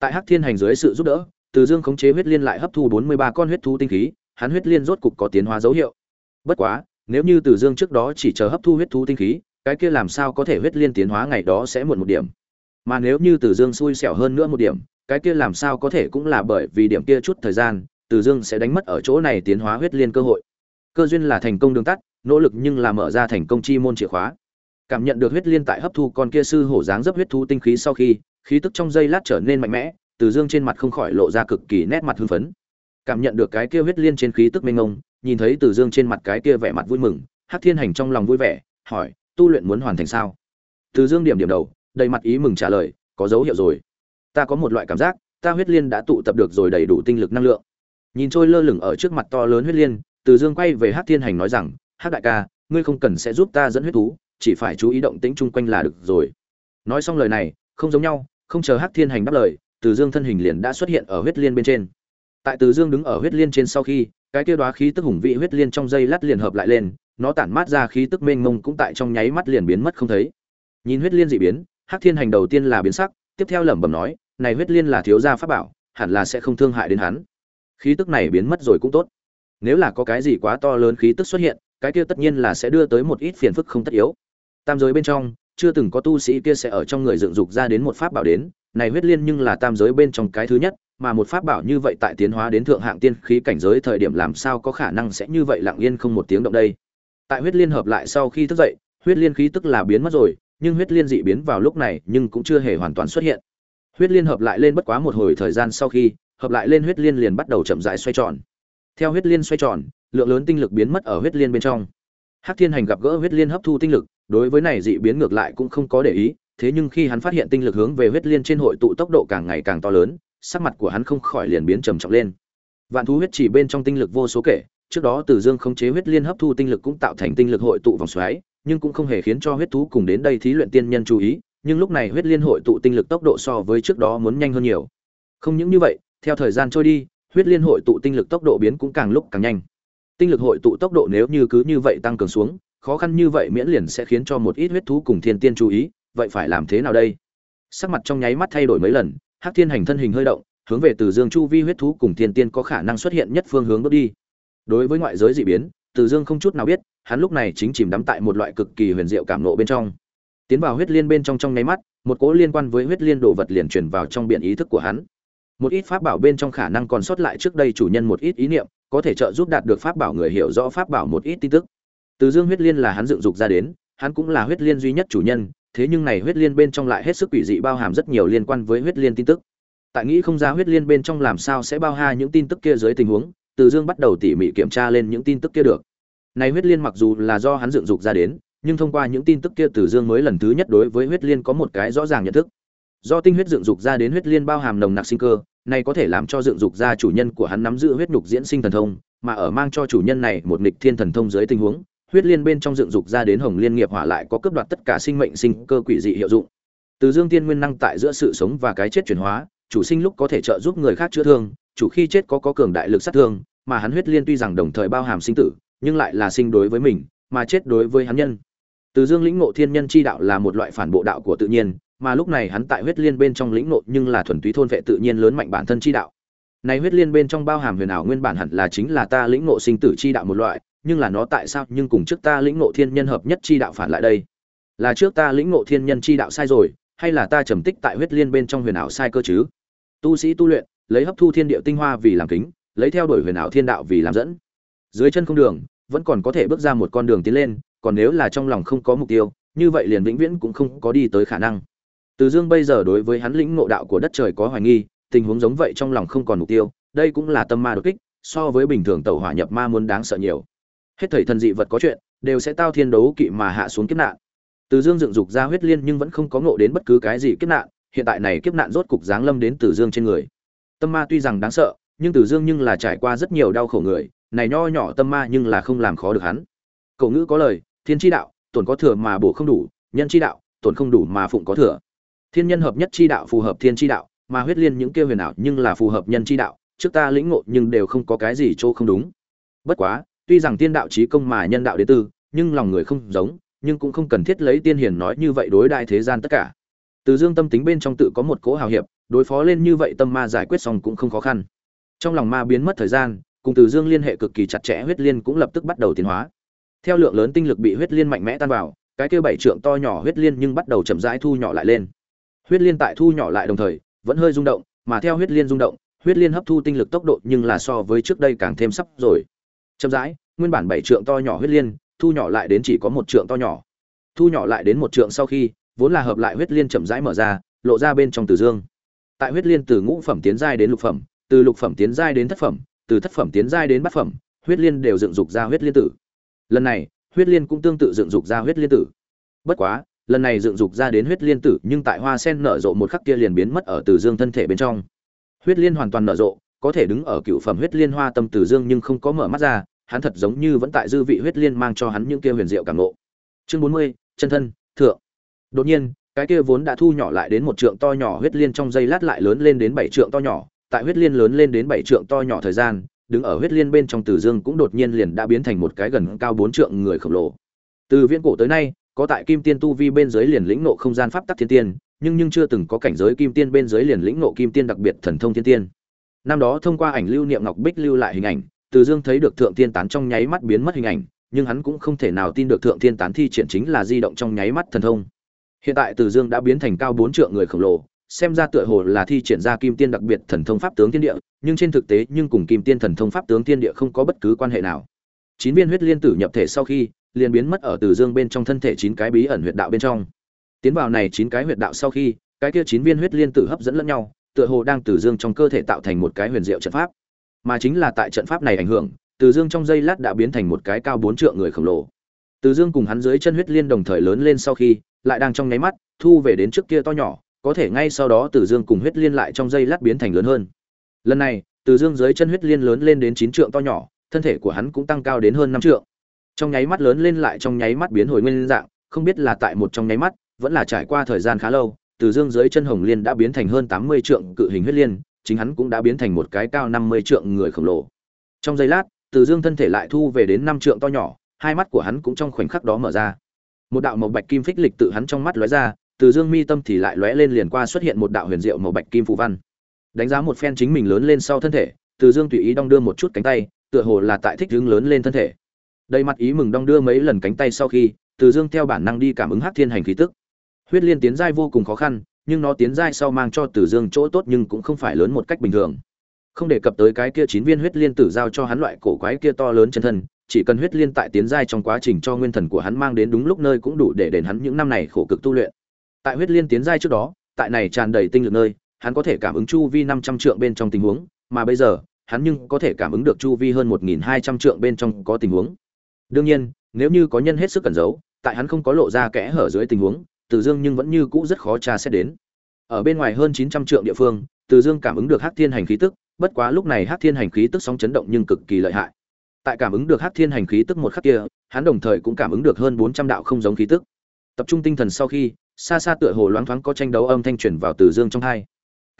tại hắc thiên hành dưới sự giúp đỡ, từ dương khống chế huyết liên lại hấp thu bốn mươi ba con huyết thu tinh khí, hắn huyết liên rốt cục có tiến hóa dấu hiệu. Bất quá, nếu như từ dương trước đó chỉ chờ hấp thu huyết thu tinh khí, cái kia làm sao có thể huyết liên tiến hóa ngày đó sẽ muộn một điểm? Mà nếu như từ dương xui xẻo hơn nữa một điểm, cái kia làm sao có thể cũng là bởi vì điểm kia chút thời gian, từ dương sẽ đánh mất ở chỗ này tiến hóa huyết liên cơ hội. Cơ duyên là thành công đường tắt, nỗ lực nhưng là mở ra thành công chi môn chìa khóa. Cảm nhận được huyết liên tại hấp thu con kia sư hổ dáng dấp huyết thu tinh khí sau khi khí tức trong dây lát trở nên mạnh mẽ, từ dương trên mặt không khỏi lộ ra cực kỳ nét mặt hưng phấn. Cảm nhận được cái kia huyết liên trên khí tức mênh ngông nhìn thấy từ dương trên mặt cái kia vẻ mặt vui mừng, hắc thiên hành trong lòng vui vẻ, hỏi, tu luyện muốn hoàn thành sao? Từ dương điểm điểm đầu, đầy mặt ý mừng trả lời, có dấu hiệu rồi. Ta có một loại cảm giác, ta huyết liên đã tụ tập được rồi đầy đủ tinh lực năng lượng. Nhìn trôi lơ lửng ở trước mặt to lớn huyết liên, từ dương quay về hắc thiên hành nói rằng, hắc đại ca, ngươi không cần sẽ giúp ta dẫn huyết thú, chỉ phải chú ý động tĩnh chung quanh là được rồi. Nói xong lời này không giống nhau, không chờ hắc thiên hành đáp lời, từ dương thân hình liền đã xuất hiện ở huyết liên bên trên. Tại từ dương đứng ở huyết liên trên sau khi, cái kia đoá khí tức hùng vị huyết liên trong dây lát liền hợp lại lên, nó tản mát ra khí tức mênh mông cũng tại trong nháy mắt liền biến mất không thấy. Nhìn huyết liên dị biến, hắc thiên hành đầu tiên là biến sắc, tiếp theo lẩm bẩm nói, này huyết liên là thiếu gia pháp bảo, hẳn là sẽ không thương hại đến hắn. Khí tức này biến mất rồi cũng tốt. Nếu là có cái gì quá to lớn khí tức xuất hiện, cái kia tất nhiên là sẽ đưa tới một ít phiền phức không tất yếu. Tam giới bên trong chưa từng có tu sĩ kia sẽ ở trong người dựng dục ra đến một pháp bảo đến, này huyết liên nhưng là tam giới bên trong cái thứ nhất, mà một pháp bảo như vậy tại tiến hóa đến thượng hạng tiên khí cảnh giới thời điểm làm sao có khả năng sẽ như vậy lặng yên không một tiếng động đây. Tại huyết liên hợp lại sau khi thức dậy, huyết liên khí tức là biến mất rồi, nhưng huyết liên dị biến vào lúc này nhưng cũng chưa hề hoàn toàn xuất hiện. Huyết liên hợp lại lên bất quá một hồi thời gian sau khi, hợp lại lên huyết liên liền bắt đầu chậm rãi xoay tròn. Theo huyết liên xoay tròn, lượng lớn tinh lực biến mất ở huyết liên bên trong. Hắc thiên hành gặp gỡ huyết liên hấp thu tinh lực đối với này dị biến ngược lại cũng không có để ý, thế nhưng khi hắn phát hiện tinh lực hướng về huyết liên trên hội tụ tốc độ càng ngày càng to lớn, sắc mặt của hắn không khỏi liền biến trầm trọng lên. Vạn thú huyết chỉ bên trong tinh lực vô số kể, trước đó từ dương khống chế huyết liên hấp thu tinh lực cũng tạo thành tinh lực hội tụ vòng xoáy, nhưng cũng không hề khiến cho huyết thú cùng đến đây thí luyện tiên nhân chú ý, nhưng lúc này huyết liên hội tụ tinh lực tốc độ so với trước đó muốn nhanh hơn nhiều. Không những như vậy, theo thời gian trôi đi, huyết liên hội tụ tinh lực tốc độ biến cũng càng lúc càng nhanh. Tinh lực hội tụ tốc độ nếu như cứ như vậy tăng cường xuống khó khăn như vậy miễn liền sẽ khiến cho một ít huyết thú cùng thiên tiên chú ý, vậy phải làm thế nào đây? Sắc mặt trong nháy mắt thay đổi mấy lần, hắc thiên hành thân hình hơi động, hướng về từ dương chu vi huyết thú cùng thiên tiên có khả năng xuất hiện nhất phương hướng bước đi. Đối với ngoại giới dị biến, từ dương không chút nào biết, hắn lúc này chính chìm đắm tại một loại cực kỳ huyền diệu cảm nộ bên trong. Tiến vào huyết liên bên trong trong nháy mắt, một cỗ liên quan với huyết liên đồ vật liền truyền vào trong biển ý thức của hắn. Một ít pháp bảo bên trong khả năng còn sót lại trước đây chủ nhân một ít ý niệm, có thể trợ giúp đạt được pháp bảo người hiểu rõ pháp bảo một ít tin tức từ dương huyết liên là hắn dựng dục ra đến, hắn cũng là huyết liên duy nhất chủ nhân, thế nhưng này huyết liên bên trong lại hết sức quỷ dị bao hàm rất nhiều liên quan với huyết liên tin tức. Tại nghĩ không ra huyết liên bên trong làm sao sẽ bao ha những tin tức kia dưới tình huống, từ dương bắt đầu tỉ mỉ kiểm tra lên những tin tức kia được. Này huyết liên mặc dù là do hắn dựng dục ra đến, nhưng thông qua những tin tức kia từ dương mới lần thứ nhất đối với huyết liên có một cái rõ ràng nhận thức. Do tinh huyết dựng dục ra đến huyết liên bao hàm nồng nặc sinh cơ, này có thể làm cho dựng dục ra chủ nhân của hắn nắm giữ huyết nhục diễn sinh thần thông, mà ở mang cho chủ nhân này một nghịch thiên thần thông dưới tình huống huyết liên bên trong dựng dục ra đến hồng liên nghiệp hỏa lại có cướp đoạt tất cả sinh mệnh sinh cơ quỷ dị hiệu dụng. Từ dương tiên nguyên năng tại giữa sự sống và cái chết chuyển hóa, chủ sinh lúc có thể trợ giúp người khác chữa thương, chủ khi chết có có cường đại lực sát thương, mà hắn huyết liên tuy rằng đồng thời bao hàm sinh tử, nhưng lại là sinh đối với mình, mà chết đối với hắn nhân. Từ dương lĩnh ngộ thiên nhân chi đạo là một loại phản bộ đạo của tự nhiên, mà lúc này hắn tại huyết liên bên trong lĩnh ngộ nhưng là thuần túy thôn vệ tự nhiên lớn mạnh bản thân chi đạo. Này huyết liên bên trong bao hàm huyền ảo nguyên bản hẳn là chính là ta lĩnh ngộ sinh tử chi đạo một loại nhưng là nó tại sao nhưng cùng trước ta lĩnh ngộ thiên nhân hợp nhất chi đạo phản lại đây? Là trước ta lĩnh ngộ thiên nhân chi đạo sai rồi, hay là ta trầm tích tại huyết liên bên trong huyền ảo sai cơ chứ? Tu sĩ tu luyện, lấy hấp thu thiên địa tinh hoa vì làm kính, lấy theo đuổi huyền ảo thiên đạo vì làm dẫn. Dưới chân không đường, vẫn còn có thể bước ra một con đường tiến lên, còn nếu là trong lòng không có mục tiêu, như vậy liền vĩnh viễn cũng không có đi tới khả năng. Từ dương bây giờ đối với hắn lĩnh ngộ đạo của đất trời có hoài nghi, tình huống giống vậy trong lòng không còn mục tiêu, đây cũng là tâm ma đột kích, so với bình thường tẩu hỏa nhập ma muốn đáng sợ nhiều hết thảy thần dị vật có chuyện, đều sẽ tao thiên đấu kỵ mà hạ xuống kiếp nạn. Từ dương dựng dục ra huyết liên nhưng vẫn không có ngộ đến bất cứ cái gì kiếp nạn, hiện tại này kiếp nạn rốt cục giáng lâm đến từ dương trên người. Tâm ma tuy rằng đáng sợ, nhưng từ dương nhưng là trải qua rất nhiều đau khổ người, này nho nhỏ tâm ma nhưng là không làm khó được hắn. Cậu ngữ có lời, thiên chi đạo, tổn có thừa mà bổ không đủ, nhân chi đạo, tổn không đủ mà phụng có thừa. Thiên nhân hợp nhất chi đạo phù hợp thiên chi đạo, mà huyết liên những kia huyền ảo nhưng là phù hợp nhân chi đạo, trước ta lĩnh ngộ nhưng đều không có cái gì chỗ không đúng. Bất quá tuy rằng tiên đạo trí công mà nhân đạo đến tư, nhưng lòng người không giống, nhưng cũng không cần thiết lấy tiên hiền nói như vậy đối đại thế gian tất cả. Từ dương tâm tính bên trong tự có một cỗ hào hiệp, đối phó lên như vậy tâm ma giải quyết xong cũng không khó khăn. Trong lòng ma biến mất thời gian, cùng từ dương liên hệ cực kỳ chặt chẽ, huyết liên cũng lập tức bắt đầu tiến hóa. Theo lượng lớn tinh lực bị huyết liên mạnh mẽ tan vào, cái kia bảy trượng to nhỏ huyết liên nhưng bắt đầu chậm rãi thu nhỏ lại lên. Huyết liên tại thu nhỏ lại đồng thời, vẫn hơi rung động, mà theo huyết liên rung động, huyết liên hấp thu tinh lực tốc độ nhưng là so với trước đây càng thêm sắp rồi chậm rãi, nguyên bản bảy trượng to nhỏ huyết liên, thu nhỏ lại đến chỉ có một trượng to nhỏ. Thu nhỏ lại đến một trượng sau khi, vốn là hợp lại huyết liên chậm rãi mở ra, lộ ra bên trong từ dương. Tại huyết liên từ ngũ phẩm tiến giai đến lục phẩm, từ lục phẩm tiến giai đến thất phẩm, từ thất phẩm tiến giai đến bát phẩm, huyết liên đều dựng dục ra huyết liên tử. Lần này, huyết liên cũng tương tự dựng dục ra huyết liên tử. Bất quá, lần này dựng dục ra đến huyết liên tử nhưng tại hoa sen nở rộ một khắc kia liền biến mất ở từ dương thân thể bên trong. Huyết liên hoàn toàn nở rộ có thể đứng ở cựu phẩm huyết liên hoa tâm tử dương nhưng không có mở mắt ra, hắn thật giống như vẫn tại dư vị huyết liên mang cho hắn những kia huyền diệu cảm ngộ. Chương bốn mươi, chân thân, thượng. Đột nhiên, cái kia vốn đã thu nhỏ lại đến một trượng to nhỏ huyết liên trong giây lát lại lớn lên đến bảy trượng to nhỏ, tại huyết liên lớn lên đến bảy trượng to nhỏ thời gian, đứng ở huyết liên bên trong tử dương cũng đột nhiên liền đã biến thành một cái gần cao bốn trượng người khổng lồ. Từ viễn cổ tới nay, có tại kim tiên tu vi bên dưới liền lĩnh nộ không gian pháp tắc thiên tiên, nhưng nhưng chưa từng có cảnh giới kim tiên bên dưới liền lĩnh nộ kim tiên đặc biệt thần thông thiên tiên năm đó thông qua ảnh lưu niệm ngọc bích lưu lại hình ảnh, từ dương thấy được thượng Thiên tán trong nháy mắt biến mất hình ảnh, nhưng hắn cũng không thể nào tin được thượng Thiên tán thi triển chính là di động trong nháy mắt thần thông. Hiện tại từ dương đã biến thành cao bốn trượng người khổng lồ, xem ra tựa hồ là thi triển ra kim tiên đặc biệt thần thông pháp tướng thiên địa, nhưng trên thực tế nhưng cùng kim tiên thần thông pháp tướng thiên địa không có bất cứ quan hệ nào. Chín viên huyết liên tử nhập thể sau khi, liền biến mất ở từ dương bên trong thân thể chín cái bí ẩn huyệt đạo bên trong. Tiến vào này chín cái huyệt đạo sau khi, cái kia chín viên huyết liên tử hấp dẫn lẫn nhau tựa hồ đang từ dương trong cơ thể tạo thành một cái huyền diệu trận pháp. Mà chính là tại trận pháp này ảnh hưởng, từ dương trong giây lát đã biến thành một cái cao bốn trượng người khổng lồ. Từ dương cùng hắn dưới chân huyết liên đồng thời lớn lên sau khi, lại đang trong nháy mắt, thu về đến trước kia to nhỏ, có thể ngay sau đó từ dương cùng huyết liên lại trong giây lát biến thành lớn hơn. Lần này, từ dương dưới chân huyết liên lớn lên đến chín trượng to nhỏ, thân thể của hắn cũng tăng cao đến hơn năm trượng. Trong nháy mắt lớn lên lại trong nháy mắt biến hồi nguyên dạng, không biết là tại một trong nháy mắt, vẫn là trải qua thời gian khá lâu từ dương dưới chân hồng liên đã biến thành hơn tám mươi trượng cự hình huyết liên, chính hắn cũng đã biến thành một cái cao năm mươi trượng người khổng lồ. Trong giây lát, từ dương thân thể lại thu về đến năm trượng to nhỏ, hai mắt của hắn cũng trong khoảnh khắc đó mở ra. Một đạo màu bạch kim phích lịch tự hắn trong mắt lóe ra, từ dương mi tâm thì lại lóe lên liền qua xuất hiện một đạo huyền diệu màu bạch kim phù văn. Đánh giá một phen chính mình lớn lên sau thân thể, từ dương tùy ý đong đưa một chút cánh tay, tựa hồ là tại thích hướng lớn lên thân thể. Đầy mặt ý mừng đong đưa mấy lần cánh tay sau khi, từ dương theo bản năng đi cảm ứng hắc thiên hành khí tức huyết liên tiến giai vô cùng khó khăn, nhưng nó tiến giai sau mang cho Tử dương chỗ tốt nhưng cũng không phải lớn một cách bình thường. Không đề cập tới cái kia chín viên huyết liên tử giao cho hắn loại cổ quái kia to lớn chân thân, chỉ cần huyết liên tại tiến giai trong quá trình cho nguyên thần của hắn mang đến đúng lúc nơi cũng đủ để đền hắn những năm này khổ cực tu luyện. Tại huyết liên tiến giai trước đó, tại này tràn đầy tinh lực nơi, hắn có thể cảm ứng chu vi năm trăm trượng bên trong tình huống, mà bây giờ, hắn nhưng có thể cảm ứng được chu vi hơn một nghìn hai trăm trượng bên trong có tình huống. Đương nhiên, nếu như có nhân hết sức cẩn giấu, tại hắn không có lộ ra kẽ hở dưới tình huống từ dương nhưng vẫn như cũ rất khó tra xét đến. Ở bên ngoài hơn chín trăm trượng địa phương từ dương cảm ứng được hắc thiên hành khí tức bất quá lúc này hắc thiên hành khí tức sóng chấn động nhưng cực kỳ lợi hại. Tại cảm ứng được hắc thiên hành khí tức một khắc kia hắn đồng thời cũng cảm ứng được hơn bốn trăm đạo không giống khí tức. Tập trung tinh thần sau khi xa xa tựa hồ loáng thoáng có tranh đấu âm thanh truyền vào từ dương trong tai,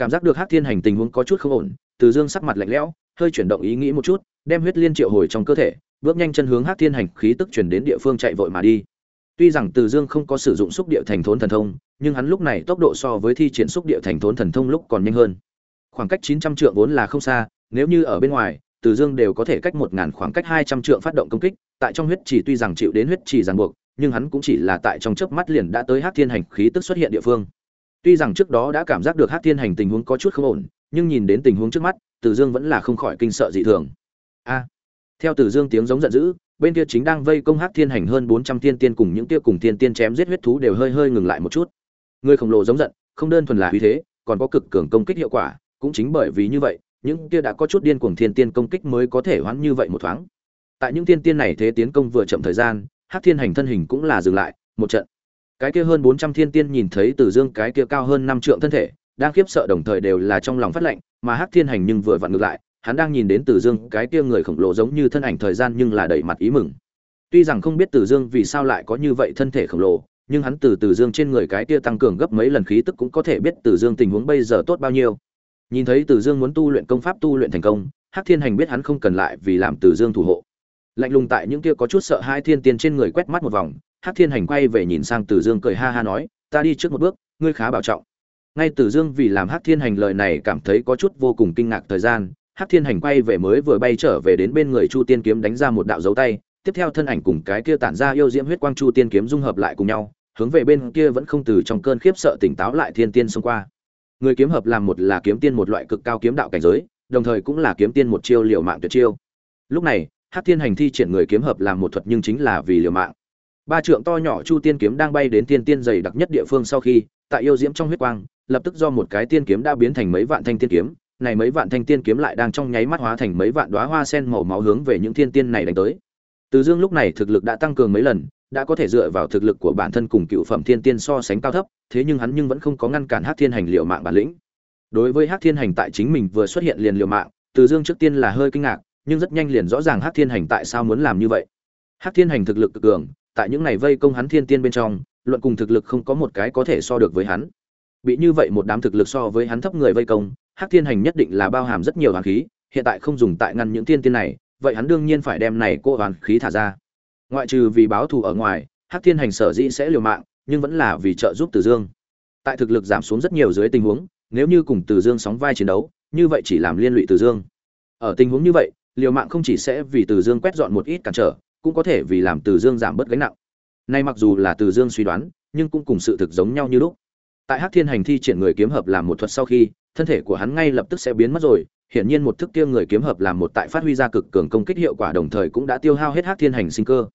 cảm giác được hắc thiên hành tình huống có chút không ổn từ dương sắc mặt lạnh lẽo hơi chuyển động ý nghĩ một chút đem huyết liên triệu hồi trong cơ thể bước nhanh chân hướng hắc thiên hành khí tức truyền đến địa phương chạy vội mà đi tuy rằng từ dương không có sử dụng xúc địa thành thốn thần thông, nhưng hắn lúc này tốc độ so với thi triển xúc địa thành thốn thần thông lúc còn nhanh hơn. Khoảng cách chín trăm trượng vốn là không xa, nếu như ở bên ngoài, từ dương đều có thể cách một ngàn khoảng cách hai trăm trượng phát động công kích, tại trong huyết chỉ tuy rằng chịu đến huyết chỉ ràng buộc, nhưng hắn cũng chỉ là tại trong chớp mắt liền đã tới hắc thiên hành khí tức xuất hiện địa phương. Tuy rằng trước đó đã cảm giác được hắc thiên hành tình huống có chút không ổn, nhưng nhìn đến tình huống trước mắt, từ dương vẫn là không khỏi kinh sợ dị thường. A! Theo từ dương tiếng giống giận dữ bên kia chính đang vây công hắc thiên hành hơn bốn trăm thiên tiên cùng những kia cùng thiên tiên chém giết huyết thú đều hơi hơi ngừng lại một chút. Người khổng lồ giống giận, không đơn thuần là uy thế, còn có cực cường công kích hiệu quả, cũng chính bởi vì như vậy, những kia đã có chút điên cuồng thiên tiên công kích mới có thể hoãn như vậy một thoáng. Tại những thiên tiên này thế tiến công vừa chậm thời gian, hắc thiên hành thân hình cũng là dừng lại, một trận. Cái kia hơn bốn trăm thiên tiên nhìn thấy từ dương cái kia cao hơn năm trượng thân thể, đang khiếp sợ đồng thời đều là trong lòng phát lạnh mà hắc thiên hành nhưng vừa vặn ngược lại hắn đang nhìn đến từ dương, cái kia người khổng lồ giống như thân ảnh thời gian nhưng là đầy mặt ý mừng. Tuy rằng không biết từ dương vì sao lại có như vậy thân thể khổng lồ, nhưng hắn từ từ dương trên người cái kia tăng cường gấp mấy lần khí tức cũng có thể biết từ dương tình huống bây giờ tốt bao nhiêu. Nhìn thấy từ dương muốn tu luyện công pháp, tu luyện thành công, hắc thiên hành biết hắn không cần lại vì làm từ dương thủ hộ. Lạnh lùng tại những kia có chút sợ hai thiên tiên trên người quét mắt một vòng, hắc thiên hành quay về nhìn sang từ dương cười ha ha nói, ta đi trước một bước, ngươi khá bảo trọng. Ngay từ dương vì làm hắc thiên hành lời này cảm thấy có chút vô cùng kinh ngạc thời gian hắc thiên hành quay về mới vừa bay trở về đến bên người chu tiên kiếm đánh ra một đạo dấu tay, tiếp theo thân ảnh cùng cái kia tản ra yêu diễm huyết quang chu tiên kiếm dung hợp lại cùng nhau, hướng về bên kia vẫn không từ trong cơn khiếp sợ tỉnh táo lại thiên tiên xông qua. Người kiếm hợp làm một là kiếm tiên một loại cực cao kiếm đạo cảnh giới, đồng thời cũng là kiếm tiên một chiêu liều mạng tuyệt chiêu. Lúc này, hắc thiên hành thi triển người kiếm hợp làm một thuật nhưng chính là vì liều mạng. Ba trượng to nhỏ chu tiên kiếm đang bay đến tiên tiên dày đặc nhất địa phương sau khi, tại yêu diễm trong huyết quang, lập tức do một cái tiên kiếm đã biến thành mấy vạn thanh tiên kiếm này mấy vạn thanh tiên kiếm lại đang trong nháy mắt hóa thành mấy vạn đóa hoa sen màu máu hướng về những thiên tiên này đánh tới. Từ dương lúc này thực lực đã tăng cường mấy lần, đã có thể dựa vào thực lực của bản thân cùng cựu phẩm thiên tiên so sánh cao thấp, thế nhưng hắn nhưng vẫn không có ngăn cản hắc thiên hành liều mạng bản lĩnh. Đối với hắc thiên hành tại chính mình vừa xuất hiện liền liều mạng, từ dương trước tiên là hơi kinh ngạc, nhưng rất nhanh liền rõ ràng hắc thiên hành tại sao muốn làm như vậy. Hắc thiên hành thực lực cực cường, tại những này vây công hắn thiên tiên bên trong, luận cùng thực lực không có một cái có thể so được với hắn. Bị như vậy một đám thực lực so với hắn thấp người vây công hắc thiên hành nhất định là bao hàm rất nhiều hoàn khí, hiện tại không dùng tại ngăn những thiên tiên này, vậy hắn đương nhiên phải đem này cô hoàn khí thả ra. Ngoại trừ vì báo thù ở ngoài, hắc thiên hành sở dĩ sẽ liều mạng, nhưng vẫn là vì trợ giúp từ dương. Tại thực lực giảm xuống rất nhiều dưới tình huống, nếu như cùng từ dương sóng vai chiến đấu, như vậy chỉ làm liên lụy từ dương. Ở tình huống như vậy, liều mạng không chỉ sẽ vì từ dương quét dọn một ít cản trở, cũng có thể vì làm từ dương giảm bớt gánh nặng. Nay mặc dù là từ dương suy đoán, nhưng cũng cùng sự thực giống nhau như lúc. Tại hắc thiên hành thi triển người kiếm hợp làm một thuật sau khi thân thể của hắn ngay lập tức sẽ biến mất rồi, hiển nhiên một thức kia người kiếm hợp làm một tại phát huy ra cực cường công kích hiệu quả đồng thời cũng đã tiêu hao hết hắc thiên hành sinh cơ.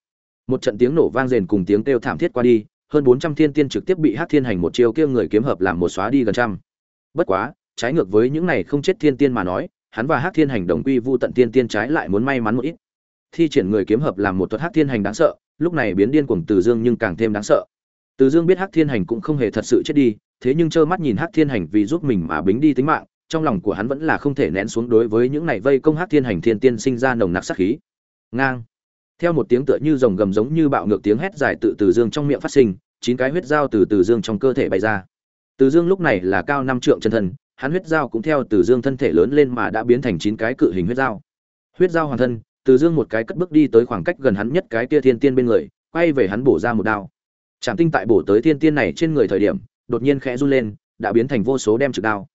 Một trận tiếng nổ vang rền cùng tiếng kêu thảm thiết qua đi, hơn bốn trăm thiên tiên trực tiếp bị hắc thiên hành một chiêu kia người kiếm hợp làm một xóa đi gần trăm. Bất quá, trái ngược với những này không chết thiên tiên mà nói, hắn và hắc thiên hành đồng quy vu tận tiên tiên trái lại muốn may mắn một ít. Thi triển người kiếm hợp làm một thuật hắc thiên hành đáng sợ, lúc này biến điên cuồng từ dương nhưng càng thêm đáng sợ. Từ dương biết hắc thiên hành cũng không hề thật sự chết đi thế nhưng trơ mắt nhìn hắc thiên hành vì giúp mình mà bính đi tính mạng, trong lòng của hắn vẫn là không thể nén xuống đối với những này vây công hắc thiên hành thiên tiên sinh ra nồng nặc sát khí. Ngang. Theo một tiếng tựa như rồng gầm giống như bạo ngược tiếng hét dài tự từ dương trong miệng phát sinh, chín cái huyết dao từ từ dương trong cơ thể bay ra. Từ dương lúc này là cao năm trượng chân thân, hắn huyết dao cũng theo từ dương thân thể lớn lên mà đã biến thành chín cái cự hình huyết dao. Huyết dao hoàn thân, từ dương một cái cất bước đi tới khoảng cách gần hắn nhất cái kia thiên tiên bên người, quay về hắn bổ ra một đao. Trảm tinh tại bổ tới thiên tiên này trên người thời điểm đột nhiên khẽ run lên, đã biến thành vô số đem trực đao.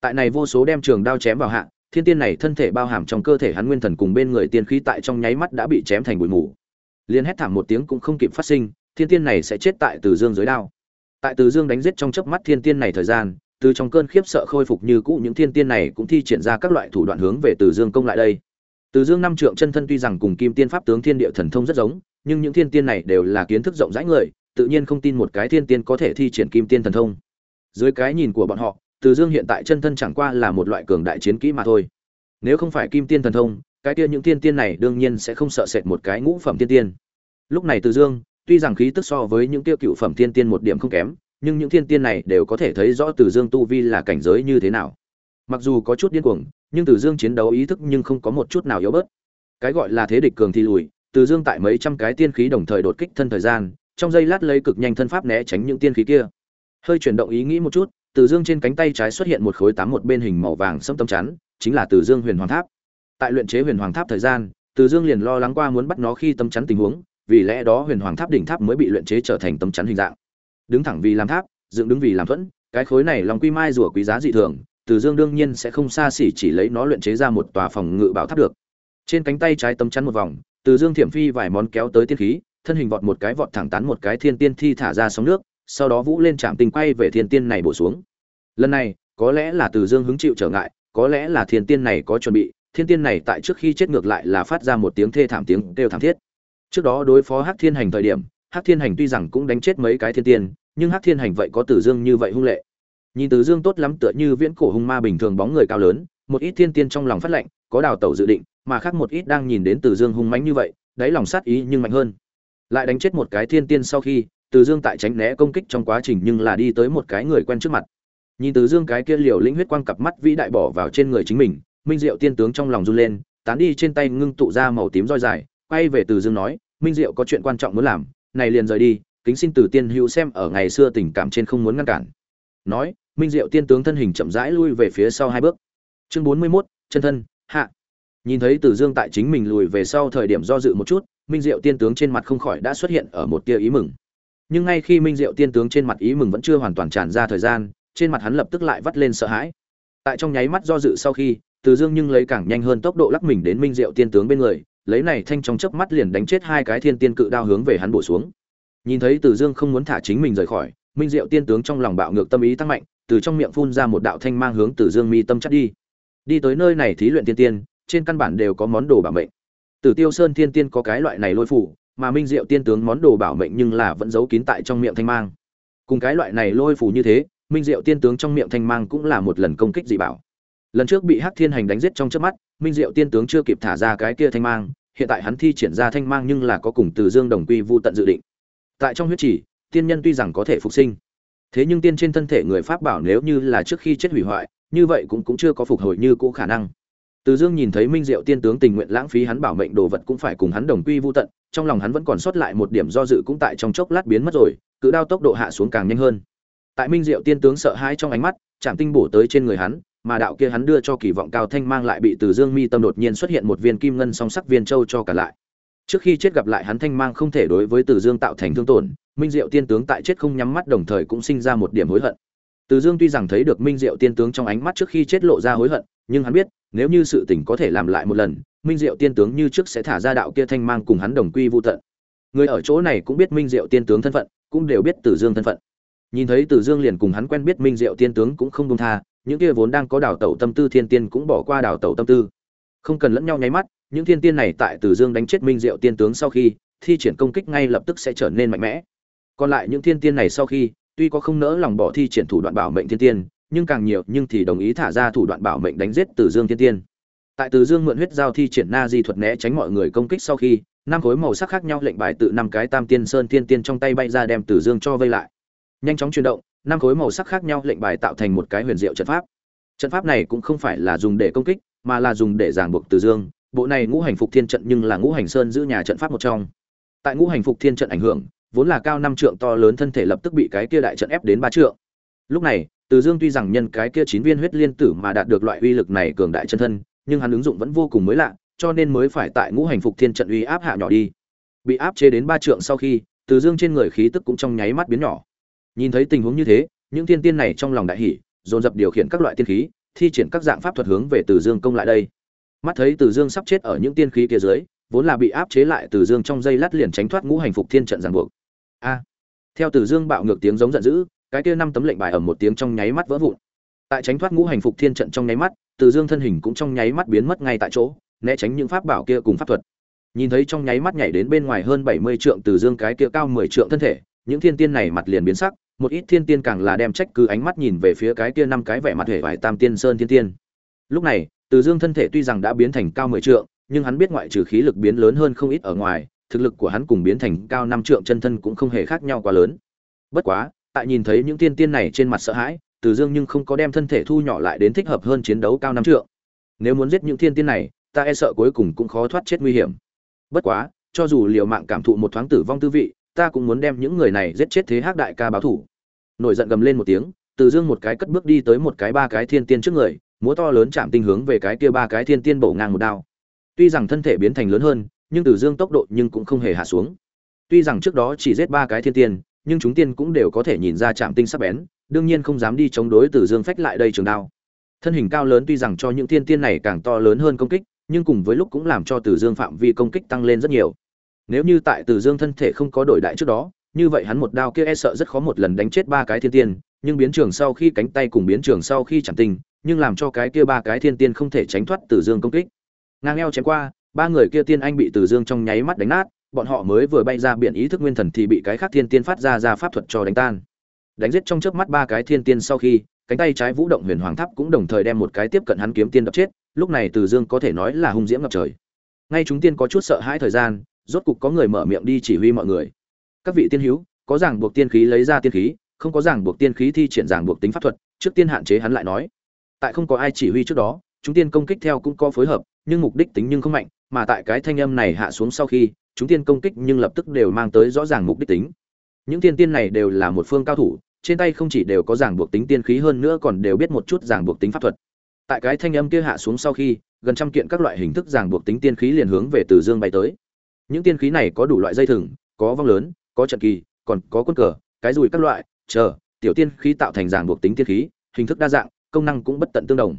Tại này vô số đem trường đao chém vào hạ, thiên tiên này thân thể bao hàm trong cơ thể hắn nguyên thần cùng bên người tiên khí tại trong nháy mắt đã bị chém thành bụi mù. Liên hét thảm một tiếng cũng không kịp phát sinh, thiên tiên này sẽ chết tại từ dương dưới đao. Tại từ dương đánh giết trong chớp mắt thiên tiên này thời gian, từ trong cơn khiếp sợ khôi phục như cũ những thiên tiên này cũng thi triển ra các loại thủ đoạn hướng về từ dương công lại đây. Từ dương năm trượng chân thân tuy rằng cùng kim tiên pháp tướng thiên địa thần thông rất giống, nhưng những thiên tiên này đều là kiến thức rộng rãi người tự nhiên không tin một cái thiên tiên có thể thi triển kim tiên thần thông. Dưới cái nhìn của bọn họ, từ dương hiện tại chân thân chẳng qua là một loại cường đại chiến kỹ mà thôi. Nếu không phải kim tiên thần thông, cái kia những thiên tiên này đương nhiên sẽ không sợ sệt một cái ngũ phẩm thiên tiên. Lúc này từ dương, tuy rằng khí tức so với những tiêu cựu phẩm thiên tiên một điểm không kém, nhưng những thiên tiên này đều có thể thấy rõ từ dương tu vi là cảnh giới như thế nào. Mặc dù có chút điên cuồng, nhưng từ dương chiến đấu ý thức nhưng không có một chút nào yếu bớt. Cái gọi là thế địch cường thì lùi, từ dương tại mấy trăm cái tiên khí đồng thời đột kích thân thời gian trong giây lát lấy cực nhanh thân pháp né tránh những tiên khí kia. Hơi chuyển động ý nghĩ một chút, từ dương trên cánh tay trái xuất hiện một khối tám một bên hình màu vàng sẫm tâm chắn, chính là từ dương huyền hoàng tháp. Tại luyện chế huyền hoàng tháp thời gian, từ dương liền lo lắng qua muốn bắt nó khi tâm chắn tình huống, vì lẽ đó huyền hoàng tháp đỉnh tháp mới bị luyện chế trở thành tâm chắn hình dạng. Đứng thẳng vì làm tháp, dựng đứng vì làm thuẫn, cái khối này lòng quy mai rùa quý giá dị thường, từ dương đương nhiên sẽ không xa xỉ chỉ lấy nó luyện chế ra một tòa phòng ngự bảo tháp được. Trên cánh tay trái tấm chắn một vòng, từ dương thiểm phi vài món kéo tới tiên khí thân hình vọt một cái vọt thẳng tán một cái thiên tiên thi thả ra sóng nước, sau đó vũ lên chạm tình quay về thiên tiên này bổ xuống. Lần này, có lẽ là từ dương hứng chịu trở ngại, có lẽ là thiên tiên này có chuẩn bị, thiên tiên này tại trước khi chết ngược lại là phát ra một tiếng thê thảm tiếng kêu thảm thiết. Trước đó đối phó hắc thiên hành thời điểm, hắc thiên hành tuy rằng cũng đánh chết mấy cái thiên tiên, nhưng hắc thiên hành vậy có tử dương như vậy hung lệ. Nhìn Tử dương tốt lắm tựa như viễn cổ hung ma bình thường bóng người cao lớn, một ít thiên tiên trong lòng phát lệnh, có đào tẩu dự định, mà khác một ít đang nhìn đến Tử dương hung mãnh như vậy, đáy lòng sát ý nhưng mạnh hơn lại đánh chết một cái thiên tiên sau khi từ dương tại tránh né công kích trong quá trình nhưng là đi tới một cái người quen trước mặt. Nhìn từ dương cái kia liều lĩnh huyết quang cặp mắt vĩ đại bỏ vào trên người chính mình minh diệu tiên tướng trong lòng run lên tán đi trên tay ngưng tụ ra màu tím roi dài quay về từ dương nói minh diệu có chuyện quan trọng muốn làm này liền rời đi kính xin từ tiên hữu xem ở ngày xưa tình cảm trên không muốn ngăn cản. Nói minh diệu tiên tướng thân hình chậm rãi lui về phía sau hai bước. Chương bốn mươi 41, chân thân hạ. Nhìn thấy từ dương tại chính mình lùi về sau thời điểm do dự một chút minh diệu tiên tướng trên mặt không khỏi đã xuất hiện ở một tia ý mừng. Nhưng ngay khi minh diệu tiên tướng trên mặt ý mừng vẫn chưa hoàn toàn tràn ra thời gian, trên mặt hắn lập tức lại vắt lên sợ hãi. Tại trong nháy mắt do dự sau khi, từ dương nhưng lấy càng nhanh hơn tốc độ lắc mình đến minh diệu tiên tướng bên người, lấy này thanh trong chớp mắt liền đánh chết hai cái thiên tiên cự đao hướng về hắn bổ xuống. Nhìn thấy từ dương không muốn thả chính mình rời khỏi, minh diệu tiên tướng trong lòng bạo ngược tâm ý tăng mạnh, từ trong miệng phun ra một đạo thanh mang hướng từ dương mi tâm chắc đi. Đi tới nơi này thí luyện tiên tiên, trên căn bản đều có món đồ bảo mệnh tử tiêu sơn thiên tiên có cái loại này lôi phủ, mà minh diệu tiên tướng món đồ bảo mệnh nhưng là vẫn giấu kín tại trong miệng thanh mang. Cùng cái loại này lôi phủ như thế, minh diệu tiên tướng trong miệng thanh mang cũng là một lần công kích dị bảo. Lần trước bị hắc thiên hành đánh giết trong chớp mắt, minh diệu tiên tướng chưa kịp thả ra cái kia thanh mang, hiện tại hắn thi triển ra thanh mang nhưng là có cùng từ dương đồng quy vu tận dự định. Tại trong huyết chỉ, tiên nhân tuy rằng có thể phục sinh, thế nhưng tiên trên thân thể người pháp bảo nếu như là trước khi chết hủy hoại, như vậy cũng cũng chưa có phục hồi như cũ khả năng từ dương nhìn thấy minh diệu tiên tướng tình nguyện lãng phí hắn bảo mệnh đồ vật cũng phải cùng hắn đồng quy vu tận, trong lòng hắn vẫn còn sót lại một điểm do dự cũng tại trong chốc lát biến mất rồi, cự đao tốc độ hạ xuống càng nhanh hơn. Tại minh diệu tiên tướng sợ hãi trong ánh mắt chạm tinh bổ tới trên người hắn, mà đạo kia hắn đưa cho kỳ vọng cao thanh mang lại bị từ dương mi tâm đột nhiên xuất hiện một viên kim ngân song sắc viên châu cho cả lại. Trước khi chết gặp lại hắn thanh mang không thể đối với từ dương tạo thành thương tổn, minh diệu tiên tướng tại chết không nhắm mắt đồng thời cũng sinh ra một điểm hối hận từ dương tuy rằng thấy được minh diệu tiên tướng trong ánh mắt trước khi chết lộ ra hối hận, nhưng hắn biết, nếu như sự tình có thể làm lại một lần, minh diệu tiên tướng như trước sẽ thả ra đạo kia thanh mang cùng hắn đồng quy vu tận. Người ở chỗ này cũng biết minh diệu tiên tướng thân phận, cũng đều biết từ dương thân phận. Nhìn thấy từ dương liền cùng hắn quen biết minh diệu tiên tướng cũng không buông tha, những kia vốn đang có đảo tẩu tâm tư thiên tiên cũng bỏ qua đảo tẩu tâm tư. Không cần lẫn nhau nháy mắt, những thiên tiên này tại từ dương đánh chết minh diệu tiên tướng sau khi, thi triển công kích ngay lập tức sẽ trở nên mạnh mẽ. Còn lại những thiên tiên này sau khi tuy có không nỡ lòng bỏ thi triển thủ đoạn bảo mệnh thiên tiên, nhưng càng nhiều nhưng thì đồng ý thả ra thủ đoạn bảo mệnh đánh giết từ dương thiên tiên. Tại từ dương mượn huyết giao thi triển na di thuật né tránh mọi người công kích sau khi, năm khối màu sắc khác nhau lệnh bài tự năm cái tam tiên sơn thiên tiên trong tay bay ra đem từ dương cho vây lại. Nhanh chóng chuyển động, năm khối màu sắc khác nhau lệnh bài tạo thành một cái huyền diệu trận pháp. Trận pháp này cũng không phải là dùng để công kích, mà là dùng để giảng buộc từ dương. Bộ này ngũ hành phục thiên trận nhưng là ngũ hành sơn giữ nhà trận pháp một trong. Tại ngũ hành phục thiên trận ảnh hưởng vốn là cao năm trượng to lớn thân thể lập tức bị cái kia đại trận ép đến ba trượng. Lúc này từ dương tuy rằng nhân cái kia chín viên huyết liên tử mà đạt được loại uy lực này cường đại chân thân nhưng hắn ứng dụng vẫn vô cùng mới lạ cho nên mới phải tại ngũ hành phục thiên trận uy áp hạ nhỏ đi. Bị áp chế đến ba trượng sau khi từ dương trên người khí tức cũng trong nháy mắt biến nhỏ. Nhìn thấy tình huống như thế những tiên tiên này trong lòng đại hỉ, dồn dập điều khiển các loại tiên khí thi triển các dạng pháp thuật hướng về từ dương công lại đây. Mắt thấy từ dương sắp chết ở những tiên khí kia dưới vốn là bị áp chế lại từ dương trong giây lát liền tránh thoát ngũ hành phục thiên trận ràng buộc a. Theo từ dương bạo ngược tiếng giống giận dữ, cái kia năm tấm lệnh bài ở một tiếng trong nháy mắt vỡ vụn. Tại tránh thoát ngũ hành phục thiên trận trong nháy mắt, từ dương thân hình cũng trong nháy mắt biến mất ngay tại chỗ, né tránh những pháp bảo kia cùng pháp thuật. Nhìn thấy trong nháy mắt nhảy đến bên ngoài hơn bảy mươi trượng từ dương cái kia cao mười trượng thân thể, những thiên tiên này mặt liền biến sắc, một ít thiên tiên càng là đem trách cứ ánh mắt nhìn về phía cái kia năm cái vẻ mặt hề vải tam tiên sơn thiên tiên. Lúc này, từ dương thân thể tuy rằng đã biến thành cao mười trượng, nhưng hắn biết ngoại trừ khí lực biến lớn hơn không ít ở ngoài thực lực của hắn cùng biến thành cao năm trượng chân thân cũng không hề khác nhau quá lớn. Bất quá, tại nhìn thấy những tiên tiên này trên mặt sợ hãi, từ dương nhưng không có đem thân thể thu nhỏ lại đến thích hợp hơn chiến đấu cao năm trượng. Nếu muốn giết những thiên tiên này, ta e sợ cuối cùng cũng khó thoát chết nguy hiểm. Bất quá, cho dù liều mạng cảm thụ một thoáng tử vong tư vị, ta cũng muốn đem những người này giết chết thế hắc đại ca báo thủ. Nổi giận gầm lên một tiếng, từ dương một cái cất bước đi tới một cái ba cái thiên tiên trước người, múa to lớn chạm tinh hướng về cái kia ba cái thiên tiên bổ ngang một đao. Tuy rằng thân thể biến thành lớn hơn nhưng từ dương tốc độ nhưng cũng không hề hạ xuống. Tuy rằng trước đó chỉ giết ba cái thiên tiên nhưng chúng tiên cũng đều có thể nhìn ra chạm tinh sắc bén đương nhiên không dám đi chống đối từ dương phách lại đây trường đao. Thân hình cao lớn tuy rằng cho những thiên tiên này càng to lớn hơn công kích nhưng cùng với lúc cũng làm cho từ dương phạm vi công kích tăng lên rất nhiều. Nếu như tại Từ Dương thân thể không có đổi đại trước đó, như vậy hắn một đao kia e sợ rất khó một lần đánh chết ba cái thiên tiên, nhưng biến trường sau khi cánh tay cùng biến trường sau khi chẳng tình, nhưng làm cho cái kia ba cái thiên tiên không thể tránh thoát Từ Dương công kích. Ngang eo chém qua, ba người kia tiên anh bị Từ Dương trong nháy mắt đánh nát, bọn họ mới vừa bay ra biển ý thức nguyên thần thì bị cái khác thiên tiên phát ra ra pháp thuật cho đánh tan. Đánh giết trong chớp mắt ba cái thiên tiên sau khi, cánh tay trái vũ động huyền hoàng tháp cũng đồng thời đem một cái tiếp cận hắn kiếm tiên đập chết, lúc này Từ Dương có thể nói là hung diễm ngập trời. Ngay chúng tiên có chút sợ hãi thời gian, rốt cục có người mở miệng đi chỉ huy mọi người các vị tiên hữu có giảng buộc tiên khí lấy ra tiên khí không có giảng buộc tiên khí thi triển giảng buộc tính pháp thuật trước tiên hạn chế hắn lại nói tại không có ai chỉ huy trước đó chúng tiên công kích theo cũng có phối hợp nhưng mục đích tính nhưng không mạnh, mà tại cái thanh âm này hạ xuống sau khi, chúng tiên công kích nhưng lập tức đều mang tới rõ ràng mục đích tính. Những tiên tiên này đều là một phương cao thủ, trên tay không chỉ đều có ràng buộc tính tiên khí hơn nữa còn đều biết một chút ràng buộc tính pháp thuật. Tại cái thanh âm kia hạ xuống sau khi, gần trăm kiện các loại hình thức ràng buộc tính tiên khí liền hướng về từ dương bay tới. Những tiên khí này có đủ loại dây thừng, có vong lớn, có trận kỳ, còn có quân cờ, cái dùi các loại, chờ, tiểu tiên khí tạo thành ràng buộc tính tiên khí, hình thức đa dạng, công năng cũng bất tận tương đồng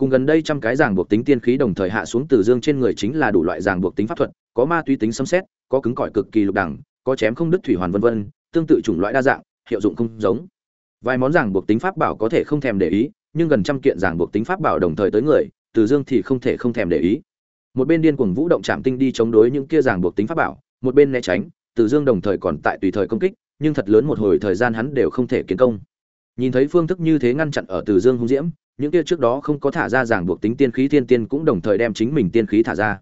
cùng gần đây trăm cái ràng buộc tính tiên khí đồng thời hạ xuống từ dương trên người chính là đủ loại ràng buộc tính pháp thuật, có ma túy tính xâm xét, có cứng cỏi cực kỳ lục đẳng, có chém không đứt thủy hoàn vân vân, tương tự chủng loại đa dạng, hiệu dụng không giống. Vài món ràng buộc tính pháp bảo có thể không thèm để ý, nhưng gần trăm kiện ràng buộc tính pháp bảo đồng thời tới người, từ dương thì không thể không thèm để ý. Một bên điên cuồng vũ động chạm tinh đi chống đối những kia ràng buộc tính pháp bảo, một bên né tránh, từ dương đồng thời còn tại tùy thời công kích, nhưng thật lớn một hồi thời gian hắn đều không thể kiến công. Nhìn thấy phương thức như thế ngăn chặn ở từ dương hung diễm những kia trước đó không có thả ra ràng buộc tính tiên khí thiên tiên cũng đồng thời đem chính mình tiên khí thả ra.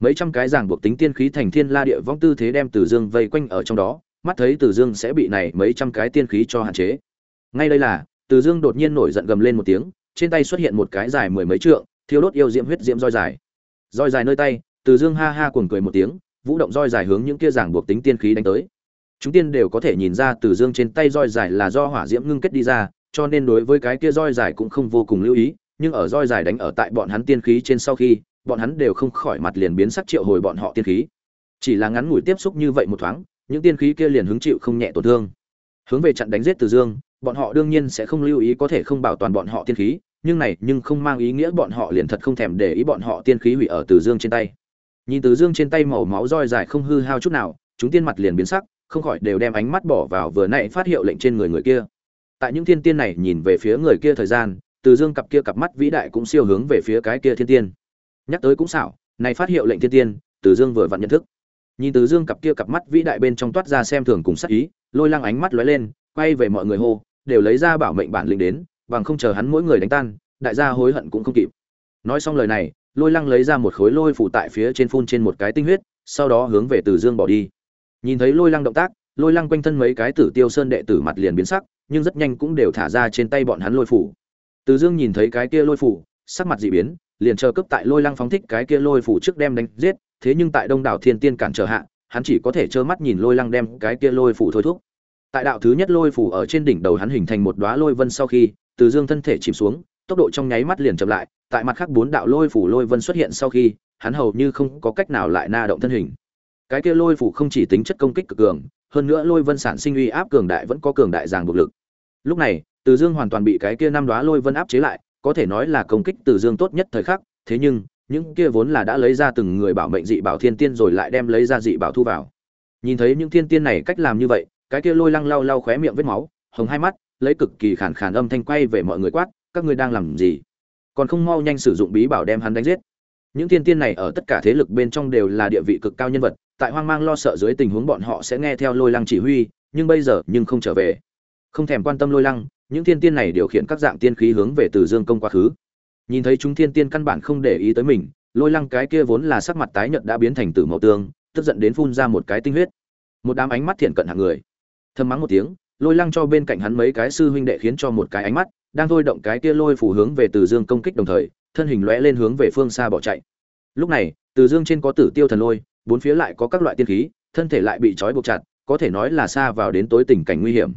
Mấy trăm cái ràng buộc tính tiên khí thành thiên la địa vong tư thế đem từ dương vây quanh ở trong đó, mắt thấy từ dương sẽ bị này mấy trăm cái tiên khí cho hạn chế. Ngay đây là, từ dương đột nhiên nổi giận gầm lên một tiếng, trên tay xuất hiện một cái dài mười mấy trượng thiếu đốt yêu diễm huyết diễm roi dài. Roi dài nơi tay, từ dương ha ha cuồng cười một tiếng, vũ động roi dài hướng những kia giảng buộc tính tiên khí đánh tới. Chúng tiên đều có thể nhìn ra từ dương trên tay roi dài là do hỏa diễm ngưng kết đi ra cho nên đối với cái kia roi dài cũng không vô cùng lưu ý, nhưng ở roi dài đánh ở tại bọn hắn tiên khí trên sau khi, bọn hắn đều không khỏi mặt liền biến sắc triệu hồi bọn họ tiên khí. Chỉ là ngắn ngủi tiếp xúc như vậy một thoáng, những tiên khí kia liền hứng chịu không nhẹ tổn thương. Hướng về chặn đánh giết từ dương, bọn họ đương nhiên sẽ không lưu ý có thể không bảo toàn bọn họ tiên khí, nhưng này nhưng không mang ý nghĩa bọn họ liền thật không thèm để ý bọn họ tiên khí hủy ở từ dương trên tay. Nhìn từ dương trên tay màu máu roi dài không hư hao chút nào, chúng tiên mặt liền biến sắc, không khỏi đều đem ánh mắt bỏ vào vừa nãy phát hiệu lệnh trên người người kia tại những thiên tiên này nhìn về phía người kia thời gian, từ dương cặp kia cặp mắt vĩ đại cũng siêu hướng về phía cái kia thiên tiên. Nhắc tới cũng xảo, này phát hiệu lệnh thiên tiên, từ dương vừa vặn nhận thức. Nhìn từ dương cặp kia cặp mắt vĩ đại bên trong toát ra xem thường cùng sắc ý, lôi lăng ánh mắt lóe lên, quay về mọi người hô, đều lấy ra bảo mệnh bản lĩnh đến, bằng không chờ hắn mỗi người đánh tan, đại gia hối hận cũng không kịp. Nói xong lời này, lôi lăng lấy ra một khối lôi phủ tại phía trên phun trên một cái tinh huyết, sau đó hướng về từ dương bỏ đi. Nhìn thấy lôi lăng động tác, lôi lăng quanh thân mấy cái tử tiêu sơn đệ tử mặt liền biến sắc nhưng rất nhanh cũng đều thả ra trên tay bọn hắn lôi phủ. Từ dương nhìn thấy cái kia lôi phủ, sắc mặt dị biến, liền chờ cấp tại lôi lăng phóng thích cái kia lôi phủ trước đem đánh giết, thế nhưng tại đông đảo thiên tiên cản trở hạ, hắn chỉ có thể trơ mắt nhìn lôi lăng đem cái kia lôi phủ thôi thúc. Tại đạo thứ nhất lôi phủ ở trên đỉnh đầu hắn hình thành một đóa lôi vân sau khi, từ dương thân thể chìm xuống, tốc độ trong nháy mắt liền chậm lại, tại mặt khác bốn đạo lôi phủ lôi vân xuất hiện sau khi, hắn hầu như không có cách nào lại na động thân hình cái kia lôi phủ không chỉ tính chất công kích cực cường, hơn nữa lôi vân sản sinh uy áp cường đại vẫn có cường đại ràng buộc lực. Lúc này, từ dương hoàn toàn bị cái kia năm đoá lôi vân áp chế lại, có thể nói là công kích từ dương tốt nhất thời khắc, thế nhưng, những kia vốn là đã lấy ra từng người bảo mệnh dị bảo thiên tiên rồi lại đem lấy ra dị bảo thu vào. Nhìn thấy những thiên tiên này cách làm như vậy, cái kia lôi lăng lau lau khóe miệng vết máu, hồng hai mắt, lấy cực kỳ khản khàn âm thanh quay về mọi người quát, các ngươi đang làm gì? Còn không mau nhanh sử dụng bí bảo đem hắn đánh giết những thiên tiên này ở tất cả thế lực bên trong đều là địa vị cực cao nhân vật, tại hoang mang lo sợ dưới tình huống bọn họ sẽ nghe theo lôi lăng chỉ huy, nhưng bây giờ nhưng không trở về. Không thèm quan tâm lôi lăng, những thiên tiên này điều khiển các dạng tiên khí hướng về từ dương công quá khứ. Nhìn thấy chúng thiên tiên căn bản không để ý tới mình, lôi lăng cái kia vốn là sắc mặt tái nhợt đã biến thành tử màu tương tức giận đến phun ra một cái tinh huyết. Một đám ánh mắt thiện cận hàng người. Thầm mắng một tiếng, lôi lăng cho bên cạnh hắn mấy cái sư huynh đệ khiến cho một cái ánh mắt, đang thôi động cái kia lôi phủ hướng về từ dương công kích đồng thời thân hình lóe lên hướng về phương xa bỏ chạy. Lúc này từ dương trên có tử tiêu thần lôi bốn phía lại có các loại tiên khí thân thể lại bị trói buộc chặt có thể nói là xa vào đến tối tình cảnh nguy hiểm.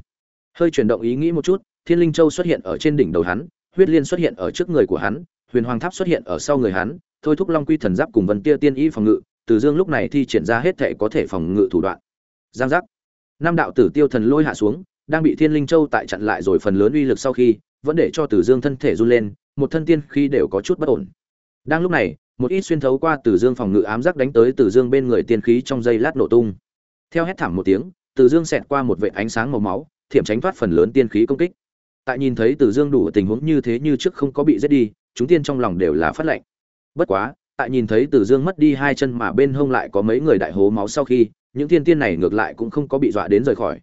Hơi chuyển động ý nghĩ một chút thiên linh châu xuất hiện ở trên đỉnh đầu hắn huyết liên xuất hiện ở trước người của hắn huyền hoàng tháp xuất hiện ở sau người hắn thôi thúc long quy thần giáp cùng vân tia tiên y phòng ngự từ dương lúc này thi triển ra hết thể có thể phòng ngự thủ đoạn. Giang giác. Năm đạo tử tiêu thần lôi hạ xuống đang bị thiên linh châu tại chặn lại rồi phần lớn uy lực sau khi vẫn để cho Tử Dương thân thể run lên, một thân tiên khi đều có chút bất ổn. Đang lúc này, một ít xuyên thấu qua từ Dương phòng ngự ám giác đánh tới từ Dương bên người tiên khí trong giây lát nổ tung. Theo hét thảm một tiếng, từ Dương xẹt qua một vệt ánh sáng màu máu, thiểm tránh thoát phần lớn tiên khí công kích. Tại nhìn thấy từ Dương đủ tình huống như thế như trước không có bị giết đi, chúng tiên trong lòng đều là phát lệnh. Bất quá, tại nhìn thấy từ Dương mất đi hai chân mà bên hông lại có mấy người đại hố máu sau khi, những thiên tiên này ngược lại cũng không có bị dọa đến rời khỏi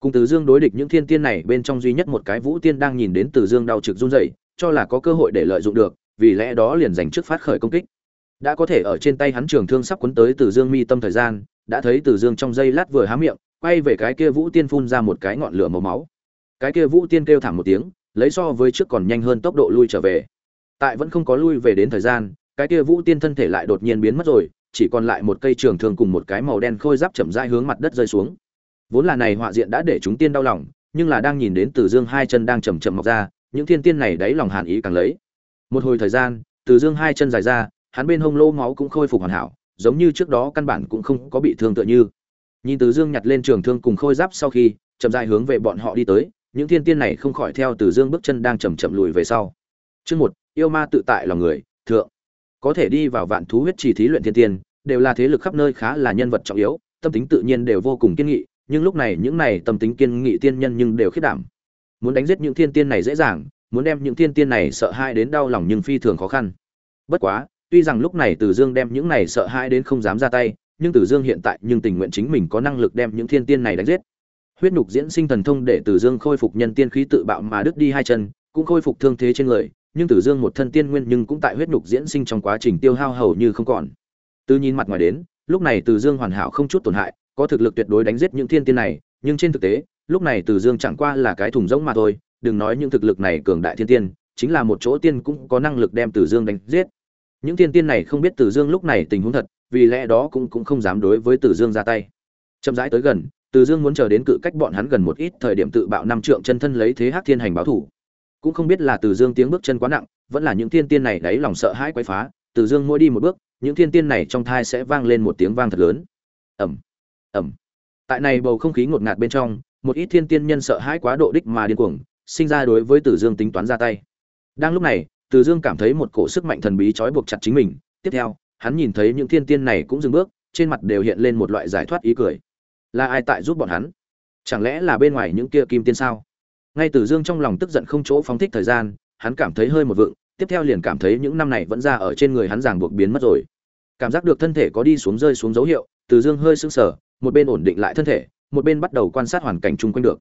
cùng từ dương đối địch những thiên tiên này bên trong duy nhất một cái vũ tiên đang nhìn đến từ dương đau trực run rẩy cho là có cơ hội để lợi dụng được, vì lẽ đó liền giành trước phát khởi công kích. Đã có thể ở trên tay hắn trường thương sắp cuốn tới từ dương mi tâm thời gian, đã thấy từ dương trong giây lát vừa há miệng, quay về cái kia vũ tiên phun ra một cái ngọn lửa màu máu. Cái kia vũ tiên kêu thảm một tiếng, lấy so với trước còn nhanh hơn tốc độ lui trở về. Tại vẫn không có lui về đến thời gian, cái kia vũ tiên thân thể lại đột nhiên biến mất rồi, chỉ còn lại một cây trường thương cùng một cái màu đen khôi giáp chậm rãi hướng mặt đất rơi xuống. Vốn là này họa diện đã để chúng tiên đau lòng, nhưng là đang nhìn đến từ dương hai chân đang chậm chậm mọc ra những thiên tiên này đáy lòng hàn ý càng lấy. Một hồi thời gian, từ dương hai chân dài ra, hắn bên hông lô máu cũng khôi phục hoàn hảo, giống như trước đó căn bản cũng không có bị thương tựa như. Nhìn từ dương nhặt lên trường thương cùng khôi giáp sau khi, chậm dài hướng về bọn họ đi tới, những thiên tiên này không khỏi theo từ dương bước chân đang chậm chậm lùi về sau. Chương một, yêu ma tự tại lòng người, thượng. Có thể đi vào vạn thú huyết trì thí luyện thiên tiên, đều là thế lực khắp nơi khá là nhân vật trọng yếu, tâm tính tự nhiên đều vô cùng kiên nghị, nhưng lúc này những này tâm tính kiên nghị tiên nhân nhưng đều khiết đảm muốn đánh giết những thiên tiên này dễ dàng muốn đem những thiên tiên này sợ hãi đến đau lòng nhưng phi thường khó khăn bất quá tuy rằng lúc này Tử dương đem những này sợ hãi đến không dám ra tay nhưng Tử dương hiện tại nhưng tình nguyện chính mình có năng lực đem những thiên tiên này đánh giết huyết nhục diễn sinh thần thông để Tử dương khôi phục nhân tiên khí tự bạo mà đứt đi hai chân cũng khôi phục thương thế trên người nhưng Tử Dương một thân tiên nguyên nhưng cũng tại huyết nhục diễn sinh trong quá trình tiêu hao hầu như không còn. Từ nhìn mặt ngoài đến, lúc này Tử Dương hoàn hảo không chút tổn hại, có thực lực tuyệt đối đánh giết những thiên tiên này, nhưng trên thực tế, lúc này Tử Dương chẳng qua là cái thùng rỗng mà thôi, đừng nói những thực lực này cường đại thiên tiên, chính là một chỗ tiên cũng có năng lực đem Tử Dương đánh giết. Những thiên tiên này không biết Tử Dương lúc này tình huống thật, vì lẽ đó cũng cũng không dám đối với Tử Dương ra tay. Chậm rãi tới gần, Tử Dương muốn chờ đến cự cách bọn hắn gần một ít thời điểm tự bạo năm trượng chân thân lấy thế Hắc Thiên hành báo thủ cũng không biết là từ dương tiếng bước chân quá nặng vẫn là những thiên tiên này đáy lòng sợ hãi quấy phá từ dương mỗi đi một bước những thiên tiên này trong thai sẽ vang lên một tiếng vang thật lớn ẩm ẩm tại này bầu không khí ngột ngạt bên trong một ít thiên tiên nhân sợ hãi quá độ đích mà điên cuồng, sinh ra đối với tử dương tính toán ra tay. Đang lúc này, tử dương cảm thấy một cổ sức mạnh thần bí trói buộc chặt chính mình, tiếp theo, hắn nhìn thấy những thiên tiên này cũng dừng bước, trên mặt đều hiện lên một loại giải thoát ý cười. Là ai tại giúp bọn hắn? Chẳng lẽ là bên ngoài những kia kim tiên sao? Ngay tử dương trong lòng tức giận không chỗ phóng thích thời gian, hắn cảm thấy hơi một vựng tiếp theo liền cảm thấy những năm này vẫn ra ở trên người hắn ràng buộc biến mất rồi. Cảm giác được thân thể có đi xuống rơi xuống dấu hiệu từ dương hơi sưng sờ, một bên ổn định lại thân thể một bên bắt đầu quan sát hoàn cảnh chung quanh được.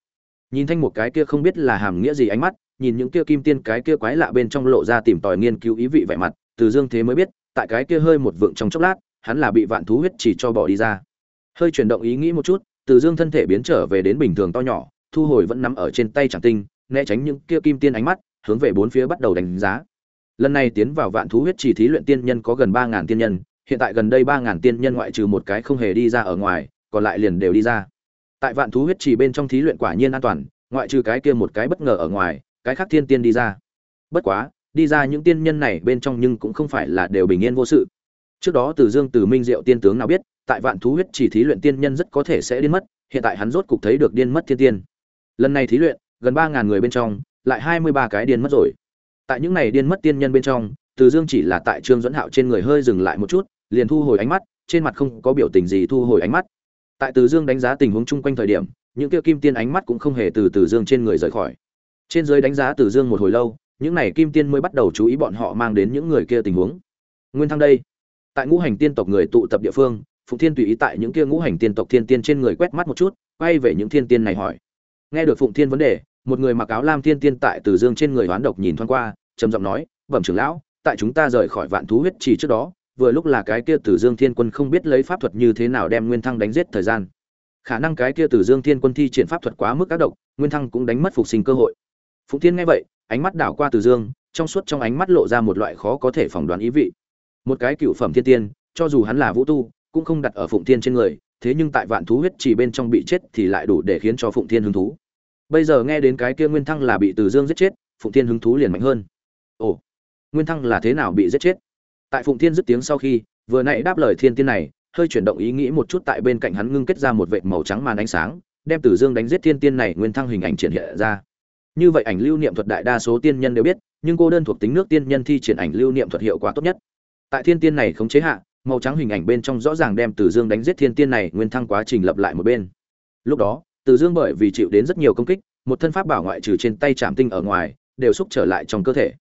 Nhìn thanh một cái kia không biết là hàm nghĩa gì ánh mắt, nhìn những kia kim tiên cái kia quái lạ bên trong lộ ra tìm tòi nghiên cứu ý vị vẻ mặt, từ dương thế mới biết, tại cái kia hơi một vượng trong chốc lát, hắn là bị vạn thú huyết chỉ cho bỏ đi ra. Hơi chuyển động ý nghĩ một chút, từ dương thân thể biến trở về đến bình thường to nhỏ, thu hồi vẫn nắm ở trên tay chẳng tinh, né tránh những kia kim tiên ánh mắt, hướng về bốn phía bắt đầu đánh giá. Lần này tiến vào vạn thú huyết chỉ thí luyện tiên nhân có gần ba ngàn tiên nhân, hiện tại gần đây ba ngàn tiên nhân ngoại trừ một cái không hề đi ra ở ngoài, còn lại liền đều đi ra tại vạn thú huyết chỉ bên trong thí luyện quả nhiên an toàn, ngoại trừ cái kia một cái bất ngờ ở ngoài, cái khác thiên tiên đi ra. Bất quá, đi ra những tiên nhân này bên trong nhưng cũng không phải là đều bình yên vô sự. Trước đó từ dương từ minh diệu tiên tướng nào biết, tại vạn thú huyết chỉ thí luyện tiên nhân rất có thể sẽ điên mất, hiện tại hắn rốt cục thấy được điên mất thiên tiên. Lần này thí luyện, gần ba ngàn người bên trong, lại hai mươi ba cái điên mất rồi. Tại những này điên mất tiên nhân bên trong, từ dương chỉ là tại trương dẫn hạo trên người hơi dừng lại một chút, liền thu hồi ánh mắt, trên mặt không có biểu tình gì thu hồi ánh mắt tại từ dương đánh giá tình huống chung quanh thời điểm, những kia kim tiên ánh mắt cũng không hề từ từ dương trên người rời khỏi. Trên dưới đánh giá từ dương một hồi lâu, những này kim tiên mới bắt đầu chú ý bọn họ mang đến những người kia tình huống. Nguyên thăng đây, tại ngũ hành tiên tộc người tụ tập địa phương, phụng thiên tùy ý tại những kia ngũ hành tiên tộc thiên tiên trên người quét mắt một chút, quay về những thiên tiên này hỏi. Nghe được phụng thiên vấn đề, một người mặc áo lam thiên tiên tại từ dương trên người hoán độc nhìn thoáng qua, trầm giọng nói, bẩm trưởng lão, tại chúng ta rời khỏi vạn thú huyết trì trước đó vừa lúc là cái kia tử dương thiên quân không biết lấy pháp thuật như thế nào đem nguyên thăng đánh giết thời gian. Khả năng cái kia tử dương thiên quân thi triển pháp thuật quá mức ác động, nguyên thăng cũng đánh mất phục sinh cơ hội. Phụng thiên nghe vậy ánh mắt đảo qua tử dương trong suốt trong ánh mắt lộ ra một loại khó có thể phỏng đoán ý vị. Một cái cựu phẩm thiên tiên cho dù hắn là vũ tu cũng không đặt ở phụng thiên trên người thế nhưng tại vạn thú huyết chỉ bên trong bị chết thì lại đủ để khiến cho phụng thiên hứng thú. Bây giờ nghe đến cái kia nguyên thăng là bị tử dương giết chết phụng thiên hứng thú liền mạnh hơn. Ồ nguyên thăng là thế nào bị giết chết? Tại phụng thiên dứt tiếng sau khi, vừa nãy đáp lời thiên tiên này, hơi chuyển động ý nghĩ một chút tại bên cạnh hắn ngưng kết ra một vệt màu trắng màn ánh sáng, đem Tử dương đánh giết thiên tiên này nguyên thăng hình ảnh triển hiện ra. Như vậy ảnh lưu niệm thuật đại đa số tiên nhân đều biết, nhưng cô đơn thuộc tính nước tiên nhân thi triển ảnh lưu niệm thuật hiệu quả tốt nhất. Tại thiên tiên này không chế hạ, màu trắng hình ảnh bên trong rõ ràng đem Tử dương đánh giết thiên tiên này nguyên thăng quá trình lập lại một bên. Lúc đó, Tử dương bởi vì chịu đến rất nhiều công kích, một thân pháp bảo ngoại trừ trên tay chạm tinh ở ngoài, đều xúc trở lại trong cơ thể.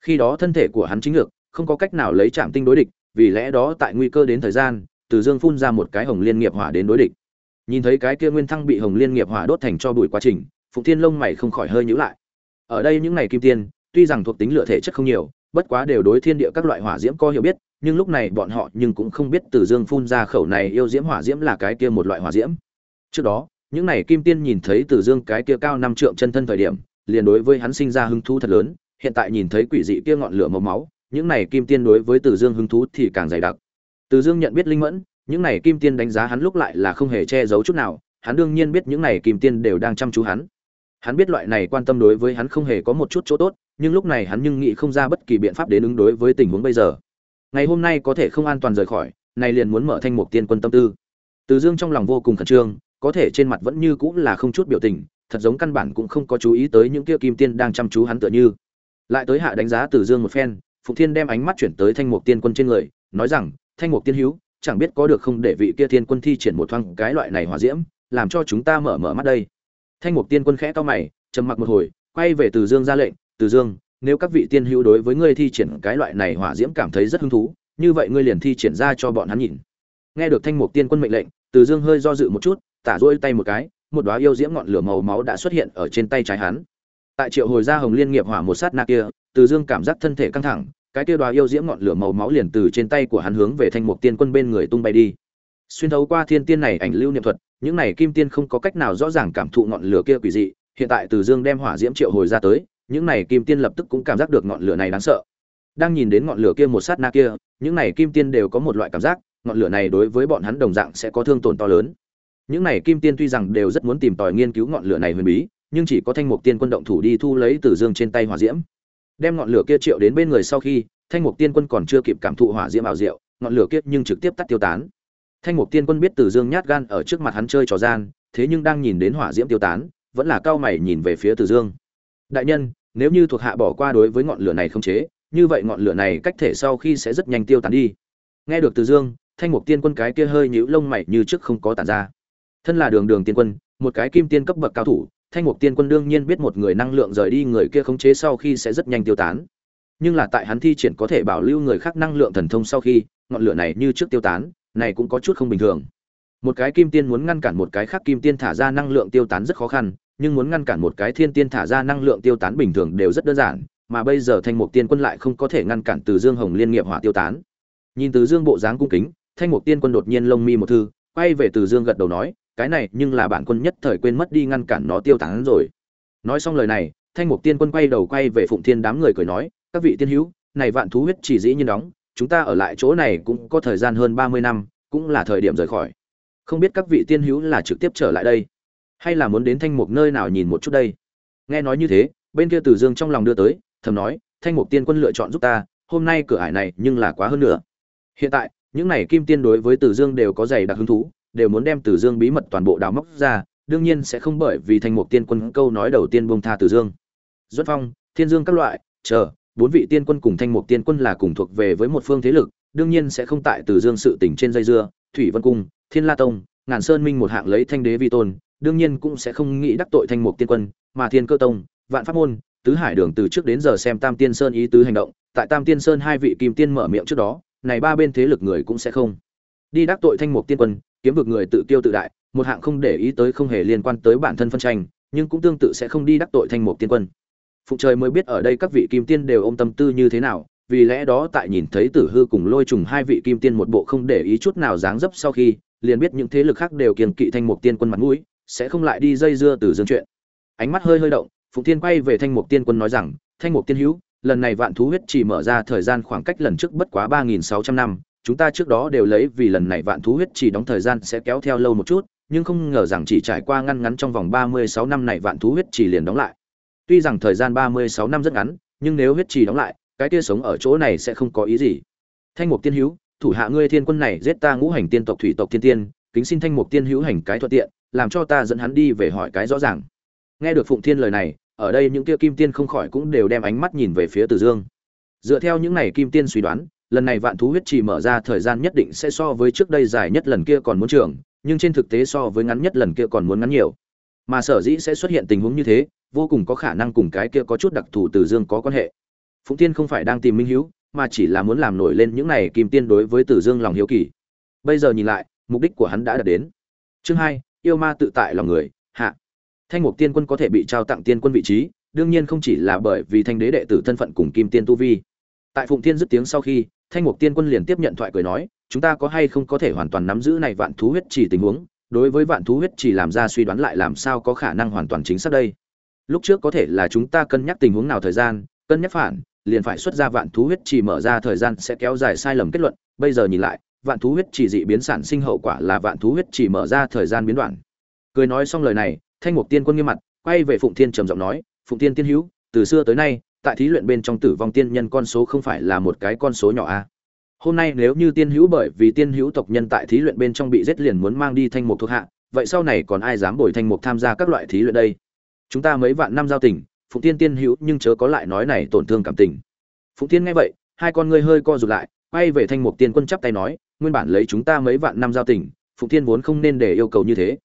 Khi đó thân thể của hắn chính ngược không có cách nào lấy chạm tinh đối địch vì lẽ đó tại nguy cơ đến thời gian từ dương phun ra một cái hồng liên nghiệp hỏa đến đối địch. Nhìn thấy cái kia nguyên thăng bị hồng liên nghiệp hỏa đốt thành cho bụi quá trình phụng thiên lông mày không khỏi hơi nhữ lại. Ở đây những ngày kim tiên tuy rằng thuộc tính lựa thể chất không nhiều bất quá đều đối thiên địa các loại hỏa diễm có hiểu biết nhưng lúc này bọn họ nhưng cũng không biết từ dương phun ra khẩu này yêu diễm hỏa diễm là cái kia một loại hỏa diễm. Trước đó những này kim tiên nhìn thấy Từ Dương cái kia cao năm trượng chân thân thời điểm, liền đối với hắn sinh ra hứng thú thật lớn, hiện tại nhìn thấy quỷ dị kia ngọn lửa màu máu, những này kim tiên đối với Từ Dương hứng thú thì càng dày đặc. Từ Dương nhận biết linh mẫn, những này kim tiên đánh giá hắn lúc lại là không hề che giấu chút nào, hắn đương nhiên biết những này kim tiên đều đang chăm chú hắn. Hắn biết loại này quan tâm đối với hắn không hề có một chút chỗ tốt, nhưng lúc này hắn nhưng nghĩ không ra bất kỳ biện pháp đến ứng đối với tình huống bây giờ. Ngày hôm nay có thể không an toàn rời khỏi, này liền muốn mở thanh mục tiên quân tâm tư. Từ Dương trong lòng vô cùng khẩn trương, có thể trên mặt vẫn như cũng là không chút biểu tình thật giống căn bản cũng không có chú ý tới những kia kim tiên đang chăm chú hắn tựa như lại tới hạ đánh giá từ dương một phen phụng thiên đem ánh mắt chuyển tới thanh mục tiên quân trên người, nói rằng, thanh mục tiên hữu, chẳng biết có được không để vị kia Tiên quân thi triển một thoáng cái loại này hỏa diễm, làm cho chúng ta mở mở mắt đây. Thanh mục tiên quân khẽ to mày, trầm mặc một hồi, quay về từ dương ra lệnh, từ dương, nếu các vị tiên hữu đối với ngươi thi triển cái loại này hỏa diễm cảm thấy rất hứng thú, như vậy ngươi liền thi triển ra cho bọn hắn nhìn. Nghe được thanh mục tiên quân mệnh lệnh, từ dương hơi do dự một chút, tả rỗi tay một cái, một đóa yêu diễm ngọn lửa màu máu đã xuất hiện ở trên tay trái hắn. Tại triệu hồi ra hồng liên nghiệp hỏa một sát na kia từ dương cảm giác thân thể căng thẳng, cái kia đóa yêu diễm ngọn lửa màu máu liền từ trên tay của hắn hướng về thanh mục tiên quân bên người tung bay đi. Xuyên thấu qua thiên tiên này ảnh lưu niệm thuật, những này kim tiên không có cách nào rõ ràng cảm thụ ngọn lửa kia quỷ dị, hiện tại từ dương đem hỏa diễm triệu hồi ra tới, những này kim tiên lập tức cũng cảm giác được ngọn lửa này đáng sợ. Đang nhìn đến ngọn lửa kia một sát na kia, những này kim tiên đều có một loại cảm giác, ngọn lửa này đối với bọn hắn đồng dạng sẽ có thương tổn to lớn. Những này kim tiên tuy rằng đều rất muốn tìm tòi nghiên cứu ngọn lửa này huyền bí, nhưng chỉ có thanh mục tiên quân động thủ đi thu lấy từ dương trên tay hỏa diễm đem ngọn lửa kia triệu đến bên người sau khi, thanh mục tiên quân còn chưa kịp cảm thụ hỏa diễm ảo diệu, ngọn lửa kia nhưng trực tiếp tắt tiêu tán. Thanh mục tiên quân biết từ dương nhát gan ở trước mặt hắn chơi trò gian, thế nhưng đang nhìn đến hỏa diễm tiêu tán, vẫn là cao mày nhìn về phía từ dương. Đại nhân, nếu như thuộc hạ bỏ qua đối với ngọn lửa này không chế, như vậy ngọn lửa này cách thể sau khi sẽ rất nhanh tiêu tán đi. Nghe được từ dương, thanh mục tiên quân cái kia hơi nhũ lông mày như trước không có tản ra. Thân là đường đường tiên quân, một cái kim tiên cấp bậc cao thủ thanh mục tiên quân đương nhiên biết một người năng lượng rời đi người kia khống chế sau khi sẽ rất nhanh tiêu tán. Nhưng là tại hắn thi triển có thể bảo lưu người khác năng lượng thần thông sau khi, ngọn lửa này như trước tiêu tán, này cũng có chút không bình thường. Một cái kim tiên muốn ngăn cản một cái khác kim tiên thả ra năng lượng tiêu tán rất khó khăn, nhưng muốn ngăn cản một cái thiên tiên thả ra năng lượng tiêu tán bình thường đều rất đơn giản, mà bây giờ thanh mục tiên quân lại không có thể ngăn cản từ dương hồng liên nghiệp hỏa tiêu tán. Nhìn từ dương bộ dáng cung kính, thanh mục tiên quân đột nhiên lông mi một thư, quay về từ dương gật đầu nói cái này nhưng là bản quân nhất thời quên mất đi ngăn cản nó tiêu tán rồi. Nói xong lời này, thanh mục tiên quân quay đầu quay về phụng thiên đám người cười nói, các vị tiên hữu, này vạn thú huyết chỉ dĩ nhiên đóng, chúng ta ở lại chỗ này cũng có thời gian hơn ba mươi năm, cũng là thời điểm rời khỏi. Không biết các vị tiên hữu là trực tiếp trở lại đây, hay là muốn đến thanh mục nơi nào nhìn một chút đây? Nghe nói như thế, bên kia tử dương trong lòng đưa tới, thầm nói, thanh mục tiên quân lựa chọn giúp ta, hôm nay cửa ải này nhưng là quá hơn nữa. Hiện tại, những này kim tiên đối với tử dương đều có dày đặc hứng thú đều muốn đem từ dương bí mật toàn bộ đào móc ra, đương nhiên sẽ không bởi vì thanh mục tiên quân câu nói đầu tiên buông tha từ dương. Duẫn phong, thiên dương các loại, chờ, bốn vị tiên quân cùng thanh mục tiên quân là cùng thuộc về với một phương thế lực, đương nhiên sẽ không tại từ dương sự tình trên dây dưa, thủy vân cung, thiên la tông, ngàn sơn minh một hạng lấy thanh đế vi tôn, đương nhiên cũng sẽ không nghĩ đắc tội thanh mục tiên quân, mà thiên cơ tông, vạn pháp môn, tứ hải đường từ trước đến giờ xem tam tiên sơn ý tứ hành động, tại tam tiên sơn hai vị kim tiên mở miệng trước đó, này ba bên thế lực người cũng sẽ không đi đắc tội thanh mục tiên quân kiếm vực người tự tiêu tự đại, một hạng không để ý tới không hề liên quan tới bản thân phân tranh, nhưng cũng tương tự sẽ không đi đắc tội thanh mục tiên quân. Phụng trời mới biết ở đây các vị kim tiên đều ôm tâm tư như thế nào, vì lẽ đó tại nhìn thấy tử hư cùng lôi trùng hai vị kim tiên một bộ không để ý chút nào dáng dấp sau khi, liền biết những thế lực khác đều kiềm kỵ thanh mục tiên quân mặt mũi, sẽ không lại đi dây dưa từ dương chuyện. Ánh mắt hơi hơi động, phụng tiên quay về thanh mục tiên quân nói rằng, thanh mục tiên hữu, lần này vạn thú huyết chỉ mở ra thời gian khoảng cách lần trước bất quá ba nghìn sáu trăm năm chúng ta trước đó đều lấy vì lần này vạn thú huyết chỉ đóng thời gian sẽ kéo theo lâu một chút, nhưng không ngờ rằng chỉ trải qua ngăn ngắn trong vòng ba mươi sáu năm này vạn thú huyết chỉ liền đóng lại. Tuy rằng thời gian ba mươi sáu năm rất ngắn, nhưng nếu huyết chỉ đóng lại, cái kia sống ở chỗ này sẽ không có ý gì. Thanh mục tiên hữu, thủ hạ ngươi thiên quân này giết ta ngũ hành tiên tộc thủy tộc thiên tiên, kính xin thanh mục tiên hữu hành cái thuận tiện, làm cho ta dẫn hắn đi về hỏi cái rõ ràng. Nghe được phụng thiên lời này, ở đây những kia kim tiên không khỏi cũng đều đem ánh mắt nhìn về phía từ dương. Dựa theo những này kim tiên suy đoán lần này vạn thú huyết chỉ mở ra thời gian nhất định sẽ so với trước đây dài nhất lần kia còn muốn trường, nhưng trên thực tế so với ngắn nhất lần kia còn muốn ngắn nhiều. Mà sở dĩ sẽ xuất hiện tình huống như thế, vô cùng có khả năng cùng cái kia có chút đặc thù từ dương có quan hệ. Phụng tiên không phải đang tìm minh hữu mà chỉ là muốn làm nổi lên những này kim tiên đối với tử dương lòng hiếu kỳ. Bây giờ nhìn lại, mục đích của hắn đã đạt đến. Chương hai, yêu ma tự tại lòng người, hạ. Thanh mục tiên quân có thể bị trao tặng tiên quân vị trí, đương nhiên không chỉ là bởi vì thanh đế đệ tử thân phận cùng kim tiên tu vi tại phụng Thiên dứt tiếng sau khi, thanh mục tiên quân liền tiếp nhận thoại cười nói, chúng ta có hay không có thể hoàn toàn nắm giữ này vạn thú huyết chỉ tình huống? Đối với vạn thú huyết chỉ làm ra suy đoán lại làm sao có khả năng hoàn toàn chính xác đây? Lúc trước có thể là chúng ta cân nhắc tình huống nào thời gian, cân nhắc phản, liền phải xuất ra vạn thú huyết chỉ mở ra thời gian sẽ kéo dài sai lầm kết luận. Bây giờ nhìn lại, vạn thú huyết chỉ dị biến sản sinh hậu quả là vạn thú huyết chỉ mở ra thời gian biến đoạn. Cười nói xong lời này, thanh mục tiên quân nghiêm mặt, quay về phụng thiên trầm giọng nói, phụng tiên tiên hữu, từ xưa tới nay tại thí luyện bên trong tử vong tiên nhân con số không phải là một cái con số nhỏ a à. hôm nay nếu như tiên hữu bởi vì tiên hữu tộc nhân tại thí luyện bên trong bị giết liền muốn mang đi thanh mục thuộc hạ, vậy sau này còn ai dám bồi thanh mục tham gia các loại thí luyện đây? Chúng ta mấy vạn năm giao tình, phụng tiên tiên hữu nhưng chớ có lại nói này tổn thương cảm tình. Phụng tiên nghe vậy, hai con ngươi hơi co rụt lại, quay về thanh mục tiên quân chắp tay nói, nguyên bản lấy chúng ta mấy vạn năm giao tình, phụng tiên vốn không nên để yêu cầu như thế.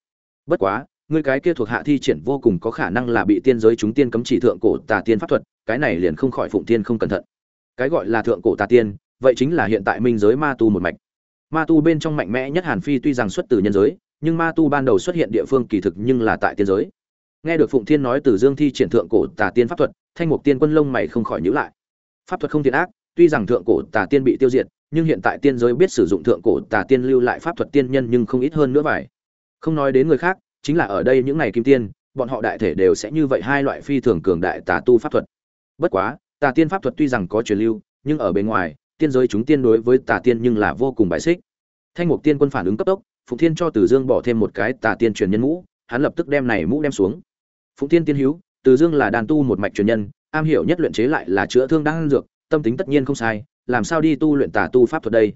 Bất quá ngươi cái kia thuộc hạ thi triển vô cùng có khả năng là bị tiên giới chúng tiên cấm chỉ thượng cổ tà tiên pháp thuật, cái này liền không khỏi phụng tiên không cẩn thận. Cái gọi là thượng cổ tà tiên, vậy chính là hiện tại minh giới ma tu một mạch. Ma tu bên trong mạnh mẽ nhất hàn phi tuy rằng xuất từ nhân giới, nhưng ma tu ban đầu xuất hiện địa phương kỳ thực nhưng là tại tiên giới. Nghe được phụng thiên nói từ dương thi triển thượng cổ tà tiên pháp thuật, thanh mục tiên quân lông mày không khỏi nhíu lại. Pháp thuật không thiện ác, tuy rằng thượng cổ tà tiên bị tiêu diệt, nhưng hiện tại tiên giới biết sử dụng thượng cổ tà tiên lưu lại pháp thuật tiên nhân nhưng không ít hơn nữa vài. Không nói đến người khác chính là ở đây những ngày kim tiên, bọn họ đại thể đều sẽ như vậy hai loại phi thường cường đại tà tu pháp thuật. Bất quá, tà tiên pháp thuật tuy rằng có truyền lưu, nhưng ở bên ngoài, tiên giới chúng tiên đối với tà tiên nhưng là vô cùng bại xích. Thanh mục tiên quân phản ứng cấp tốc, phụng thiên cho từ dương bỏ thêm một cái tà tiên truyền nhân mũ hắn lập tức đem này mũ đem xuống. Phụng tiên tiên hữu, từ dương là đàn tu một mạch truyền nhân, am hiểu nhất luyện chế lại là chữa thương đang dược, tâm tính tất nhiên không sai, làm sao đi tu luyện tà tu pháp thuật đây?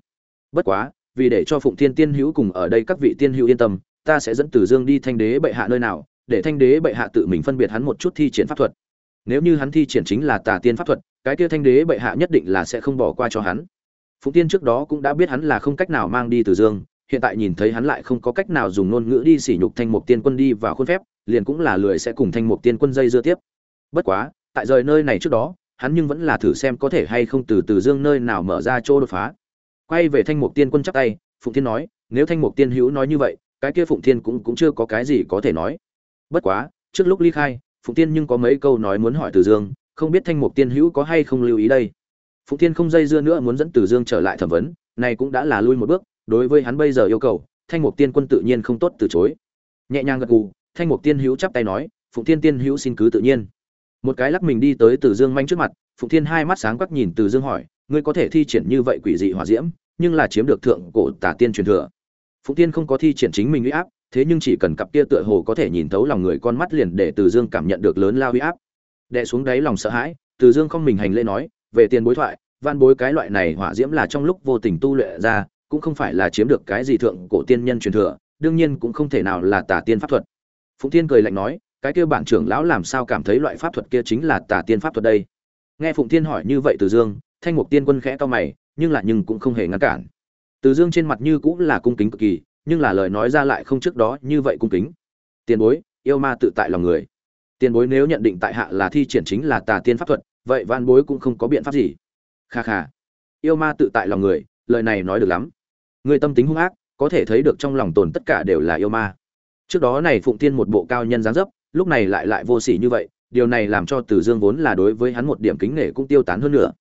Bất quá, vì để cho phụng thiên tiên hữu cùng ở đây các vị tiên hữu yên tâm ta sẽ dẫn từ dương đi thanh đế bệ hạ nơi nào, để thanh đế bệ hạ tự mình phân biệt hắn một chút thi triển pháp thuật. Nếu như hắn thi triển chính là tà tiên pháp thuật, cái kia thanh đế bệ hạ nhất định là sẽ không bỏ qua cho hắn. Phụng tiên trước đó cũng đã biết hắn là không cách nào mang đi từ dương, hiện tại nhìn thấy hắn lại không có cách nào dùng ngôn ngữ đi sỉ nhục thanh mục tiên quân đi vào khuôn phép, liền cũng là lười sẽ cùng thanh mục tiên quân dây dưa tiếp. Bất quá, tại rời nơi này trước đó, hắn nhưng vẫn là thử xem có thể hay không từ từ dương nơi nào mở ra chỗ đột phá. Quay về thanh mục tiên quân chắp tay, phụng Tiên nói, nếu thanh mục tiên hữu nói như vậy cái kia phụng thiên cũng cũng chưa có cái gì có thể nói. Bất quá, trước lúc ly khai, phụng tiên nhưng có mấy câu nói muốn hỏi từ dương, không biết thanh mục tiên hữu có hay không lưu ý đây. Phụng tiên không dây dưa nữa muốn dẫn từ dương trở lại thẩm vấn, này cũng đã là lui một bước, đối với hắn bây giờ yêu cầu, thanh mục tiên quân tự nhiên không tốt từ chối. Nhẹ nhàng gật gù, thanh mục tiên hữu chắp tay nói, phụng tiên tiên hữu xin cứ tự nhiên. Một cái lắc mình đi tới từ dương manh trước mặt, phụng thiên hai mắt sáng quắc nhìn từ dương hỏi, ngươi có thể thi triển như vậy quỷ dị hỏa diễm, nhưng là chiếm được thượng cổ tả tiên truyền thừa phụng tiên không có thi triển chính mình uy áp, thế nhưng chỉ cần cặp kia tựa hồ có thể nhìn thấu lòng người con mắt liền để từ dương cảm nhận được lớn lao uy áp. Đệ xuống đáy lòng sợ hãi, từ dương không mình hành lễ nói, về tiền bối thoại van bối cái loại này hỏa diễm là trong lúc vô tình tu luyện ra, cũng không phải là chiếm được cái gì thượng cổ tiên nhân truyền thừa, đương nhiên cũng không thể nào là tả tiên pháp thuật. Phụng tiên cười lạnh nói, cái kia bản trưởng lão làm sao cảm thấy loại pháp thuật kia chính là tả tiên pháp thuật đây? Nghe phụng tiên hỏi như vậy từ dương, thanh mục tiên quân khẽ to mày, nhưng là nhưng cũng không hề ngăn cản từ dương trên mặt như cũng là cung kính cực kỳ nhưng là lời nói ra lại không trước đó như vậy cung kính. Tiền bối yêu ma tự tại lòng người. Tiền bối nếu nhận định tại hạ là thi triển chính là tà tiên pháp thuật vậy van bối cũng không có biện pháp gì. Kha kha. Yêu ma tự tại lòng người lời này nói được lắm. Người tâm tính hung ác có thể thấy được trong lòng tồn tất cả đều là yêu ma. Trước đó này phụng tiên một bộ cao nhân dáng dấp lúc này lại lại vô sỉ như vậy điều này làm cho Từ Dương vốn là đối với hắn một điểm kính nể cũng tiêu tán hơn nữa.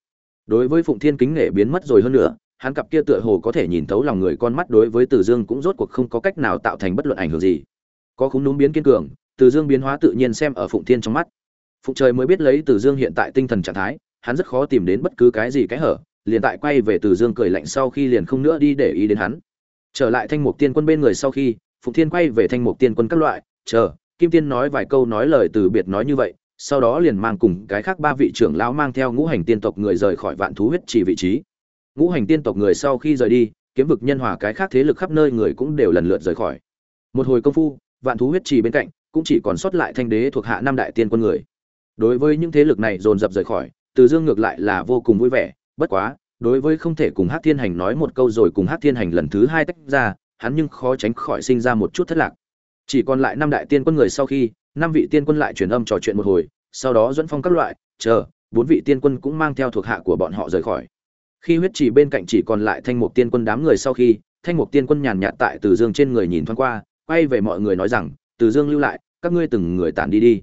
Đối với Phụng Thiên kính nể biến mất rồi hơn nữa, hắn cặp kia tựa hồ có thể nhìn thấu lòng người con mắt đối với Từ Dương cũng rốt cuộc không có cách nào tạo thành bất luận ảnh hưởng gì. Có khung núm biến kiên cường, Từ Dương biến hóa tự nhiên xem ở Phụng Thiên trong mắt. Phụng Trời mới biết lấy Từ Dương hiện tại tinh thần trạng thái, hắn rất khó tìm đến bất cứ cái gì cái hở, liền tại quay về Từ Dương cười lạnh sau khi liền không nữa đi để ý đến hắn. Trở lại Thanh Mục Tiên Quân bên người sau khi, Phụng Thiên quay về Thanh Mục Tiên Quân các loại, chờ, Kim Tiên nói vài câu nói lời từ biệt nói như vậy, sau đó liền mang cùng cái khác ba vị trưởng lão mang theo ngũ hành tiên tộc người rời khỏi vạn thú huyết chỉ vị trí ngũ hành tiên tộc người sau khi rời đi, kiếm vực nhân hòa cái khác thế lực khắp nơi người cũng đều lần lượt rời khỏi. Một hồi công phu, vạn thú huyết trì bên cạnh, cũng chỉ còn sót lại thanh đế thuộc hạ năm đại tiên quân người. Đối với những thế lực này dồn dập rời khỏi, từ dương ngược lại là vô cùng vui vẻ, bất quá, đối với không thể cùng hát thiên hành nói một câu rồi cùng hát thiên hành lần thứ hai tách ra, hắn nhưng khó tránh khỏi sinh ra một chút thất lạc. Chỉ còn lại năm đại tiên quân người sau khi, năm vị tiên quân lại truyền âm trò chuyện một hồi, sau đó dẫn phong các loại, chờ, bốn vị tiên quân cũng mang theo thuộc hạ của bọn họ rời khỏi khi huyết chỉ bên cạnh chỉ còn lại thanh mục tiên quân đám người sau khi, thanh mục tiên quân nhàn nhạt tại từ dương trên người nhìn thoáng qua, quay về mọi người nói rằng, từ dương lưu lại, các ngươi từng người tản đi đi.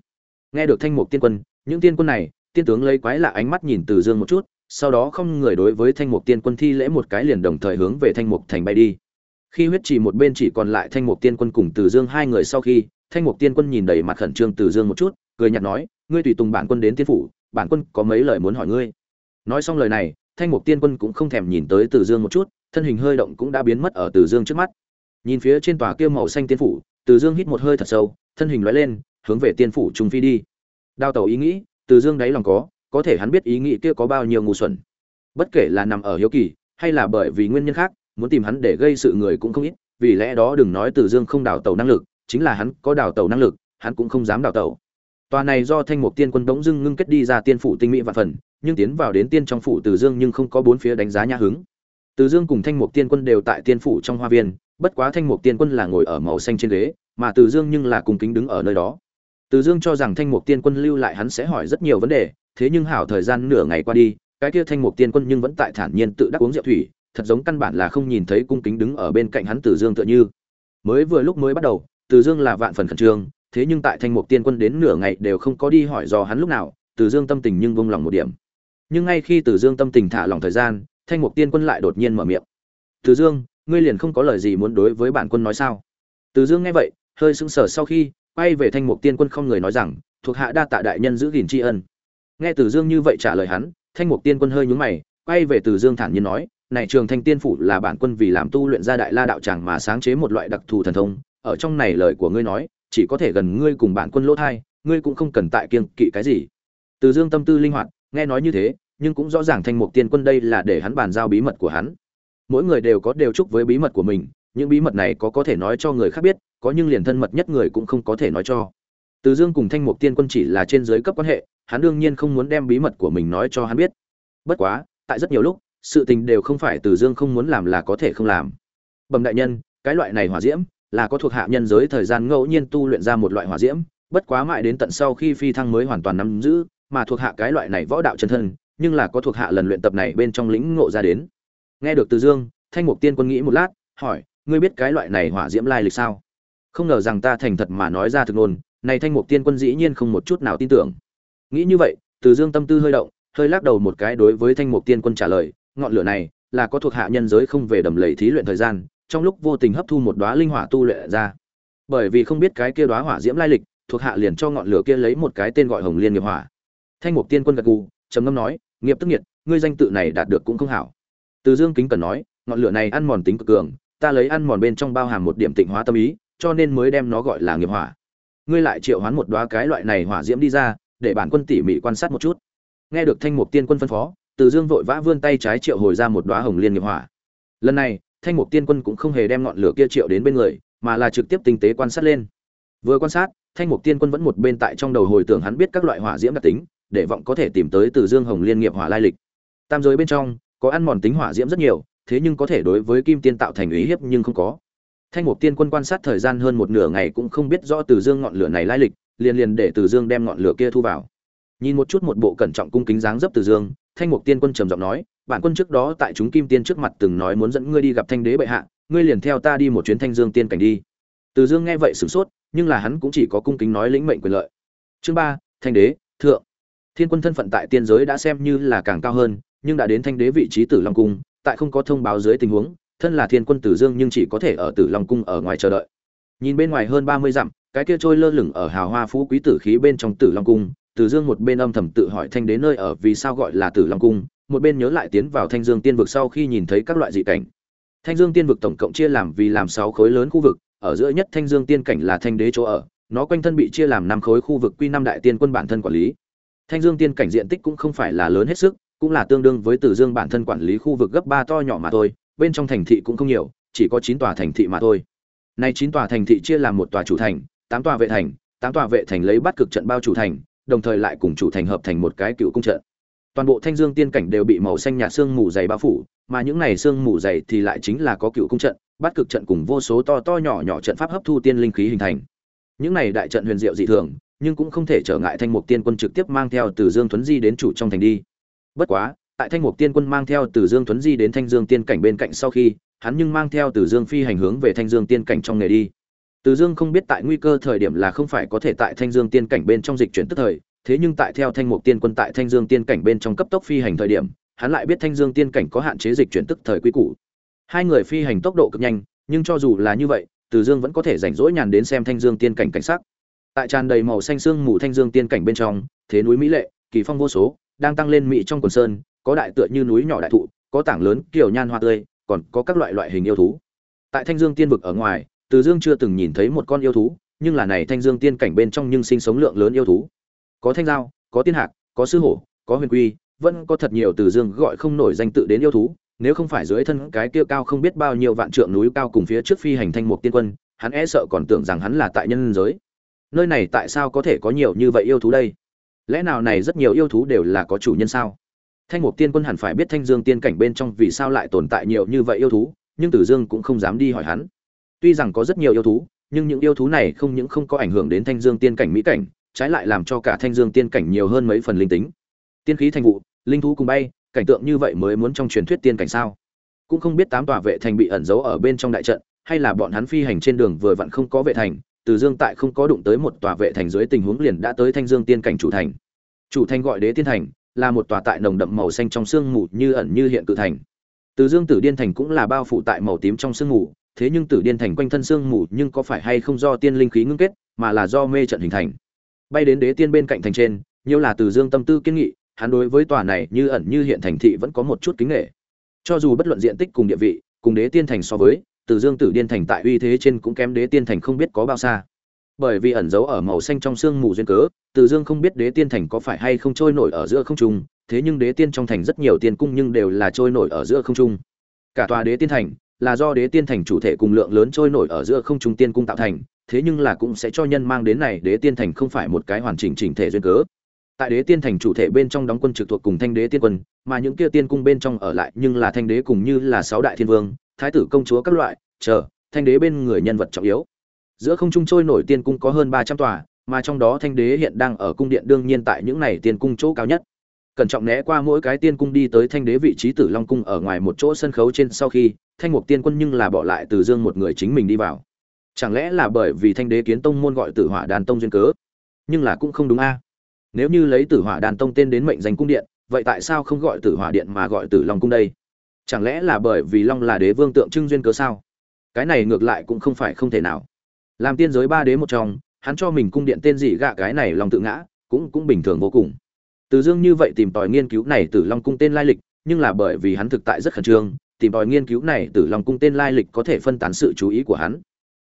Nghe được thanh mục tiên quân, những tiên quân này, tiên tướng lấy quái lạ ánh mắt nhìn từ dương một chút, sau đó không người đối với thanh mục tiên quân thi lễ một cái liền đồng thời hướng về thanh mục thành bay đi. Khi huyết chỉ một bên chỉ còn lại thanh mục tiên quân cùng từ dương hai người sau khi, thanh mục tiên quân nhìn đầy mặt khẩn trương từ dương một chút, cười nhạt nói, ngươi tùy tùng bản quân đến tiên phủ, bản quân có mấy lời muốn hỏi ngươi? Nói xong lời này thanh mục tiên quân cũng không thèm nhìn tới từ dương một chút thân hình hơi động cũng đã biến mất ở từ dương trước mắt. Nhìn phía trên tòa kia màu xanh tiên phủ từ dương hít một hơi thật sâu thân hình lóe lên hướng về tiên phủ trung phi đi. Đao tẩu ý nghĩ từ dương đáy lòng có có thể hắn biết ý nghĩ kia có bao nhiêu ngu xuẩn. Bất kể là nằm ở hiếu kỳ hay là bởi vì nguyên nhân khác muốn tìm hắn để gây sự người cũng không ít vì lẽ đó đừng nói từ dương không đào tẩu năng lực chính là hắn có đào tẩu năng lực hắn cũng không dám đào tẩu. Tòa này do Thanh Mục Tiên Quân đống dưng ngưng kết đi ra tiên phủ tinh mỹ vạn phần, nhưng tiến vào đến tiên trong phủ Từ Dương nhưng không có bốn phía đánh giá nhã hứng. Từ Dương cùng Thanh Mục Tiên Quân đều tại tiên phủ trong hoa viên, bất quá Thanh Mục Tiên Quân là ngồi ở màu xanh trên ghế, mà Từ Dương nhưng là cùng kính đứng ở nơi đó. Từ Dương cho rằng Thanh Mục Tiên Quân lưu lại hắn sẽ hỏi rất nhiều vấn đề, thế nhưng hảo thời gian nửa ngày qua đi, cái kia Thanh Mục Tiên Quân nhưng vẫn tại thản nhiên tự đắc uống rượu thủy, thật giống căn bản là không nhìn thấy cung kính đứng ở bên cạnh hắn Từ Dương tựa như. Mới vừa lúc mới bắt đầu, Từ Dương là vạn phần khẩn trương, thế nhưng tại Thanh Mục Tiên Quân đến nửa ngày đều không có đi hỏi dò hắn lúc nào, Từ Dương tâm tình nhưng vung lòng một điểm. Nhưng ngay khi Từ Dương tâm tình thả lòng thời gian, Thanh Mục Tiên Quân lại đột nhiên mở miệng. "Từ Dương, ngươi liền không có lời gì muốn đối với bản quân nói sao?" Từ Dương nghe vậy, hơi sững sờ sau khi, quay về Thanh Mục Tiên Quân không người nói rằng, "Thuộc hạ đa tạ đại nhân giữ gìn tri ân." Nghe Từ Dương như vậy trả lời hắn, Thanh Mục Tiên Quân hơi nhướng mày, quay về Từ Dương thản nhiên nói, "Này Trường Thanh Tiên phủ là bản quân vì làm tu luyện ra đại la đạo tràng mà sáng chế một loại đặc thù thần thông, ở trong này lời của ngươi nói, chỉ có thể gần ngươi cùng bản quân lỗ thai ngươi cũng không cần tại kiêng kỵ cái gì từ dương tâm tư linh hoạt nghe nói như thế nhưng cũng rõ ràng thanh mục tiên quân đây là để hắn bàn giao bí mật của hắn. Mỗi người đều có đều chúc với bí mật của mình những bí mật này có có thể nói cho người khác biết có nhưng liền thân mật nhất người cũng không có thể nói cho. Từ dương cùng thanh mục tiên quân chỉ là trên giới cấp quan hệ hắn đương nhiên không muốn đem bí mật của mình nói cho hắn biết. Bất quá tại rất nhiều lúc sự tình đều không phải từ dương không muốn làm là có thể không làm. Bẩm đại nhân cái loại này hỏa diễm là có thuộc hạ nhân giới thời gian ngẫu nhiên tu luyện ra một loại hỏa diễm, bất quá mãi đến tận sau khi phi thăng mới hoàn toàn nắm giữ, mà thuộc hạ cái loại này võ đạo chân thân, nhưng là có thuộc hạ lần luyện tập này bên trong lĩnh ngộ ra đến. Nghe được Từ Dương, Thanh Mục Tiên Quân nghĩ một lát, hỏi, ngươi biết cái loại này hỏa diễm lai lịch sao? Không ngờ rằng ta thành thật mà nói ra thực ngôn, này Thanh Mục Tiên Quân dĩ nhiên không một chút nào tin tưởng. Nghĩ như vậy, Từ Dương tâm tư hơi động, hơi lắc đầu một cái đối với Thanh Mục Tiên Quân trả lời, ngọn lửa này là có thuộc hạ nhân giới không về đầm lầy thí luyện thời gian, trong lúc vô tình hấp thu một đóa linh hỏa tu luyện ra. Bởi vì không biết cái kia đóa hỏa diễm lai lịch, thuộc hạ liền cho ngọn lửa kia lấy một cái tên gọi Hồng Liên Nghiệp Hỏa. Thanh Mục Tiên Quân gật gù, trầm ngâm nói, nghiệp tức nghiệt, ngươi danh tự này đạt được cũng không hảo. Từ Dương kính cần nói, ngọn lửa này ăn mòn tính cực cường, ta lấy ăn mòn bên trong bao hàm một điểm tịnh hóa tâm ý, cho nên mới đem nó gọi là nghiệp hỏa. Ngươi lại triệu hoán một đóa cái loại này hỏa diễm đi ra, để bản quân tỉ mỉ quan sát một chút. Nghe được Thanh Mục Tiên Quân phân phó, Từ Dương vội vã vươn tay trái triệu hồi ra một đóa hồng liên nghiệp hỏa. Lần này, thanh mục tiên quân cũng không hề đem ngọn lửa kia triệu đến bên người mà là trực tiếp tinh tế quan sát lên vừa quan sát thanh mục tiên quân vẫn một bên tại trong đầu hồi tưởng hắn biết các loại hỏa diễm đặc tính để vọng có thể tìm tới từ dương hồng liên nghiệp hỏa lai lịch. Tam giới bên trong, có ăn mòn tính hỏa diễm rất nhiều, thế nhưng có thể đối với kim tiên tạo thành ý hiếp nhưng không có. Thanh mục tiên quân quan sát thời gian hơn một nửa ngày cũng không biết rõ từ dương ngọn lửa này lai lịch, liền liền để từ dương đem ngọn lửa kia thu vào. Nhìn một chút một bộ cẩn trọng cung kính dáng dấp từ dương, thanh mục tiên quân trầm giọng nói, bản quân trước đó tại chúng kim tiên trước mặt từng nói muốn dẫn ngươi đi gặp thanh đế bệ hạ, ngươi liền theo ta đi một chuyến thanh dương tiên cảnh đi. Từ dương nghe vậy sửng sốt, nhưng là hắn cũng chỉ có cung kính nói lĩnh mệnh quyền lợi. Chương ba, thanh đế, thượng thiên quân thân phận tại tiên giới đã xem như là càng cao hơn nhưng đã đến thanh đế vị trí tử long cung tại không có thông báo dưới tình huống thân là thiên quân tử dương nhưng chỉ có thể ở tử long cung ở ngoài chờ đợi nhìn bên ngoài hơn ba mươi dặm cái kia trôi lơ lửng ở hào hoa phú quý tử khí bên trong tử long cung tử dương một bên âm thầm tự hỏi thanh đế nơi ở vì sao gọi là tử long cung một bên nhớ lại tiến vào Thanh Dương Tiên vực sau khi nhìn thấy các loại dị cảnh. Thanh Dương Tiên vực tổng cộng chia làm vì làm sáu khối lớn khu vực, ở giữa nhất Thanh Dương Tiên cảnh là Thanh Đế chỗ ở, nó quanh thân bị chia làm năm khối khu vực quy năm đại tiên quân bản thân quản lý. Thanh Dương Tiên cảnh diện tích cũng không phải là lớn hết sức, cũng là tương đương với Tử Dương bản thân quản lý khu vực gấp 3 to nhỏ mà thôi, bên trong thành thị cũng không nhiều, chỉ có 9 tòa thành thị mà thôi. Nay 9 tòa thành thị chia làm một tòa chủ thành, 8 tòa vệ thành, 8 tòa vệ thành lấy bắt cực trận bao chủ thành, đồng thời lại cùng chủ thành hợp thành một cái cựu cung trận toàn bộ thanh dương tiên cảnh đều bị màu xanh nhạt sương mù dày bao phủ mà những này sương mù dày thì lại chính là có cựu cung trận bắt cực trận cùng vô số to to nhỏ nhỏ trận pháp hấp thu tiên linh khí hình thành những này đại trận huyền diệu dị thường nhưng cũng không thể trở ngại thanh mục tiên quân trực tiếp mang theo từ dương thuấn di đến chủ trong thành đi. Bất quá, tại thanh mục tiên quân mang theo từ dương thuấn di đến thanh dương tiên cảnh bên cạnh sau khi, hắn nhưng mang theo từ dương phi hành hướng về thanh dương tiên cảnh trong nghề đi. Từ dương không biết tại nguy cơ thời điểm là không phải có thể tại thanh dương tiên cảnh bên trong dịch chuyển tức thời, thế nhưng tại theo thanh mục tiên quân tại thanh dương tiên cảnh bên trong cấp tốc phi hành thời điểm, hắn lại biết thanh dương tiên cảnh có hạn chế dịch chuyển tức thời quy củ. Hai người phi hành tốc độ cực nhanh, nhưng cho dù là như vậy, từ dương vẫn có thể rảnh rỗi nhàn đến xem thanh dương tiên cảnh cảnh sắc tại tràn đầy màu xanh sương mù thanh dương tiên cảnh bên trong, thế núi mỹ lệ, kỳ phong vô số, đang tăng lên mỹ trong quần sơn, có đại tựa như núi nhỏ đại thụ, có tảng lớn kiểu nhan hoa tươi, còn có các loại loại hình yêu thú. Tại thanh dương tiên vực ở ngoài, từ dương chưa từng nhìn thấy một con yêu thú, nhưng là này thanh dương tiên cảnh bên trong nhưng sinh sống lượng lớn yêu thú. Có thanh giao, có tiên hạc, có sư hổ, có huyền quy, vẫn có thật nhiều từ dương gọi không nổi danh tự đến yêu thú, nếu không phải dưới thân cái kia cao không biết bao nhiêu vạn trượng núi cao cùng phía trước phi hành thanh mục tiên quân, hắn e sợ còn tưởng rằng hắn là tại nhân giới nơi này tại sao có thể có nhiều như vậy yêu thú đây? Lẽ nào này rất nhiều yêu thú đều là có chủ nhân sao? Thanh mục tiên quân hẳn phải biết thanh dương tiên cảnh bên trong vì sao lại tồn tại nhiều như vậy yêu thú, nhưng tử dương cũng không dám đi hỏi hắn. Tuy rằng có rất nhiều yêu thú, nhưng những yêu thú này không những không có ảnh hưởng đến thanh dương tiên cảnh mỹ cảnh, trái lại làm cho cả thanh dương tiên cảnh nhiều hơn mấy phần linh tính. Tiên khí thành vụ, linh thú cùng bay, cảnh tượng như vậy mới muốn trong truyền thuyết tiên cảnh sao? Cũng không biết tám tòa vệ thành bị ẩn giấu ở bên trong đại trận, hay là bọn hắn phi hành trên đường vừa vặn không có vệ thành từ dương tại không có đụng tới một tòa vệ thành dưới tình huống liền đã tới thanh dương tiên cảnh chủ thành. Chủ thành gọi đế tiên thành, là một tòa tại nồng đậm màu xanh trong sương mù như ẩn như hiện cự thành. Từ dương tử điên thành cũng là bao phủ tại màu tím trong sương mù, thế nhưng tử điên thành quanh thân sương mù nhưng có phải hay không do tiên linh khí ngưng kết, mà là do mê trận hình thành. Bay đến đế tiên bên cạnh thành trên, nhiều là từ dương tâm tư kiên nghị, hắn đối với tòa này như ẩn như hiện thành thị vẫn có một chút kính nghệ cho dù bất luận diện tích cùng địa vị, cùng đế tiên thành so với từ dương tử điên thành tại uy thế trên cũng kém đế tiên thành không biết có bao xa. Bởi vì ẩn giấu ở màu xanh trong sương mù duyên cớ, từ dương không biết đế tiên thành có phải hay không trôi nổi ở giữa không trung, thế nhưng đế tiên trong thành rất nhiều tiên cung nhưng đều là trôi nổi ở giữa không trung. Cả tòa đế tiên thành là do đế tiên thành chủ thể cùng lượng lớn trôi nổi ở giữa không trung tiên cung tạo thành, thế nhưng là cũng sẽ cho nhân mang đến này đế tiên thành không phải một cái hoàn chỉnh chỉnh thể duyên cớ. Tại đế tiên thành chủ thể bên trong đóng quân trực thuộc cùng thanh đế tiên quân, mà những kia tiên cung bên trong ở lại nhưng là thanh đế cùng như là sáu đại thiên vương thái tử công chúa các loại, chờ, thanh đế bên người nhân vật trọng yếu. Giữa không trung trôi nổi tiên cung có hơn ba trăm tòa, mà trong đó thanh đế hiện đang ở cung điện đương nhiên tại những này tiên cung chỗ cao nhất. Cẩn trọng né qua mỗi cái tiên cung đi tới thanh đế vị trí tử long cung ở ngoài một chỗ sân khấu trên sau khi, thanh mục tiên quân nhưng là bỏ lại từ dương một người chính mình đi vào. Chẳng lẽ là bởi vì thanh đế kiến tông môn gọi tử hỏa đàn tông duyên cớ? Nhưng là cũng không đúng a. Nếu như lấy tử hỏa đàn tông tên đến mệnh danh cung điện, vậy tại sao không gọi tử hỏa điện mà gọi tử long cung đây? Chẳng lẽ là bởi vì long là đế vương tượng trưng duyên cớ sao? Cái này ngược lại cũng không phải không thể nào. Làm tiên giới ba đế một trong, hắn cho mình cung điện tên gì gạ cái này lòng tự ngã, cũng cũng bình thường vô cùng. Từ dương như vậy tìm tòi nghiên cứu này tử long cung tên lai lịch, nhưng là bởi vì hắn thực tại rất khẩn trương, tìm tòi nghiên cứu này tử long cung tên lai lịch có thể phân tán sự chú ý của hắn.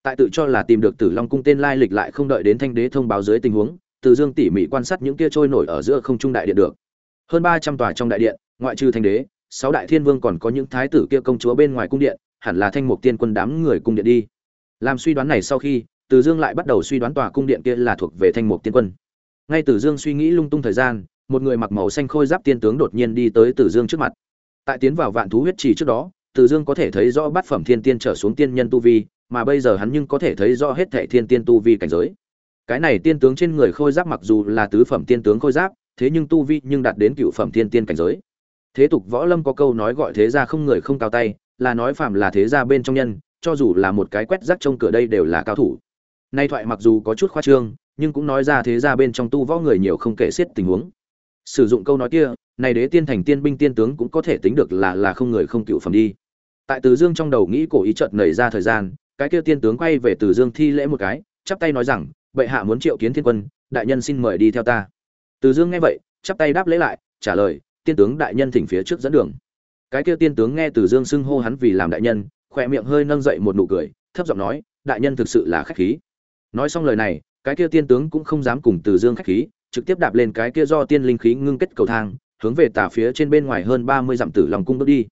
Tại tự cho là tìm được tử long cung tên lai lịch lại không đợi đến thanh đế thông báo dưới tình huống, từ dương tỉ mỉ quan sát những kia trôi nổi ở giữa không trung đại điện được. Hơn ba trăm tòa trong đại điện, ngoại trừ thanh đế sáu đại thiên vương còn có những thái tử kia công chúa bên ngoài cung điện, hẳn là thanh mục tiên quân đám người cung điện đi. Làm suy đoán này sau khi, từ dương lại bắt đầu suy đoán tòa cung điện kia là thuộc về thanh mục tiên quân. Ngay từ dương suy nghĩ lung tung thời gian, một người mặc màu xanh khôi giáp tiên tướng đột nhiên đi tới từ dương trước mặt. Tại tiến vào vạn thú huyết trì trước đó, từ dương có thể thấy rõ bát phẩm thiên tiên trở xuống tiên nhân tu vi, mà bây giờ hắn nhưng có thể thấy rõ hết thệ thiên tiên tu vi cảnh giới. Cái này tiên tướng trên người khôi giáp mặc dù là tứ phẩm tiên tướng khôi giáp, thế nhưng tu vi nhưng đạt đến cựu phẩm thiên tiên cảnh giới thế tục võ lâm có câu nói gọi thế gia không người không cao tay, là nói phạm là thế gia bên trong nhân, cho dù là một cái quét rác trong cửa đây đều là cao thủ. Nay thoại mặc dù có chút khoa trương, nhưng cũng nói ra thế gia bên trong tu võ người nhiều không kể xiết tình huống. Sử dụng câu nói kia này đế tiên thành tiên binh tiên tướng cũng có thể tính được là là không người không cựu phẩm đi. Tại từ dương trong đầu nghĩ cổ ý chợt nảy ra thời gian, cái kia tiên tướng quay về từ dương thi lễ một cái, chắp tay nói rằng, bệ hạ muốn triệu kiến thiên quân, đại nhân xin mời đi theo ta. Từ dương nghe vậy, chắp tay đáp lễ lại, trả lời tiên tướng đại nhân thỉnh phía trước dẫn đường. Cái kia tiên tướng nghe từ dương xưng hô hắn vì làm đại nhân, khỏe miệng hơi nâng dậy một nụ cười, thấp giọng nói, đại nhân thực sự là khách khí. Nói xong lời này, cái kia tiên tướng cũng không dám cùng từ dương khách khí, trực tiếp đạp lên cái kia do tiên linh khí ngưng kết cầu thang, hướng về tà phía trên bên ngoài hơn ba mươi dặm tử lòng cung bước đi.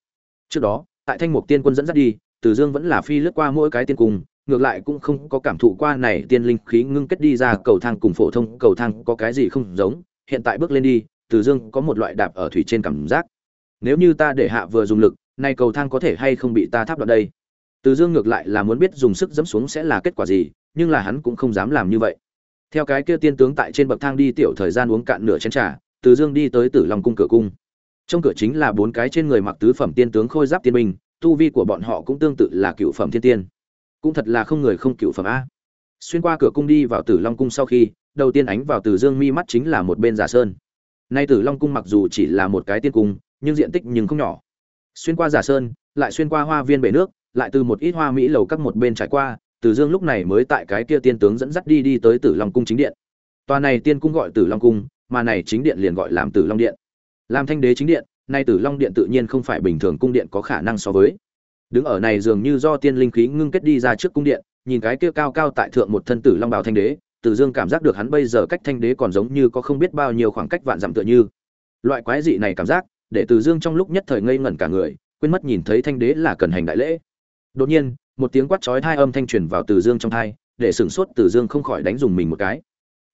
Trước đó, tại thanh mục tiên quân dẫn dắt đi, từ dương vẫn là phi lướt qua mỗi cái tiên cung, ngược lại cũng không có cảm thụ qua này tiên linh khí ngưng kết đi ra cầu thang cùng phổ thông cầu thang có cái gì không giống, hiện tại bước lên đi từ dương có một loại đạp ở thủy trên cảm giác. Nếu như ta để hạ vừa dùng lực, nay cầu thang có thể hay không bị ta tháp đoạn đây? Từ dương ngược lại là muốn biết dùng sức dẫm xuống sẽ là kết quả gì, nhưng là hắn cũng không dám làm như vậy. Theo cái kia tiên tướng tại trên bậc thang đi tiểu thời gian uống cạn nửa chén trà, từ dương đi tới tử long cung cửa cung. Trong cửa chính là bốn cái trên người mặc tứ phẩm tiên tướng khôi giáp tiên binh, tu vi của bọn họ cũng tương tự là cựu phẩm thiên tiên. Cũng thật là không người không cựu phẩm a. Xuyên qua cửa cung đi vào tử long cung sau khi, đầu tiên ánh vào từ dương mi mắt chính là một bên giả sơn nay tử long cung mặc dù chỉ là một cái tiên cung, nhưng diện tích nhưng không nhỏ. Xuyên qua giả sơn, lại xuyên qua hoa viên bể nước, lại từ một ít hoa mỹ lầu các một bên trải qua từ dương lúc này mới tại cái kia tiên tướng dẫn dắt đi đi tới tử long cung chính điện. Tòa này tiên cung gọi tử long cung, mà này chính điện liền gọi làm tử long điện. Làm thanh đế chính điện, nay tử long điện tự nhiên không phải bình thường cung điện có khả năng so với. Đứng ở này dường như do tiên linh khí ngưng kết đi ra trước cung điện, nhìn cái kia cao cao tại thượng một thân tử long bào thanh đế từ dương cảm giác được hắn bây giờ cách thanh đế còn giống như có không biết bao nhiêu khoảng cách vạn dặm tựa như loại quái dị này cảm giác để Từ dương trong lúc nhất thời ngây ngẩn cả người quên mất nhìn thấy thanh đế là cần hành đại lễ đột nhiên một tiếng quát chói tai âm thanh truyền vào từ dương trong tai để sửng sốt Từ Dương không khỏi đánh dùng mình một cái.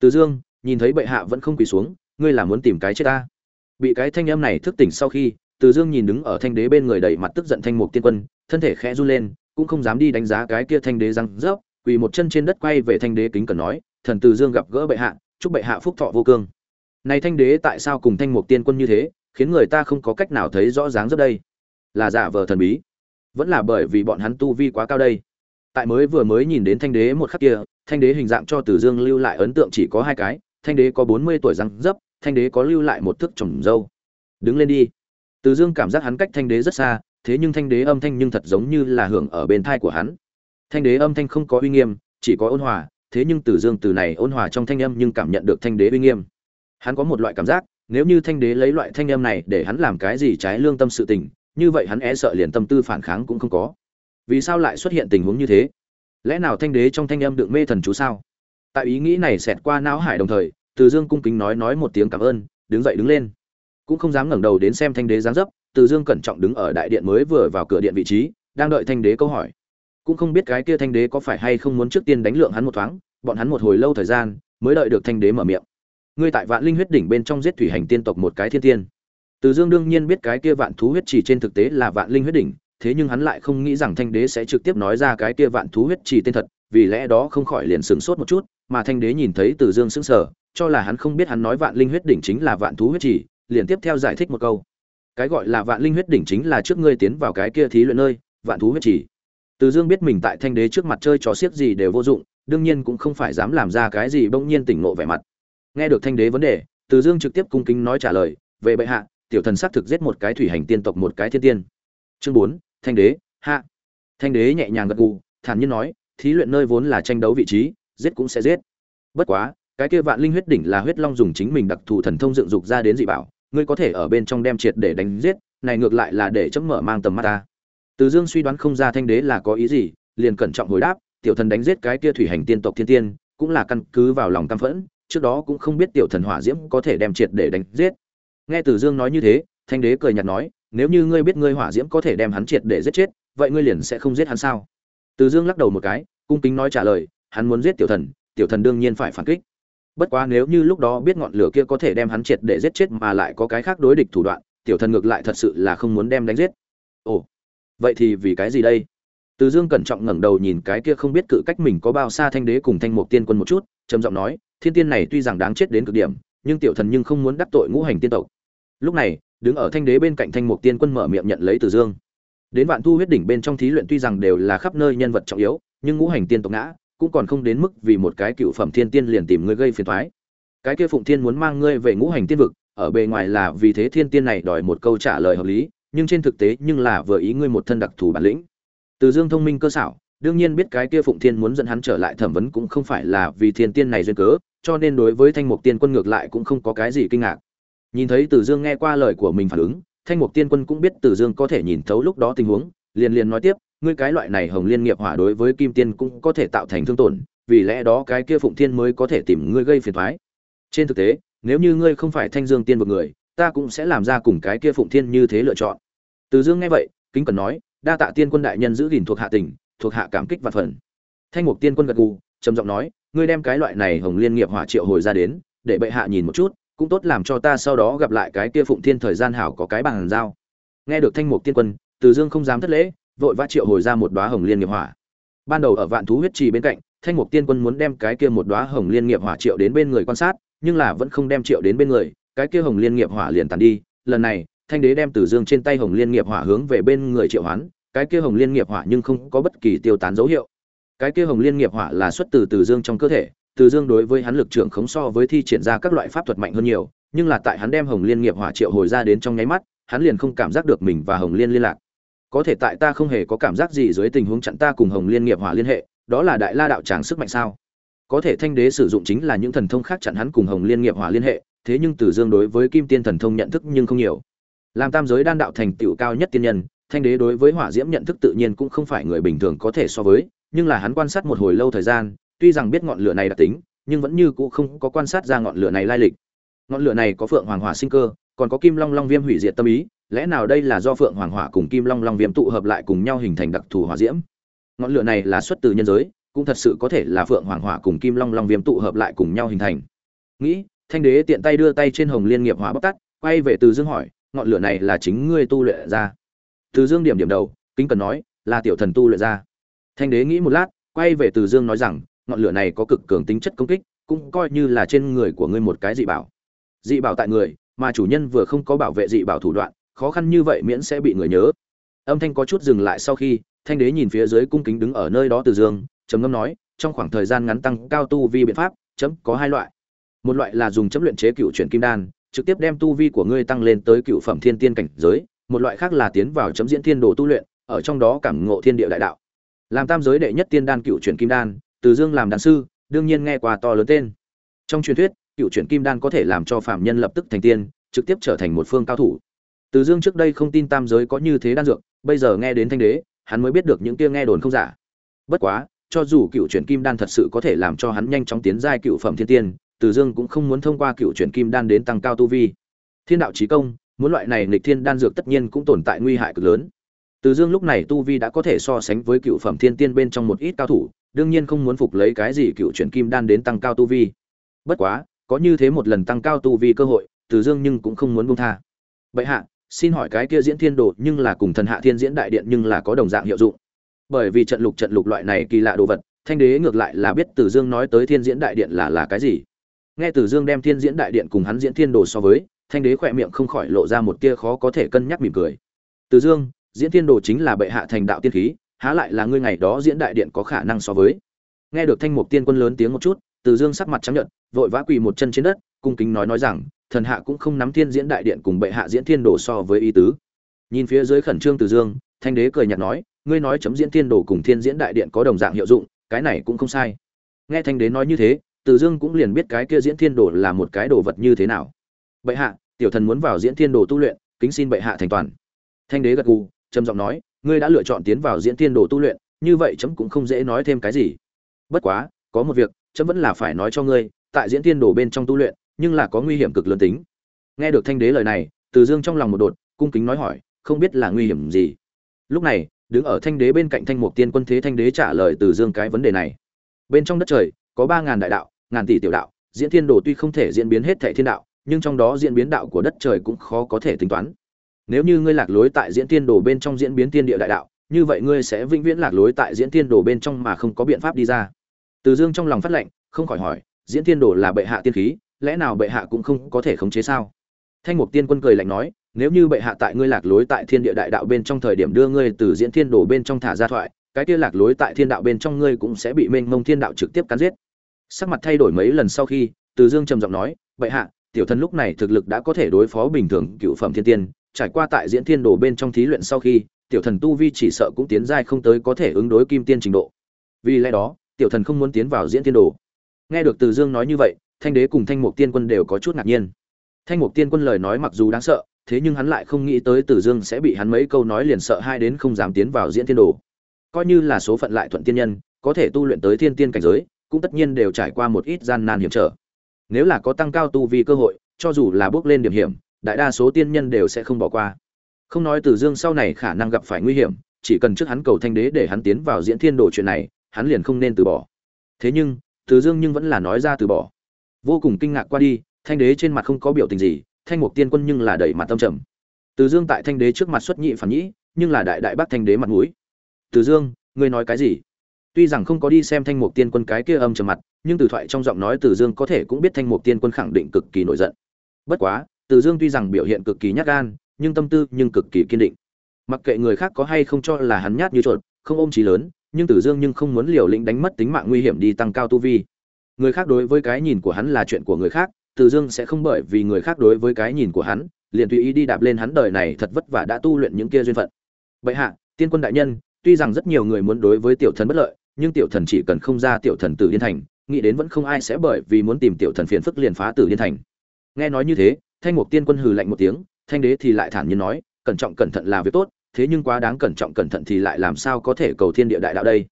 Từ Dương, nhìn thấy bệ hạ vẫn không quỳ xuống, ngươi là muốn tìm cái chết ta? Bị cái thanh âm này thức tỉnh sau khi, Từ Dương nhìn đứng ở thanh đế bên người đầy mặt tức giận thanh mục tiên quân, thân thể khẽ run lên, cũng không dám đi đánh giá cái kia thanh đế răng rớp, quỳ một chân trên đất quay về thanh đế kính cẩn nói, thần Từ Dương gặp gỡ bệ hạ, chúc bệ hạ phúc thọ vô cương. Này thanh đế tại sao cùng thanh mục tiên quân như thế, khiến người ta không có cách nào thấy rõ ràng rất đây? Là giả vờ thần bí, vẫn là bởi vì bọn hắn tu vi quá cao đây. Tại mới vừa mới nhìn đến thanh đế một khắc kia thanh đế hình dạng cho tử dương lưu lại ấn tượng chỉ có hai cái thanh đế có bốn mươi tuổi răng dấp thanh đế có lưu lại một thức trồng dâu. Đứng lên đi. Tử dương cảm giác hắn cách thanh đế rất xa thế nhưng thanh đế âm thanh nhưng thật giống như là hưởng ở bên thai của hắn. Thanh đế âm thanh không có uy nghiêm chỉ có ôn hòa thế nhưng từ dương từ này ôn hòa trong thanh âm nhưng cảm nhận được thanh đế uy nghiêm. Hắn có một loại cảm giác, nếu như thanh đế lấy loại thanh âm này để hắn làm cái gì trái lương tâm sự tình, như vậy hắn e sợ liền tâm tư phản kháng cũng không có. Vì sao lại xuất hiện tình huống như thế? Lẽ nào thanh đế trong thanh âm được mê thần chú sao? Tại ý nghĩ này xẹt qua não hải đồng thời, từ dương cung kính nói nói một tiếng cảm ơn, đứng dậy đứng lên. Cũng không dám ngẩng đầu đến xem thanh đế dáng dấp, từ dương cẩn trọng đứng ở đại điện mới vừa vào cửa điện vị trí, đang đợi thanh đế câu hỏi cũng không biết cái kia thanh đế có phải hay không muốn trước tiên đánh lượng hắn một thoáng, bọn hắn một hồi lâu thời gian mới đợi được thanh đế mở miệng. Ngươi tại vạn linh huyết đỉnh bên trong giết thủy hành tiên tộc một cái thiên tiên. Từ dương đương nhiên biết cái kia vạn thú huyết chỉ trên thực tế là vạn linh huyết đỉnh, thế nhưng hắn lại không nghĩ rằng thanh đế sẽ trực tiếp nói ra cái kia vạn thú huyết chỉ tên thật, vì lẽ đó không khỏi liền sửng sốt một chút, mà thanh đế nhìn thấy từ dương sững sờ, cho là hắn không biết hắn nói vạn linh huyết đỉnh chính là vạn thú huyết chỉ liền tiếp theo giải thích một câu. Cái gọi là vạn linh huyết đỉnh chính là trước ngươi tiến vào cái kia thí luyện nơi, vạn thú huyết chỉ từ dương biết mình tại thanh đế trước mặt chơi trò xiếc gì đều vô dụng, đương nhiên cũng không phải dám làm ra cái gì bỗng nhiên tỉnh ngộ vẻ mặt. Nghe được thanh đế vấn đề, từ dương trực tiếp cung kính nói trả lời, về bệ hạ, tiểu thần xác thực giết một cái thủy hành tiên tộc một cái thiên tiên. Chương bốn, thanh đế, hạ. Thanh đế nhẹ nhàng gật gù, thản nhiên nói, thí luyện nơi vốn là tranh đấu vị trí, giết cũng sẽ giết. Bất quá, cái kia vạn linh huyết đỉnh là huyết long dùng chính mình đặc thù thần thông dựng dục ra đến dị bảo, ngươi có thể ở bên trong đem triệt để đánh giết, này ngược lại là để chấm mở mang tầm mắt ta từ dương suy đoán không ra thanh đế là có ý gì, liền cẩn trọng hồi đáp, tiểu thần đánh giết cái kia thủy hành tiên tộc thiên tiên, cũng là căn cứ vào lòng căm phẫn, trước đó cũng không biết tiểu thần hỏa diễm có thể đem triệt để đánh giết. Nghe từ dương nói như thế, thanh đế cười nhạt nói, nếu như ngươi biết ngươi hỏa diễm có thể đem hắn triệt để giết chết, vậy ngươi liền sẽ không giết hắn sao? Từ dương lắc đầu một cái, cung kính nói trả lời, hắn muốn giết tiểu thần tiểu thần đương nhiên phải phản kích. Bất quá nếu như lúc đó biết ngọn lửa kia có thể đem hắn triệt để giết chết mà lại có cái khác đối địch thủ đoạn, tiểu thần ngược lại thật sự là không muốn đem đánh giết. Ồ vậy thì vì cái gì đây? Từ dương cẩn trọng ngẩng đầu nhìn cái kia không biết cự cách mình có bao xa thanh đế cùng thanh mục tiên quân một chút, trầm giọng nói, thiên tiên này tuy rằng đáng chết đến cực điểm, nhưng tiểu thần nhưng không muốn đắc tội ngũ hành tiên tộc. Lúc này, đứng ở thanh đế bên cạnh thanh mục tiên quân mở miệng nhận lấy từ dương. Đến vạn thu huyết đỉnh bên trong thí luyện tuy rằng đều là khắp nơi nhân vật trọng yếu, nhưng ngũ hành tiên tộc ngã, cũng còn không đến mức vì một cái cựu phẩm thiên tiên liền tìm ngươi gây phiền thoái cái kia phụng thiên muốn mang ngươi về ngũ hành tiên vực, ở bề ngoài là vì thế thiên tiên này đòi một câu trả lời hợp lý nhưng trên thực tế nhưng là vừa ý ngươi một thân đặc thù bản lĩnh. Từ dương thông minh cơ xảo, đương nhiên biết cái kia phụng thiên muốn dẫn hắn trở lại thẩm vấn cũng không phải là vì thiên tiên này duyên cớ, cho nên đối với thanh mục tiên quân ngược lại cũng không có cái gì kinh ngạc. Nhìn thấy từ dương nghe qua lời của mình phản ứng, thanh mục tiên quân cũng biết từ dương có thể nhìn thấu lúc đó tình huống, liền liền nói tiếp, ngươi cái loại này hồng liên nghiệp hỏa đối với kim tiên cũng có thể tạo thành thương tổn, vì lẽ đó cái kia phụng thiên mới có thể tìm ngươi gây phiền thoái trên thực tế, nếu như ngươi không phải thanh dương tiên một người, ta cũng sẽ làm ra cùng cái kia phụng thiên như thế lựa chọn từ dương nghe vậy, kính cần nói, đa tạ tiên quân đại nhân giữ gìn thuộc hạ tỉnh thuộc hạ cảm kích và phần. Thanh mục tiên quân gật gù, trầm giọng nói, ngươi đem cái loại này hồng liên nghiệp hỏa triệu hồi ra đến, để bệ hạ nhìn một chút, cũng tốt làm cho ta sau đó gặp lại cái kia phụng thiên thời gian hảo có cái bằng giao. Nghe được thanh mục tiên quân, từ dương không dám thất lễ, vội vã triệu hồi ra một đóa hồng liên nghiệp hỏa. Ban đầu ở vạn thú huyết trì bên cạnh, thanh mục tiên quân muốn đem cái kia một đóa hồng liên nghiệp hỏa triệu đến bên người quan sát, nhưng là vẫn không đem triệu đến bên người, cái kia hồng liên nghiệp hỏa liền tàn đi. Lần này thanh đế đem Tử dương trên tay hồng liên nghiệp hỏa hướng về bên người triệu hoán, cái kia hồng liên nghiệp hỏa nhưng không có bất kỳ tiêu tán dấu hiệu. Cái kia hồng liên nghiệp hỏa là xuất từ Tử dương trong cơ thể Tử dương đối với hắn lực trưởng khống so với thi triển ra các loại pháp thuật mạnh hơn nhiều, nhưng là tại hắn đem hồng liên nghiệp hỏa triệu hồi ra đến trong nháy mắt, hắn liền không cảm giác được mình và hồng liên liên lạc. Có thể tại ta không hề có cảm giác gì dưới tình huống chặn ta cùng hồng liên nghiệp hỏa liên hệ, đó là đại la đạo tràng sức mạnh sao? Có thể thanh đế sử dụng chính là những thần thông khác chặn hắn cùng hồng liên nghiệp hỏa liên hệ, thế nhưng Tử dương đối với kim tiên thần thông nhận thức nhưng không nhiều làm tam giới đan đạo thành tựu cao nhất tiên nhân, thanh đế đối với hỏa diễm nhận thức tự nhiên cũng không phải người bình thường có thể so với, nhưng là hắn quan sát một hồi lâu thời gian, tuy rằng biết ngọn lửa này đặc tính, nhưng vẫn như cũ không có quan sát ra ngọn lửa này lai lịch. Ngọn lửa này có phượng hoàng hỏa sinh cơ, còn có kim long long viêm hủy diệt tâm ý, lẽ nào đây là do phượng hoàng hỏa cùng kim long long viêm tụ hợp lại cùng nhau hình thành đặc thù hỏa diễm? Ngọn lửa này là xuất từ nhân giới, cũng thật sự có thể là phượng hoàng hỏa cùng kim long long viêm tụ hợp lại cùng nhau hình thành. Nghĩ, thanh đế tiện tay đưa tay trên hồng liên nghiệp hỏa bóc tắt, quay về từ dương hỏi ngọn lửa này là chính ngươi tu luyện ra. Từ dương điểm điểm đầu, kính cần nói, là tiểu thần tu luyện ra. Thanh đế nghĩ một lát, quay về từ dương nói rằng, ngọn lửa này có cực cường tính chất công kích, cũng coi như là trên người của ngươi một cái dị bảo. Dị bảo tại người, mà chủ nhân vừa không có bảo vệ dị bảo thủ đoạn, khó khăn như vậy miễn sẽ bị người nhớ. Âm thanh có chút dừng lại sau khi, thanh đế nhìn phía dưới cung kính đứng ở nơi đó từ dương, trầm ngâm nói, trong khoảng thời gian ngắn tăng cao tu vi biện pháp, chấm có hai loại. Một loại là dùng chấm luyện chế cựu chuyển kim đan trực tiếp đem tu vi của ngươi tăng lên tới cựu phẩm thiên tiên cảnh giới, một loại khác là tiến vào chấm diễn thiên đồ tu luyện, ở trong đó cảm ngộ thiên địa đại đạo. Làm tam giới đệ nhất tiên đan cựu chuyển kim đan, từ dương làm đan sư, đương nhiên nghe qua to lớn tên. Trong truyền thuyết, cựu chuyển kim đan có thể làm cho phạm nhân lập tức thành tiên, trực tiếp trở thành một phương cao thủ. Từ dương trước đây không tin tam giới có như thế đan dược, bây giờ nghe đến thanh đế, hắn mới biết được những kia nghe đồn không giả. Bất quá, cho dù cựu chuyển kim đan thật sự có thể làm cho hắn nhanh chóng tiến giai cựu phẩm thiên tiên từ dương cũng không muốn thông qua cựu chuyển kim đan đến tăng cao tu vi. Thiên đạo chí công, muốn loại này nghịch thiên đan dược tất nhiên cũng tồn tại nguy hại cực lớn. Từ dương lúc này tu vi đã có thể so sánh với cựu phẩm thiên tiên bên trong một ít cao thủ, đương nhiên không muốn phục lấy cái gì cựu chuyển kim đan đến tăng cao tu vi. Bất quá, có như thế một lần tăng cao tu vi cơ hội, từ dương nhưng cũng không muốn buông tha. Bệ hạ, xin hỏi cái kia diễn thiên đồ nhưng là cùng thần hạ thiên diễn đại điện nhưng là có đồng dạng hiệu dụng? Bởi vì trận lục trận lục loại này kỳ lạ đồ vật, thanh đế ngược lại là biết từ dương nói tới thiên diễn đại điện là là cái gì nghe từ dương đem thiên diễn đại điện cùng hắn diễn thiên đồ so với, thanh đế khỏe miệng không khỏi lộ ra một tia khó có thể cân nhắc mỉm cười. Từ dương, diễn thiên đồ chính là bệ hạ thành đạo tiên khí, há lại là ngươi ngày đó diễn đại điện có khả năng so với? Nghe được thanh mục tiên quân lớn tiếng một chút, từ dương sắc mặt trắng nhận vội vã quỳ một chân trên đất, cung kính nói nói rằng, thần hạ cũng không nắm thiên diễn đại điện cùng bệ hạ diễn thiên đồ so với ý tứ. Nhìn phía dưới khẩn trương từ dương, thanh đế cười nhạt nói, ngươi nói chấm diễn thiên đồ cùng thiên diễn đại điện có đồng dạng hiệu dụng, cái này cũng không sai. Nghe thanh đế nói như thế từ dương cũng liền biết cái kia diễn thiên đồ là một cái đồ vật như thế nào. Bệ hạ, tiểu thần muốn vào diễn thiên đồ tu luyện, kính xin bệ hạ thành toàn. Thanh đế gật gù, trầm giọng nói, ngươi đã lựa chọn tiến vào diễn thiên đồ tu luyện, như vậy chấm cũng không dễ nói thêm cái gì. Bất quá, có một việc, chấm vẫn là phải nói cho ngươi, tại diễn thiên đồ bên trong tu luyện, nhưng là có nguy hiểm cực lớn tính. Nghe được thanh đế lời này, từ dương trong lòng một đột, cung kính nói hỏi, không biết là nguy hiểm gì? Lúc này, đứng ở thanh đế bên cạnh thanh mục tiên quân thế thanh đế trả lời từ dương cái vấn đề này. Bên trong đất trời, có ba ngàn đại đạo ngàn tỷ tiểu đạo, diễn thiên đồ tuy không thể diễn biến hết thệ thiên đạo, nhưng trong đó diễn biến đạo của đất trời cũng khó có thể tính toán. Nếu như ngươi lạc lối tại diễn thiên đồ bên trong diễn biến thiên địa đại đạo, như vậy ngươi sẽ vĩnh viễn lạc lối tại diễn thiên đồ bên trong mà không có biện pháp đi ra. Từ dương trong lòng phát lệnh, không khỏi hỏi, diễn thiên đồ là bệ hạ tiên khí, lẽ nào bệ hạ cũng không có thể khống chế sao? Thanh mục tiên quân cười lạnh nói, nếu như bệ hạ tại ngươi lạc lối tại thiên địa đại đạo bên trong thời điểm đưa ngươi từ diễn thiên đồ bên trong thả ra thoại, cái kia lạc lối tại thiên đạo bên trong ngươi cũng sẽ bị mênh mông thiên đạo trực tiếp cắn giết sắc mặt thay đổi mấy lần sau khi, từ dương trầm giọng nói, bệ hạ, tiểu thần lúc này thực lực đã có thể đối phó bình thường cựu phẩm thiên tiên, trải qua tại diễn thiên đồ bên trong thí luyện sau khi, tiểu thần tu vi chỉ sợ cũng tiến giai không tới có thể ứng đối kim tiên trình độ. Vì lẽ đó, tiểu thần không muốn tiến vào diễn thiên đồ. Nghe được từ dương nói như vậy, thanh đế cùng thanh mục tiên quân đều có chút ngạc nhiên. Thanh mục tiên quân lời nói mặc dù đáng sợ, thế nhưng hắn lại không nghĩ tới từ dương sẽ bị hắn mấy câu nói liền sợ hai đến không dám tiến vào diễn thiên đồ. Coi như là số phận lại thuận tiên nhân, có thể tu luyện tới thiên tiên cảnh giới cũng tất nhiên đều trải qua một ít gian nan hiểm trở. Nếu là có tăng cao tu vi cơ hội, cho dù là bước lên điểm hiểm, đại đa số tiên nhân đều sẽ không bỏ qua. Không nói từ dương sau này khả năng gặp phải nguy hiểm, chỉ cần trước hắn cầu thanh đế để hắn tiến vào diễn thiên đồ chuyện này, hắn liền không nên từ bỏ. Thế nhưng, từ dương nhưng vẫn là nói ra từ bỏ. Vô cùng kinh ngạc qua đi, thanh đế trên mặt không có biểu tình gì, thanh mục tiên quân nhưng là đẩy mặt tâm trầm. Từ dương tại thanh đế trước mặt xuất nhị phản nhĩ, nhưng là đại đại bác thanh đế mặt mũi. Từ dương, ngươi nói cái gì? Tuy rằng không có đi xem thanh mục tiên quân cái kia âm trầm mặt nhưng từ thoại trong giọng nói từ dương có thể cũng biết thanh mục tiên quân khẳng định cực kỳ nổi giận bất quá từ dương tuy rằng biểu hiện cực kỳ nhát gan nhưng tâm tư nhưng cực kỳ kiên định mặc kệ người khác có hay không cho là hắn nhát như chuột không ôm trí lớn nhưng Từ Dương nhưng không muốn liều lĩnh đánh mất tính mạng nguy hiểm đi tăng cao tu vi. Người khác đối với cái nhìn của hắn là chuyện của người khác, Từ Dương sẽ không bởi vì người khác đối với cái nhìn của hắn, liền tùy ý đi đạp lên hắn đời này thật vất vả đã tu luyện những kia duyên phận. Bệ hạ, tiên quân đại nhân, tuy rằng rất nhiều người muốn đối với tiểu thần bất lợi, nhưng tiểu thần chỉ cần không ra tiểu thần tử điên thành, nghĩ đến vẫn không ai sẽ bởi vì muốn tìm tiểu thần phiền phức liền phá tử điên thành. Nghe nói như thế, Thanh Mục Tiên quân hừ lạnh một tiếng, Thanh đế thì lại thản nhiên nói, cẩn trọng cẩn thận là việc tốt, thế nhưng quá đáng cẩn trọng cẩn thận thì lại làm sao có thể cầu thiên địa đại đạo đây?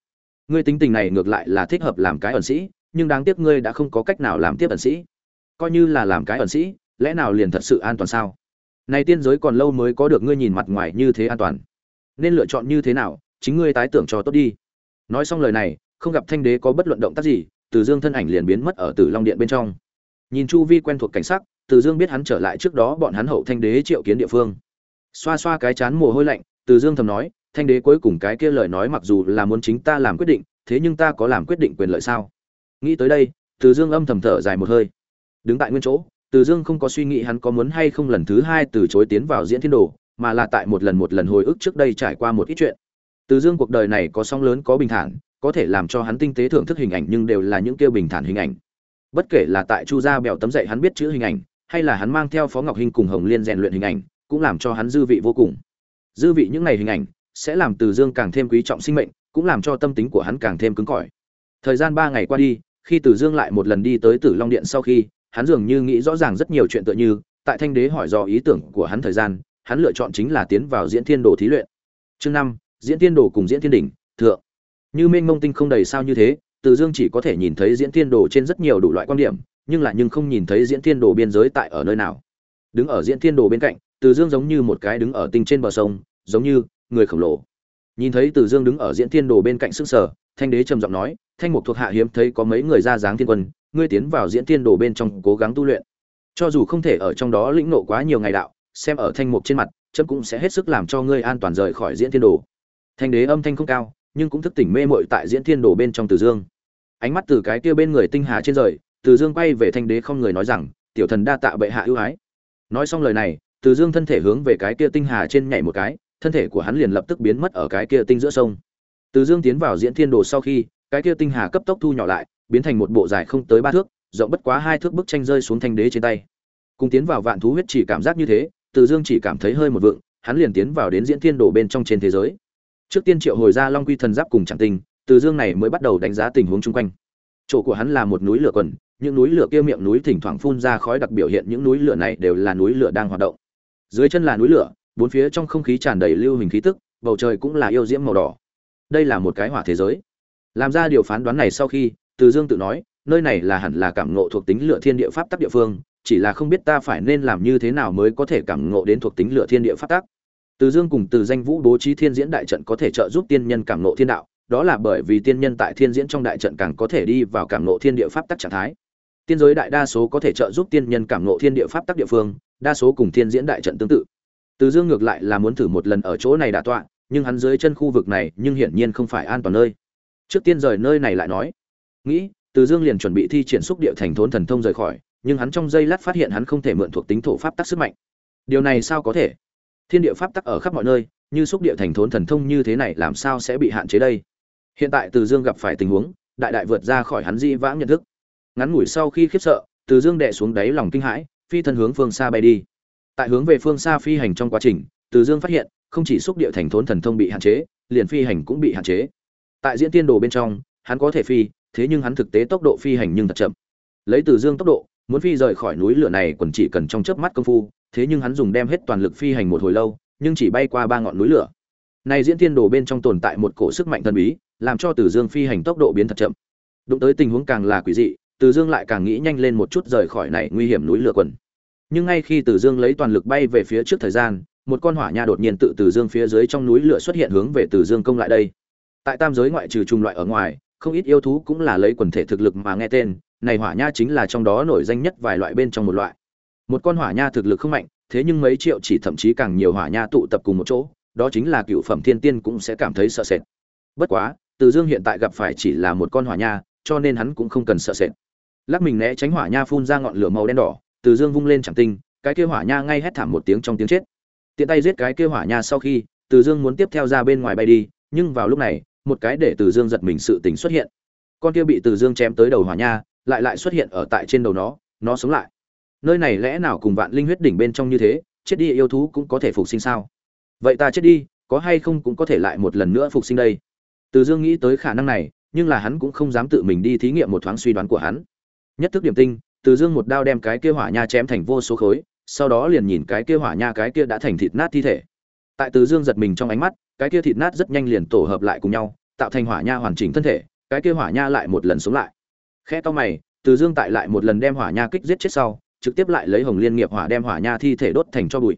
Ngươi tính tình này ngược lại là thích hợp làm cái ẩn sĩ nhưng đáng tiếc ngươi đã không có cách nào làm tiếp ẩn sĩ. Coi như là làm cái ẩn sĩ lẽ nào liền thật sự an toàn sao? Này tiên giới còn lâu mới có được ngươi nhìn mặt ngoài như thế an toàn. Nên lựa chọn như thế nào chính ngươi tái tưởng cho tốt đi nói xong lời này, không gặp thanh đế có bất luận động tác gì, từ dương thân ảnh liền biến mất ở tử long điện bên trong. Nhìn chu vi quen thuộc cảnh sắc, từ dương biết hắn trở lại trước đó bọn hắn hậu thanh đế triệu kiến địa phương. Xoa xoa cái chán mồ hôi lạnh, từ dương thầm nói, thanh đế cuối cùng cái kia lời nói mặc dù là muốn chính ta làm quyết định, thế nhưng ta có làm quyết định quyền lợi sao? Nghĩ tới đây, từ dương âm thầm thở dài một hơi. Đứng tại nguyên chỗ, từ dương không có suy nghĩ hắn có muốn hay không lần thứ hai từ chối tiến vào diễn thiên đồ, mà là tại một lần một lần hồi ức trước đây trải qua một ít chuyện từ dương cuộc đời này có song lớn, có bình thản, có thể làm cho hắn tinh tế thưởng thức hình ảnh nhưng đều là những kia bình thản hình ảnh. Bất kể là tại chu gia bèo tấm dậy hắn biết chữ hình ảnh, hay là hắn mang theo phó ngọc hinh cùng hồng liên rèn luyện hình ảnh, cũng làm cho hắn dư vị vô cùng. Dư vị những ngày hình ảnh sẽ làm từ dương càng thêm quý trọng sinh mệnh, cũng làm cho tâm tính của hắn càng thêm cứng cỏi. Thời gian ba ngày qua đi, khi từ dương lại một lần đi tới tử long điện sau khi, hắn dường như nghĩ rõ ràng rất nhiều chuyện tựa như, tại thanh đế hỏi do ý tưởng của hắn thời gian, hắn lựa chọn chính là tiến vào diễn thiên đồ thí luyện. Chương năm diễn thiên đồ cùng diễn thiên đỉnh, thượng. Như mênh mông tinh không đầy sao như thế, từ dương chỉ có thể nhìn thấy diễn thiên đồ trên rất nhiều đủ loại quan điểm, nhưng lại nhưng không nhìn thấy diễn thiên đồ biên giới tại ở nơi nào. Đứng ở diễn thiên đồ bên cạnh, từ dương giống như một cái đứng ở tinh trên bờ sông, giống như người khổng lồ. Nhìn thấy từ dương đứng ở diễn thiên đồ bên cạnh sức sở thanh đế trầm giọng nói, thanh mục thuộc hạ hiếm thấy có mấy người ra dáng thiên quân, ngươi tiến vào diễn thiên đồ bên trong cố gắng tu luyện. Cho dù không thể ở trong đó lĩnh nộ quá nhiều ngày đạo, xem ở thanh mục trên mặt, chấm cũng sẽ hết sức làm cho ngươi an toàn rời khỏi diễn thiên đồ thanh đế âm thanh không cao, nhưng cũng thức tỉnh mê mội tại diễn thiên đồ bên trong từ dương. Ánh mắt từ cái kia bên người tinh hà trên rời, từ dương quay về thanh đế không người nói rằng, tiểu thần đa tạ bệ hạ ưu ái. Nói xong lời này, từ dương thân thể hướng về cái kia tinh hà trên nhảy một cái, thân thể của hắn liền lập tức biến mất ở cái kia tinh giữa sông. Từ dương tiến vào diễn thiên đồ sau khi, cái kia tinh hà cấp tốc thu nhỏ lại, biến thành một bộ dài không tới ba thước, rộng bất quá hai thước bức tranh rơi xuống thanh đế trên tay. Cùng tiến vào vạn thú huyết chỉ cảm giác như thế, từ dương chỉ cảm thấy hơi một vượng, hắn liền tiến vào đến diễn thiên đồ bên trong trên thế giới trước tiên triệu hồi ra long quy thần giáp cùng chẳng tình, từ dương này mới bắt đầu đánh giá tình huống chung quanh. Chỗ của hắn là một núi lửa quần những núi lửa kia miệng núi thỉnh thoảng phun ra khói đặc biểu hiện những núi lửa này đều là núi lửa đang hoạt động. Dưới chân là núi lửa bốn phía trong không khí tràn đầy lưu hình khí tức bầu trời cũng là yêu diễm màu đỏ. Đây là một cái hỏa thế giới. Làm ra điều phán đoán này sau khi từ dương tự nói nơi này là hẳn là cảm ngộ thuộc tính lửa thiên địa pháp tắc địa phương chỉ là không biết ta phải nên làm như thế nào mới có thể cảm ngộ đến thuộc tính lửa thiên địa pháp tắc từ dương cùng từ danh vũ bố trí thiên diễn đại trận có thể trợ giúp tiên nhân cảm ngộ thiên đạo, đó là bởi vì tiên nhân tại thiên diễn trong đại trận càng có thể đi vào cảm ngộ thiên địa pháp tắc trạng thái. Tiên giới đại đa số có thể trợ giúp tiên nhân cảm ngộ thiên địa pháp tắc địa phương, đa số cùng thiên diễn đại trận tương tự. Từ dương ngược lại là muốn thử một lần ở chỗ này đả tọa, nhưng hắn dưới chân khu vực này, nhưng hiển nhiên không phải an toàn nơi. Trước tiên rời nơi này lại nói. Nghĩ, từ dương liền chuẩn bị thi triển xúc địa thành thốn thần thông rời khỏi, nhưng hắn trong giây lát phát hiện hắn không thể mượn thuộc tính thổ pháp tắc sức mạnh. Điều này sao có thể? Thiên địa pháp tắc ở khắp mọi nơi, như xúc địa thành thốn thần thông như thế này làm sao sẽ bị hạn chế đây? Hiện tại từ dương gặp phải tình huống, đại đại vượt ra khỏi hắn di vãng nhận thức. Ngắn ngủi sau khi khiếp sợ, từ dương đệ xuống đáy lòng kinh hãi, phi thân hướng phương xa bay đi. Tại hướng về phương xa phi hành trong quá trình, từ dương phát hiện, không chỉ xúc địa thành thốn thần thông bị hạn chế, liền phi hành cũng bị hạn chế. Tại diễn tiên đồ bên trong, hắn có thể phi, thế nhưng hắn thực tế tốc độ phi hành nhưng thật chậm. Lấy từ dương tốc độ, muốn phi rời khỏi núi lửa này còn chỉ cần trong chớp mắt công phu thế nhưng hắn dùng đem hết toàn lực phi hành một hồi lâu, nhưng chỉ bay qua ba ngọn núi lửa. Này diễn tiên đồ bên trong tồn tại một cổ sức mạnh thần bí, làm cho từ dương phi hành tốc độ biến thật chậm. Đụng tới tình huống càng là quỷ dị, từ dương lại càng nghĩ nhanh lên một chút rời khỏi này nguy hiểm núi lửa quần. Nhưng ngay khi từ dương lấy toàn lực bay về phía trước thời gian, một con hỏa nha đột nhiên tự từ dương phía dưới trong núi lửa xuất hiện hướng về từ dương công lại đây. Tại tam giới ngoại trừ trùng loại ở ngoài, không ít yêu thú cũng là lấy quần thể thực lực mà nghe tên, này hỏa nha chính là trong đó nổi danh nhất vài loại bên trong một loại một con hỏa nha thực lực không mạnh, thế nhưng mấy triệu chỉ thậm chí càng nhiều hỏa nha tụ tập cùng một chỗ, đó chính là cựu phẩm thiên tiên cũng sẽ cảm thấy sợ sệt. Bất quá, từ dương hiện tại gặp phải chỉ là một con hỏa nha, cho nên hắn cũng không cần sợ sệt. Lắc mình né tránh hỏa nha phun ra ngọn lửa màu đen đỏ, từ dương vung lên chẳng tinh, cái kia hỏa nha ngay hét thảm một tiếng trong tiếng chết. Tiện tay giết cái kia hỏa nha sau khi, từ dương muốn tiếp theo ra bên ngoài bay đi, nhưng vào lúc này, một cái để từ dương giật mình sự tình xuất hiện. Con kia bị từ dương chém tới đầu hỏa nha, lại lại xuất hiện ở tại trên đầu nó nó sống lại nơi này lẽ nào cùng vạn linh huyết đỉnh bên trong như thế, chết đi yêu thú cũng có thể phục sinh sao? Vậy ta chết đi, có hay không cũng có thể lại một lần nữa phục sinh đây? Từ dương nghĩ tới khả năng này, nhưng là hắn cũng không dám tự mình đi thí nghiệm một thoáng suy đoán của hắn. Nhất thức điểm tinh, từ dương một đao đem cái kia hỏa nha chém thành vô số khối, sau đó liền nhìn cái kia hỏa nha cái kia đã thành thịt nát thi thể. Tại từ dương giật mình trong ánh mắt, cái kia thịt nát rất nhanh liền tổ hợp lại cùng nhau, tạo thành hỏa nha hoàn chỉnh thân thể, cái kia hỏa nha lại một lần sống lại. Khe to mày, từ dương tại lại một lần đem hỏa nha kích giết chết sau trực tiếp lại lấy hồng liên nghiệp hỏa đem hỏa nha thi thể đốt thành cho bụi.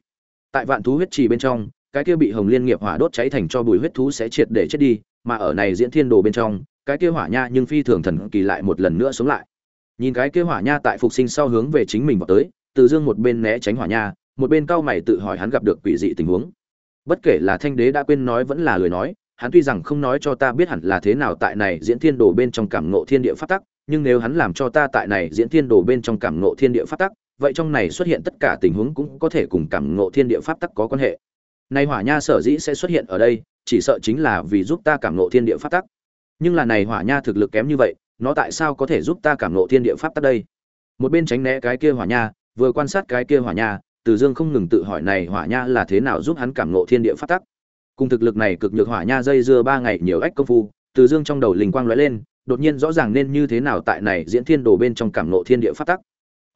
Tại vạn thú huyết trì bên trong, cái kia bị hồng liên nghiệp hỏa đốt cháy thành cho bụi huyết thú sẽ triệt để chết đi, mà ở này diễn thiên đồ bên trong, cái kia hỏa nha nhưng phi thường thần kỳ lại một lần nữa sống lại. Nhìn cái kia hỏa nha tại phục sinh sau hướng về chính mình vào tới, từ dương một bên né tránh hỏa nha, một bên cao mày tự hỏi hắn gặp được quỷ dị tình huống. Bất kể là thanh đế đã quên nói vẫn là lời nói, hắn tuy rằng không nói cho ta biết hẳn là thế nào tại này diễn thiên đồ bên trong cảm ngộ thiên địa pháp tắc nhưng nếu hắn làm cho ta tại này diễn thiên đồ bên trong cảm ngộ thiên địa pháp tắc, vậy trong này xuất hiện tất cả tình huống cũng có thể cùng cảm ngộ thiên địa pháp tắc có quan hệ. Này hỏa nha sở dĩ sẽ xuất hiện ở đây, chỉ sợ chính là vì giúp ta cảm ngộ thiên địa pháp tắc. Nhưng là này hỏa nha thực lực kém như vậy, nó tại sao có thể giúp ta cảm ngộ thiên địa pháp tắc đây? Một bên tránh né cái kia hỏa nha, vừa quan sát cái kia hỏa nha, từ dương không ngừng tự hỏi này hỏa nha là thế nào giúp hắn cảm ngộ thiên địa pháp tắc. Cùng thực lực này cực nhược hỏa nha dây dưa ba ngày nhiều ách công phu, từ dương trong đầu linh quang lóe lên đột nhiên rõ ràng nên như thế nào tại này diễn thiên đồ bên trong cảm ngộ thiên địa pháp tắc.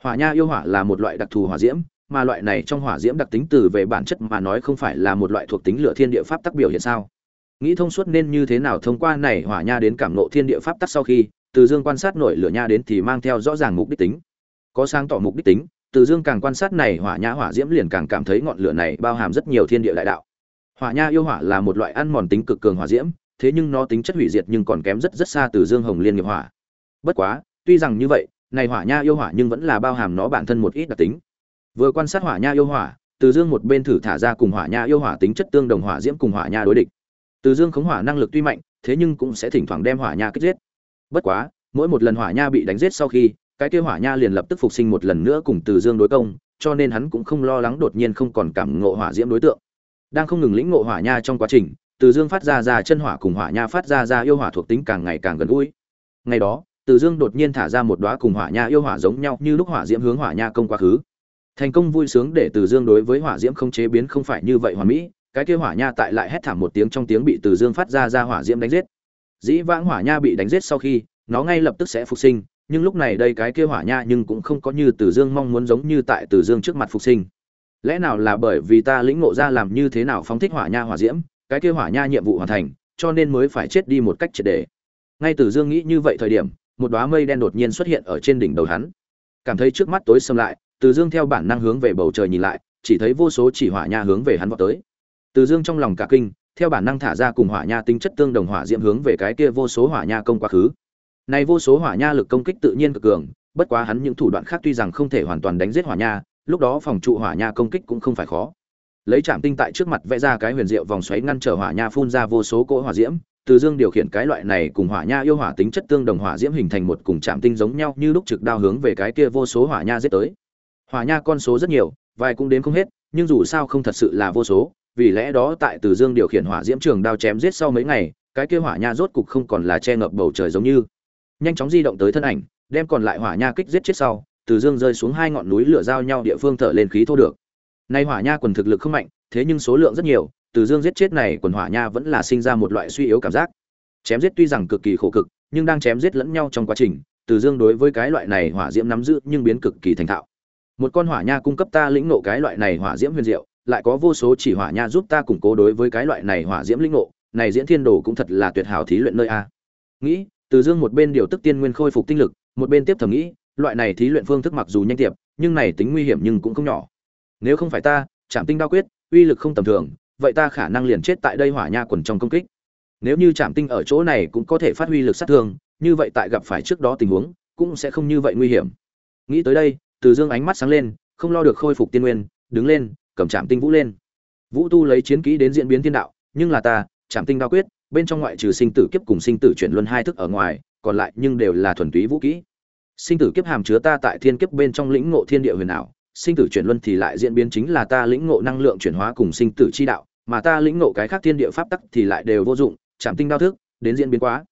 Hỏa nha yêu hỏa là một loại đặc thù hỏa diễm, mà loại này trong hỏa diễm đặc tính từ về bản chất mà nói không phải là một loại thuộc tính lửa thiên địa pháp tắc biểu hiện sao? Nghĩ thông suốt nên như thế nào thông qua này hỏa nha đến cảm ngộ thiên địa pháp tắc sau khi, từ dương quan sát nội lửa nha đến thì mang theo rõ ràng mục đích tính. Có sáng tỏ mục đích tính, từ dương càng quan sát này hỏa nha hỏa diễm liền càng cảm thấy ngọn lửa này bao hàm rất nhiều thiên địa đại đạo. Hỏa nha yêu hỏa là một loại ăn mòn tính cực cường hỏa diễm thế nhưng nó tính chất hủy diệt nhưng còn kém rất rất xa từ dương hồng liên nghiệp hỏa. Bất quá, tuy rằng như vậy, này hỏa nha yêu hỏa nhưng vẫn là bao hàm nó bản thân một ít đặc tính. Vừa quan sát hỏa nha yêu hỏa, từ dương một bên thử thả ra cùng hỏa nha yêu hỏa tính chất tương đồng hỏa diễm cùng hỏa nha đối địch. Từ dương khống hỏa năng lực tuy mạnh, thế nhưng cũng sẽ thỉnh thoảng đem hỏa nha kích giết. Bất quá, mỗi một lần hỏa nha bị đánh giết sau khi, cái kia hỏa nha liền lập tức phục sinh một lần nữa cùng từ dương đối công, cho nên hắn cũng không lo lắng đột nhiên không còn cảm ngộ hỏa diễm đối tượng. Đang không ngừng lĩnh ngộ hỏa nha trong quá trình từ dương phát ra ra chân hỏa cùng hỏa nha phát ra ra yêu hỏa thuộc tính càng ngày càng gần gũi. Ngày đó, từ dương đột nhiên thả ra một đóa cùng hỏa nha yêu hỏa giống nhau như lúc hỏa diễm hướng hỏa nha công quá khứ. Thành công vui sướng để từ dương đối với hỏa diễm không chế biến không phải như vậy hoàn mỹ, cái kia hỏa nha tại lại hét thảm một tiếng trong tiếng bị từ dương phát ra ra hỏa diễm đánh giết. Dĩ vãng hỏa nha bị đánh giết sau khi, nó ngay lập tức sẽ phục sinh, nhưng lúc này đây cái kia hỏa nha nhưng cũng không có như từ dương mong muốn giống như tại từ dương trước mặt phục sinh. Lẽ nào là bởi vì ta lĩnh ngộ ra làm như thế nào phóng thích hỏa nha hỏa diễm? Cái kia hỏa nha nhiệm vụ hoàn thành, cho nên mới phải chết đi một cách triệt để. Ngay từ dương nghĩ như vậy thời điểm, một đóa mây đen đột nhiên xuất hiện ở trên đỉnh đầu hắn. Cảm thấy trước mắt tối xâm lại, từ dương theo bản năng hướng về bầu trời nhìn lại, chỉ thấy vô số chỉ hỏa nha hướng về hắn vọt tới. Từ dương trong lòng cả kinh, theo bản năng thả ra cùng hỏa nha tính chất tương đồng hỏa diễm hướng về cái kia vô số hỏa nha công quá khứ. Này vô số hỏa nha lực công kích tự nhiên cực cường, bất quá hắn những thủ đoạn khác tuy rằng không thể hoàn toàn đánh giết hỏa nha, lúc đó phòng trụ hỏa nha công kích cũng không phải khó lấy chạm tinh tại trước mặt vẽ ra cái huyền diệu vòng xoáy ngăn trở hỏa nha phun ra vô số cỗ hỏa diễm, từ dương điều khiển cái loại này cùng hỏa nha yêu hỏa tính chất tương đồng hỏa diễm hình thành một cùng chạm tinh giống nhau như lúc trực đao hướng về cái kia vô số hỏa nha giết tới. Hỏa nha con số rất nhiều, vài cũng đến không hết, nhưng dù sao không thật sự là vô số, vì lẽ đó tại từ dương điều khiển hỏa diễm trường đao chém giết sau mấy ngày, cái kia hỏa nha rốt cục không còn là che ngập bầu trời giống như. Nhanh chóng di động tới thân ảnh, đem còn lại hỏa nha kích giết chết sau, từ dương rơi xuống hai ngọn núi lửa giao nhau địa phương thở lên khí thô được nay hỏa nha quần thực lực không mạnh, thế nhưng số lượng rất nhiều, từ dương giết chết này quần hỏa nha vẫn là sinh ra một loại suy yếu cảm giác. Chém giết tuy rằng cực kỳ khổ cực, nhưng đang chém giết lẫn nhau trong quá trình, từ dương đối với cái loại này hỏa diễm nắm giữ nhưng biến cực kỳ thành thạo. Một con hỏa nha cung cấp ta lĩnh nộ cái loại này hỏa diễm huyền diệu, lại có vô số chỉ hỏa nha giúp ta củng cố đối với cái loại này hỏa diễm lĩnh nộ này diễn thiên đồ cũng thật là tuyệt hảo thí luyện nơi a. Nghĩ, từ dương một bên điều tức tiên nguyên khôi phục tinh lực, một bên tiếp thầm nghĩ, loại này thí luyện phương thức mặc dù nhanh tiệp, nhưng này tính nguy hiểm nhưng cũng không nhỏ nếu không phải ta chạm tinh đao quyết, uy lực không tầm thường, vậy ta khả năng liền chết tại đây hỏa nha quần trong công kích. Nếu như chạm tinh ở chỗ này cũng có thể phát huy lực sát thương, như vậy tại gặp phải trước đó tình huống, cũng sẽ không như vậy nguy hiểm. Nghĩ tới đây, từ dương ánh mắt sáng lên, không lo được khôi phục tiên nguyên, đứng lên, cầm chạm tinh vũ lên. Vũ tu lấy chiến kỹ đến diễn biến thiên đạo, nhưng là ta chạm tinh đao quyết, bên trong ngoại trừ sinh tử kiếp cùng sinh tử chuyển luân hai thức ở ngoài, còn lại nhưng đều là thuần túy vũ kỹ. Sinh tử kiếp hàm chứa ta tại thiên kiếp bên trong lĩnh ngộ thiên địa huyền ảo sinh tử chuyển luân thì lại diễn biến chính là ta lĩnh ngộ năng lượng chuyển hóa cùng sinh tử chi đạo, mà ta lĩnh ngộ cái khác thiên địa pháp tắc thì lại đều vô dụng, chạm tinh đao thức, đến diễn biến quá.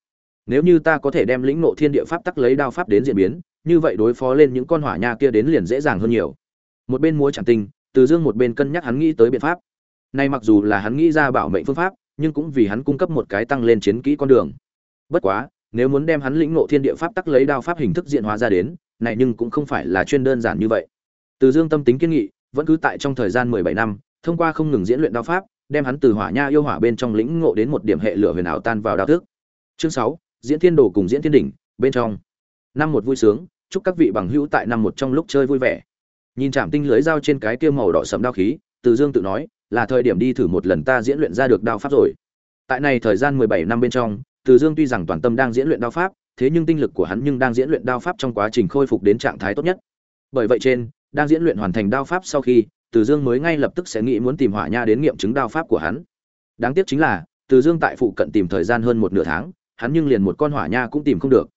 Nếu như ta có thể đem lĩnh ngộ thiên địa pháp tắc lấy đao pháp đến diễn biến, như vậy đối phó lên những con hỏa nha kia đến liền dễ dàng hơn nhiều. Một bên múa chạm tinh, từ dương một bên cân nhắc hắn nghĩ tới biện pháp. Nay mặc dù là hắn nghĩ ra bảo mệnh phương pháp, nhưng cũng vì hắn cung cấp một cái tăng lên chiến kỹ con đường. Bất quá, nếu muốn đem hắn lĩnh ngộ thiên địa pháp tắc lấy đao pháp hình thức diện hóa ra đến, này nhưng cũng không phải là chuyên đơn giản như vậy từ dương tâm tính kiên nghị vẫn cứ tại trong thời gian mười bảy năm thông qua không ngừng diễn luyện đao pháp đem hắn từ hỏa nha yêu hỏa bên trong lĩnh ngộ đến một điểm hệ lửa huyền ảo tan vào đạo thức. Chương sáu diễn thiên đồ cùng diễn thiên đỉnh bên trong. Năm một vui sướng chúc các vị bằng hữu tại năm một trong lúc chơi vui vẻ. Nhìn chạm tinh lưới dao trên cái kia màu đỏ sẫm đao khí từ dương tự nói là thời điểm đi thử một lần ta diễn luyện ra được đao pháp rồi. Tại này thời gian mười bảy năm bên trong Từ Dương tuy rằng toàn tâm đang diễn luyện đao pháp, thế nhưng tinh lực của hắn nhưng đang diễn luyện đao pháp trong quá trình khôi phục đến trạng thái tốt nhất. Bởi vậy trên, đang diễn luyện hoàn thành đao pháp sau khi, Từ Dương mới ngay lập tức sẽ nghĩ muốn tìm Hỏa Nha đến nghiệm chứng đao pháp của hắn. Đáng tiếc chính là, Từ Dương tại phụ cận tìm thời gian hơn một nửa tháng, hắn nhưng liền một con Hỏa Nha cũng tìm không được.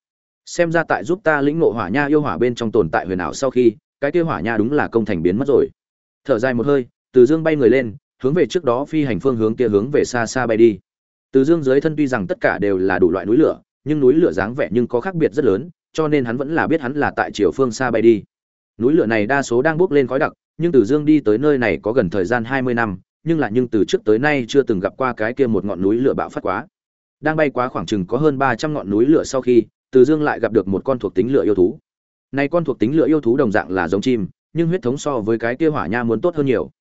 Xem ra tại giúp ta lĩnh ngộ Hỏa Nha yêu hỏa bên trong tồn tại huyền ảo sau khi, cái kia Hỏa Nha đúng là công thành biến mất rồi. Thở dài một hơi, Từ Dương bay người lên, hướng về trước đó phi hành phương hướng kia hướng về xa xa bay đi. Từ Dương dưới thân tuy rằng tất cả đều là đủ loại núi lửa, nhưng núi lửa dáng vẻ nhưng có khác biệt rất lớn, cho nên hắn vẫn là biết hắn là tại chiều phương xa bay đi. Núi lửa này đa số đang bốc lên khói đặc, nhưng Từ Dương đi tới nơi này có gần thời gian 20 năm, nhưng lại nhưng từ trước tới nay chưa từng gặp qua cái kia một ngọn núi lửa bạo phát quá. Đang bay quá khoảng chừng có hơn 300 ngọn núi lửa sau khi, Từ Dương lại gặp được một con thuộc tính lửa yêu thú. Này con thuộc tính lửa yêu thú đồng dạng là giống chim, nhưng huyết thống so với cái kia hỏa nha muốn tốt hơn nhiều.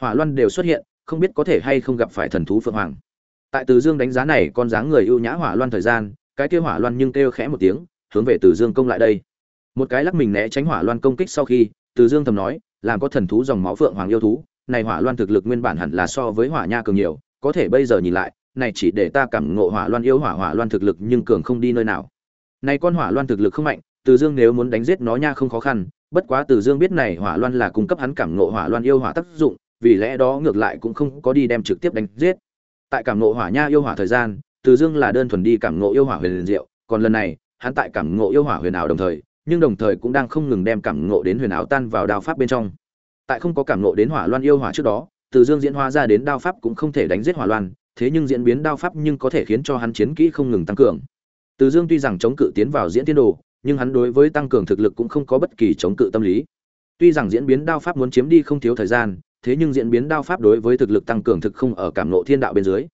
Hỏa loan đều xuất hiện, không biết có thể hay không gặp phải thần thú phượng hoàng tại từ dương đánh giá này con dáng người ưu nhã hỏa loan thời gian cái kia hỏa loan nhưng kêu khẽ một tiếng hướng về từ dương công lại đây một cái lắc mình né tránh hỏa loan công kích sau khi, từ dương thầm nói, làm có thần thú dòng máu phượng hoàng yêu thú, này hỏa loan thực lực nguyên bản hẳn là so với hỏa nha cường nhiều, có thể bây giờ nhìn lại, này chỉ để ta cảm ngộ hỏa loan yêu hỏa hỏa loan thực lực nhưng cường không đi nơi nào. Này con hỏa loan thực lực không mạnh, từ dương nếu muốn đánh giết nó nha không khó khăn, bất quá từ dương biết này hỏa loan là cung cấp hắn cảm ngộ hỏa loan yêu hỏa tác dụng, vì lẽ đó ngược lại cũng không có đi đem trực tiếp đánh giết. Tại cảm ngộ hỏa nha yêu hỏa thời gian, từ dương là đơn thuần đi cảm ngộ yêu hỏa huyền diệu, còn lần này, hắn tại cảm ngộ yêu hỏa huyền ảo đồng thời nhưng đồng thời cũng đang không ngừng đem cảm ngộ đến huyền ảo tan vào đao pháp bên trong. Tại không có cảm ngộ đến hỏa loan yêu hỏa trước đó từ dương diễn hóa ra đến đao pháp cũng không thể đánh giết hỏa loan thế nhưng diễn biến đao pháp nhưng có thể khiến cho hắn chiến kỹ không ngừng tăng cường. Từ dương tuy rằng chống cự tiến vào diễn tiên đồ nhưng hắn đối với tăng cường thực lực cũng không có bất kỳ chống cự tâm lý. Tuy rằng diễn biến đao pháp muốn chiếm đi không thiếu thời gian thế nhưng diễn biến đao pháp đối với thực lực tăng cường thực không ở cảm ngộ thiên đạo bên dưới.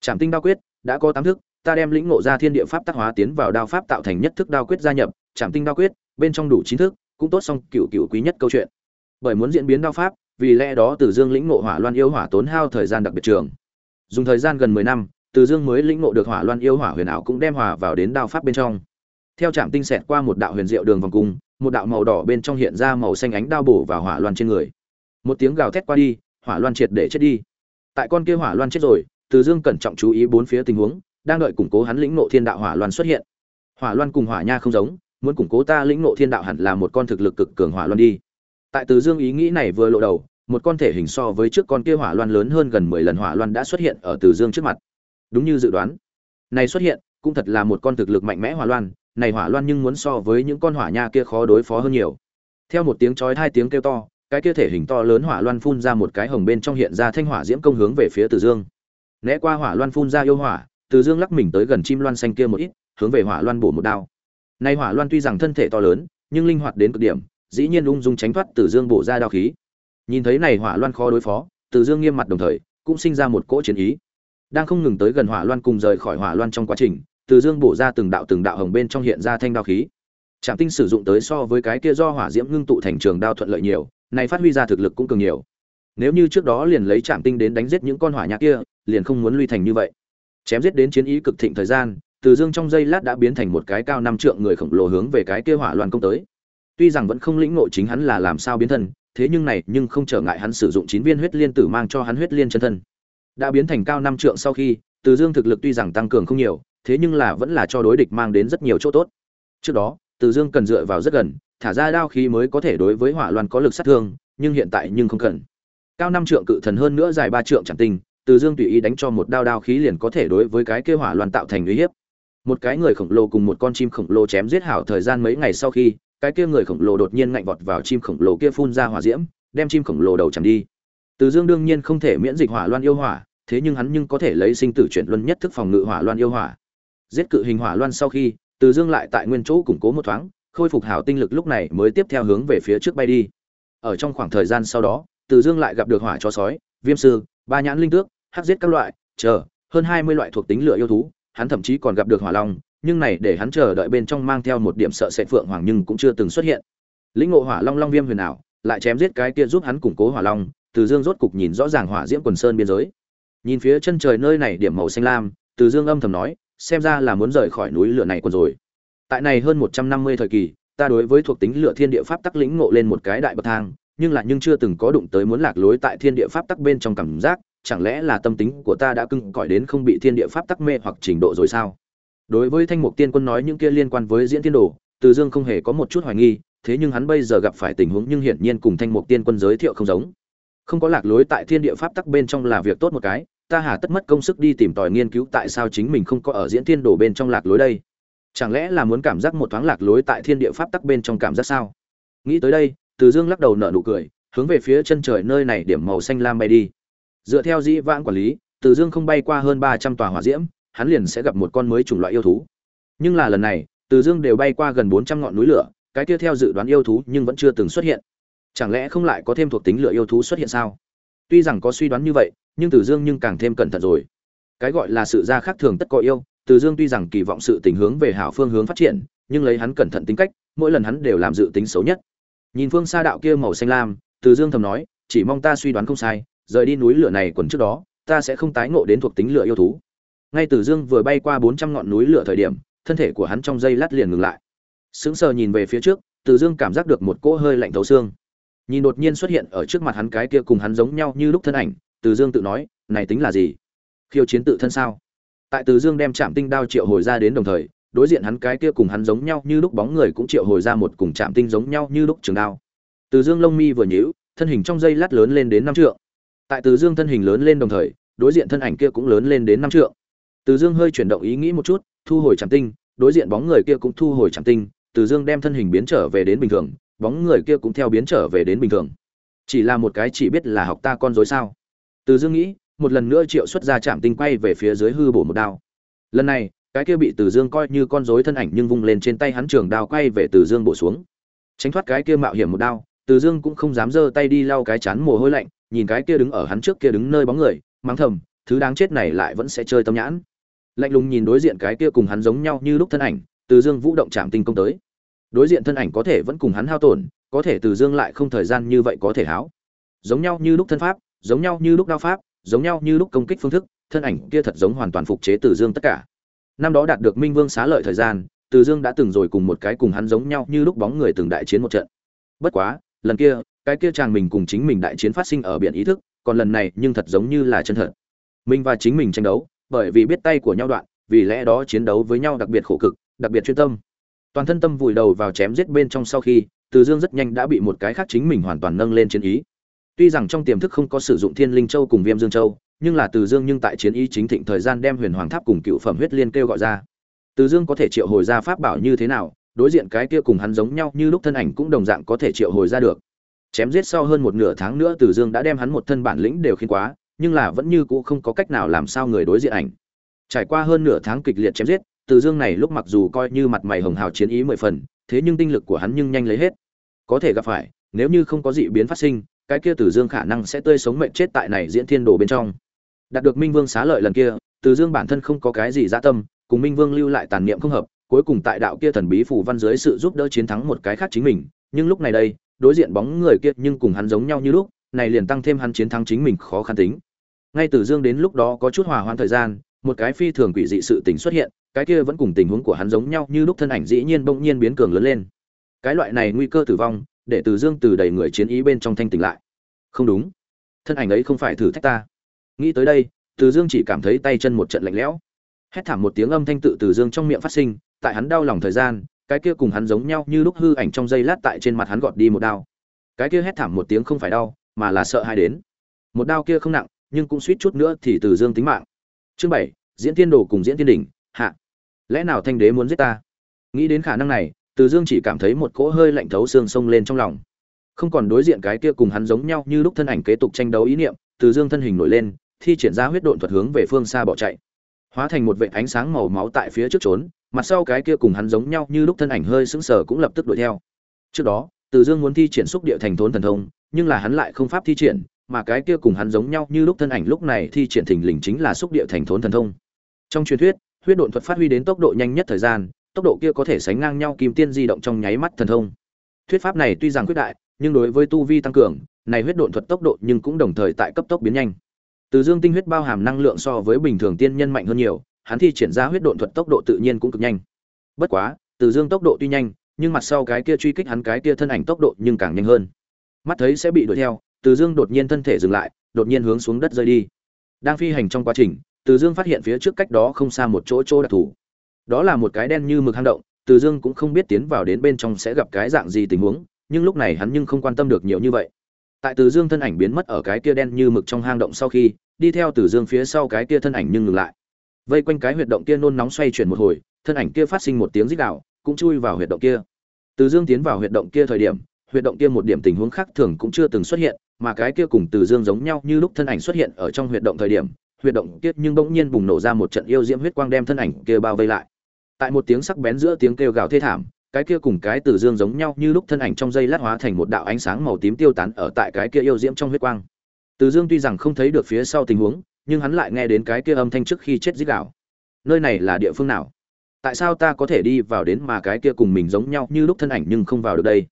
Trảm tinh đao quyết đã có tám thức, ta đem lĩnh ngộ ra thiên địa pháp tác hóa tiến vào đao pháp tạo thành nhất thức đao quyết gia nhập, Trảm tinh đao quyết, bên trong đủ chính thức, cũng tốt xong cựu cựu quý nhất câu chuyện. Bởi muốn diễn biến đao pháp, vì lẽ đó Từ Dương lĩnh ngộ Hỏa Loan yêu hỏa tốn hao thời gian đặc biệt trường. Dùng thời gian gần mười năm, Từ Dương mới lĩnh ngộ được Hỏa Loan yêu hỏa huyền ảo cũng đem hòa vào đến đao pháp bên trong. Theo trạm tinh xẹt qua một đạo huyền diệu đường vòng cung, một đạo màu đỏ bên trong hiện ra màu xanh ánh đao bổ vào Hỏa Loan trên người một tiếng gào thét qua đi hỏa loan triệt để chết đi tại con kia hỏa loan chết rồi từ dương cẩn trọng chú ý bốn phía tình huống đang đợi củng cố hắn lĩnh nộ thiên đạo hỏa loan xuất hiện hỏa loan cùng hỏa nha không giống muốn củng cố ta lĩnh nộ thiên đạo hẳn là một con thực lực cực cường hỏa loan đi tại từ dương ý nghĩ này vừa lộ đầu một con thể hình so với trước con kia hỏa loan lớn hơn gần mười lần hỏa loan đã xuất hiện ở từ dương trước mặt đúng như dự đoán này xuất hiện cũng thật là một con thực lực mạnh mẽ hỏa loan này hỏa loan nhưng muốn so với những con hỏa nha kia khó đối phó hơn nhiều theo một tiếng chói hai tiếng kêu to cái kia thể hình to lớn hỏa loan phun ra một cái hồng bên trong hiện ra thanh hỏa diễm công hướng về phía Từ Dương. Né qua hỏa loan phun ra yêu hỏa, Từ Dương lắc mình tới gần chim loan xanh kia một ít, hướng về hỏa loan bổ một đao. Nay hỏa loan tuy rằng thân thể to lớn, nhưng linh hoạt đến cực điểm, dĩ nhiên ung dung tránh thoát Từ Dương bổ ra đao khí. Nhìn thấy này hỏa loan khó đối phó, Từ Dương nghiêm mặt đồng thời, cũng sinh ra một cỗ chiến ý. Đang không ngừng tới gần hỏa loan cùng rời khỏi hỏa loan trong quá trình, Từ Dương bổ ra từng đạo từng đạo hồng bên trong hiện ra thanh đao khí. Trảm tinh sử dụng tới so với cái kia do hỏa diễm ngưng tụ thành trường đao thuận lợi nhiều, này phát huy ra thực lực cũng cường nhiều nếu như trước đó liền lấy trạm tinh đến đánh giết những con hỏa nhạc kia liền không muốn lui thành như vậy chém giết đến chiến ý cực thịnh thời gian từ dương trong giây lát đã biến thành một cái cao năm trượng người khổng lồ hướng về cái kia hỏa loạn công tới. Tuy rằng vẫn không lĩnh ngộ chính hắn là làm sao biến thân thế nhưng này nhưng không trở ngại hắn sử dụng chín viên huyết liên tử mang cho hắn huyết liên chân thân. Đã biến thành cao năm trượng sau khi từ dương thực lực tuy rằng tăng cường không nhiều thế nhưng là vẫn là cho đối địch mang đến rất nhiều chỗ tốt. Trước đó từ dương cần dựa vào rất gần thả ra đao khí mới có thể đối với hỏa loạn có lực sát thương nhưng hiện tại nhưng không cần. Cao năm trượng cự thần hơn nữa dài ba trượng chẳng tình, từ dương tùy ý đánh cho một đao đao khí liền có thể đối với cái kia hỏa loạn tạo thành uy hiếp một cái người khổng lồ cùng một con chim khổng lồ chém giết hảo thời gian mấy ngày sau khi cái kia người khổng lồ đột nhiên ngạnh vọt vào chim khổng lồ kia phun ra hỏa diễm đem chim khổng lồ đầu chẳng đi từ dương đương nhiên không thể miễn dịch hỏa loan yêu hỏa thế nhưng hắn nhưng có thể lấy sinh tử chuyển luân nhất thức phòng ngự hỏa loan yêu hỏa giết cự hình hỏa loan sau khi từ dương lại tại nguyên chỗ củng cố một thoáng khôi phục hảo tinh lực lúc này mới tiếp theo hướng về phía trước bay đi. Ở trong khoảng thời gian sau đó, Từ Dương lại gặp được hỏa chó sói, viêm sư, ba nhãn linh tước, hắc giết các loại, chờ, hơn 20 loại thuộc tính lửa yêu thú, hắn thậm chí còn gặp được hỏa long, nhưng này để hắn chờ đợi bên trong mang theo một điểm sợ sệt phượng hoàng nhưng cũng chưa từng xuất hiện. Lĩnh ngộ hỏa long long viêm huyền ảo, lại chém giết cái kia giúp hắn củng cố hỏa long, Từ Dương rốt cục nhìn rõ ràng hỏa diễm quần sơn biên giới. Nhìn phía chân trời nơi này điểm màu xanh lam, Từ Dương âm thầm nói, xem ra là muốn rời khỏi núi lửa này còn rồi tại này hơn một trăm năm mươi thời kỳ ta đối với thuộc tính lửa thiên địa pháp tắc lĩnh ngộ lên một cái đại bậc thang nhưng lại nhưng chưa từng có đụng tới muốn lạc lối tại thiên địa pháp tắc bên trong cảm giác chẳng lẽ là tâm tính của ta đã cưng cỏi đến không bị thiên địa pháp tắc mê hoặc trình độ rồi sao? Đối với thanh mục tiên quân nói những kia liên quan với diễn tiên đồ, từ dương không hề có một chút hoài nghi, thế nhưng hắn bây giờ gặp phải tình huống nhưng hiển nhiên cùng thanh mục tiên quân giới thiệu không giống. Không có lạc lối tại thiên địa pháp tắc bên trong là việc tốt một cái, ta hà tất mất công sức đi tìm tòi nghiên cứu tại sao chính mình không có ở diễn tiên đồ bên trong lạc lối đây. Chẳng lẽ là muốn cảm giác một thoáng lạc lối tại thiên địa pháp tắc bên trong cảm giác sao? Nghĩ tới đây, từ dương lắc đầu nở nụ cười, hướng về phía chân trời nơi này điểm màu xanh lam bay đi dựa theo dĩ vãng quản lý, từ dương không bay qua hơn ba trăm tòa hỏa diễm, hắn liền sẽ gặp một con mới chủng loại yêu thú. Nhưng là lần này, từ dương đều bay qua gần bốn trăm ngọn núi lửa, cái kia theo dự đoán yêu thú nhưng vẫn chưa từng xuất hiện. Chẳng lẽ không lại có thêm thuộc tính lửa yêu thú xuất hiện sao? Tuy rằng có suy đoán như vậy, nhưng từ dương nhưng càng thêm cẩn thận rồi. Cái gọi là sự ra khác thường tất có yêu, từ dương tuy rằng kỳ vọng sự tình hướng về hảo phương hướng phát triển, nhưng lấy hắn cẩn thận tính cách, mỗi lần hắn đều làm dự tính xấu nhất. Nhìn phương xa đạo kia màu xanh lam, từ dương thầm nói, chỉ mong ta suy đoán không sai rời đi núi lửa này quần trước đó, ta sẽ không tái ngộ đến thuộc tính lửa yêu thú. Ngay từ dương vừa bay qua bốn trăm ngọn núi lửa thời điểm, thân thể của hắn trong dây lát liền ngừng lại. Sững sờ nhìn về phía trước, từ dương cảm giác được một cỗ hơi lạnh thấu xương. Nhìn đột nhiên xuất hiện ở trước mặt hắn cái kia cùng hắn giống nhau như lúc thân ảnh, từ dương tự nói, này tính là gì? Khiêu chiến tự thân sao? Tại từ dương đem chạm tinh đao triệu hồi ra đến đồng thời, đối diện hắn cái kia cùng hắn giống nhau như lúc bóng người cũng triệu hồi ra một cùng chạm tinh giống nhau như lúc trường đao. Từ dương lông mi vừa nhíu, thân hình trong dây lát lớn lên đến năm trượng tại từ dương thân hình lớn lên đồng thời, đối diện thân ảnh kia cũng lớn lên đến năm trượng. Từ dương hơi chuyển động ý nghĩ một chút, thu hồi chạm tinh, đối diện bóng người kia cũng thu hồi chạm tinh, từ dương đem thân hình biến trở về đến bình thường, bóng người kia cũng theo biến trở về đến bình thường. Chỉ là một cái chỉ biết là học ta con dối sao? Từ dương nghĩ, một lần nữa triệu xuất ra chạm tinh quay về phía dưới hư bổ một đao. Lần này, cái kia bị từ dương coi như con rối thân ảnh nhưng vung lên trên tay hắn trường đao quay về từ dương bổ xuống. Tránh thoát cái kia mạo hiểm một đao, từ dương cũng không dám giơ tay đi lau cái chán mồ hôi lạnh nhìn cái kia đứng ở hắn trước kia đứng nơi bóng người, mắng thầm, thứ đáng chết này lại vẫn sẽ chơi tâm nhãn. Lạnh lùng nhìn đối diện cái kia cùng hắn giống nhau như lúc thân ảnh, từ dương vũ động chạm tinh công tới. Đối diện thân ảnh có thể vẫn cùng hắn hao tổn, có thể từ dương lại không thời gian như vậy có thể háo. Giống nhau như lúc thân pháp, giống nhau như lúc đao pháp, giống nhau như lúc công kích phương thức, thân ảnh kia thật giống hoàn toàn phục chế từ dương tất cả. Năm đó đạt được minh vương xá lợi thời gian, từ dương đã từng rồi cùng một cái cùng hắn giống nhau như lúc bóng người từng đại chiến một trận. Bất quá, lần kia cái kia chàng mình cùng chính mình đại chiến phát sinh ở biển ý thức, còn lần này nhưng thật giống như là chân thật. Mình và chính mình tranh đấu, bởi vì biết tay của nhau đoạn, vì lẽ đó chiến đấu với nhau đặc biệt khổ cực, đặc biệt chuyên tâm. Toàn thân tâm vùi đầu vào chém giết bên trong sau khi, từ dương rất nhanh đã bị một cái khác chính mình hoàn toàn nâng lên chiến ý. Tuy rằng trong tiềm thức không có sử dụng thiên linh châu cùng viêm dương châu, nhưng là từ dương nhưng tại chiến ý chính thịnh thời gian đem huyền hoàng tháp cùng cựu phẩm huyết liên kêu gọi ra. Từ dương có thể triệu hồi ra pháp bảo như thế nào, đối diện cái kia cùng hắn giống nhau như lúc thân ảnh cũng đồng dạng có thể triệu hồi ra được chém giết sau hơn một nửa tháng nữa từ dương đã đem hắn một thân bản lĩnh đều khiến quá, nhưng là vẫn như cũ không có cách nào làm sao người đối diện ảnh. Trải qua hơn nửa tháng kịch liệt chém giết, từ dương này lúc mặc dù coi như mặt mày hồng hào chiến ý mười phần, thế nhưng tinh lực của hắn nhưng nhanh lấy hết. Có thể gặp phải, nếu như không có dị biến phát sinh, cái kia từ dương khả năng sẽ tươi sống mệnh chết tại này diễn thiên đồ bên trong. Đạt được minh vương xá lợi lần kia, từ dương bản thân không có cái gì dạ tâm, cùng minh vương lưu lại tàn niệm không hợp, cuối cùng tại đạo kia thần bí phủ văn dưới sự giúp đỡ chiến thắng một cái khác chính mình, nhưng lúc này đây đối diện bóng người kia nhưng cùng hắn giống nhau như lúc, này liền tăng thêm hắn chiến thắng chính mình khó khăn tính. Ngay từ dương đến lúc đó có chút hòa hoãn thời gian, một cái phi thường quỷ dị sự tình xuất hiện, cái kia vẫn cùng tình huống của hắn giống nhau như lúc thân ảnh dĩ nhiên bỗng nhiên biến cường lớn lên. Cái loại này nguy cơ tử vong, để từ dương từ đầy người chiến ý bên trong thanh tỉnh lại. Không đúng. Thân ảnh ấy không phải thử thách ta. Nghĩ tới đây, từ dương chỉ cảm thấy tay chân một trận lạnh lẽo. Hét thảm một tiếng âm thanh tự từ dương trong miệng phát sinh, tại hắn đau lòng thời gian cái kia cùng hắn giống nhau như lúc hư ảnh trong giây lát tại trên mặt hắn gọt đi một đao. Cái kia hét thảm một tiếng không phải đau, mà là sợ hai đến. Một đao kia không nặng, nhưng cũng suýt chút nữa thì từ dương tính mạng. Chương bảy, diễn tiên đồ cùng diễn tiên đỉnh, hạ. Lẽ nào thanh đế muốn giết ta? Nghĩ đến khả năng này, từ dương chỉ cảm thấy một cỗ hơi lạnh thấu xương sông lên trong lòng. Không còn đối diện cái kia cùng hắn giống nhau như lúc thân ảnh kế tục tranh đấu ý niệm, từ dương thân hình nổi lên, thi triển ra huyết độn thuật hướng về phương xa bỏ chạy. Hóa thành một vệ ánh sáng màu máu tại phía trước trốn mặt sau cái kia cùng hắn giống nhau như lúc thân ảnh hơi sững sờ cũng lập tức đuổi theo. Trước đó, từ dương muốn thi triển xúc địa thành thốn thần thông, nhưng là hắn lại không pháp thi triển, mà cái kia cùng hắn giống nhau như lúc thân ảnh lúc này thi triển thình lình chính là xúc địa thành thốn thần thông. Trong truyền thuyết, huyết độn thuật phát huy đến tốc độ nhanh nhất thời gian, tốc độ kia có thể sánh ngang nhau kim tiên di động trong nháy mắt thần thông. Thuyết pháp này tuy rằng quyết đại, nhưng đối với tu vi tăng cường, này huyết độn thuật tốc độ nhưng cũng đồng thời tại cấp tốc biến nhanh. Từ dương tinh huyết bao hàm năng lượng so với bình thường tiên nhân mạnh hơn nhiều hắn thi triển ra huyết độn thuật tốc độ tự nhiên cũng cực nhanh. Bất quá, từ dương tốc độ tuy nhanh, nhưng mặt sau cái kia truy kích hắn cái kia thân ảnh tốc độ nhưng càng nhanh hơn. Mắt thấy sẽ bị đuổi theo, từ dương đột nhiên thân thể dừng lại, đột nhiên hướng xuống đất rơi đi. Đang phi hành trong quá trình, từ dương phát hiện phía trước cách đó không xa một chỗ chỗ đặc thù. Đó là một cái đen như mực hang động, từ dương cũng không biết tiến vào đến bên trong sẽ gặp cái dạng gì tình huống, nhưng lúc này hắn nhưng không quan tâm được nhiều như vậy. Tại từ dương thân ảnh biến mất ở cái kia đen như mực trong hang động sau khi, đi theo từ dương phía sau cái kia thân ảnh nhưng ngừng lại vây quanh cái huyệt động kia nôn nóng xoay chuyển một hồi, thân ảnh kia phát sinh một tiếng rít đạo cũng chui vào huyệt động kia. Từ dương tiến vào huyệt động kia thời điểm, huyệt động kia một điểm tình huống khác thường cũng chưa từng xuất hiện, mà cái kia cùng từ dương giống nhau như lúc thân ảnh xuất hiện ở trong huyệt động thời điểm, huyệt động kia nhưng bỗng nhiên bùng nổ ra một trận yêu diễm huyết quang đem thân ảnh kia bao vây lại. Tại một tiếng sắc bén giữa tiếng kêu gào thê thảm, cái kia cùng cái từ dương giống nhau như lúc thân ảnh trong dây lát hóa thành một đạo ánh sáng màu tím tiêu tán ở tại cái kia yêu diễm trong huyết quang. Từ dương tuy rằng không thấy được phía sau tình huống nhưng hắn lại nghe đến cái kia âm thanh trước khi chết dích đạo nơi này là địa phương nào? Tại sao ta có thể đi vào đến mà cái kia cùng mình giống nhau như lúc thân ảnh nhưng không vào được đây?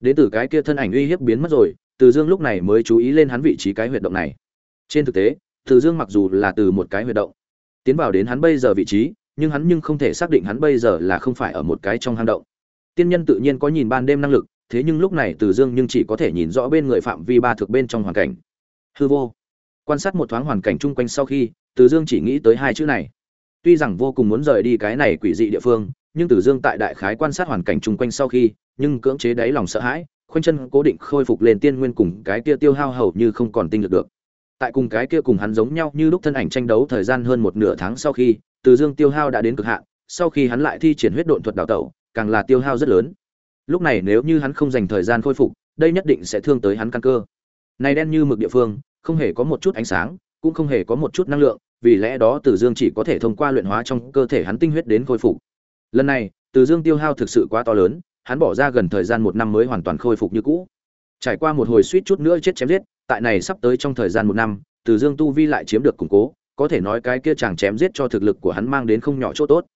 Đến từ cái kia thân ảnh uy hiếp biến mất rồi, từ dương lúc này mới chú ý lên hắn vị trí cái huyệt động này. Trên thực tế, từ dương mặc dù là từ một cái huyệt động, tiến vào đến hắn bây giờ vị trí, nhưng hắn nhưng không thể xác định hắn bây giờ là không phải ở một cái trong hang động. Tiên nhân tự nhiên có nhìn ban đêm năng lực, thế nhưng lúc này từ dương nhưng chỉ có thể nhìn rõ bên người phạm vi ba thực bên trong hoàn cảnh. Hư vô quan sát một thoáng hoàn cảnh chung quanh sau khi, từ dương chỉ nghĩ tới hai chữ này. Tuy rằng vô cùng muốn rời đi cái này quỷ dị địa phương, nhưng từ dương tại đại khái quan sát hoàn cảnh chung quanh sau khi, nhưng cưỡng chế đáy lòng sợ hãi, khoanh chân cố định khôi phục lên tiên nguyên cùng cái kia tiêu hao hầu như không còn tinh lực được. Tại cùng cái kia cùng hắn giống nhau như lúc thân ảnh tranh đấu thời gian hơn một nửa tháng sau khi, từ dương tiêu hao đã đến cực hạn, sau khi hắn lại thi triển huyết độn thuật đào tẩu, càng là tiêu hao rất lớn. Lúc này nếu như hắn không dành thời gian khôi phục, đây nhất định sẽ thương tới hắn căn cơ. Này đen như mực địa phương không hề có một chút ánh sáng cũng không hề có một chút năng lượng vì lẽ đó Từ Dương chỉ có thể thông qua luyện hóa trong cơ thể hắn tinh huyết đến khôi phục. Lần này, Từ Dương tiêu hao thực sự quá to lớn, hắn bỏ ra gần thời gian một năm mới hoàn toàn khôi phục như cũ. Trải qua một hồi suýt chút nữa chết chém giết, tại này sắp tới trong thời gian một năm, Từ Dương tu vi lại chiếm được củng cố, có thể nói cái kia chàng chém giết cho thực lực của hắn mang đến không nhỏ chỗ tốt.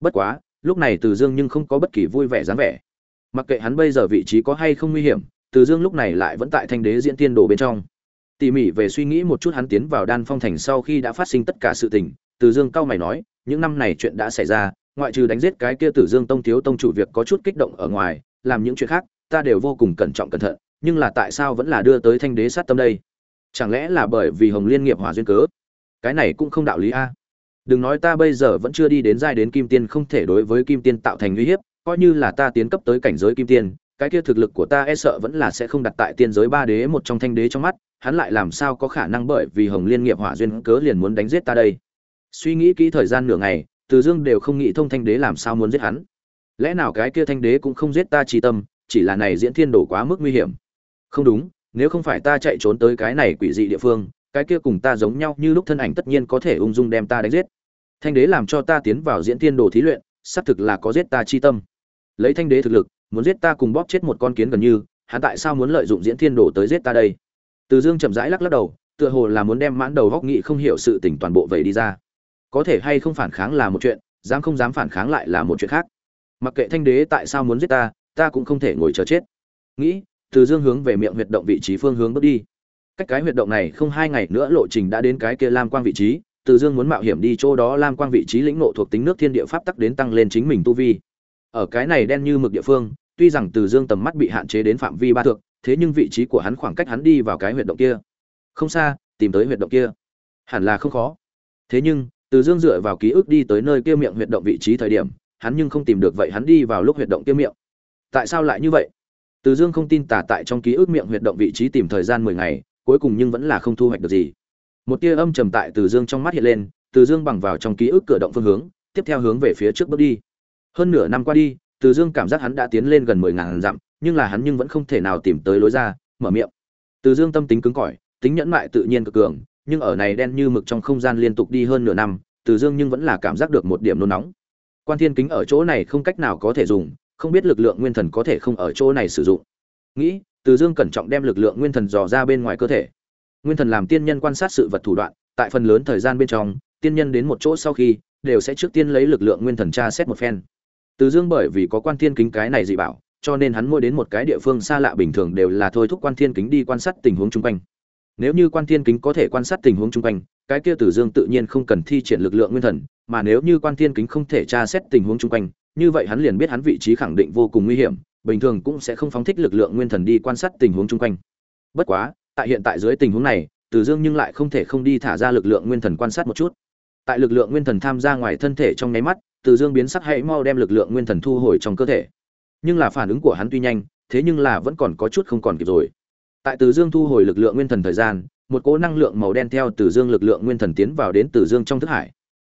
Bất quá, lúc này Từ Dương nhưng không có bất kỳ vui vẻ dáng vẻ. Mặc kệ hắn bây giờ vị trí có hay không nguy hiểm, Từ Dương lúc này lại vẫn tại Thanh Đế diễn tiên đồ bên trong tỉ mỉ về suy nghĩ một chút hắn tiến vào đan phong thành sau khi đã phát sinh tất cả sự tình, từ dương cao mày nói, những năm này chuyện đã xảy ra, ngoại trừ đánh giết cái kia tử dương tông thiếu tông chủ việc có chút kích động ở ngoài, làm những chuyện khác, ta đều vô cùng cẩn trọng cẩn thận, nhưng là tại sao vẫn là đưa tới thanh đế sát tâm đây? Chẳng lẽ là bởi vì hồng liên nghiệp hòa duyên cớ? Cái này cũng không đạo lý a. Đừng nói ta bây giờ vẫn chưa đi đến giai đến kim tiên không thể đối với kim tiên tạo thành uy hiếp, coi như là ta tiến cấp tới cảnh giới kim tiên, cái kia thực lực của ta e sợ vẫn là sẽ không đặt tại tiên giới ba đế một trong thanh đế trong mắt hắn lại làm sao có khả năng bởi vì hồng liên nghiệp hỏa duyên cớ liền muốn đánh giết ta đây? Suy nghĩ kỹ thời gian nửa ngày, từ dương đều không nghĩ thông thanh đế làm sao muốn giết hắn. Lẽ nào cái kia thanh đế cũng không giết ta trí tâm, chỉ là này diễn thiên đổ quá mức nguy hiểm. Không đúng, nếu không phải ta chạy trốn tới cái này quỷ dị địa phương, cái kia cùng ta giống nhau như lúc thân ảnh tất nhiên có thể ung dung đem ta đánh giết. Thanh đế làm cho ta tiến vào diễn thiên đồ thí luyện, xác thực là có giết ta chi tâm. Lấy thanh đế thực lực, muốn giết ta cùng bóp chết một con kiến gần như, hắn tại sao muốn lợi dụng diễn thiên đồ tới giết ta đây? Từ dương chậm rãi lắc lắc đầu, tựa hồ là muốn đem mãn đầu góc nghị không hiểu sự tình toàn bộ vậy đi ra. Có thể hay không phản kháng là một chuyện, dám không dám phản kháng lại là một chuyện khác. Mặc kệ thanh đế tại sao muốn giết ta ta cũng không thể ngồi chờ chết. Nghĩ, từ dương hướng về miệng huyệt động vị trí phương hướng bước đi. Cách cái huyệt động này không hai ngày nữa lộ trình đã đến cái kia lam quang vị trí, từ dương muốn mạo hiểm đi chỗ đó lam quang vị trí lĩnh nộ thuộc tính nước thiên địa pháp tắc đến tăng lên chính mình tu vi. Ở cái này đen như mực địa phương, tuy rằng từ dương tầm mắt bị hạn chế đến phạm vi ba thượng thế nhưng vị trí của hắn khoảng cách hắn đi vào cái huyệt động kia. Không xa, tìm tới huyệt động kia. Hẳn là không khó. Thế nhưng, từ dương dựa vào ký ức đi tới nơi kia miệng huyệt động vị trí thời điểm, hắn nhưng không tìm được vậy hắn đi vào lúc huyệt động kia miệng. Tại sao lại như vậy? Từ dương không tin tả tại trong ký ức miệng huyệt động vị trí tìm thời gian mười ngày, cuối cùng nhưng vẫn là không thu hoạch được gì. Một tia âm trầm tại từ dương trong mắt hiện lên, từ dương bằng vào trong ký ức cửa động phương hướng, tiếp theo hướng về phía trước bước đi. Hơn nửa năm qua đi, từ dương cảm giác hắn đã tiến lên gần mười ngàn dặm nhưng là hắn nhưng vẫn không thể nào tìm tới lối ra, mở miệng. Từ dương tâm tính cứng cỏi, tính nhẫn mại tự nhiên cực cường, nhưng ở này đen như mực trong không gian liên tục đi hơn nửa năm, từ dương nhưng vẫn là cảm giác được một điểm nôn nóng. Quan thiên kính ở chỗ này không cách nào có thể dùng, không biết lực lượng nguyên thần có thể không ở chỗ này sử dụng. Nghĩ, từ dương cẩn trọng đem lực lượng nguyên thần dò ra bên ngoài cơ thể. Nguyên thần làm tiên nhân quan sát sự vật thủ đoạn, tại phần lớn thời gian bên trong, tiên nhân đến một chỗ sau khi, đều sẽ trước tiên lấy lực lượng nguyên thần tra xét một phen. Từ dương bởi vì có quan thiên kính cái này dị bảo cho nên hắn mỗi đến một cái địa phương xa lạ bình thường đều là thôi thúc quan thiên kính đi quan sát tình huống chung quanh. Nếu như quan thiên kính có thể quan sát tình huống chung quanh, cái kia tử dương tự nhiên không cần thi triển lực lượng nguyên thần, mà nếu như quan thiên kính không thể tra xét tình huống chung quanh, như vậy hắn liền biết hắn vị trí khẳng định vô cùng nguy hiểm, bình thường cũng sẽ không phóng thích lực lượng nguyên thần đi quan sát tình huống chung quanh. Bất quá, tại hiện tại dưới tình huống này, tử dương nhưng lại không thể không đi thả ra lực lượng nguyên thần quan sát một chút. Tại lực lượng nguyên thần tham gia ngoài thân thể trong nháy mắt, tử dương biến sắc hãy mau đem lực lượng nguyên thần thu hồi trong cơ thể nhưng là phản ứng của hắn tuy nhanh, thế nhưng là vẫn còn có chút không còn kịp rồi. Tại từ dương thu hồi lực lượng nguyên thần thời gian, một cỗ năng lượng màu đen theo từ dương lực lượng nguyên thần tiến vào đến từ dương trong thức hải.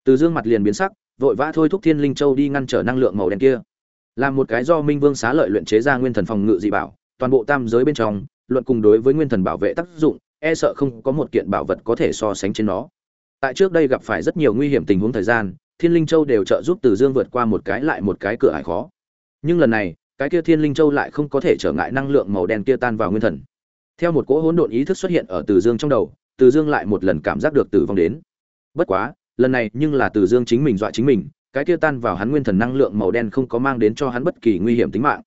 Từ dương mặt liền biến sắc, vội vã thôi thúc thiên linh châu đi ngăn trở năng lượng màu đen kia. Làm một cái do minh vương xá lợi luyện chế ra nguyên thần phòng ngự dị bảo, toàn bộ tam giới bên trong, luận cùng đối với nguyên thần bảo vệ tác dụng e sợ không có một kiện bảo vật có thể so sánh trên nó. Tại trước đây gặp phải rất nhiều nguy hiểm tình huống thời gian, thiên linh châu đều trợ giúp từ dương vượt qua một cái lại một cái cửa ải khó nhưng lần này, cái kia thiên linh châu lại không có thể trở ngại năng lượng màu đen kia tan vào nguyên thần. Theo một cỗ hỗn độn ý thức xuất hiện ở từ dương trong đầu, từ dương lại một lần cảm giác được tử vong đến. Bất quá, lần này nhưng là từ dương chính mình dọa chính mình, cái kia tan vào hắn nguyên thần năng lượng màu đen không có mang đến cho hắn bất kỳ nguy hiểm tính mạng.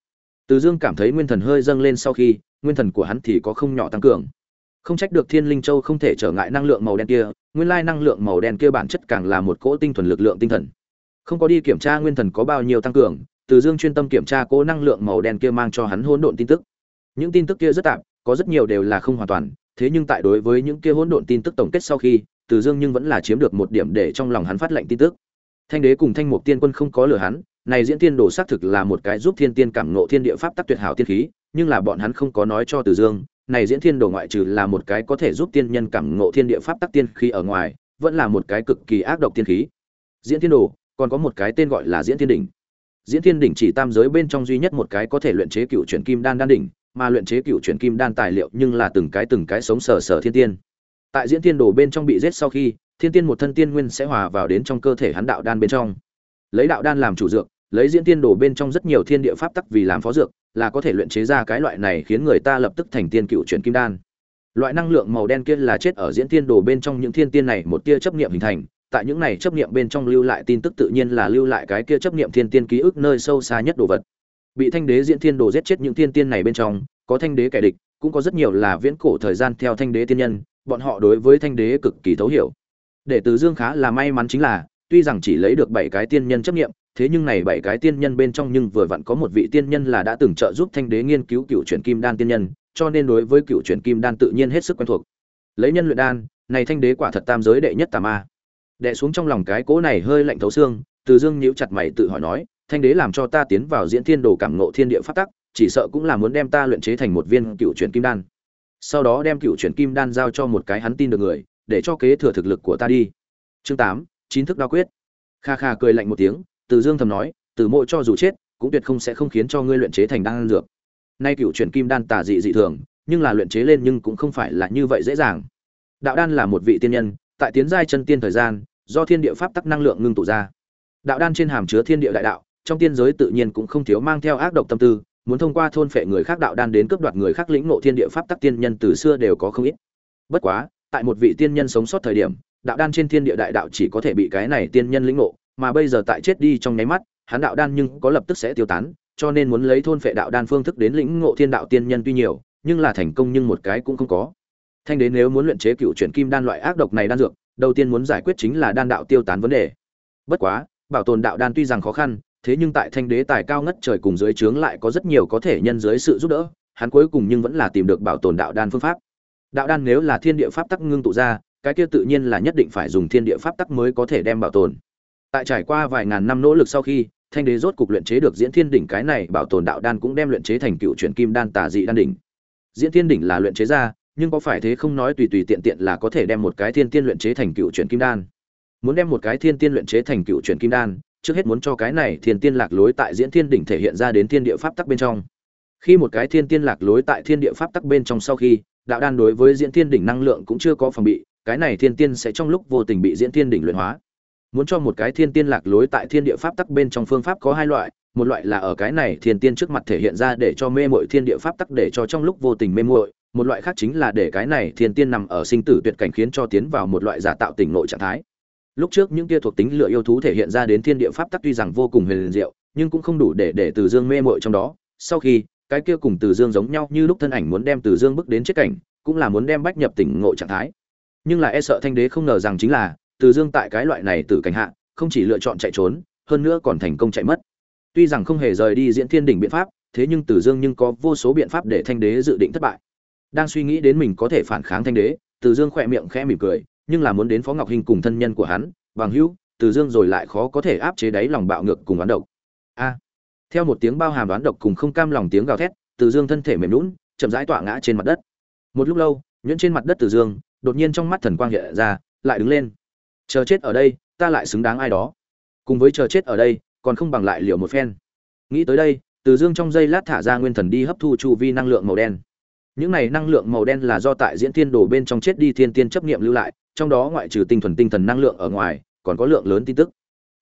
Từ dương cảm thấy nguyên thần hơi dâng lên sau khi, nguyên thần của hắn thì có không nhỏ tăng cường. Không trách được thiên linh châu không thể trở ngại năng lượng màu đen kia, nguyên lai năng lượng màu đen kia bản chất càng là một cỗ tinh thuần lực lượng tinh thần. Không có đi kiểm tra nguyên thần có bao nhiêu tăng cường từ dương chuyên tâm kiểm tra cỗ năng lượng màu đen kia mang cho hắn hỗn độn tin tức. Những tin tức kia rất tạp có rất nhiều đều là không hoàn toàn, thế nhưng tại đối với những kia hỗn độn tin tức tổng kết sau khi, từ dương nhưng vẫn là chiếm được một điểm để trong lòng hắn phát lệnh tin tức. Thanh đế cùng thanh mục tiên quân không có lừa hắn, này diễn tiên đồ xác thực là một cái giúp thiên tiên cảm ngộ thiên địa pháp tắc tuyệt hảo tiên khí, nhưng là bọn hắn không có nói cho từ dương, này diễn thiên đồ ngoại trừ là một cái có thể giúp tiên nhân cảm ngộ thiên địa pháp tắc tiên khí ở ngoài, vẫn là một cái cực kỳ ác độc tiên khí. Diễn thiên đồ, còn có một cái tên gọi là diễn thiên đỉnh diễn thiên đỉnh chỉ tam giới bên trong duy nhất một cái có thể luyện chế cựu chuyển kim đan đan đỉnh, mà luyện chế cựu chuyển kim đan tài liệu nhưng là từng cái từng cái sống sờ sờ thiên tiên. Tại diễn thiên đồ bên trong bị giết sau khi, thiên tiên một thân tiên nguyên sẽ hòa vào đến trong cơ thể hắn đạo đan bên trong. Lấy đạo đan làm chủ dược, lấy diễn tiên đồ bên trong rất nhiều thiên địa pháp tắc vì làm phó dược, là có thể luyện chế ra cái loại này khiến người ta lập tức thành tiên cựu chuyển kim đan. Loại năng lượng màu đen kia là chết ở diễn tiên đồ bên trong những thiên tiên này một tia chấp niệm hình thành tại những này chấp niệm bên trong lưu lại tin tức tự nhiên là lưu lại cái kia chấp niệm thiên tiên ký ức nơi sâu xa nhất đồ vật. Bị thanh đế diễn thiên đồ giết chết những thiên tiên này bên trong, có thanh đế kẻ địch, cũng có rất nhiều là viễn cổ thời gian theo thanh đế tiên nhân, bọn họ đối với thanh đế cực kỳ thấu hiểu. Để từ dương khá là may mắn chính là, tuy rằng chỉ lấy được bảy cái tiên nhân chấp niệm, thế nhưng này bảy cái tiên nhân bên trong nhưng vừa vặn có một vị tiên nhân là đã từng trợ giúp thanh đế nghiên cứu cựu truyền kim đan tiên nhân, cho nên đối với cựu truyền kim đan tự nhiên hết sức quen thuộc. Lấy nhân luyện đan, này thanh đế quả thật tam giới đệ nhất tà ma đệ xuống trong lòng cái cỗ này hơi lạnh thấu xương, từ dương nhíu chặt mày tự hỏi nói, thanh đế làm cho ta tiến vào diễn thiên đồ cảm ngộ thiên địa phát tắc, chỉ sợ cũng là muốn đem ta luyện chế thành một viên cựu truyền kim đan. Sau đó đem cựu truyền kim đan giao cho một cái hắn tin được người, để cho kế thừa thực lực của ta đi. Chương tám chín thức đa quyết. Kha kha cười lạnh một tiếng, từ dương thầm nói, từ mộ cho dù chết, cũng tuyệt không sẽ không khiến cho ngươi luyện chế thành đan dược. Nay cựu truyền kim đan tả dị dị thường, nhưng là luyện chế lên nhưng cũng không phải là như vậy dễ dàng. Đạo đan là một vị tiên nhân, tại tiến giai chân tiên thời gian do thiên địa pháp tắc năng lượng ngưng tụ ra. Đạo đan trên hàm chứa thiên địa đại đạo, trong tiên giới tự nhiên cũng không thiếu mang theo ác độc tâm tư, muốn thông qua thôn phệ người khác đạo đan đến cướp đoạt người khác lĩnh ngộ thiên địa pháp tắc tiên nhân từ xưa đều có không ít. Bất quá, tại một vị tiên nhân sống sót thời điểm, đạo đan trên thiên địa đại đạo chỉ có thể bị cái này tiên nhân lĩnh ngộ, mà bây giờ tại chết đi trong nháy mắt, hắn đạo đan nhưng có lập tức sẽ tiêu tán, cho nên muốn lấy thôn phệ đạo đan phương thức đến lĩnh ngộ thiên đạo tiên nhân tuy nhiều, nhưng là thành công nhưng một cái cũng không có. Thanh đến nếu muốn luyện chế cựu chuyển kim đan loại ác độc này đan dược đầu tiên muốn giải quyết chính là đan đạo tiêu tán vấn đề. Bất quá, bảo tồn đạo đan tuy rằng khó khăn, thế nhưng tại thanh đế tài cao ngất trời cùng dưới trướng lại có rất nhiều có thể nhân dưới sự giúp đỡ, hắn cuối cùng nhưng vẫn là tìm được bảo tồn đạo đan phương pháp. Đạo đan nếu là thiên địa pháp tắc ngưng tụ ra, cái kia tự nhiên là nhất định phải dùng thiên địa pháp tắc mới có thể đem bảo tồn. Tại trải qua vài ngàn năm nỗ lực sau khi, thanh đế rốt cục luyện chế được diễn thiên đỉnh cái này, bảo tồn đạo đan cũng đem luyện chế thành cựu truyền kim đan tà dị đan đỉnh. Diễn thiên đỉnh là luyện chế ra nhưng có phải thế không nói tùy tùy tiện tiện là có thể đem một cái thiên tiên luyện chế thành cựu truyền kim đan. Muốn đem một cái thiên tiên luyện chế thành cựu truyền kim đan, trước hết muốn cho cái này thiên tiên lạc lối tại diễn thiên đỉnh thể hiện ra đến thiên địa pháp tắc bên trong. Khi một cái thiên tiên lạc lối tại thiên địa pháp tắc bên trong sau khi, đạo đan đối với diễn thiên đỉnh năng lượng cũng chưa có phòng bị, cái này thiên tiên sẽ trong lúc vô tình bị diễn thiên đỉnh luyện hóa. Muốn cho một cái thiên tiên lạc lối tại thiên địa pháp tắc bên trong phương pháp có hai loại, một loại là ở cái này thiên tiên trước mặt thể hiện ra để cho mê mội thiên địa pháp tắc để cho trong lúc vô tình mê muội một loại khác chính là để cái này thiên tiên nằm ở sinh tử tuyệt cảnh khiến cho tiến vào một loại giả tạo tỉnh nội trạng thái. Lúc trước những kia thuộc tính lựa yêu thú thể hiện ra đến thiên địa pháp tắc tuy rằng vô cùng huyền diệu, nhưng cũng không đủ để để từ dương mê mội trong đó. Sau khi, cái kia cùng từ dương giống nhau như lúc thân ảnh muốn đem từ dương bước đến chết cảnh, cũng là muốn đem bách nhập tỉnh ngộ trạng thái. Nhưng là e sợ thanh đế không ngờ rằng chính là, từ dương tại cái loại này từ cảnh hạ, không chỉ lựa chọn chạy trốn, hơn nữa còn thành công chạy mất. Tuy rằng không hề rời đi diễn thiên đỉnh biện pháp, thế nhưng từ dương nhưng có vô số biện pháp để thanh đế dự định thất bại đang suy nghĩ đến mình có thể phản kháng thanh đế, từ dương khỏe miệng khẽ mỉm cười, nhưng là muốn đến phó ngọc hình cùng thân nhân của hắn, bằng hữu, từ dương rồi lại khó có thể áp chế đáy lòng bạo ngược cùng đoán độc. A! Theo một tiếng bao hàm đoán độc cùng không cam lòng tiếng gào thét, từ dương thân thể mềm lún chậm rãi tọa ngã trên mặt đất. Một lúc lâu, nhuyễn trên mặt đất từ dương, đột nhiên trong mắt thần quang hiện ra, lại đứng lên. Chờ chết ở đây, ta lại xứng đáng ai đó. Cùng với chờ chết ở đây, còn không bằng lại liều một phen. Nghĩ tới đây, từ dương trong giây lát thả ra nguyên thần đi hấp thu chu vi năng lượng màu đen những này năng lượng màu đen là do tại diễn thiên đồ bên trong chết đi thiên tiên chấp niệm lưu lại, trong đó ngoại trừ tinh thuần tinh thần năng lượng ở ngoài, còn có lượng lớn tin tức.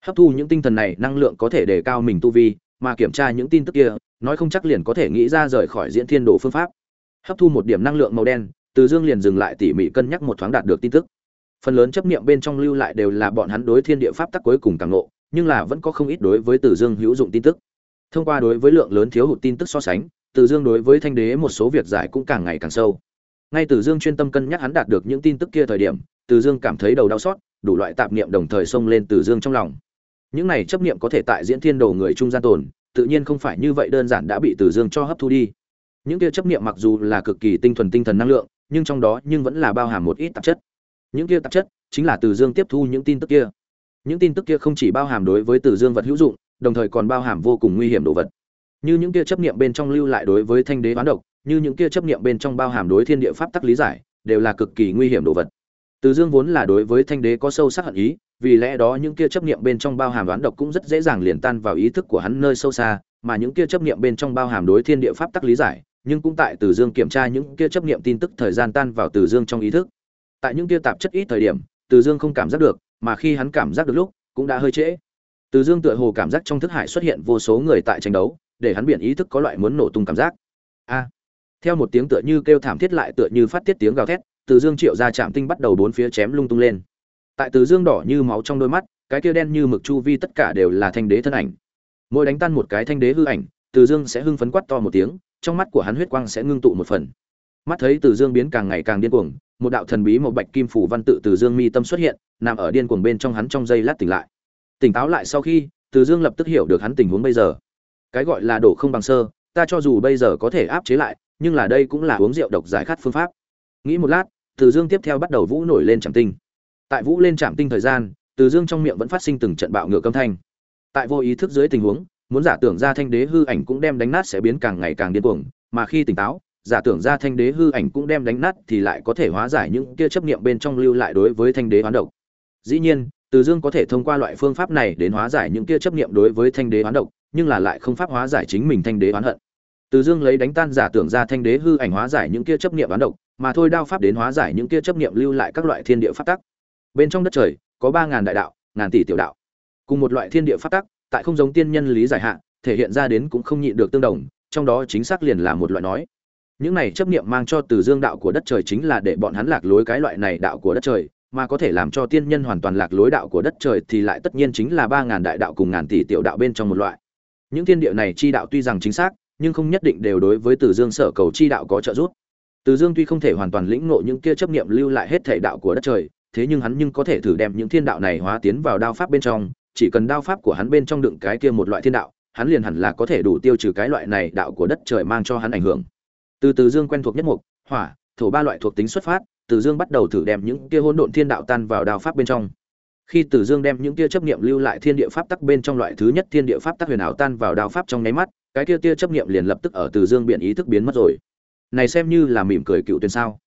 Hấp thu những tinh thần này, năng lượng có thể đề cao mình tu vi, mà kiểm tra những tin tức kia, nói không chắc liền có thể nghĩ ra rời khỏi diễn thiên đồ phương pháp. Hấp thu một điểm năng lượng màu đen, từ dương liền dừng lại tỉ mỉ cân nhắc một thoáng đạt được tin tức. Phần lớn chấp niệm bên trong lưu lại đều là bọn hắn đối thiên địa pháp tắc cuối cùng càng ngộ, nhưng là vẫn có không ít đối với từ dương hữu dụng tin tức. Thông qua đối với lượng lớn thiếu hụt tin tức so sánh từ dương đối với thanh đế một số việc giải cũng càng ngày càng sâu. Ngay từ dương chuyên tâm cân nhắc hắn đạt được những tin tức kia thời điểm, từ dương cảm thấy đầu đau xót, đủ loại tạp niệm đồng thời xông lên từ dương trong lòng. Những này chấp niệm có thể tại diễn thiên đồ người trung gian tồn, tự nhiên không phải như vậy đơn giản đã bị từ dương cho hấp thu đi. Những kia chấp niệm mặc dù là cực kỳ tinh thuần tinh thần năng lượng, nhưng trong đó nhưng vẫn là bao hàm một ít tạp chất. Những kia tạp chất chính là từ dương tiếp thu những tin tức kia. Những tin tức kia không chỉ bao hàm đối với từ dương vật hữu dụng, đồng thời còn bao hàm vô cùng nguy hiểm đồ vật như những kia chấp niệm bên trong lưu lại đối với thanh đế bán độc, như những kia chấp niệm bên trong bao hàm đối thiên địa pháp tắc lý giải, đều là cực kỳ nguy hiểm đồ vật. Từ dương vốn là đối với thanh đế có sâu sắc hận ý, vì lẽ đó những kia chấp niệm bên trong bao hàm đoán độc cũng rất dễ dàng liền tan vào ý thức của hắn nơi sâu xa, mà những kia chấp niệm bên trong bao hàm đối thiên địa pháp tắc lý giải, nhưng cũng tại từ dương kiểm tra những kia chấp niệm tin tức thời gian tan vào từ dương trong ý thức. Tại những kia tạp chất ít thời điểm, từ dương không cảm giác được, mà khi hắn cảm giác được lúc, cũng đã hơi trễ. Từ dương tựa hồ cảm giác trong thức hải xuất hiện vô số người tại tranh đấu để hắn biển ý thức có loại muốn nổ tung cảm giác. A. Theo một tiếng tựa như kêu thảm thiết lại tựa như phát tiết tiếng gào thét, từ dương triệu ra chạm tinh bắt đầu bốn phía chém lung tung lên. Tại từ dương đỏ như máu trong đôi mắt, cái kia đen như mực chu vi tất cả đều là thanh đế thân ảnh. Mỗi đánh tan một cái thanh đế hư ảnh, từ dương sẽ hưng phấn quát to một tiếng, trong mắt của hắn huyết quang sẽ ngưng tụ một phần. Mắt thấy từ dương biến càng ngày càng điên cuồng, một đạo thần bí một bạch kim phủ văn tự từ dương mi tâm xuất hiện, nằm ở điên cuồng bên trong hắn trong giây lát tỉnh lại. Tỉnh táo lại sau khi, từ dương lập tức hiểu được hắn tình huống bây giờ cái gọi là đổ không bằng sơ, ta cho dù bây giờ có thể áp chế lại, nhưng là đây cũng là uống rượu độc giải khát phương pháp. Nghĩ một lát, từ dương tiếp theo bắt đầu vũ nổi lên trạm tinh. Tại vũ lên trạm tinh thời gian, từ dương trong miệng vẫn phát sinh từng trận bạo ngược âm thanh. Tại vô ý thức dưới tình huống, muốn giả tưởng ra thanh đế hư ảnh cũng đem đánh nát sẽ biến càng ngày càng điên cuồng, mà khi tỉnh táo, giả tưởng ra thanh đế hư ảnh cũng đem đánh nát thì lại có thể hóa giải những kia chấp niệm bên trong lưu lại đối với thanh đế hoán độc. Dĩ nhiên, từ dương có thể thông qua loại phương pháp này đến hóa giải những kia chấp niệm đối với thanh đế hoán độc nhưng là lại không pháp hóa giải chính mình thanh đế oán hận. Từ Dương lấy đánh tan giả tưởng ra thanh đế hư ảnh hóa giải những kia chấp niệm oán độc, mà thôi đao pháp đến hóa giải những kia chấp niệm lưu lại các loại thiên địa pháp tắc. Bên trong đất trời có 3000 đại đạo, ngàn tỷ tiểu đạo. Cùng một loại thiên địa pháp tắc, tại không giống tiên nhân lý giải hạ, thể hiện ra đến cũng không nhịn được tương đồng, trong đó chính xác liền là một loại nói. Những này chấp niệm mang cho Từ Dương đạo của đất trời chính là để bọn hắn lạc lối cái loại này đạo của đất trời, mà có thể làm cho tiên nhân hoàn toàn lạc lối đạo của đất trời thì lại tất nhiên chính là 3000 đại đạo cùng ngàn tỷ tiểu đạo bên trong một loại những thiên địa này chi đạo tuy rằng chính xác, nhưng không nhất định đều đối với từ dương sở cầu chi đạo có trợ giúp. Từ dương tuy không thể hoàn toàn lĩnh ngộ những kia chấp niệm lưu lại hết thể đạo của đất trời, thế nhưng hắn nhưng có thể thử đem những thiên đạo này hóa tiến vào đao pháp bên trong, chỉ cần đao pháp của hắn bên trong đựng cái kia một loại thiên đạo, hắn liền hẳn là có thể đủ tiêu trừ cái loại này đạo của đất trời mang cho hắn ảnh hưởng. Từ từ dương quen thuộc nhất mục, hỏa, thổ ba loại thuộc tính xuất phát, từ dương bắt đầu thử đem những kia hỗn độn thiên đạo tan vào đao pháp bên trong khi Tử Dương đem những tia chấp niệm lưu lại thiên địa pháp tắc bên trong loại thứ nhất thiên địa pháp tắc huyền ảo tan vào đao pháp trong nháy mắt, cái tia tia chấp niệm liền lập tức ở Tử Dương biển ý thức biến mất rồi. Này xem như là mỉm cười cựu tuyên sao?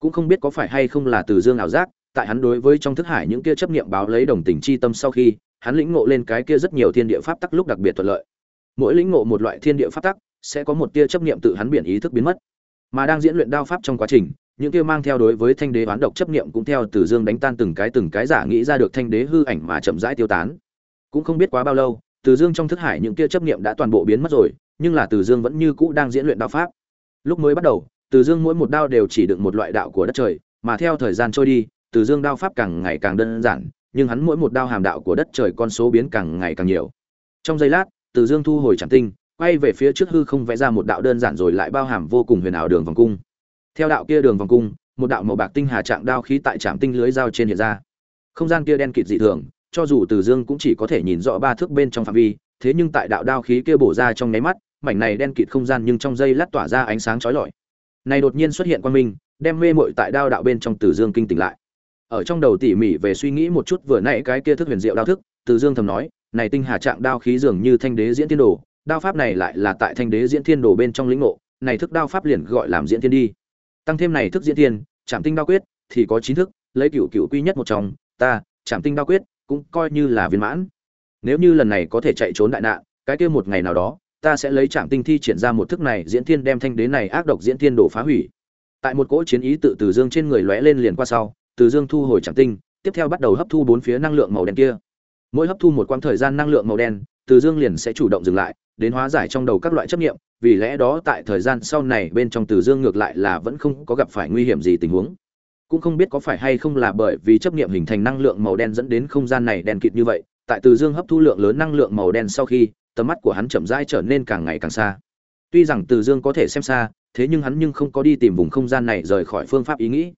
Cũng không biết có phải hay không là Tử Dương ảo giác, tại hắn đối với trong thức hải những tia chấp niệm báo lấy đồng tình chi tâm sau khi, hắn lĩnh ngộ lên cái kia rất nhiều thiên địa pháp tắc lúc đặc biệt thuận lợi. Mỗi lĩnh ngộ một loại thiên địa pháp tắc, sẽ có một tia chấp niệm tự hắn biển ý thức biến mất. Mà đang diễn luyện đao pháp trong quá trình, những kia mang theo đối với thanh đế oán độc chấp niệm cũng theo Từ Dương đánh tan từng cái từng cái giả nghĩ ra được thanh đế hư ảnh mà chậm rãi tiêu tán. Cũng không biết quá bao lâu, Từ Dương trong thức hải những kia chấp niệm đã toàn bộ biến mất rồi, nhưng là Từ Dương vẫn như cũ đang diễn luyện đạo pháp. Lúc mới bắt đầu, Từ Dương mỗi một đao đều chỉ đựng một loại đạo của đất trời, mà theo thời gian trôi đi, Từ Dương đao pháp càng ngày càng đơn giản, nhưng hắn mỗi một đao hàm đạo của đất trời con số biến càng ngày càng nhiều. Trong giây lát, Từ Dương thu hồi chẳng tinh, quay về phía trước hư không vẽ ra một đạo đơn giản rồi lại bao hàm vô cùng huyền ảo đường vòng cung theo đạo kia đường vòng cung, một đạo màu bạc tinh hà trạng đao khí tại trạm tinh lưới dao trên hiện ra. Không gian kia đen kịt dị thường, cho dù từ dương cũng chỉ có thể nhìn rõ ba thước bên trong phạm vi, thế nhưng tại đạo đao khí kia bổ ra trong nháy mắt, mảnh này đen kịt không gian nhưng trong dây lát tỏa ra ánh sáng chói lọi. Này đột nhiên xuất hiện quan minh, đem mê mội tại đao đạo bên trong từ dương kinh tỉnh lại. Ở trong đầu tỉ mỉ về suy nghĩ một chút vừa nãy cái kia thức huyền diệu đao thức, từ dương thầm nói, này tinh hà trạng đao khí dường như thanh đế diễn thiên đồ, đao pháp này lại là tại thanh đế diễn thiên đồ bên trong lĩnh ngộ, này thức đao pháp liền gọi làm diễn thiên đi tăng thêm này thức diễn thiên chạm tinh đao quyết thì có chín thức, lấy cựu cựu quy nhất một trong, ta chạm tinh đao quyết cũng coi như là viên mãn. Nếu như lần này có thể chạy trốn đại nạn, cái kia một ngày nào đó, ta sẽ lấy chạm tinh thi triển ra một thức này diễn thiên đem thanh đế này ác độc diễn thiên đổ phá hủy. Tại một cỗ chiến ý tự từ dương trên người lóe lên liền qua sau, từ dương thu hồi chạm tinh, tiếp theo bắt đầu hấp thu bốn phía năng lượng màu đen kia. Mỗi hấp thu một quãng thời gian năng lượng màu đen từ dương liền sẽ chủ động dừng lại, đến hóa giải trong đầu các loại chấp nghiệm vì lẽ đó tại thời gian sau này bên trong từ dương ngược lại là vẫn không có gặp phải nguy hiểm gì tình huống. Cũng không biết có phải hay không là bởi vì chấp nghiệm hình thành năng lượng màu đen dẫn đến không gian này đen kịt như vậy, tại từ dương hấp thu lượng lớn năng lượng màu đen sau khi, tầm mắt của hắn chậm rãi trở nên càng ngày càng xa. Tuy rằng từ dương có thể xem xa, thế nhưng hắn nhưng không có đi tìm vùng không gian này rời khỏi phương pháp ý nghĩ.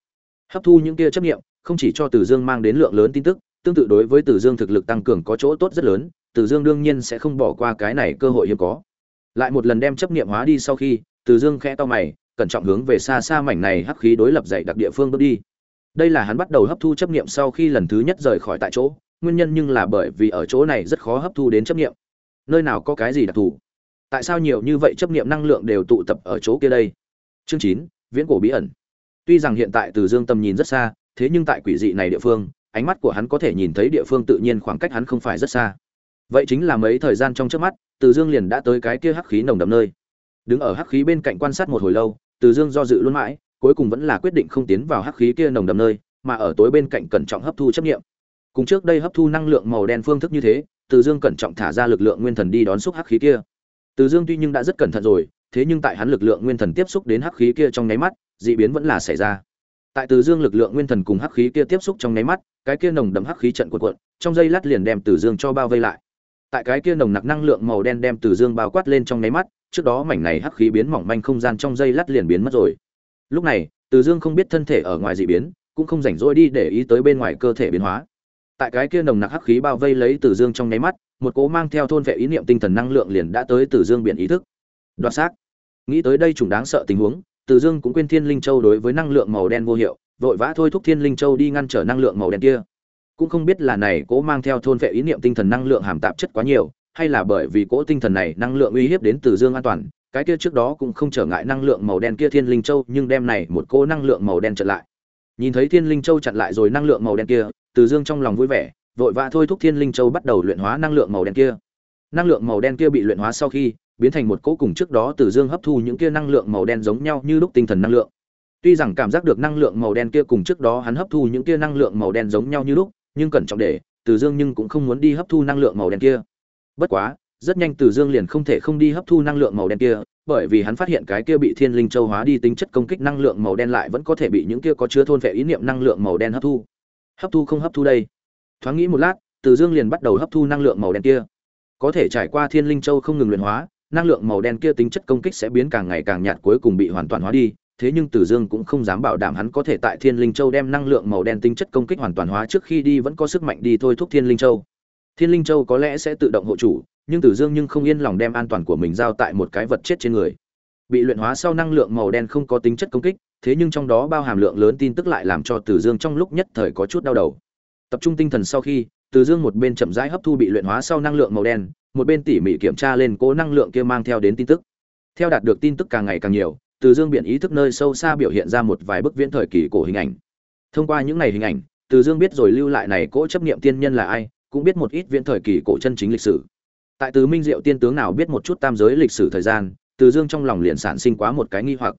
Hấp thu những kia chấp nghiệm không chỉ cho từ dương mang đến lượng lớn tin tức tương tự đối với từ dương thực lực tăng cường có chỗ tốt rất lớn, từ dương đương nhiên sẽ không bỏ qua cái này cơ hội hiếm có. Lại một lần đem chấp niệm hóa đi sau khi, từ dương khẽ to mày, cẩn trọng hướng về xa xa mảnh này hắc khí đối lập dày đặc địa phương bước đi. Đây là hắn bắt đầu hấp thu chấp niệm sau khi lần thứ nhất rời khỏi tại chỗ, nguyên nhân nhưng là bởi vì ở chỗ này rất khó hấp thu đến chấp niệm. nơi nào có cái gì đặc thù? Tại sao nhiều như vậy chấp niệm năng lượng đều tụ tập ở chỗ kia đây? Chương chín, viễn cổ bí ẩn. Tuy rằng hiện tại từ dương tầm nhìn rất xa, thế nhưng tại quỷ dị này địa phương ánh mắt của hắn có thể nhìn thấy địa phương tự nhiên khoảng cách hắn không phải rất xa. Vậy chính là mấy thời gian trong trước mắt, từ dương liền đã tới cái kia hắc khí nồng đậm nơi. Đứng ở hắc khí bên cạnh quan sát một hồi lâu, từ dương do dự luôn mãi, cuối cùng vẫn là quyết định không tiến vào hắc khí kia nồng đậm nơi, mà ở tối bên cạnh cẩn trọng hấp thu chấp nghiệm cùng trước đây hấp thu năng lượng màu đen phương thức như thế, từ dương cẩn trọng thả ra lực lượng nguyên thần đi đón xúc hắc khí kia. Từ dương tuy nhưng đã rất cẩn thận rồi, thế nhưng tại hắn lực lượng nguyên thần tiếp xúc đến hắc khí kia trong nháy mắt, dị biến vẫn là xảy ra tại từ dương lực lượng nguyên thần cùng hắc khí kia tiếp xúc trong nháy mắt, cái kia nồng đậm hắc khí trận cuộn cuộn, trong dây lát liền đem từ dương cho bao vây lại. Tại cái kia nồng nặc năng lượng màu đen đem từ dương bao quát lên trong nháy mắt, trước đó mảnh này hắc khí biến mỏng manh không gian trong dây lát liền biến mất rồi. Lúc này, từ dương không biết thân thể ở ngoài dị biến, cũng không rảnh rỗi đi để ý tới bên ngoài cơ thể biến hóa. Tại cái kia nồng nặc hắc khí bao vây lấy từ dương trong nháy mắt, một cố mang theo thôn vệ ý niệm tinh thần năng lượng liền đã tới từ dương biển ý thức. Đoạt xác. Nghĩ tới đây trùng đáng sợ tình huống từ dương cũng quên thiên linh châu đối với năng lượng màu đen vô hiệu, vội vã thôi thúc thiên linh châu đi ngăn trở năng lượng màu đen kia. Cũng không biết là này cố mang theo thôn vệ ý niệm tinh thần năng lượng hàm tạp chất quá nhiều, hay là bởi vì cỗ tinh thần này năng lượng uy hiếp đến từ dương an toàn, cái kia trước đó cũng không trở ngại năng lượng màu đen kia thiên linh châu, nhưng đem này một cỗ năng lượng màu đen chặn lại. Nhìn thấy thiên linh châu chặn lại rồi năng lượng màu đen kia, từ dương trong lòng vui vẻ, vội vã thôi thúc thiên linh châu bắt đầu luyện hóa năng lượng màu đen kia. Năng lượng màu đen kia bị luyện hóa sau khi biến thành một cỗ cùng trước đó từ dương hấp thu những kia năng lượng màu đen giống nhau như lúc tinh thần năng lượng. Tuy rằng cảm giác được năng lượng màu đen kia cùng trước đó hắn hấp thu những kia năng lượng màu đen giống nhau như lúc, nhưng cẩn trọng để, từ dương nhưng cũng không muốn đi hấp thu năng lượng màu đen kia. Bất quá, rất nhanh từ dương liền không thể không đi hấp thu năng lượng màu đen kia, bởi vì hắn phát hiện cái kia bị thiên linh châu hóa đi tính chất công kích năng lượng màu đen lại vẫn có thể bị những kia có chứa thôn vệ ý niệm năng lượng màu đen hấp thu. Hấp thu không hấp thu đây. Thoáng nghĩ một lát, từ dương liền bắt đầu hấp thu năng lượng màu đen kia. Có thể trải qua thiên linh châu không ngừng luyện hóa năng lượng màu đen kia tính chất công kích sẽ biến càng ngày càng nhạt cuối cùng bị hoàn toàn hóa đi thế nhưng Tử Dương cũng không dám bảo đảm hắn có thể tại Thiên Linh Châu đem năng lượng màu đen tính chất công kích hoàn toàn hóa trước khi đi vẫn có sức mạnh đi thôi thúc Thiên Linh Châu. Thiên Linh Châu có lẽ sẽ tự động hộ chủ, nhưng Tử Dương nhưng không yên lòng đem an toàn của mình giao tại một cái vật chết trên người. Bị luyện hóa sau năng lượng màu đen không có tính chất công kích, thế nhưng trong đó bao hàm lượng lớn tin tức lại làm cho Tử Dương trong lúc nhất thời có chút đau đầu. Tập trung tinh thần sau khi, từ Dương một bên chậm rãi hấp thu bị luyện hóa sau năng lượng màu đen, một bên tỉ mỉ kiểm tra lên cố năng lượng kia mang theo đến tin tức. Theo đạt được tin tức càng ngày càng nhiều, Từ Dương biển ý thức nơi sâu xa biểu hiện ra một vài bức viễn thời kỳ cổ hình ảnh. Thông qua những này hình ảnh, Từ Dương biết rồi lưu lại này cố chấp niệm tiên nhân là ai, cũng biết một ít viễn thời kỳ cổ chân chính lịch sử. Tại Từ Minh Diệu tiên tướng nào biết một chút tam giới lịch sử thời gian, Từ Dương trong lòng liền sản sinh quá một cái nghi hoặc.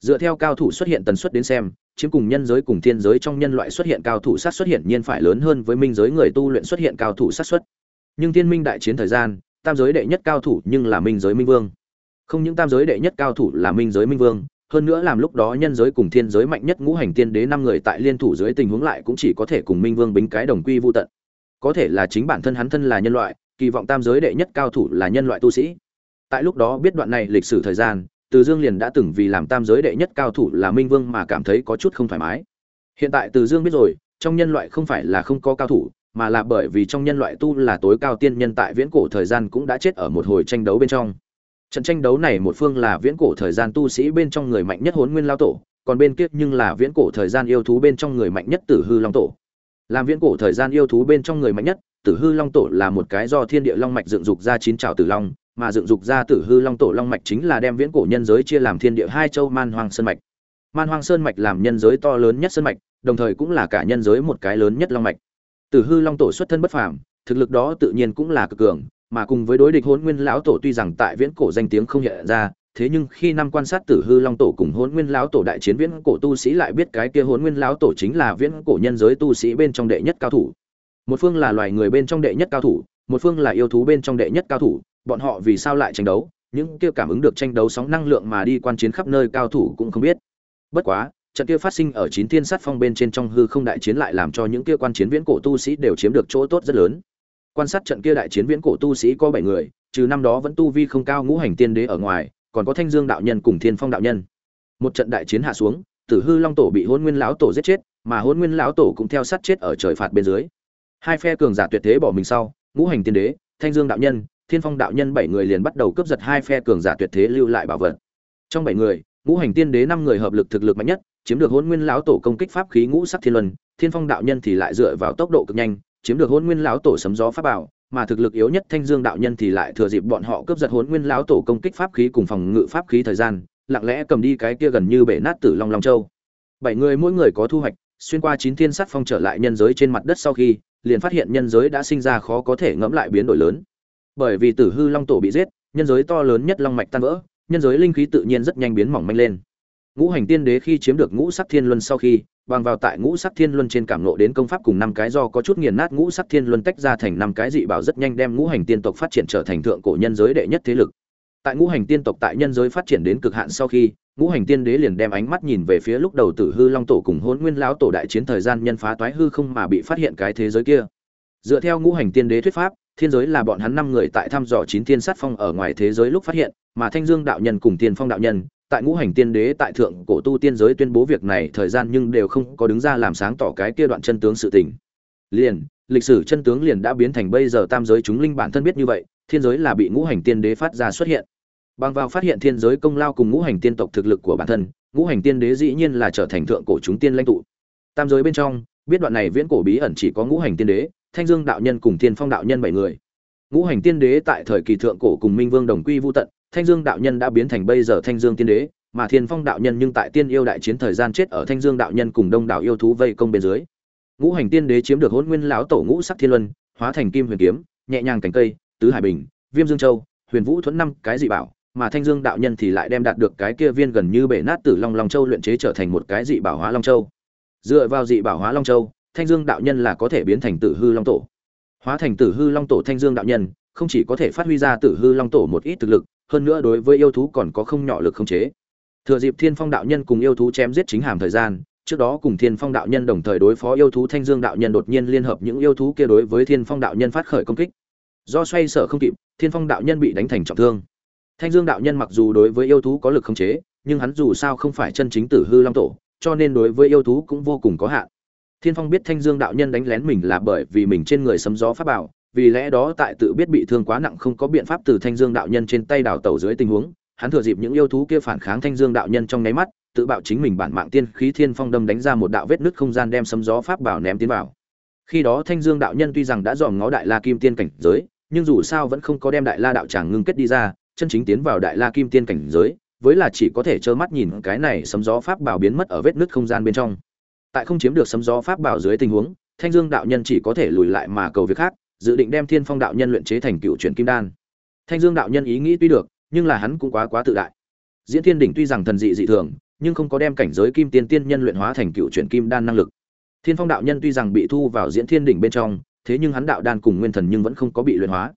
Dựa theo cao thủ xuất hiện tần suất đến xem, chiếm cùng nhân giới cùng thiên giới trong nhân loại xuất hiện cao thủ sát xuất hiện nhiên phải lớn hơn với minh giới người tu luyện xuất hiện cao thủ sát xuất. Nhưng thiên minh đại chiến thời gian, tam giới đệ nhất cao thủ nhưng là minh giới minh vương. Không những tam giới đệ nhất cao thủ là minh giới minh vương, hơn nữa làm lúc đó nhân giới cùng thiên giới mạnh nhất ngũ hành tiên đế năm người tại liên thủ dưới tình huống lại cũng chỉ có thể cùng minh vương bính cái đồng quy vu tận. Có thể là chính bản thân hắn thân là nhân loại, kỳ vọng tam giới đệ nhất cao thủ là nhân loại tu sĩ. Tại lúc đó biết đoạn này lịch sử thời gian, từ Dương liền đã từng vì làm tam giới đệ nhất cao thủ là Minh Vương mà cảm thấy có chút không thoải mái. Hiện tại Từ Dương biết rồi, trong nhân loại không phải là không có cao thủ, mà là bởi vì trong nhân loại tu là tối cao tiên nhân tại viễn cổ thời gian cũng đã chết ở một hồi tranh đấu bên trong. Trận tranh đấu này một phương là viễn cổ thời gian tu sĩ bên trong người mạnh nhất hốn Nguyên lao tổ, còn bên kia nhưng là viễn cổ thời gian yêu thú bên trong người mạnh nhất Tử Hư Long Tổ. Làm viễn cổ thời gian yêu thú bên trong người mạnh nhất, Tử Hư Long Tổ là một cái do thiên địa long mạch dựng dục ra chín trảo tử long, mà dựng dục ra Tử Hư Long Tổ long mạch chính là đem viễn cổ nhân giới chia làm thiên địa hai châu Man Hoang Sơn mạch. Man Hoang Sơn mạch làm nhân giới to lớn nhất sơn mạch, đồng thời cũng là cả nhân giới một cái lớn nhất long mạch. Tử Hư Long Tổ xuất thân bất phàm, thực lực đó tự nhiên cũng là cực cường, mà cùng với đối địch hôn Nguyên lão tổ tuy rằng tại viễn cổ danh tiếng không hiện ra, thế nhưng khi năm quan sát Tử Hư Long Tổ cùng hôn Nguyên lão tổ đại chiến viễn cổ tu sĩ lại biết cái kia hôn Nguyên lão tổ chính là viễn cổ nhân giới tu sĩ bên trong đệ nhất cao thủ. Một phương là loài người bên trong đệ nhất cao thủ, một phương là yêu thú bên trong đệ nhất cao thủ, bọn họ vì sao lại tranh đấu? Những kia cảm ứng được tranh đấu sóng năng lượng mà đi quan chiến khắp nơi cao thủ cũng không biết. Bất quá, trận kia phát sinh ở chín thiên sát phong bên trên trong hư không đại chiến lại làm cho những kia quan chiến viễn cổ tu sĩ đều chiếm được chỗ tốt rất lớn quan sát trận kia đại chiến viễn cổ tu sĩ có bảy người trừ năm đó vẫn tu vi không cao ngũ hành tiên đế ở ngoài còn có thanh dương đạo nhân cùng thiên phong đạo nhân một trận đại chiến hạ xuống tử hư long tổ bị hôn nguyên lão tổ giết chết mà hôn nguyên lão tổ cũng theo sát chết ở trời phạt bên dưới hai phe cường giả tuyệt thế bỏ mình sau ngũ hành tiên đế thanh dương đạo nhân thiên phong đạo nhân bảy người liền bắt đầu cướp giật hai phe cường giả tuyệt thế lưu lại bảo vật. Trong bảy người, ngũ hành tiên đế năm người hợp lực thực lực mạnh nhất, chiếm được hôn nguyên lão tổ công kích pháp khí ngũ sắc thiên luân, thiên phong đạo nhân thì lại dựa vào tốc độ cực nhanh, chiếm được hôn nguyên lão tổ sấm gió pháp bảo, mà thực lực yếu nhất thanh dương đạo nhân thì lại thừa dịp bọn họ cướp giật hôn nguyên lão tổ công kích pháp khí cùng phòng ngự pháp khí thời gian, lặng lẽ cầm đi cái kia gần như bể nát tử long long châu. Bảy người mỗi người có thu hoạch, xuyên qua chín thiên sát phong trở lại nhân giới trên mặt đất sau khi, liền phát hiện nhân giới đã sinh ra khó có thể ngẫm lại biến đổi lớn bởi vì tử hư long tổ bị giết, nhân giới to lớn nhất long mạch tan vỡ, nhân giới linh khí tự nhiên rất nhanh biến mỏng manh lên. Ngũ hành tiên đế khi chiếm được ngũ sắc thiên luân sau khi, bằng vào tại ngũ sắc thiên luân trên cảm nộ đến công pháp cùng năm cái do có chút nghiền nát ngũ sắc thiên luân tách ra thành năm cái dị bảo rất nhanh đem ngũ hành tiên tộc phát triển trở thành thượng cổ nhân giới đệ nhất thế lực. Tại ngũ hành tiên tộc tại nhân giới phát triển đến cực hạn sau khi, ngũ hành tiên đế liền đem ánh mắt nhìn về phía lúc đầu tử hư long tổ cùng hôn nguyên lão tổ đại chiến thời gian nhân phá toái hư không mà bị phát hiện cái thế giới kia. Dựa theo ngũ hành tiên đế thuyết pháp thiên giới là bọn hắn năm người tại thăm dò chín thiên sát phong ở ngoài thế giới lúc phát hiện mà thanh dương đạo nhân cùng tiên phong đạo nhân tại ngũ hành tiên đế tại thượng cổ tu tiên giới tuyên bố việc này thời gian nhưng đều không có đứng ra làm sáng tỏ cái kia đoạn chân tướng sự tình. Liền, lịch sử chân tướng liền đã biến thành bây giờ tam giới chúng linh bản thân biết như vậy, thiên giới là bị ngũ hành tiên đế phát ra xuất hiện. Bằng vào phát hiện thiên giới công lao cùng ngũ hành tiên tộc thực lực của bản thân, ngũ hành tiên đế dĩ nhiên là trở thành thượng cổ chúng tiên lãnh tụ. Tam giới bên trong, biết đoạn này viễn cổ bí ẩn chỉ có ngũ hành tiên đế, Thanh Dương đạo nhân cùng Thiên Phong đạo nhân bảy người. Ngũ hành tiên đế tại thời kỳ thượng cổ cùng Minh Vương đồng quy vu tận, Thanh Dương đạo nhân đã biến thành bây giờ Thanh Dương tiên đế, mà Thiên Phong đạo nhân nhưng tại tiên yêu đại chiến thời gian chết ở Thanh Dương đạo nhân cùng Đông đảo yêu thú vây công bên dưới. Ngũ hành tiên đế chiếm được Hỗn Nguyên lão tổ ngũ sắc thiên luân, hóa thành kim huyền kiếm, nhẹ nhàng cánh cây, tứ hải bình, Viêm Dương Châu, Huyền Vũ thuẫn năm cái dị bảo, mà Thanh Dương đạo nhân thì lại đem đạt được cái kia viên gần như bể nát Tử Long Long Châu luyện chế trở thành một cái dị bảo hóa Long Châu. Dựa vào dị bảo hóa Long Châu, Thanh Dương đạo nhân là có thể biến thành Tử Hư Long Tổ. Hóa thành Tử Hư Long Tổ Thanh Dương đạo nhân, không chỉ có thể phát huy ra Tử Hư Long Tổ một ít thực lực, hơn nữa đối với yêu thú còn có không nhỏ lực không chế. Thừa dịp Thiên Phong đạo nhân cùng yêu thú chém giết chính hàm thời gian, trước đó cùng Thiên Phong đạo nhân đồng thời đối phó yêu thú Thanh Dương đạo nhân đột nhiên liên hợp những yêu thú kia đối với Thiên Phong đạo nhân phát khởi công kích. Do xoay sở không kịp, Thiên Phong đạo nhân bị đánh thành trọng thương. Thanh Dương đạo nhân mặc dù đối với yêu thú có lực không chế, nhưng hắn dù sao không phải chân chính Tử Hư Long tổ, cho nên đối với yêu thú cũng vô cùng có hạn. Thiên Phong biết Thanh Dương đạo nhân đánh lén mình là bởi vì mình trên người sấm gió pháp bảo, vì lẽ đó tại tự biết bị thương quá nặng không có biện pháp từ thanh dương đạo nhân trên tay đào tẩu dưới tình huống hắn thừa dịp những yêu thú kia phản kháng thanh dương đạo nhân trong nháy mắt tự bạo chính mình bản mạng tiên khí thiên phong đâm đánh ra một đạo vết nứt không gian đem sấm gió pháp bảo ném tiến vào. Khi đó thanh dương đạo nhân tuy rằng đã dòm ngó đại la kim tiên cảnh giới nhưng dù sao vẫn không có đem đại la đạo tràng ngưng kết đi ra chân chính tiến vào đại la kim tiên cảnh giới với là chỉ có thể trơ mắt nhìn cái này sấm gió pháp bảo biến mất ở vết nứt không gian bên trong tại không chiếm được sấm gió pháp bảo dưới tình huống thanh dương đạo nhân chỉ có thể lùi lại mà cầu việc khác dự định đem Thiên Phong đạo nhân luyện chế thành cựu chuyển kim đan. Thanh Dương đạo nhân ý nghĩ tuy được, nhưng là hắn cũng quá quá tự đại. Diễn Thiên đỉnh tuy rằng thần dị dị thường, nhưng không có đem cảnh giới kim tiên tiên nhân luyện hóa thành cựu chuyển kim đan năng lực. Thiên Phong đạo nhân tuy rằng bị thu vào Diễn Thiên đỉnh bên trong, thế nhưng hắn đạo đan cùng nguyên thần nhưng vẫn không có bị luyện hóa.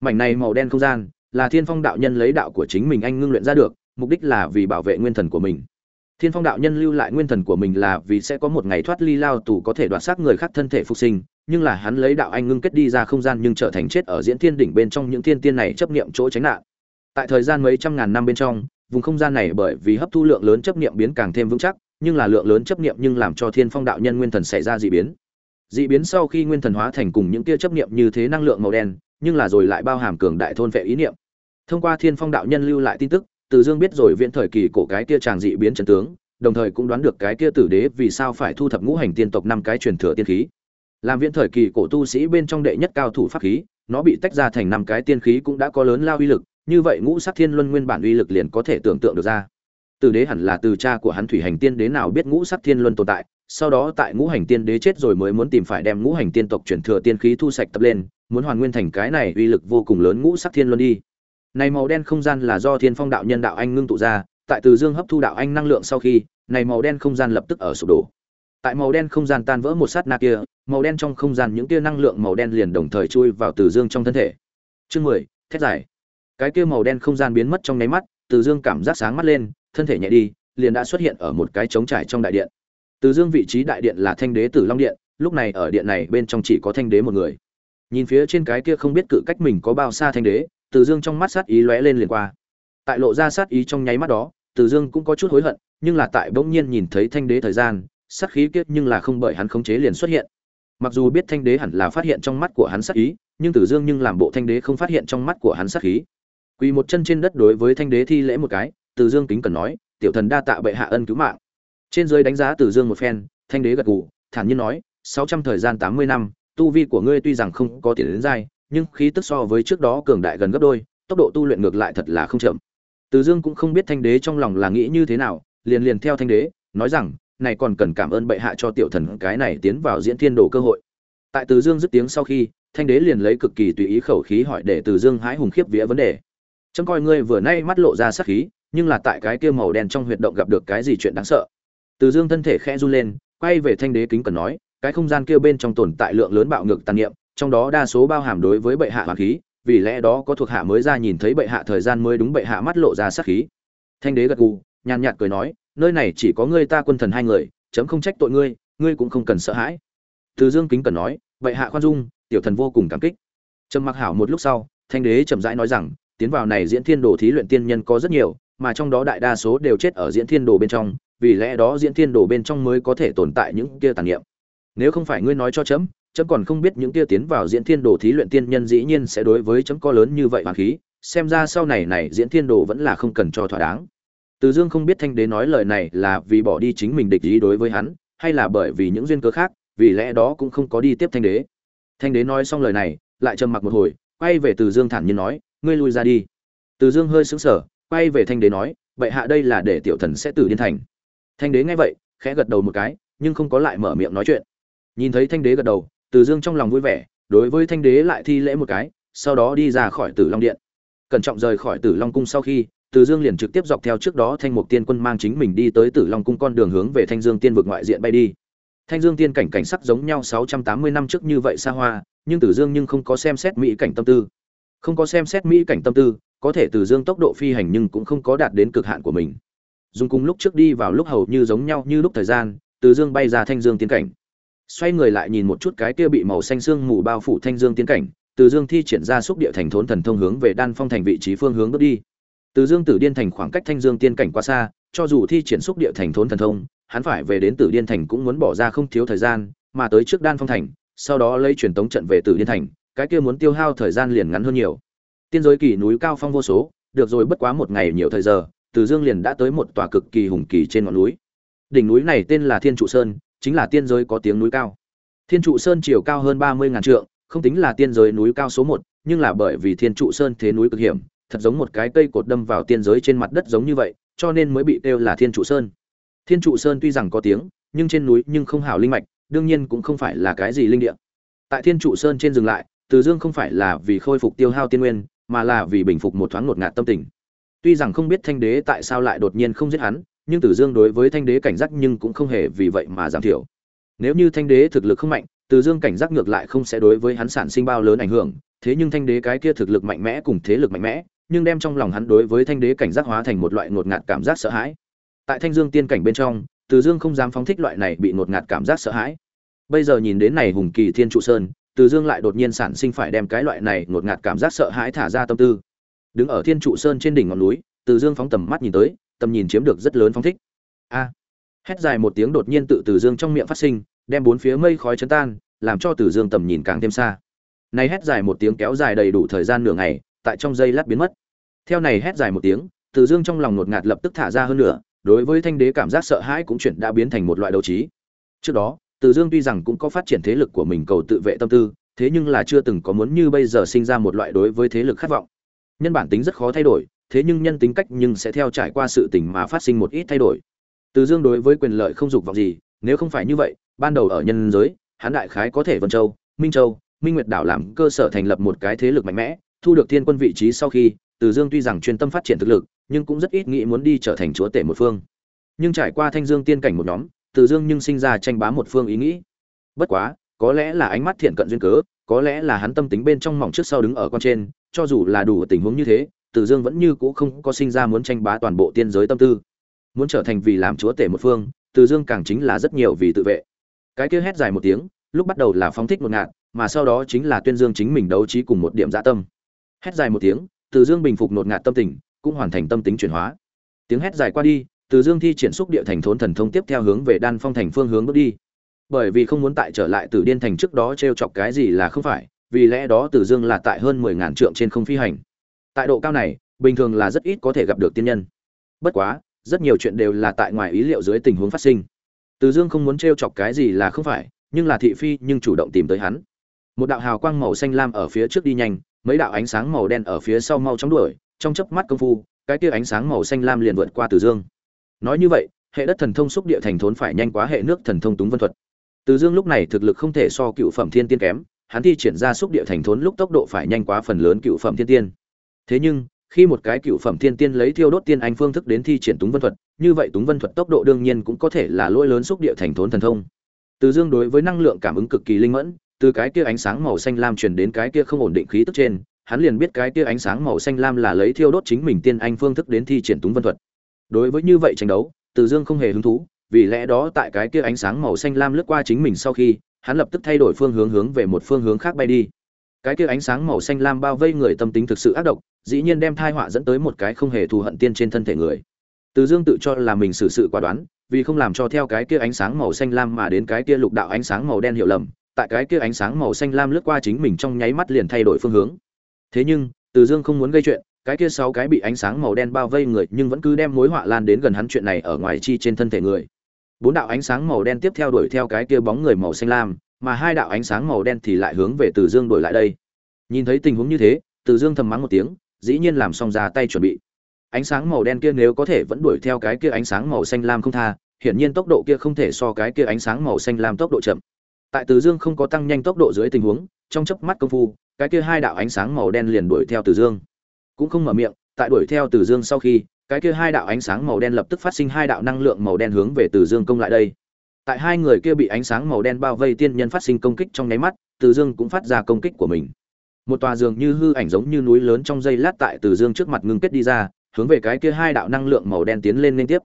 Mảnh này màu đen không gian, là Thiên Phong đạo nhân lấy đạo của chính mình anh ngưng luyện ra được, mục đích là vì bảo vệ nguyên thần của mình. Thiên Phong đạo nhân lưu lại nguyên thần của mình là vì sẽ có một ngày thoát ly lao tù có thể đoạt xác người khác thân thể phục sinh, nhưng là hắn lấy đạo anh ngưng kết đi ra không gian nhưng trở thành chết ở diễn thiên đỉnh bên trong những thiên tiên này chấp niệm chỗ tránh nạn. Tại thời gian mấy trăm ngàn năm bên trong, vùng không gian này bởi vì hấp thu lượng lớn chấp niệm biến càng thêm vững chắc, nhưng là lượng lớn chấp niệm nhưng làm cho Thiên Phong đạo nhân nguyên thần xảy ra dị biến. Dị biến sau khi nguyên thần hóa thành cùng những kia chấp niệm như thế năng lượng màu đen, nhưng là rồi lại bao hàm cường đại thôn vệ ý niệm. Thông qua Thiên Phong đạo nhân lưu lại tin tức, từ Dương biết rồi viễn thời kỳ cổ cái kia chàng dị biến chân tướng, đồng thời cũng đoán được cái kia tử đế vì sao phải thu thập ngũ hành tiên tộc năm cái truyền thừa tiên khí. Làm viễn thời kỳ cổ tu sĩ bên trong đệ nhất cao thủ pháp khí nó bị tách ra thành năm cái tiên khí cũng đã có lớn lao uy lực như vậy ngũ sắc thiên luân nguyên bản uy lực liền có thể tưởng tượng được ra. Tử đế hẳn là từ cha của hắn thủy hành tiên đế nào biết ngũ sắc thiên luân tồn tại sau đó tại ngũ hành tiên đế chết rồi mới muốn tìm phải đem ngũ hành tiên tộc truyền thừa tiên khí thu sạch tập lên muốn hoàn nguyên thành cái này uy lực vô cùng lớn ngũ sắc thiên luân đi này màu đen không gian là do thiên phong đạo nhân đạo anh ngưng tụ ra, tại từ dương hấp thu đạo anh năng lượng sau khi, này màu đen không gian lập tức ở sụp đổ. Tại màu đen không gian tan vỡ một sát na kia, màu đen trong không gian những tia năng lượng màu đen liền đồng thời chui vào từ dương trong thân thể. Chương mười, thét dài. Cái kia màu đen không gian biến mất trong nháy mắt, từ dương cảm giác sáng mắt lên, thân thể nhẹ đi, liền đã xuất hiện ở một cái trống trải trong đại điện. Từ dương vị trí đại điện là thanh đế tử long điện, lúc này ở điện này bên trong chỉ có thanh đế một người. Nhìn phía trên cái kia không biết cự cách mình có bao xa thanh đế từ dương trong mắt sát ý lóe lên liền qua. Tại lộ ra sát ý trong nháy mắt đó, từ dương cũng có chút hối hận, nhưng là tại bỗng nhiên nhìn thấy thanh đế thời gian, sát khí kiết nhưng là không bởi hắn khống chế liền xuất hiện. Mặc dù biết thanh đế hẳn là phát hiện trong mắt của hắn sát ý, nhưng tử dương nhưng làm bộ thanh đế không phát hiện trong mắt của hắn sát khí. Quỳ một chân trên đất đối với thanh đế thi lễ một cái tử dương kính cần nói, tiểu thần đa tạ bệ hạ ân cứu mạng. Trên dưới đánh giá tử dương một phen, thanh đế gật gù, thản nhiên nói, sáu trăm thời gian tám mươi năm, tu vi của ngươi tuy rằng không có tiền đến dai nhưng khí tức so với trước đó cường đại gần gấp đôi tốc độ tu luyện ngược lại thật là không chậm Từ Dương cũng không biết Thanh Đế trong lòng là nghĩ như thế nào, liền liền theo Thanh Đế, nói rằng, này còn cần cảm ơn bệ hạ cho tiểu thần cái này tiến vào diễn thiên đồ cơ hội. Tại Từ Dương dứt tiếng sau khi, Thanh Đế liền lấy cực kỳ tùy ý khẩu khí hỏi để Từ Dương hái hùng khiếp vía vấn đề. Trông coi ngươi vừa nay mắt lộ ra sát khí, nhưng là tại cái kia màu đen trong huyệt động gặp được cái gì chuyện đáng sợ. Từ Dương thân thể khẽ run lên, quay về Thanh Đế kính cần nói, cái không gian kia bên trong tồn tại lượng lớn bạo ngược tàn niệm, trong đó đa số bao hàm đối với bệ hạ hoàng khí, vì lẽ đó có thuộc hạ mới ra nhìn thấy bệ hạ thời gian mới đúng bệ hạ mắt lộ ra sát khí. Thanh đế gật gù nhàn nhạt cười nói nơi này chỉ có ngươi ta quân thần hai người chấm không trách tội ngươi ngươi cũng không cần sợ hãi. Từ dương kính cần nói bệ hạ khoan dung tiểu thần vô cùng cảm kích. Trầm mặc hảo một lúc sau thanh đế chậm rãi nói rằng tiến vào này diễn thiên đồ thí luyện tiên nhân có rất nhiều mà trong đó đại đa số đều chết ở diễn thiên đồ bên trong vì lẽ đó diễn thiên đồ bên trong mới có thể tồn tại những kia tàn niệm. Nếu không phải ngươi nói cho chấm chấm còn không biết những tia tiến vào diễn thiên đồ thí luyện tiên nhân dĩ nhiên sẽ đối với chấm có lớn như vậy hoàng khí, xem ra sau này này diễn thiên đồ vẫn là không cần cho thỏa đáng. Từ dương không biết thanh đế nói lời này là vì bỏ đi chính mình địch ý đối với hắn, hay là bởi vì những duyên cớ khác, vì lẽ đó cũng không có đi tiếp thanh đế. Thanh đế nói xong lời này, lại trầm mặc một hồi, quay về từ dương thản nhiên nói, ngươi lui ra đi. Từ dương hơi sững sờ, quay về thanh đế nói vậy hạ đây là để tiểu thần sẽ tử điên thành. Thanh đế nghe vậy, khẽ gật đầu một cái, nhưng không có lại mở miệng nói chuyện. Nhìn thấy thanh đế gật đầu từ Dương trong lòng vui vẻ, đối với Thanh Đế lại thi lễ một cái, sau đó đi ra khỏi Tử Long Điện. Cẩn trọng rời khỏi Tử Long cung sau khi, Từ Dương liền trực tiếp dọc theo trước đó Thanh Mục Tiên Quân mang chính mình đi tới Tử Long cung con đường hướng về Thanh Dương Tiên vực ngoại diện bay đi. Thanh Dương Tiên cảnh cảnh sắc giống nhau 680 năm trước như vậy xa hoa, nhưng Tử Dương nhưng không có xem xét mỹ cảnh tâm tư. Không có xem xét mỹ cảnh tâm tư, có thể Tử Dương tốc độ phi hành nhưng cũng không có đạt đến cực hạn của mình. Dung cung lúc trước đi vào lúc hầu như giống nhau như lúc thời gian, Từ Dương bay ra Thanh Dương Tiên cảnh xoay người lại nhìn một chút cái kia bị màu xanh xương mù bao phủ thanh dương tiến cảnh, từ dương thi triển ra xúc địa thành thốn thần thông hướng về đan phong thành vị trí phương hướng bước đi. Từ dương tử điên thành khoảng cách thanh dương tiên cảnh quá xa, cho dù thi triển xúc địa thành thốn thần thông, hắn phải về đến tử điên thành cũng muốn bỏ ra không thiếu thời gian, mà tới trước đan phong thành, sau đó lấy truyền tống trận về tử điên thành, cái kia muốn tiêu hao thời gian liền ngắn hơn nhiều. Tiên giới kỳ núi cao phong vô số, được rồi bất quá một ngày nhiều thời giờ, từ dương liền đã tới một tòa cực kỳ hùng kỳ trên ngọn núi. Đỉnh núi này tên là thiên trụ sơn chính là tiên giới có tiếng núi cao. Thiên trụ sơn chiều cao hơn ba mươi ngàn trượng, không tính là tiên giới núi cao số một, nhưng là bởi vì Thiên trụ sơn thế núi cực hiểm, thật giống một cái cây cột đâm vào tiên giới trên mặt đất giống như vậy, cho nên mới bị kêu là Thiên trụ sơn. Thiên trụ sơn tuy rằng có tiếng, nhưng trên núi nhưng không hảo linh mạch, đương nhiên cũng không phải là cái gì linh địa. Tại Thiên trụ sơn trên dừng lại, Từ Dương không phải là vì khôi phục tiêu hao tiên nguyên, mà là vì bình phục một thoáng ngột ngạt tâm tình. Tuy rằng không biết Thanh Đế tại sao lại đột nhiên không giết hắn, nhưng Tử Dương đối với Thanh Đế cảnh giác nhưng cũng không hề vì vậy mà giảm thiểu. Nếu như Thanh Đế thực lực không mạnh, Tử Dương cảnh giác ngược lại không sẽ đối với hắn sản sinh bao lớn ảnh hưởng, thế nhưng Thanh Đế cái kia thực lực mạnh mẽ cùng thế lực mạnh mẽ, nhưng đem trong lòng hắn đối với Thanh Đế cảnh giác hóa thành một loại ngột ngạt cảm giác sợ hãi. Tại Thanh Dương tiên cảnh bên trong, Tử Dương không dám phóng thích loại này bị ngột ngạt cảm giác sợ hãi. Bây giờ nhìn đến này hùng kỳ thiên trụ sơn, Từ Dương lại đột nhiên sản sinh phải đem cái loại này ngột ngạt cảm giác sợ hãi thả ra tâm tư. Đứng ở Thiên trụ sơn trên đỉnh ngọn núi, Từ Dương phóng tầm mắt nhìn tới, tầm nhìn chiếm được rất lớn phong thích. A. Hét dài một tiếng đột nhiên tự từ dương trong miệng phát sinh, đem bốn phía mây khói chấn tan, làm cho từ dương tầm nhìn càng thêm xa. Này hét dài một tiếng kéo dài đầy đủ thời gian nửa ngày, tại trong giây lát biến mất. Theo này hét dài một tiếng, từ dương trong lòng ngột ngạt lập tức thả ra hơn nữa đối với thanh đế cảm giác sợ hãi cũng chuyển đã biến thành một loại đấu trí. Trước đó, từ dương tuy rằng cũng có phát triển thế lực của mình cầu tự vệ tâm tư, thế nhưng là chưa từng có muốn như bây giờ sinh ra một loại đối với thế lực khát vọng. Nhân bản tính rất khó thay đổi thế nhưng nhân tính cách nhưng sẽ theo trải qua sự tình mà phát sinh một ít thay đổi. Từ dương đối với quyền lợi không dục vọng gì, nếu không phải như vậy, ban đầu ở nhân giới, hắn đại khái có thể vân châu, minh châu, minh nguyệt đảo làm cơ sở thành lập một cái thế lực mạnh mẽ, thu được thiên quân vị trí sau khi, từ dương tuy rằng chuyên tâm phát triển thực lực, nhưng cũng rất ít nghĩ muốn đi trở thành chúa tể một phương. Nhưng trải qua thanh dương tiên cảnh một nhóm, từ dương nhưng sinh ra tranh bá một phương ý nghĩ. Bất quá, có lẽ là ánh mắt thiện cận duyên cớ, có lẽ là hắn tâm tính bên trong mỏng trước sau đứng ở con trên, cho dù là đủ tình huống như thế từ dương vẫn như cũ không có sinh ra muốn tranh bá toàn bộ tiên giới tâm tư. Muốn trở thành vì làm chúa tể một phương, từ dương càng chính là rất nhiều vì tự vệ. Cái kia hét dài một tiếng, lúc bắt đầu là phóng thích một ngạn mà sau đó chính là tuyên dương chính mình đấu trí cùng một điểm dạ tâm. Hét dài một tiếng, từ dương bình phục nột ngạt tâm tình, cũng hoàn thành tâm tính chuyển hóa. Tiếng hét dài qua đi, từ dương thi triển xúc địa thành thốn thần thông tiếp theo hướng về đan phong thành phương hướng bước đi. Bởi vì không muốn tại trở lại tử điên thành trước đó trêu chọc cái gì là không phải, vì lẽ đó từ dương là tại hơn mười ngàn trượng trên không phi hành tại độ cao này, bình thường là rất ít có thể gặp được tiên nhân. Bất quá, rất nhiều chuyện đều là tại ngoài ý liệu dưới tình huống phát sinh. Từ dương không muốn t r e o chọc cái gì là không phải, nhưng là thị phi nhưng chủ động tìm tới hắn. Một đạo hào quang màu xanh lam ở phía trước đi nhanh, mấy đạo ánh sáng màu đen ở phía sau mau chóng đuổi, trong chớp mắt công phu, cái kia ánh sáng màu xanh lam liền vượt qua từ dương. Nói như vậy, hệ đất thần thông xúc địa thành thốn phải nhanh quá hệ nước thần thông túng vân thuật. Từ dương lúc này thực lực không thể so cựu phẩm thiên tiên kém, hắn thi triển ra xúc địa thành thốn lúc tốc độ phải nhanh quá phần lớn cựu phẩm thiên tiên thế nhưng, khi một cái cựu phẩm thiên tiên lấy thiêu đốt tiên anh phương thức đến thi triển túng vân thuật, như vậy túng vân thuật tốc độ đương nhiên cũng có thể là lỗi lớn xúc địa thành thốn thần thông. Từ dương đối với năng lượng cảm ứng cực kỳ linh mẫn, từ cái kia ánh sáng màu xanh lam truyền đến cái kia không ổn định khí tức trên, hắn liền biết cái kia ánh sáng màu xanh lam là lấy thiêu đốt chính mình tiên anh phương thức đến thi triển túng vân thuật. Đối với như vậy tranh đấu, từ dương không hề hứng thú, vì lẽ đó tại cái kia ánh sáng màu xanh lam lướt qua chính mình sau khi, hắn lập tức thay đổi phương hướng hướng về một phương hướng khác bay đi cái kia ánh sáng màu xanh lam bao vây người tâm tính thực sự ác độc, dĩ nhiên đem thai họa dẫn tới một cái không hề thù hận tiên trên thân thể người. Từ dương tự cho là mình xử sự quả đoán, vì không làm cho theo cái kia ánh sáng màu xanh lam mà đến cái kia lục đạo ánh sáng màu đen hiểu lầm, tại cái kia ánh sáng màu xanh lam lướt qua chính mình trong nháy mắt liền thay đổi phương hướng. Thế nhưng, từ dương không muốn gây chuyện, cái kia sáu cái bị ánh sáng màu đen bao vây người nhưng vẫn cứ đem mối họa lan đến gần hắn chuyện này ở ngoài chi trên thân thể người. Bốn đạo ánh sáng màu đen tiếp theo đuổi theo cái kia bóng người màu xanh lam mà hai đạo ánh sáng màu đen thì lại hướng về từ dương đuổi lại đây. Nhìn thấy tình huống như thế, từ dương thầm mắng một tiếng, dĩ nhiên làm xong ra tay chuẩn bị. Ánh sáng màu đen kia nếu có thể vẫn đuổi theo cái kia ánh sáng màu xanh lam không tha, hiển nhiên tốc độ kia không thể so cái kia ánh sáng màu xanh lam tốc độ chậm. Tại từ dương không có tăng nhanh tốc độ dưới tình huống, trong chớp mắt công phu, cái kia hai đạo ánh sáng màu đen liền đuổi theo từ dương. Cũng không mở miệng, tại đuổi theo từ dương sau khi, cái kia hai đạo ánh sáng màu đen lập tức phát sinh hai đạo năng lượng màu đen hướng về từ dương công lại đây tại hai người kia bị ánh sáng màu đen bao vây tiên nhân phát sinh công kích trong nháy mắt, từ dương cũng phát ra công kích của mình. Một tòa dường như hư ảnh giống như núi lớn trong dây lát tại từ dương trước mặt ngưng kết đi ra, hướng về cái kia hai đạo năng lượng màu đen tiến lên liên tiếp.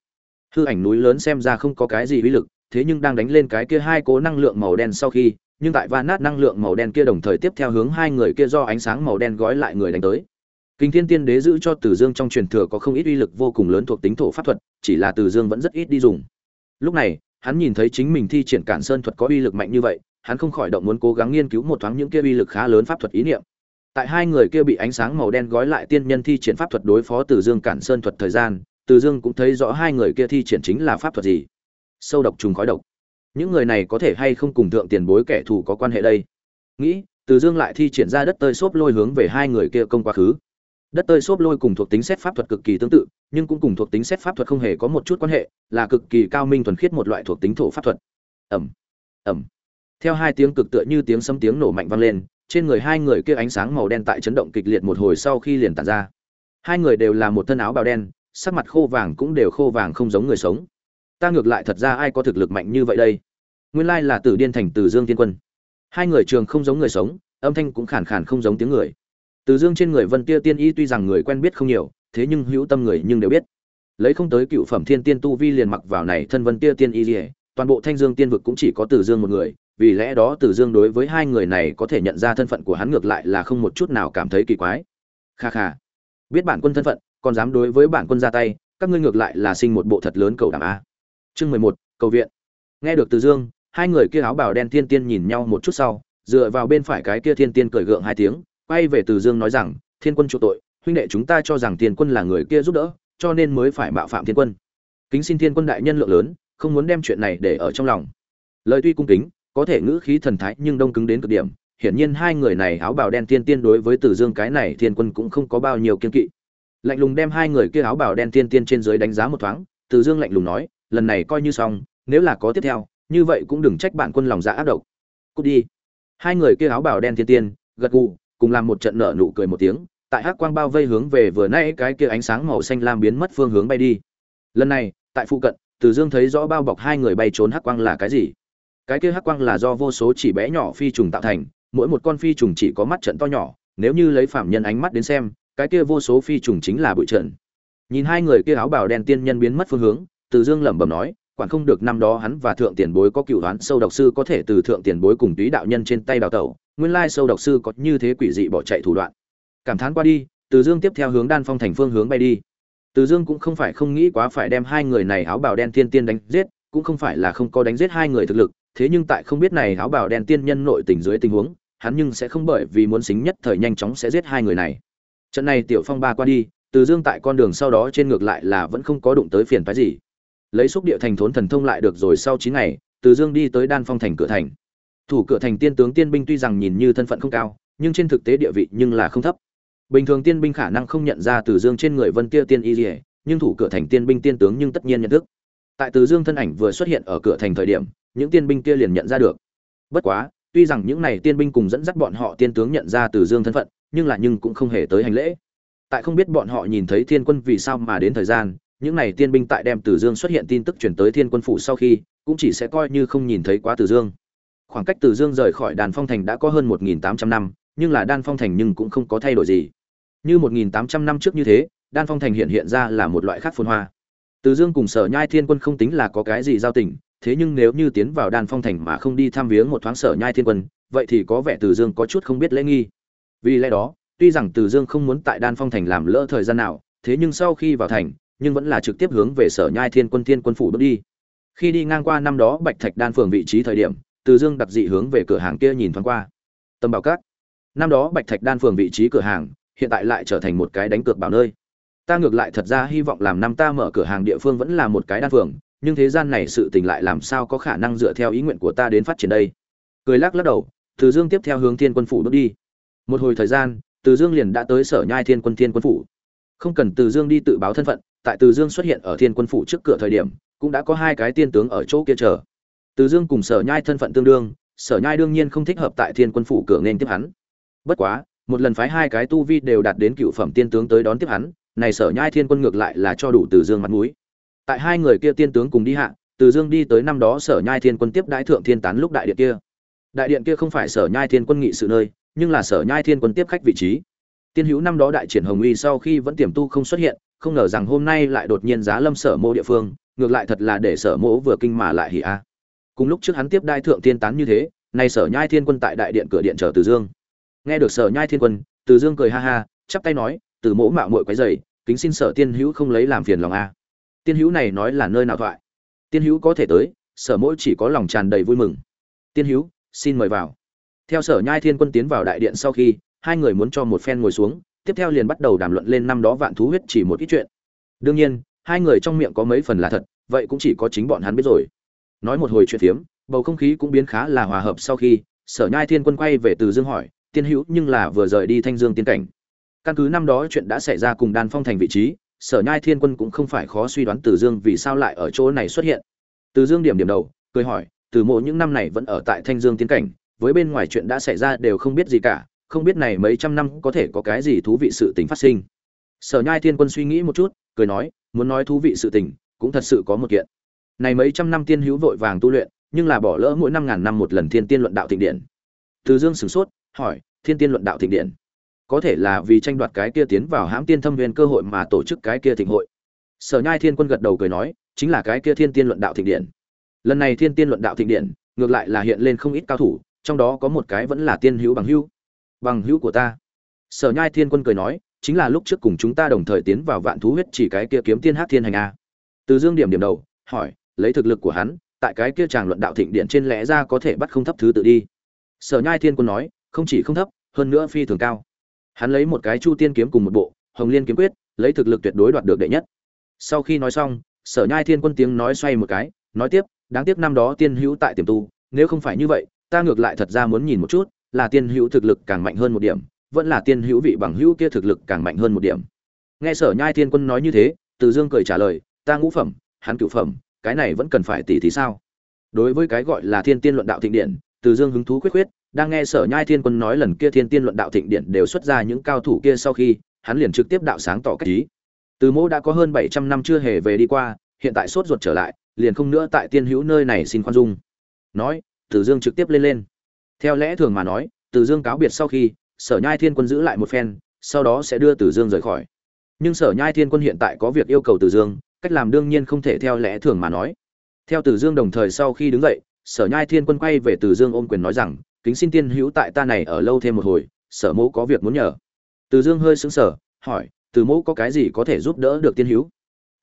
Hư ảnh núi lớn xem ra không có cái gì uy lực, thế nhưng đang đánh lên cái kia hai cố năng lượng màu đen sau khi, nhưng tại va nát năng lượng màu đen kia đồng thời tiếp theo hướng hai người kia do ánh sáng màu đen gói lại người đánh tới. Kinh thiên tiên đế giữ cho từ dương trong truyền thừa có không ít uy lực vô cùng lớn thuộc tính thổ pháp thuật, chỉ là từ dương vẫn rất ít đi dùng. Lúc này hắn nhìn thấy chính mình thi triển cản sơn thuật có uy lực mạnh như vậy, hắn không khỏi động muốn cố gắng nghiên cứu một thoáng những kia uy lực khá lớn pháp thuật ý niệm. Tại hai người kia bị ánh sáng màu đen gói lại tiên nhân thi triển pháp thuật đối phó từ dương cản sơn thuật thời gian, từ dương cũng thấy rõ hai người kia thi triển chính là pháp thuật gì. Sâu độc trùng khói độc. Những người này có thể hay không cùng thượng tiền bối kẻ thù có quan hệ đây? Nghĩ, từ dương lại thi triển ra đất tơi xốp lôi hướng về hai người kia công quá khứ đất tơi xốp lôi cùng thuộc tính xét pháp thuật cực kỳ tương tự, nhưng cũng cùng thuộc tính xét pháp thuật không hề có một chút quan hệ, là cực kỳ cao minh thuần khiết một loại thuộc tính thổ pháp thuật. Ẩm ẩm. Theo hai tiếng cực tựa như tiếng sấm tiếng nổ mạnh vang lên, trên người hai người kia ánh sáng màu đen tại chấn động kịch liệt một hồi sau khi liền tàn ra. Hai người đều là một thân áo bào đen, sắc mặt khô vàng cũng đều khô vàng không giống người sống. Ta ngược lại thật ra ai có thực lực mạnh như vậy đây? Nguyên lai là tử điên thành từ dương tiên quân. Hai người trường không giống người sống, âm thanh cũng khàn khàn không giống tiếng người từ dương trên người vân tia tiên y tuy rằng người quen biết không nhiều, thế nhưng hữu tâm người nhưng đều biết. Lấy không tới cựu phẩm thiên tiên tu vi liền mặc vào này thân vân tia tiên y lìa toàn bộ thanh dương tiên vực cũng chỉ có từ dương một người, vì lẽ đó từ dương đối với hai người này có thể nhận ra thân phận của hắn ngược lại là không một chút nào cảm thấy kỳ quái. Kha kha, biết bản quân thân phận, còn dám đối với bản quân ra tay, các ngươi ngược lại là sinh một bộ thật lớn cầu đảm a. Chương mười một, cầu viện. Nghe được từ dương, hai người kia áo bào đen thiên tiên nhìn nhau một chút sau, dựa vào bên phải cái kia thiên tiên cười gượng hai tiếng quay về từ dương nói rằng thiên quân chủ tội huynh đệ chúng ta cho rằng tiền quân là người kia giúp đỡ cho nên mới phải mạo phạm thiên quân kính xin thiên quân đại nhân lượng lớn không muốn đem chuyện này để ở trong lòng lời tuy cung kính có thể ngữ khí thần thái nhưng đông cứng đến cực điểm hiển nhiên hai người này áo bào đen tiên tiên đối với Từ Dương cái này thiên quân cũng không có bao nhiêu kiên kỵ. Lạnh lùng đem hai người kia áo bào đen tiên tiên trên dưới đánh giá một thoáng, Từ Dương lạnh lùng nói, lần này coi như xong, nếu là có tiếp theo, như vậy cũng đừng trách bạn quân lòng dạ ác độc. Cút đi. Hai người kia áo bào đen tiên tiên, gật gù, cùng làm một trận nợ nụ cười một tiếng, tại hắc quang bao vây hướng về vừa nãy cái kia ánh sáng màu xanh lam biến mất phương hướng bay đi. Lần này, tại phụ cận, Từ Dương thấy rõ bao bọc hai người bay trốn hắc quang là cái gì. Cái kia hắc quang là do vô số chỉ bé nhỏ phi trùng tạo thành, mỗi một con phi trùng chỉ có mắt trận to nhỏ nếu như lấy phạm nhân ánh mắt đến xem cái kia vô số phi trùng chính là bụi trận nhìn hai người kia áo bào đen tiên nhân biến mất phương hướng từ dương lẩm bẩm nói quản không được năm đó hắn và thượng tiền bối có cựu đoán sâu độc sư có thể từ thượng tiền bối cùng túy đạo nhân trên tay đào tẩu nguyên lai sâu độc sư có như thế quỷ dị bỏ chạy thủ đoạn. Cảm thán qua đi, từ dương tiếp theo hướng đan phong thành phương hướng bay đi. Từ dương cũng không phải không nghĩ quá phải đem hai người này áo bào đen Thiên tiên đánh giết, cũng không phải là không có đánh giết hai người thực lực, thế nhưng tại không biết này áo bào đen tiên nhân nội tình dưới tình huống, hắn nhưng sẽ không bởi vì muốn xính nhất thời nhanh chóng sẽ giết hai người này. Trận này tiểu phong ba qua đi, từ dương tại con đường sau đó trên ngược lại là vẫn không có đụng tới phiền phái gì. Lấy xúc địa thành thốn thần thông lại được rồi sau chín ngày, từ dương đi tới đan phong thành cửa thành thủ cửa thành tiên tướng tiên binh tuy rằng nhìn như thân phận không cao, nhưng trên thực tế địa vị nhưng là không thấp. Bình thường tiên binh khả năng không nhận ra từ dương trên người vân tia tiên y dỉa nhưng thủ cửa thành tiên binh tiên tướng nhưng tất nhiên nhận thức. Tại từ dương thân ảnh vừa xuất hiện ở cửa thành thời điểm, những tiên binh kia liền nhận ra được. Bất quá, tuy rằng những này tiên binh cùng dẫn dắt bọn họ tiên tướng nhận ra từ dương thân phận, nhưng là nhưng cũng không hề tới hành lễ. Tại không biết bọn họ nhìn thấy thiên quân vì sao mà đến thời gian, những này tiên binh tại đem từ dương xuất hiện tin tức chuyển tới thiên quân phủ sau khi, cũng chỉ sẽ coi như không nhìn thấy quá từ dương khoảng cách từ dương rời khỏi đàn phong thành đã có hơn một nghìn tám trăm năm, nhưng là đan phong thành nhưng cũng không có thay đổi gì. Như một nghìn tám trăm năm trước như thế, đan phong thành hiện hiện ra là một loại khác phồn hoa. Từ dương cùng sở nhai thiên quân không tính là có cái gì giao tình, thế nhưng nếu như tiến vào đan phong thành mà không đi thăm viếng một thoáng sở nhai thiên quân, vậy thì có vẻ từ dương có chút không biết lễ nghi. Vì lẽ đó, tuy rằng từ dương không muốn tại đan phong thành làm lỡ thời gian nào, thế nhưng sau khi vào thành, nhưng vẫn là trực tiếp hướng về sở nhai thiên quân thiên quân phủ bước đi. Khi đi ngang qua năm đó bạch thạch đan phường vị trí thời điểm từ dương đặc dị hướng về cửa hàng kia nhìn thoáng qua. Tâm bảo cát năm đó bạch thạch đan phường vị trí cửa hàng, hiện tại lại trở thành một cái đánh cược bảo nơi. Ta ngược lại thật ra hy vọng làm năm ta mở cửa hàng địa phương vẫn là một cái đan phường, nhưng thế gian này sự tình lại làm sao có khả năng dựa theo ý nguyện của ta đến phát triển đây? Cười lắc lắc đầu, từ dương tiếp theo hướng thiên quân phủ bước đi. Một hồi thời gian, từ dương liền đã tới sở nhai thiên quân thiên quân phủ. Không cần từ dương đi tự báo thân phận, tại từ dương xuất hiện ở thiên quân phủ trước cửa thời điểm, cũng đã có hai cái tiên tướng ở chỗ kia chờ từ dương cùng sở nhai thân phận tương đương, sở nhai đương nhiên không thích hợp tại thiên quân phủ cửa nên tiếp hắn. Bất quá, một lần phái hai cái tu vi đều đạt đến cựu phẩm tiên tướng tới đón tiếp hắn, này sở nhai thiên quân ngược lại là cho đủ từ dương mặt mũi. Tại hai người kia tiên tướng cùng đi hạ, từ dương đi tới năm đó sở nhai thiên quân tiếp đãi thượng thiên tán lúc đại điện kia. Đại điện kia không phải sở nhai thiên quân nghị sự nơi, nhưng là sở nhai thiên quân tiếp khách vị trí. Tiên hữu năm đó đại triển hồng uy sau khi vẫn tiềm tu không xuất hiện, không ngờ rằng hôm nay lại đột nhiên giá lâm sở mô địa phương, ngược lại thật là để sở mỗ vừa kinh mà lại hỉ a cùng lúc trước hắn tiếp đai thượng tiên tán như thế, nay sở nhai thiên quân tại đại điện cửa điện chờ từ dương. Nghe được sở nhai thiên quân, từ dương cười ha ha, chắp tay nói, từ mỗ mạo muội quấy dày kính xin sở tiên hữu không lấy làm phiền lòng a. Tiên hữu này nói là nơi nào thoại? Tiên hữu có thể tới, sở mỗi chỉ có lòng tràn đầy vui mừng. Tiên hữu, xin mời vào. Theo sở nhai thiên quân tiến vào đại điện sau khi, hai người muốn cho một phen ngồi xuống, tiếp theo liền bắt đầu đàm luận lên năm đó vạn thú huyết chỉ một ít chuyện. Đương nhiên, hai người trong miệng có mấy phần là thật, vậy cũng chỉ có chính bọn hắn biết rồi nói một hồi chuyện phiếm, bầu không khí cũng biến khá là hòa hợp sau khi, sở nhai thiên quân quay về từ dương hỏi, tiên hữu, nhưng là vừa rời đi thanh dương tiên cảnh. Căn cứ năm đó chuyện đã xảy ra cùng đan phong thành vị trí, sở nhai thiên quân cũng không phải khó suy đoán từ dương vì sao lại ở chỗ này xuất hiện. Từ dương điểm điểm đầu, cười hỏi, từ mộ những năm này vẫn ở tại thanh dương tiến cảnh, với bên ngoài chuyện đã xảy ra đều không biết gì cả, không biết này mấy trăm năm có thể có cái gì thú vị sự tình phát sinh. Sở nhai thiên quân suy nghĩ một chút, cười nói, muốn nói thú vị sự tình, cũng thật sự có một kiện này mấy trăm năm tiên hữu vội vàng tu luyện, nhưng là bỏ lỡ mỗi năm ngàn năm một lần thiên tiên luận đạo thịnh điện. Từ dương sửng sốt, hỏi, thiên tiên luận đạo thịnh điện? Có thể là vì tranh đoạt cái kia tiến vào hãm tiên thâm viên cơ hội mà tổ chức cái kia thịnh hội. Sở nhai thiên quân gật đầu cười nói, chính là cái kia thiên tiên luận đạo thịnh điện. Lần này thiên tiên luận đạo thịnh điện, ngược lại là hiện lên không ít cao thủ, trong đó có một cái vẫn là tiên hữu bằng hữu. Bằng hữu của ta. Sở nhai thiên quân cười nói, chính là lúc trước cùng chúng ta đồng thời tiến vào vạn thú huyết chỉ cái kia kiếm tiên hát thiên hành a. Từ dương điểm điểm đầu, hỏi lấy thực lực của hắn, tại cái kia chàng luận đạo thịnh điện trên lẽ ra có thể bắt không thấp thứ tự đi. Sở nhai thiên quân nói, không chỉ không thấp, hơn nữa phi thường cao. Hắn lấy một cái chu tiên kiếm cùng một bộ, hồng liên kiếm quyết, lấy thực lực tuyệt đối đoạt được đệ nhất. Sau khi nói xong, sở nhai thiên quân tiếng nói xoay một cái, nói tiếp, đáng tiếc năm đó tiên hữu tại tiềm tu, nếu không phải như vậy, ta ngược lại thật ra muốn nhìn một chút, là tiên hữu thực lực càng mạnh hơn một điểm, vẫn là tiên hữu vị bằng hữu kia thực lực càng mạnh hơn một điểm. Nghe sở nhai thiên quân nói như thế, từ dương cười trả lời, ta ngũ phẩm, hắn cửu phẩm cái này vẫn cần phải tỉ thì sao? Đối với cái gọi là thiên tiên luận đạo thịnh điện từ dương hứng thú quyết quyết, đang nghe sở nhai thiên quân nói lần kia thiên tiên luận đạo thịnh điện đều xuất ra những cao thủ kia sau khi hắn liền trực tiếp đạo sáng tỏ cách ý. Từ mẫu đã có hơn bảy trăm năm chưa hề về đi qua hiện tại sốt ruột trở lại liền không nữa tại tiên hữu nơi này xin khoan dung. Nói từ dương trực tiếp lên lên. Theo lẽ thường mà nói từ dương cáo biệt sau khi sở nhai thiên quân giữ lại một phen sau đó sẽ đưa từ dương rời khỏi. Nhưng sở nhai thiên quân hiện tại có việc yêu cầu từ dương cách làm đương nhiên không thể theo lẽ thường mà nói. Theo từ dương đồng thời sau khi đứng dậy, sở nhai thiên quân quay về từ dương ôm quyền nói rằng, kính xin tiên hữu tại ta này ở lâu thêm một hồi, sở mẫu có việc muốn nhờ. Từ dương hơi sững sờ, hỏi, từ mẫu có cái gì có thể giúp đỡ được tiên hữu?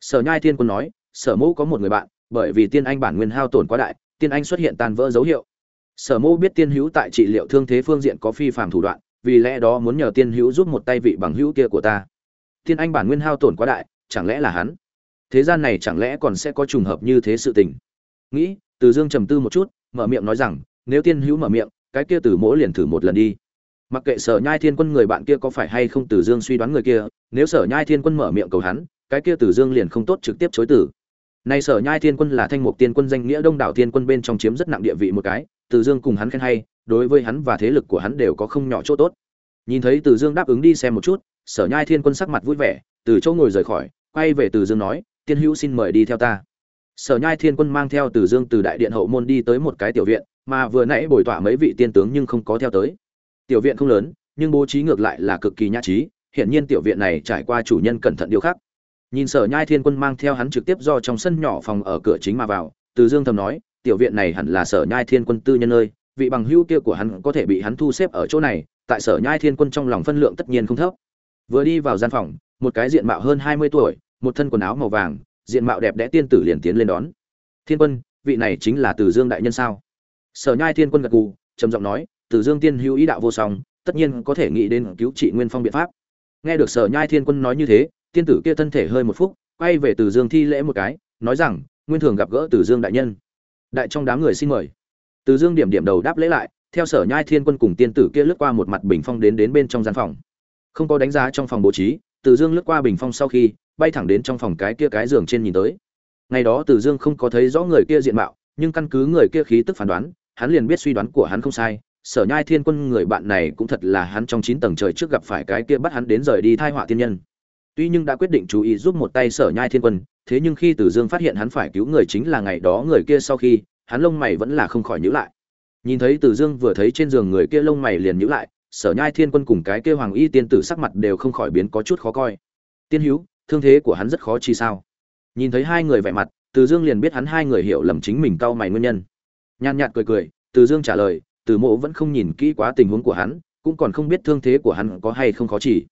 Sở nhai thiên quân nói, sở mẫu có một người bạn, bởi vì tiên anh bản nguyên hao tổn quá đại, tiên anh xuất hiện tan vỡ dấu hiệu. Sở mẫu biết tiên hữu tại trị liệu thương thế phương diện có phi phạm thủ đoạn, vì lẽ đó muốn nhờ tiên hữu giúp một tay vị bằng hữu kia của ta. Tiên anh bản nguyên hao tổn quá đại, chẳng lẽ là hắn? Thế gian này chẳng lẽ còn sẽ có trùng hợp như thế sự tình? Nghĩ, từ dương trầm tư một chút, mở miệng nói rằng, nếu tiên hữu mở miệng, cái kia từ mỗ liền thử một lần đi. Mặc kệ sở nhai thiên quân người bạn kia có phải hay không từ dương suy đoán người kia, nếu sở nhai thiên quân mở miệng cầu hắn, cái kia từ dương liền không tốt trực tiếp chối tử nay sở nhai thiên quân là thanh mục tiên quân danh nghĩa đông đảo tiên quân bên trong chiếm rất nặng địa vị một cái, từ dương cùng hắn khen hay, đối với hắn và thế lực của hắn đều có không nhỏ chỗ tốt. Nhìn thấy từ dương đáp ứng đi xem một chút, sở nhai thiên quân sắc mặt vui vẻ, từ chỗ ngồi rời khỏi, quay về từ dương nói tiên hữu xin mời đi theo ta. Sở nhai thiên quân mang theo từ dương từ đại điện hậu môn đi tới một cái tiểu viện, mà vừa nãy bồi tỏa mấy vị tiên tướng nhưng không có theo tới. Tiểu viện không lớn, nhưng bố trí ngược lại là cực kỳ nhã trí hiện nhiên tiểu viện này trải qua chủ nhân cẩn thận điều khác nhìn sở nhai thiên quân mang theo hắn trực tiếp do trong sân nhỏ phòng ở cửa chính mà vào, từ dương thầm nói, tiểu viện này hẳn là sở nhai thiên quân tư nhân ơi, vị bằng hữu kia của hắn có thể bị hắn thu xếp ở chỗ này, tại sở nhai thiên quân trong lòng phân lượng tất nhiên không thấp. Vừa đi vào gian phòng, một cái diện mạo hơn hai mươi tuổi một thân quần áo màu vàng, diện mạo đẹp đẽ tiên tử liền tiến lên đón. Thiên quân, vị này chính là từ dương đại nhân sao? Sở nhai thiên quân gật gù, trầm giọng nói, từ dương tiên hữu ý đạo vô song, tất nhiên có thể nghĩ đến cứu trị nguyên phong biện pháp. Nghe được sở nhai thiên quân nói như thế, tiên tử kia thân thể hơi một phút quay về từ dương thi lễ một cái, nói rằng, nguyên thường gặp gỡ từ dương đại nhân. Đại trong đám người xin mời. Từ dương điểm điểm đầu đáp lễ lại, theo sở nhai thiên quân cùng tiên tử kia lướt qua một mặt bình phong đến đến bên trong gian phòng. Không có đánh giá trong phòng bố trí từ dương lướt qua bình phong sau khi, bay thẳng đến trong phòng cái kia cái giường trên nhìn tới. Ngày đó từ dương không có thấy rõ người kia diện mạo, nhưng căn cứ người kia khí tức phán đoán, hắn liền biết suy đoán của hắn không sai. Sở nhai thiên quân người bạn này cũng thật là hắn trong chín tầng trời trước gặp phải cái kia bắt hắn đến rời đi thai họa tiên nhân. Tuy nhưng đã quyết định chú ý giúp một tay sở nhai thiên quân, thế nhưng khi tử dương phát hiện hắn phải cứu người chính là ngày đó người kia sau khi, hắn lông mày vẫn là không khỏi nhíu lại. Nhìn thấy tử dương vừa thấy trên giường người kia lông mày liền nhíu lại sở nhai thiên quân cùng cái kia hoàng y tiên tử sắc mặt đều không khỏi biến có chút khó coi. Tiên hữu, thương thế của hắn rất khó chi sao? Nhìn thấy hai người vẻ mặt, từ dương liền biết hắn hai người hiểu lầm chính mình cau mày nguyên nhân. Nhàn nhạt cười cười, từ dương trả lời, từ mộ vẫn không nhìn kỹ quá tình huống của hắn, cũng còn không biết thương thế của hắn có hay không khó chỉ.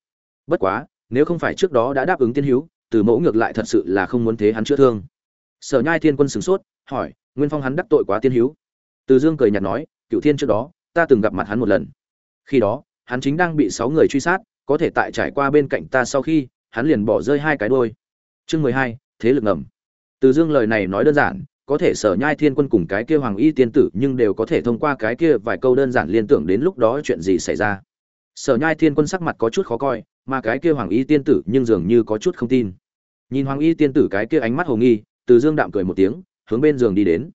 Bất quá, nếu không phải trước đó đã đáp ứng tiên hữu, từ mẫu ngược lại thật sự là không muốn thế hắn chữa thương. Sở nhai thiên quân sửng sốt, hỏi, nguyên phong hắn đắc tội quá tiên hữu? Từ dương cười nhạt nói cựu thiên trước đó, ta từng gặp mặt hắn một lần khi đó, hắn chính đang bị sáu người truy sát, có thể tại trải qua bên cạnh ta sau khi, hắn liền bỏ rơi hai cái đôi chương mười hai, thế lực ngầm. Từ dương lời này nói đơn giản, có thể sở nhai thiên quân cùng cái kia hoàng y tiên tử nhưng đều có thể thông qua cái kia vài câu đơn giản liên tưởng đến lúc đó chuyện gì xảy ra. Sở nhai thiên quân sắc mặt có chút khó coi, mà cái kia hoàng y tiên tử nhưng dường như có chút không tin. Nhìn hoàng y tiên tử cái kia ánh mắt hồ nghi, từ dương đạm cười một tiếng, hướng bên giường đi đến.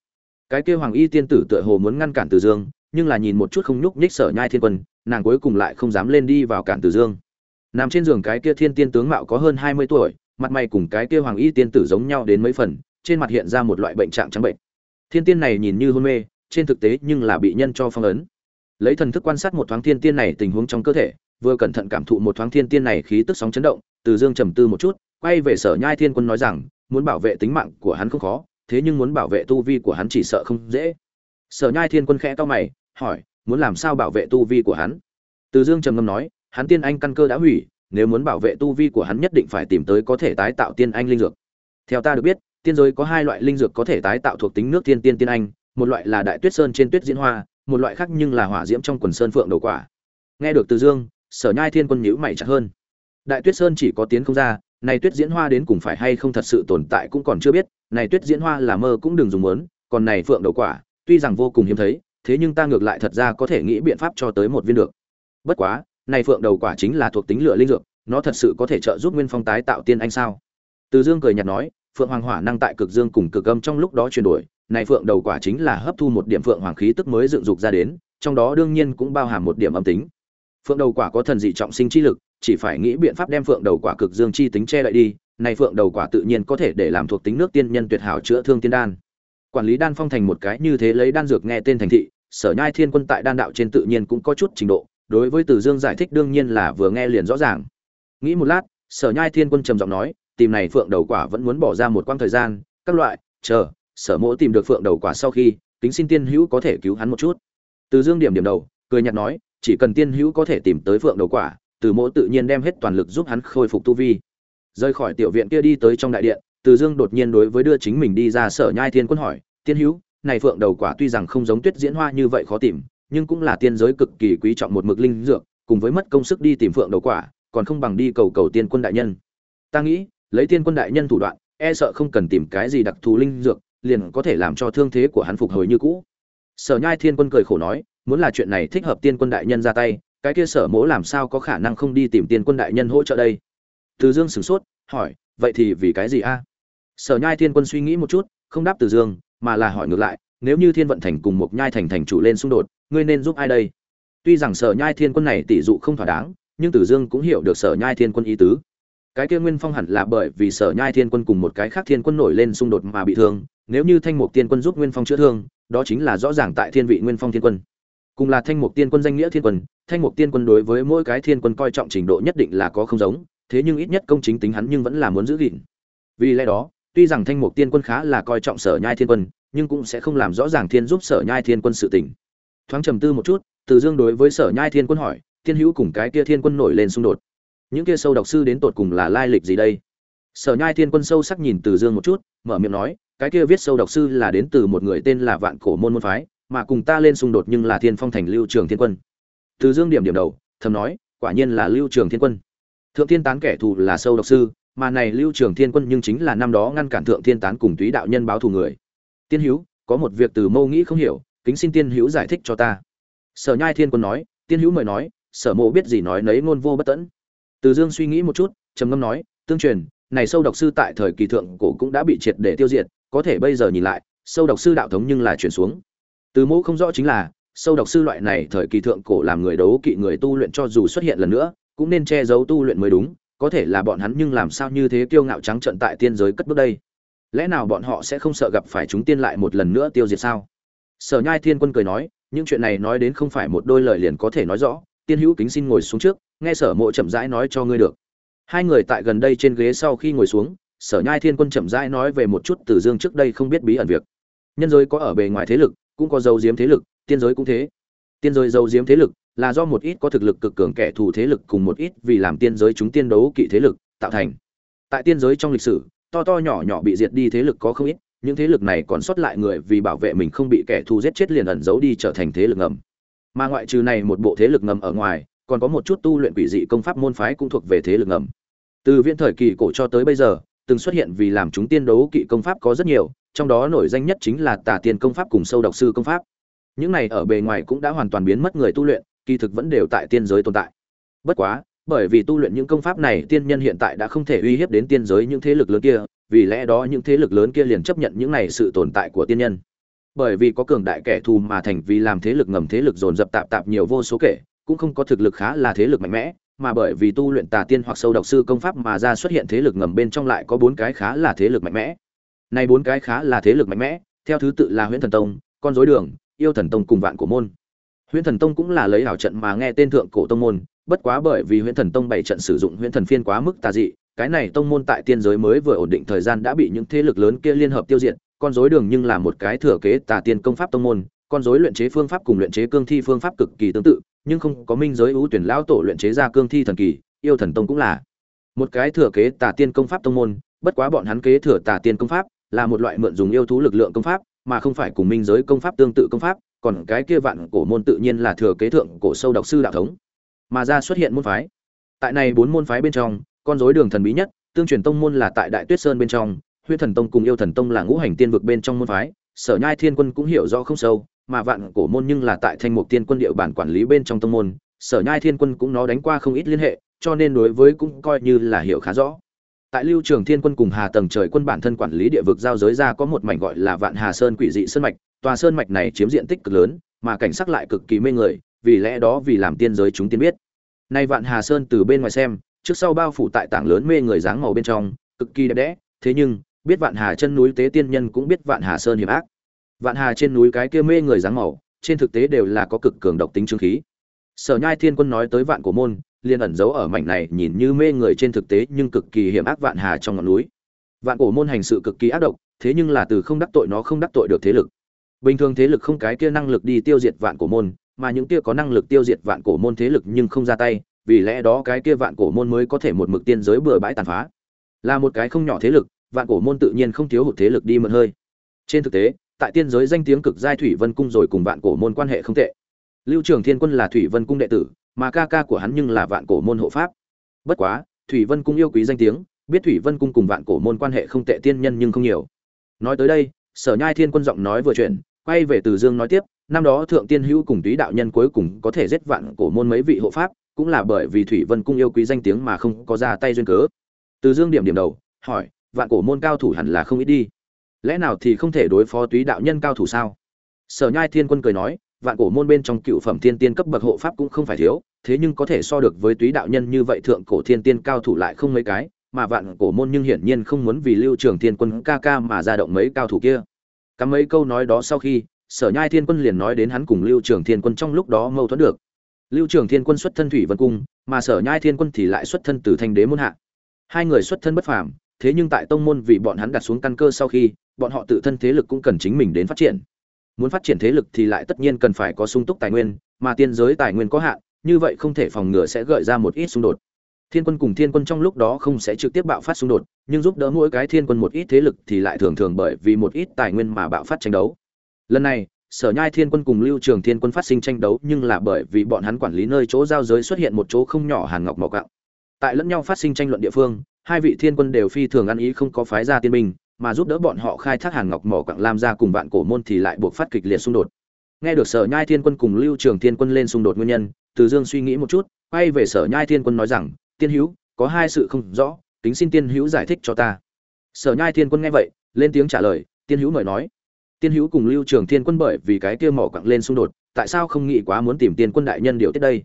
Cái kia hoàng y tiên tử tựa hồ muốn ngăn cản từ dương, nhưng là nhìn một chút không nhúc nhích sở nhai thiên quân nàng cuối cùng lại không dám lên đi vào cản từ dương. Nằm trên giường cái kia thiên tiên tướng mạo có hơn hai mươi tuổi, mặt mày cùng cái kia hoàng y tiên tử giống nhau đến mấy phần, trên mặt hiện ra một loại bệnh trạng trắng bệnh. Thiên tiên này nhìn như hôn mê, trên thực tế nhưng là bị nhân cho phong ấn. Lấy thần thức quan sát một thoáng thiên tiên này tình huống trong cơ thể, vừa cẩn thận cảm thụ một thoáng thiên tiên này khí tức sóng chấn động, từ dương trầm tư một chút, quay về sở nhai thiên quân nói rằng, muốn bảo vệ tính mạng của hắn không khó, thế nhưng muốn bảo vệ tu vi của hắn chỉ sợ không dễ. Sở nhai thiên quân khẽ to mày, hỏi muốn làm sao bảo vệ tu vi của hắn. Từ dương trầm ngâm nói, hắn tiên anh căn cơ đã hủy, nếu muốn bảo vệ tu vi của hắn nhất định phải tìm tới có thể tái tạo tiên anh linh dược. Theo ta được biết, tiên giới có hai loại linh dược có thể tái tạo thuộc tính nước tiên tiên tiên anh, một loại là đại tuyết sơn trên tuyết diễn hoa, một loại khác nhưng là hỏa diễm trong quần sơn phượng đầu quả. Nghe được từ dương, sở nhai thiên quân nhữ mày chặt hơn. Đại tuyết sơn chỉ có tiến không ra, này tuyết diễn hoa đến cùng phải hay không thật sự tồn tại cũng còn chưa biết, này tuyết diễn hoa là mơ cũng đừng dùng muốn, còn này phượng đầu quả, tuy rằng vô cùng hiếm thấy thế nhưng ta ngược lại thật ra có thể nghĩ biện pháp cho tới một viên được. Bất quá, này phượng đầu quả chính là thuộc tính lửa linh dược, nó thật sự có thể trợ giúp nguyên phong tái tạo tiên anh sao? Từ dương cười nhạt nói, phượng hoàng hỏa năng tại cực dương cùng cực âm trong lúc đó chuyển đổi, này phượng đầu quả chính là hấp thu một điểm phượng hoàng khí tức mới dựng dục ra đến, trong đó đương nhiên cũng bao hàm một điểm âm tính. Phượng đầu quả có thần dị trọng sinh chi lực, chỉ phải nghĩ biện pháp đem phượng đầu quả cực dương chi tính che lại đi, này phượng đầu quả tự nhiên có thể để làm thuộc tính nước tiên nhân tuyệt hảo chữa thương tiên đan. Quản lý đan phong thành một cái như thế lấy đan dược nghe tên thành thị sở nhai thiên quân tại đan đạo trên tự nhiên cũng có chút trình độ, đối với từ dương giải thích đương nhiên là vừa nghe liền rõ ràng. Nghĩ một lát, sở nhai thiên quân trầm giọng nói, tìm này phượng đầu quả vẫn muốn bỏ ra một quãng thời gian, các loại, chờ, sở mỗ tìm được phượng đầu quả sau khi, kính xin tiên hữu có thể cứu hắn một chút. Từ dương điểm điểm đầu, cười nhạt nói, chỉ cần tiên hữu có thể tìm tới phượng đầu quả, từ mỗ tự nhiên đem hết toàn lực giúp hắn khôi phục tu vi. Rời khỏi tiểu viện kia đi tới trong đại điện, từ dương đột nhiên đối với đưa chính mình đi ra sở nhai thiên quân hỏi, tiên hữu này phượng đầu quả tuy rằng không giống tuyết diễn hoa như vậy khó tìm, nhưng cũng là tiên giới cực kỳ quý trọng một mực linh dược, cùng với mất công sức đi tìm phượng đầu quả, còn không bằng đi cầu cầu tiên quân đại nhân. Ta nghĩ, lấy tiên quân đại nhân thủ đoạn e sợ không cần tìm cái gì đặc thù linh dược, liền có thể làm cho thương thế của hắn phục hồi như cũ. Sở nhai thiên quân cười khổ nói, muốn là chuyện này thích hợp tiên quân đại nhân ra tay, cái kia sở mỗ làm sao có khả năng không đi tìm tiên quân đại nhân hỗ trợ đây? Từ dương sửng sốt, hỏi, vậy thì vì cái gì a? Sở nhai thiên quân suy nghĩ một chút, không đáp từ dương mà là hỏi ngược lại, nếu như thiên vận thành cùng một nhai thành thành chủ lên xung đột, ngươi nên giúp ai đây? Tuy rằng sở nhai thiên quân này tỷ dụ không thỏa đáng, nhưng tử dương cũng hiểu được sở nhai thiên quân ý tứ. Cái kia nguyên phong hẳn là bởi vì sở nhai thiên quân cùng một cái khác thiên quân nổi lên xung đột mà bị thương, nếu như thanh mục tiên quân giúp nguyên phong chữa thương, đó chính là rõ ràng tại thiên vị nguyên phong thiên quân. Cùng là thanh mục tiên quân danh nghĩa thiên quân, thanh mục tiên quân đối với mỗi cái thiên quân coi trọng trình độ nhất định là có không giống, thế nhưng ít nhất công chính tính hắn nhưng vẫn là muốn giữ gìn. Vì lẽ đó tuy rằng thanh mục tiên quân khá là coi trọng sở nhai thiên quân, nhưng cũng sẽ không làm rõ ràng thiên giúp sở nhai thiên quân sự tình. Thoáng trầm tư một chút, từ dương đối với sở nhai thiên quân hỏi, thiên hữu cùng cái kia thiên quân nổi lên xung đột. Những kia sâu độc sư đến tột cùng là lai lịch gì đây? Sở nhai thiên quân sâu sắc nhìn từ dương một chút, mở miệng nói, cái kia viết sâu độc sư là đến từ một người tên là vạn cổ môn môn phái, mà cùng ta lên xung đột nhưng là thiên phong thành lưu trường thiên quân. Từ dương điểm điểm đầu, thầm nói, quả nhiên là lưu trường thiên quân. Thượng thiên tán kẻ thù là sâu độc sư mà này lưu trường thiên quân nhưng chính là năm đó ngăn cản thượng thiên tán cùng túy đạo nhân báo thù người. Tiên hữu có một việc từ mâu nghĩ không hiểu, kính xin tiên hữu giải thích cho ta. Sở nhai thiên quân nói, tiên hữu mời nói, sở mộ biết gì nói nấy ngôn vô bất tẫn. Từ dương suy nghĩ một chút, trầm ngâm nói, tương truyền, này sâu độc sư tại thời kỳ thượng cổ cũng đã bị triệt để tiêu diệt, có thể bây giờ nhìn lại, sâu độc sư đạo thống nhưng là chuyển xuống. Từ mẫu không rõ chính là, sâu độc sư loại này thời kỳ thượng cổ làm người đấu kỵ người tu luyện cho dù xuất hiện lần nữa, cũng nên che giấu tu luyện mới đúng có thể là bọn hắn nhưng làm sao như thế kiêu ngạo trắng trận tại tiên giới cất bước đây? Lẽ nào bọn họ sẽ không sợ gặp phải chúng tiên lại một lần nữa tiêu diệt sao? Sở nhai thiên quân cười nói, những chuyện này nói đến không phải một đôi lời liền có thể nói rõ, tiên hữu kính xin ngồi xuống trước, nghe sở mộ chậm rãi nói cho ngươi được. Hai người tại gần đây trên ghế sau khi ngồi xuống, sở nhai thiên quân chậm rãi nói về một chút từ dương trước đây không biết bí ẩn việc. Nhân giới có ở bề ngoài thế lực, cũng có dấu diếm thế lực, tiên giới cũng thế. Tiên giới dấu diếm thế lực là do một ít có thực lực cực cường kẻ thù thế lực cùng một ít vì làm tiên giới chúng tiên đấu kỵ thế lực tạo thành. Tại tiên giới trong lịch sử, to to nhỏ nhỏ bị diệt đi thế lực có không ít, những thế lực này còn sót lại người vì bảo vệ mình không bị kẻ thù giết chết liền ẩn giấu đi trở thành thế lực ngầm. Mà ngoại trừ này một bộ thế lực ngầm ở ngoài, còn có một chút tu luyện quỷ dị công pháp môn phái cũng thuộc về thế lực ngầm. Từ viễn thời kỳ cổ cho tới bây giờ, từng xuất hiện vì làm chúng tiên đấu kỵ công pháp có rất nhiều, trong đó nổi danh nhất chính là tà tiên công pháp cùng sâu độc sư công pháp. Những này ở bề ngoài cũng đã hoàn toàn biến mất người tu luyện kỳ thực vẫn đều tại tiên giới tồn tại. Bất quá, bởi vì tu luyện những công pháp này, tiên nhân hiện tại đã không thể uy hiếp đến tiên giới những thế lực lớn kia, vì lẽ đó những thế lực lớn kia liền chấp nhận những này sự tồn tại của tiên nhân. Bởi vì có cường đại kẻ thù mà thành vì làm thế lực ngầm thế lực dồn dập tạp tạp nhiều vô số kể, cũng không có thực lực khá là thế lực mạnh mẽ, mà bởi vì tu luyện tà tiên hoặc sâu độc sư công pháp mà ra xuất hiện thế lực ngầm bên trong lại có bốn cái khá là thế lực mạnh mẽ. Này bốn cái khá là thế lực mạnh mẽ, theo thứ tự là huyễn thần tông, con rối đường, yêu thần tông cùng vạn cổ môn huyễn thần tông cũng là lấy hảo trận mà nghe tên thượng cổ tông môn, bất quá bởi vì huyễn thần tông bảy trận sử dụng huyễn thần phiên quá mức tà dị, cái này tông môn tại tiên giới mới vừa ổn định thời gian đã bị những thế lực lớn kia liên hợp tiêu diệt, con rối đường nhưng là một cái thừa kế tà tiên công pháp tông môn, con rối luyện chế phương pháp cùng luyện chế cương thi phương pháp cực kỳ tương tự, nhưng không có minh giới ưu tuyển lão tổ luyện chế ra cương thi thần kỳ, yêu thần tông cũng là một cái thừa kế tà tiên công pháp tông môn, bất quá bọn hắn kế thừa tà tiên công pháp là một loại mượn dùng yêu thú lực lượng công pháp, mà không phải cùng minh giới công pháp tương tự công pháp còn cái kia vạn cổ môn tự nhiên là thừa kế thượng cổ sâu độc sư đạo thống. Mà ra xuất hiện môn phái. Tại này bốn môn phái bên trong, con rối đường thần bí nhất, tương truyền tông môn là tại đại tuyết sơn bên trong, huyết thần tông cùng yêu thần tông là ngũ hành tiên vực bên trong môn phái, sở nhai thiên quân cũng hiểu rõ không sâu, mà vạn cổ môn nhưng là tại thanh mục tiên quân địa bản quản lý bên trong tông môn, sở nhai thiên quân cũng nó đánh qua không ít liên hệ, cho nên đối với cũng coi như là hiểu khá rõ. Tại lưu trường thiên quân cùng hà tầng trời quân bản thân quản lý địa vực giao giới ra có một mảnh gọi là vạn hà sơn quỷ dị sơn mạch tòa sơn mạch này chiếm diện tích cực lớn, mà cảnh sắc lại cực kỳ mê người, vì lẽ đó vì làm tiên giới chúng tiên biết. Nay vạn hà sơn từ bên ngoài xem, trước sau bao phủ tại tảng lớn mê người dáng màu bên trong, cực kỳ đẹp đẽ, thế nhưng, biết vạn hà chân núi tế tiên nhân cũng biết vạn hà sơn hiểm ác. Vạn hà trên núi cái kia mê người dáng màu, trên thực tế đều là có cực cường độc tính trương khí. Sở nhai thiên quân nói tới vạn cổ môn, liền ẩn giấu ở mảnh này, nhìn như mê người trên thực tế nhưng cực kỳ hiểm ác vạn hà trong ngọn núi. Vạn cổ môn hành sự cực kỳ ác độc, thế nhưng là từ không đắc tội nó không đắc tội được thế lực bình thường thế lực không cái kia năng lực đi tiêu diệt vạn cổ môn, mà những kia có năng lực tiêu diệt vạn cổ môn thế lực nhưng không ra tay, vì lẽ đó cái kia vạn cổ môn mới có thể một mực tiên giới bừa bãi tàn phá. Là một cái không nhỏ thế lực, vạn cổ môn tự nhiên không thiếu hụt thế lực đi mượn hơi. Trên thực tế, tại tiên giới danh tiếng cực giai thủy vân cung rồi cùng vạn cổ môn quan hệ không tệ. Lưu trường thiên quân là thủy vân cung đệ tử, mà ca ca của hắn nhưng là vạn cổ môn hộ pháp. Bất quá, thủy vân cung yêu quý danh tiếng, biết thủy vân cung cùng vạn cổ môn quan hệ không tệ tiên nhân nhưng không nhiều. Nói tới đây sở nhai thiên quân giọng nói vừa chuyện quay về từ dương nói tiếp, năm đó thượng tiên hữu cùng túy đạo nhân cuối cùng có thể giết vạn cổ môn mấy vị hộ pháp, cũng là bởi vì thủy vân cung yêu quý danh tiếng mà không có ra tay duyên cớ. Từ dương điểm điểm đầu, hỏi, vạn cổ môn cao thủ hẳn là không ít đi. Lẽ nào thì không thể đối phó túy đạo nhân cao thủ sao? Sở nhai thiên quân cười nói, vạn cổ môn bên trong cựu phẩm thiên tiên cấp bậc hộ pháp cũng không phải thiếu, thế nhưng có thể so được với túy đạo nhân như vậy thượng cổ thiên tiên cao thủ lại không mấy cái mà vạn cổ môn nhưng hiển nhiên không muốn vì lưu trường thiên quân ca ca mà ra động mấy cao thủ kia. Cắm mấy câu nói đó sau khi, sở nhai thiên quân liền nói đến hắn cùng lưu trường thiên quân trong lúc đó mâu thuẫn được. Lưu trường thiên quân xuất thân thủy vân cung, mà sở nhai thiên quân thì lại xuất thân từ thanh đế môn hạ. Hai người xuất thân bất phàm, thế nhưng tại tông môn vì bọn hắn đặt xuống căn cơ sau khi, bọn họ tự thân thế lực cũng cần chính mình đến phát triển. Muốn phát triển thế lực thì lại tất nhiên cần phải có sung túc tài nguyên, mà tiên giới tài nguyên có hạn, như vậy không thể phòng ngừa sẽ gợi ra một ít xung đột thiên quân cùng thiên quân trong lúc đó không sẽ trực tiếp bạo phát xung đột, nhưng giúp đỡ mỗi cái thiên quân một ít thế lực thì lại thường thường bởi vì một ít tài nguyên mà bạo phát tranh đấu. Lần này, sở nhai thiên quân cùng lưu trường thiên quân phát sinh tranh đấu nhưng là bởi vì bọn hắn quản lý nơi chỗ giao giới xuất hiện một chỗ không nhỏ hàn ngọc mỏ cạo tại lẫn nhau phát sinh tranh luận địa phương, hai vị thiên quân đều phi thường ăn ý không có phái ra tiên minh mà giúp đỡ bọn họ khai thác hàn ngọc mỏ quặng lam ra cùng vạn cổ môn thì lại buộc phát kịch liệt xung đột. Nghe được sở nhai thiên quân cùng lưu trường thiên quân lên xung đột nguyên nhân, từ dương suy nghĩ một chút, quay về sở nhai thiên quân nói rằng tiên hữu, có hai sự không rõ tính xin tiên hữu giải thích cho ta. Sở nhai thiên quân nghe vậy, lên tiếng trả lời, tiên hữu mời nói. Tiên hữu cùng lưu trường thiên quân bởi vì cái kia mỏ quặng lên xung đột, tại sao không nghĩ quá muốn tìm tiên quân đại nhân điều tiết đây?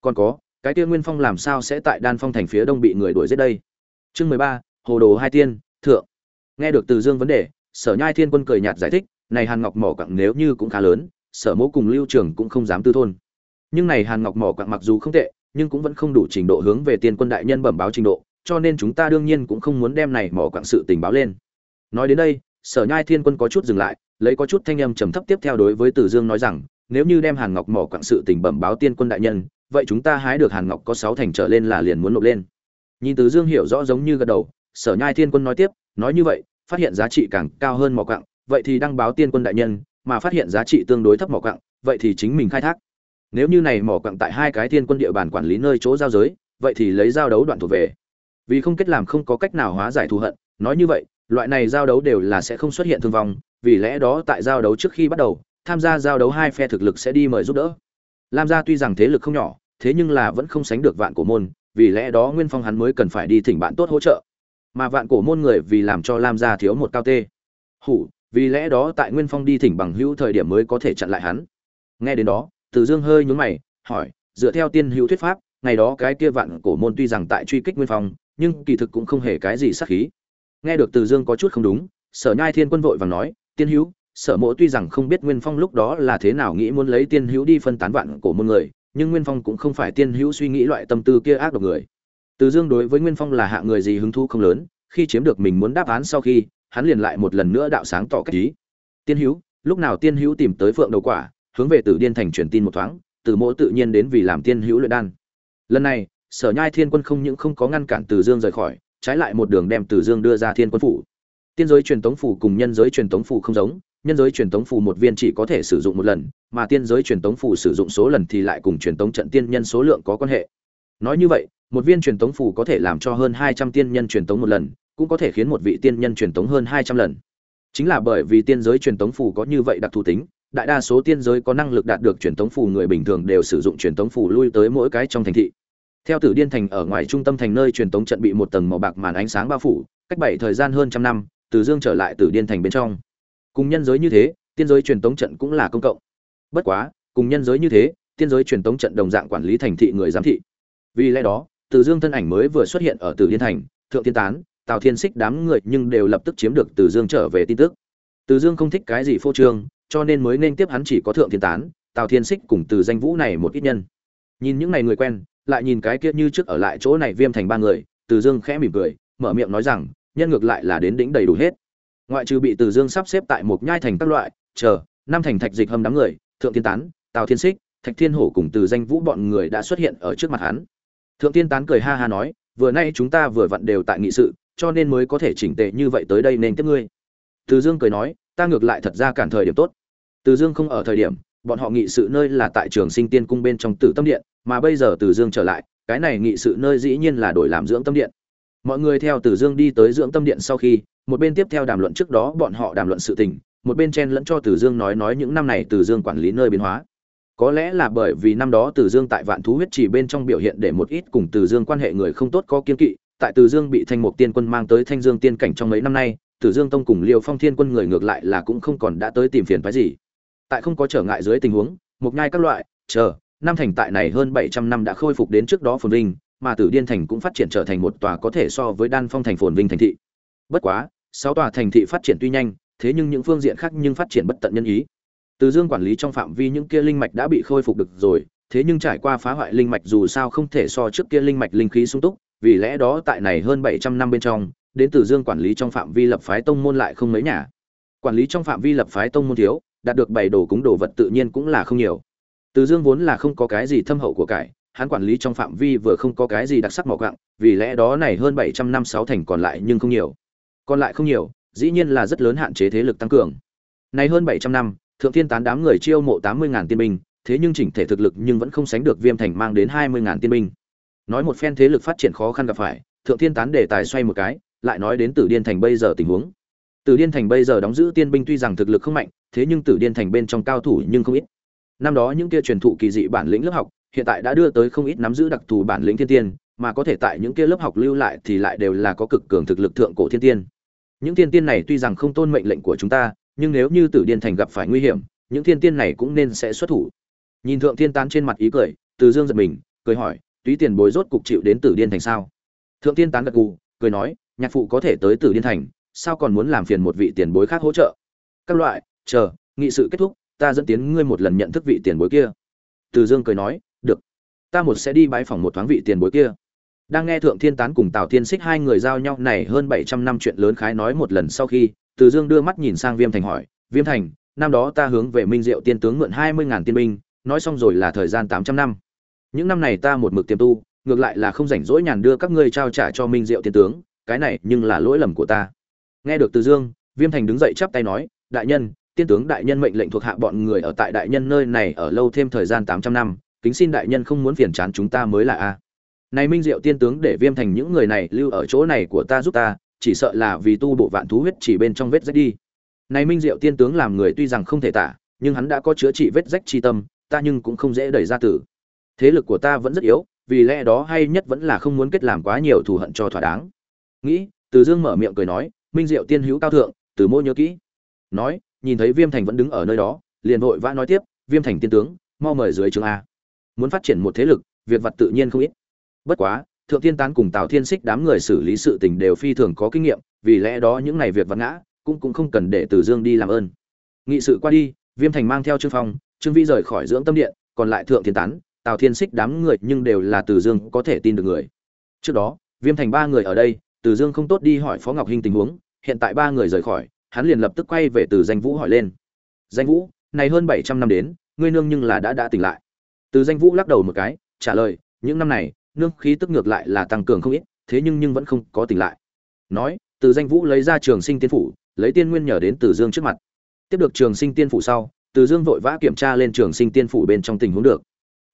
Còn có, cái kia nguyên phong làm sao sẽ tại đan phong thành phía đông bị người đuổi giết đây? Chương mười ba, hồ đồ hai tiên, thượng. Nghe được từ dương vấn đề, sở nhai thiên quân cười nhạt giải thích, này hàn ngọc mỏ quặng nếu như cũng khá lớn, sở mẫu cùng lưu trường cũng không dám tư thôn. Nhưng này hàn ngọc mỏ quặng mặc dù không tệ nhưng cũng vẫn không đủ trình độ hướng về tiên quân đại nhân bẩm báo trình độ cho nên chúng ta đương nhiên cũng không muốn đem này mỏ quặng sự tình báo lên nói đến đây sở nhai thiên quân có chút dừng lại lấy có chút thanh âm trầm thấp tiếp theo đối với Từ Dương nói rằng, nếu như đem Hàn Ngọc mỏ quặng sự tình bẩm báo tiên quân đại nhân, vậy chúng ta hái được Hàn Ngọc có sáu thành trở lên là liền muốn nộp lên. Nhìn Từ Dương hiểu rõ giống như gật đầu, Sở Nhai Thiên Quân nói tiếp, nói như vậy, phát hiện giá trị càng cao hơn mỏ quặng, vậy thì đăng báo tiên quân đại nhân, mà phát hiện giá trị tương đối thấp mỏ quặng, vậy thì chính mình khai thác. Nếu như này mỏ quặng tại hai cái thiên quân địa bàn quản lý nơi chỗ giao giới, vậy thì lấy giao đấu đoạn thuộc về. Vì không kết làm không có cách nào hóa giải thù hận, nói như vậy, loại này giao đấu đều là sẽ không xuất hiện thương vong, vì lẽ đó tại giao đấu trước khi bắt đầu, tham gia giao đấu hai phe thực lực sẽ đi mời giúp đỡ. Lam gia tuy rằng thế lực không nhỏ, thế nhưng là vẫn không sánh được vạn cổ môn, vì lẽ đó Nguyên Phong hắn mới cần phải đi thỉnh bạn tốt hỗ trợ. Mà vạn cổ môn người vì làm cho Lam gia thiếu một cao tê. Hủ, vì lẽ đó tại Nguyên Phong đi thỉnh bằng hữu thời điểm mới có thể chặn lại hắn. Nghe đến đó, từ Dương hơi nhướng mày, hỏi, dựa theo tiên hữu thuyết pháp, ngày đó cái kia vạn cổ môn tuy rằng tại truy kích Nguyên Phong, nhưng kỳ thực cũng không hề cái gì sát khí. Nghe được Từ Dương có chút không đúng, Sở Nhai Thiên Quân vội vàng nói, tiên hữu sở mộ tuy rằng không biết nguyên phong lúc đó là thế nào nghĩ muốn lấy tiên hữu đi phân tán vạn cổ môn người nhưng nguyên phong cũng không phải tiên hữu suy nghĩ loại tâm tư kia ác độc người từ dương đối với nguyên phong là hạ người gì hứng thú không lớn khi chiếm được mình muốn đáp án sau khi hắn liền lại một lần nữa đạo sáng tỏ cách ý tiên hữu lúc nào tiên hữu tìm tới phượng đầu quả hướng về tử điên thành truyền tin một thoáng từ mộ tự nhiên đến vì làm tiên hữu luyện đan. Lần này, sở nhai thiên quân không những không có ngăn cản từ dương rời khỏi, trái lại một đường đem từ dương đưa ra thiên quân phủ. Tiên giới truyền tống phù cùng nhân giới truyền tống phù không giống, nhân giới truyền tống phù một viên chỉ có thể sử dụng một lần, mà tiên giới truyền tống phù sử dụng số lần thì lại cùng truyền tống trận tiên nhân số lượng có quan hệ. Nói như vậy, một viên truyền tống phủ có thể làm cho hơn hai trăm tiên nhân truyền tống một lần, cũng có thể khiến một vị tiên nhân truyền tống hơn hai trăm lần. Chính là bởi vì tiên giới truyền tống phủ có như vậy đặc thù tính đại đa số tiên giới có năng lực đạt được truyền tống phù người bình thường đều sử dụng truyền tống phù lui tới mỗi cái trong thành thị. Theo tử điên thành ở ngoài trung tâm thành nơi truyền tống trận bị một tầng màu bạc màn ánh sáng bao phủ, cách bảy thời gian hơn trăm năm, từ dương trở lại tử điên thành bên trong. Cùng nhân giới như thế, tiên giới truyền tống trận cũng là công cộng. Bất quá, cùng nhân giới như thế, tiên giới truyền tống trận đồng dạng quản lý thành thị người giám thị. Vì lẽ đó, từ dương thân ảnh mới vừa xuất hiện ở tử điên thành, thượng tiên tán, tào thiên xích đám người nhưng đều lập tức chiếm được từ dương trở về tin tức. Từ dương không thích cái gì phô trương cho nên mới nên tiếp hắn chỉ có thượng thiên tán, tào thiên xích cùng từ danh vũ này một ít nhân. Nhìn những ngày người quen, lại nhìn cái kia như trước ở lại chỗ này viêm thành ba người, từ dương khẽ mỉm cười, mở miệng nói rằng, nhân ngược lại là đến đỉnh đầy đủ hết. Ngoại trừ bị từ dương sắp xếp tại một nhai thành các loại, chờ, năm thành thạch dịch hâm đám người, thượng thiên tán, tào thiên xích thạch thiên hổ cùng từ danh vũ bọn người đã xuất hiện ở trước mặt hắn. Thượng thiên tán cười ha ha nói, vừa nay chúng ta vừa vặn đều tại nghị sự, cho nên mới có thể chỉnh tệ như vậy tới đây nên tiếp ngươi. Từ dương cười nói, ta ngược lại thật ra cản thời điểm tốt từ dương không ở thời điểm, bọn họ nghị sự nơi là tại trường sinh tiên cung bên trong tử tâm điện, mà bây giờ từ dương trở lại, cái này nghị sự nơi dĩ nhiên là đổi làm dưỡng tâm điện. Mọi người theo từ dương đi tới dưỡng tâm điện sau khi, một bên tiếp theo đàm luận trước đó bọn họ đàm luận sự tình, một bên chen lẫn cho từ dương nói nói những năm này từ dương quản lý nơi biến hóa. Có lẽ là bởi vì năm đó từ dương tại vạn thú huyết chỉ bên trong biểu hiện để một ít cùng từ dương quan hệ người không tốt có kiên kỵ, tại từ dương bị thanh mục tiên quân mang tới thanh dương tiên cảnh trong mấy năm nay, từ dương tông cùng liêu phong thiên quân người ngược lại là cũng không còn đã tới tìm phiền phức gì tại không có trở ngại dưới tình huống mục nhai các loại, chờ, năm thành tại này hơn bảy trăm năm đã khôi phục đến trước đó phồn vinh, mà tử điên thành cũng phát triển trở thành một tòa có thể so với đan phong thành phồn vinh thành thị. Bất quá, sáu tòa thành thị phát triển tuy nhanh, thế nhưng những phương diện khác nhưng phát triển bất tận nhân ý. Từ dương quản lý trong phạm vi những kia linh mạch đã bị khôi phục được rồi, thế nhưng trải qua phá hoại linh mạch dù sao không thể so trước kia linh mạch linh khí sung túc, vì lẽ đó tại này hơn bảy trăm năm bên trong, đến từ dương quản lý trong phạm vi lập phái tông môn lại không mấy nhà. Quản lý trong phạm vi lập phái tông môn thiếu đạt được bảy đồ cúng đồ vật tự nhiên cũng là không nhiều. Từ dương vốn là không có cái gì thâm hậu của cải, hắn quản lý trong phạm vi vừa không có cái gì đặc sắc mỏ gặng vì lẽ đó này hơn bảy trăm năm sáu thành còn lại nhưng không nhiều. Còn lại không nhiều, dĩ nhiên là rất lớn hạn chế thế lực tăng cường. Này hơn bảy trăm năm, thượng thiên tán đám người chiêu mộ tám mươi ngàn tiên binh, thế nhưng chỉnh thể thực lực nhưng vẫn không sánh được viêm thành mang đến hai mươi ngàn tiên binh. Nói một phen thế lực phát triển khó khăn gặp phải, thượng thiên tán đề tài xoay một cái, lại nói đến tử điên thành bây giờ tình huống tử điên thành bây giờ đóng giữ tiên binh tuy rằng thực lực không mạnh, thế nhưng tử điên thành bên trong cao thủ nhưng không ít. Năm đó những kia truyền thụ kỳ dị bản lĩnh lớp học, hiện tại đã đưa tới không ít nắm giữ đặc thù bản lĩnh thiên tiên, mà có thể tại những kia lớp học lưu lại thì lại đều là có cực cường thực lực thượng cổ thiên tiên. Những thiên tiên này tuy rằng không tôn mệnh lệnh của chúng ta, nhưng nếu như tử điên thành gặp phải nguy hiểm, những thiên tiên này cũng nên sẽ xuất thủ. Nhìn thượng thiên tán trên mặt ý cười, từ dương giật mình, cười hỏi, túy tiền bối rốt cục chịu đến tử điên thành sao? Thượng thiên tán gật gù, cười nói, nhạc phụ có thể tới tử điên thành sao còn muốn làm phiền một vị tiền bối khác hỗ trợ? Các loại, chờ, nghị sự kết thúc, ta dẫn tiến ngươi một lần nhận thức vị tiền bối kia. Từ dương cười nói, được, ta một sẽ đi bãi phòng một thoáng vị tiền bối kia. Đang nghe thượng thiên tán cùng tào thiên xích hai người giao nhau này hơn bảy trăm năm chuyện lớn khái nói một lần sau khi, từ dương đưa mắt nhìn sang viêm thành hỏi, viêm thành, năm đó ta hướng về minh diệu tiên tướng mượn hai mươi ngàn tiên binh, nói xong rồi là thời gian tám trăm năm. Những năm này ta một mực tiềm tu, ngược lại là không rảnh rỗi nhàn đưa các ngươi trao trả cho minh diệu tiên tướng, cái này nhưng là lỗi lầm của ta nghe được từ dương, viêm thành đứng dậy chắp tay nói, đại nhân, tiên tướng đại nhân mệnh lệnh thuộc hạ bọn người ở tại đại nhân nơi này ở lâu thêm thời gian tám trăm năm, kính xin đại nhân không muốn phiền chán chúng ta mới là a. Này minh diệu tiên tướng để viêm thành những người này lưu ở chỗ này của ta giúp ta, chỉ sợ là vì tu bộ vạn thú huyết chỉ bên trong vết rách đi. Này minh diệu tiên tướng làm người tuy rằng không thể tả, nhưng hắn đã có chữa trị vết rách chi tâm, ta nhưng cũng không dễ đẩy ra tử. Thế lực của ta vẫn rất yếu, vì lẽ đó hay nhất vẫn là không muốn kết làm quá nhiều thù hận cho thỏa đáng. Nghĩ, từ dương mở miệng cười nói minh diệu tiên hữu cao thượng, từ mô nhớ kỹ. Nói, nhìn thấy viêm thành vẫn đứng ở nơi đó, liền vội vã nói tiếp, viêm thành tiên tướng, mau mời dưới trường a. Muốn phát triển một thế lực, việc vật tự nhiên không ít. Bất quá, thượng tiên tán cùng tào thiên xích đám người xử lý sự tình đều phi thường có kinh nghiệm, vì lẽ đó những này việc vật ngã, cũng cũng không cần để từ dương đi làm ơn. Nghị sự qua đi, viêm thành mang theo trương phong, trương vi rời khỏi dưỡng tâm điện, còn lại thượng thiên tán, tào thiên xích đám người nhưng đều là từ dương có thể tin được người. Trước đó, viêm thành ba người ở đây từ dương không tốt đi hỏi phó ngọc hinh tình huống, hiện tại ba người rời khỏi, hắn liền lập tức quay về từ danh vũ hỏi lên. Danh vũ, này hơn bảy trăm năm đến, ngươi nương nhưng là đã đã tỉnh lại. Từ danh vũ lắc đầu một cái, trả lời, những năm này, nương khí tức ngược lại là tăng cường không ít, thế nhưng nhưng vẫn không có tỉnh lại. Nói, từ danh vũ lấy ra trường sinh tiên phủ, lấy tiên nguyên nhờ đến từ dương trước mặt. Tiếp được trường sinh tiên phủ sau, từ dương vội vã kiểm tra lên trường sinh tiên phủ bên trong tình huống được.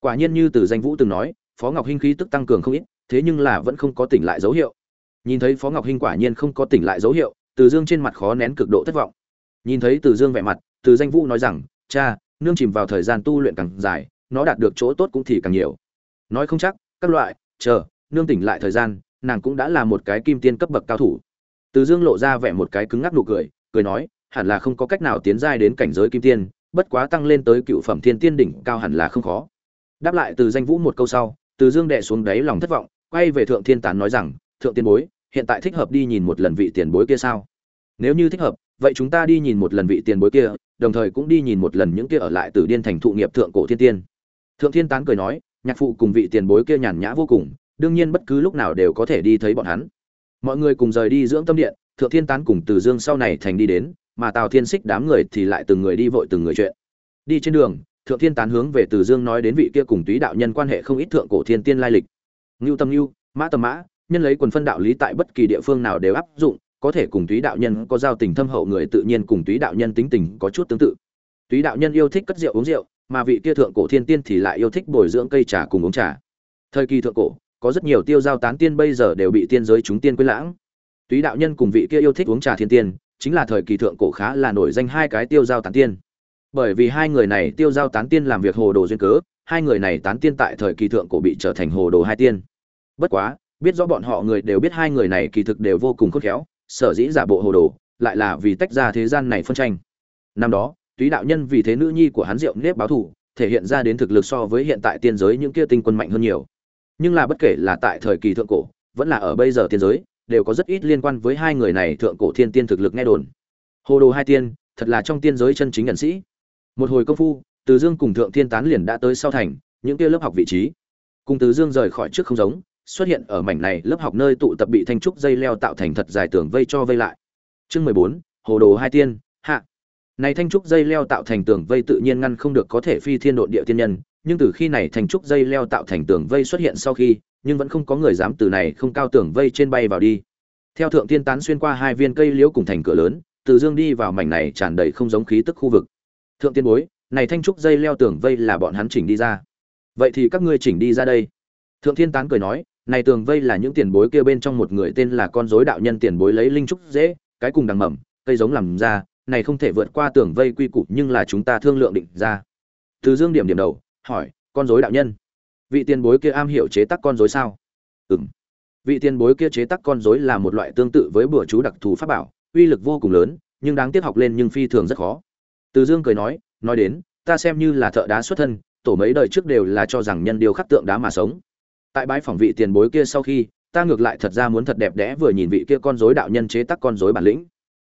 Quả nhiên như từ danh vũ từng nói, phó ngọc hinh khí tức tăng cường không ít, thế nhưng là vẫn không có tỉnh lại dấu hiệu nhìn thấy phó ngọc hinh quả nhiên không có tỉnh lại dấu hiệu, từ dương trên mặt khó nén cực độ thất vọng. Nhìn thấy từ dương vẻ mặt, từ danh vũ nói rằng, cha, nương chìm vào thời gian tu luyện càng dài, nó đạt được chỗ tốt cũng thì càng nhiều. Nói không chắc, các loại, chờ, nương tỉnh lại thời gian, nàng cũng đã là một cái kim tiên cấp bậc cao thủ. Từ dương lộ ra vẻ một cái cứng ngắc nụ cười cười nói, hẳn là không có cách nào tiến giai đến cảnh giới kim tiên, bất quá tăng lên tới cựu phẩm thiên tiên đỉnh cao hẳn là không khó. Đáp lại từ danh vũ một câu sau, từ dương đệ xuống đáy lòng thất vọng, quay về thượng thiên tán nói rằng, thượng tiên bối hiện tại thích hợp đi nhìn một lần vị tiền bối kia sao? Nếu như thích hợp, vậy chúng ta đi nhìn một lần vị tiền bối kia, đồng thời cũng đi nhìn một lần những kia ở lại từ điên thành thụ nghiệp thượng cổ thiên tiên. Thượng thiên tán cười nói, nhạc phụ cùng vị tiền bối kia nhàn nhã vô cùng, đương nhiên bất cứ lúc nào đều có thể đi thấy bọn hắn. Mọi người cùng rời đi dưỡng tâm điện, thượng thiên tán cùng từ dương sau này thành đi đến, mà tào thiên xích đám người thì lại từng người đi vội từng người chuyện. Đi trên đường, thượng thiên tán hướng về từ dương nói đến vị kia cùng túy đạo nhân quan hệ không ít thượng cổ thiên tiên lai lịch. Ngưu tâm ngưu, mã tâm mã nhân lấy quần phân đạo lý tại bất kỳ địa phương nào đều áp dụng, có thể cùng túy đạo nhân có giao tình thâm hậu người tự nhiên cùng túy đạo nhân tính tình có chút tương tự. Túy đạo nhân yêu thích cất rượu uống rượu, mà vị kia thượng cổ thiên tiên thì lại yêu thích bồi dưỡng cây trà cùng uống trà. Thời kỳ thượng cổ, có rất nhiều tiêu giao tán tiên bây giờ đều bị tiên giới chúng tiên quên lãng. Túy đạo nhân cùng vị kia yêu thích uống trà thiên tiên, chính là thời kỳ thượng cổ khá là nổi danh hai cái tiêu giao tán tiên. Bởi vì hai người này tiêu giao tán tiên làm việc hồ đồ duyên cớ, hai người này tán tiên tại thời kỳ thượng cổ bị trở thành hồ đồ hai tiên. Bất quá biết rõ bọn họ người đều biết hai người này kỳ thực đều vô cùng khôn khéo, sở dĩ giả bộ hồ đồ, lại là vì tách ra thế gian này phân tranh. Năm đó, túy đạo nhân vì thế nữ nhi của hắn diệu nếp báo thù, thể hiện ra đến thực lực so với hiện tại tiên giới những kia tinh quân mạnh hơn nhiều. Nhưng là bất kể là tại thời kỳ thượng cổ, vẫn là ở bây giờ tiên giới, đều có rất ít liên quan với hai người này thượng cổ thiên tiên thực lực nghe đồn. Hồ đồ hai tiên, thật là trong tiên giới chân chính nhận sĩ. Một hồi công phu, từ dương cùng thượng thiên tán liền đã tới sau thành, những kia lớp học vị trí. Cùng từ dương rời khỏi trước không giống xuất hiện ở mảnh này lớp học nơi tụ tập bị thanh trúc dây leo tạo thành thật dài tường vây cho vây lại. Chương mười bốn, hồ đồ hai tiên, hạ. Này thanh trúc dây leo tạo thành tường vây tự nhiên ngăn không được có thể phi thiên độn địa tiên nhân, nhưng từ khi này thanh trúc dây leo tạo thành tường vây xuất hiện sau khi, nhưng vẫn không có người dám từ này không cao tường vây trên bay vào đi. Theo thượng tiên tán xuyên qua hai viên cây liễu cùng thành cửa lớn, từ dương đi vào mảnh này tràn đầy không giống khí tức khu vực. Thượng tiên bối, này thanh trúc dây leo tường vây là bọn hắn chỉnh đi ra. Vậy thì các ngươi chỉnh đi ra đây. Thượng thiên tán cười nói này tường vây là những tiền bối kia bên trong một người tên là con rối đạo nhân tiền bối lấy linh trúc dễ, cái cùng đằng mầm, cây giống làm ra, này không thể vượt qua tường vây quy củ nhưng là chúng ta thương lượng định ra. Từ dương điểm điểm đầu, hỏi, con rối đạo nhân, vị tiền bối kia am hiểu chế tác con rối sao? Ừm. Vị tiền bối kia chế tác con rối là một loại tương tự với bữa chú đặc thù pháp bảo, uy lực vô cùng lớn, nhưng đáng tiếc học lên nhưng phi thường rất khó. Từ dương cười nói nói đến, ta xem như là thợ đá xuất thân, tổ mấy đời trước đều là cho rằng nhân điều khắc tượng đá mà sống tại bãi phòng vị tiền bối kia sau khi, ta ngược lại thật ra muốn thật đẹp đẽ vừa nhìn vị kia con rối đạo nhân chế tác con rối bản lĩnh.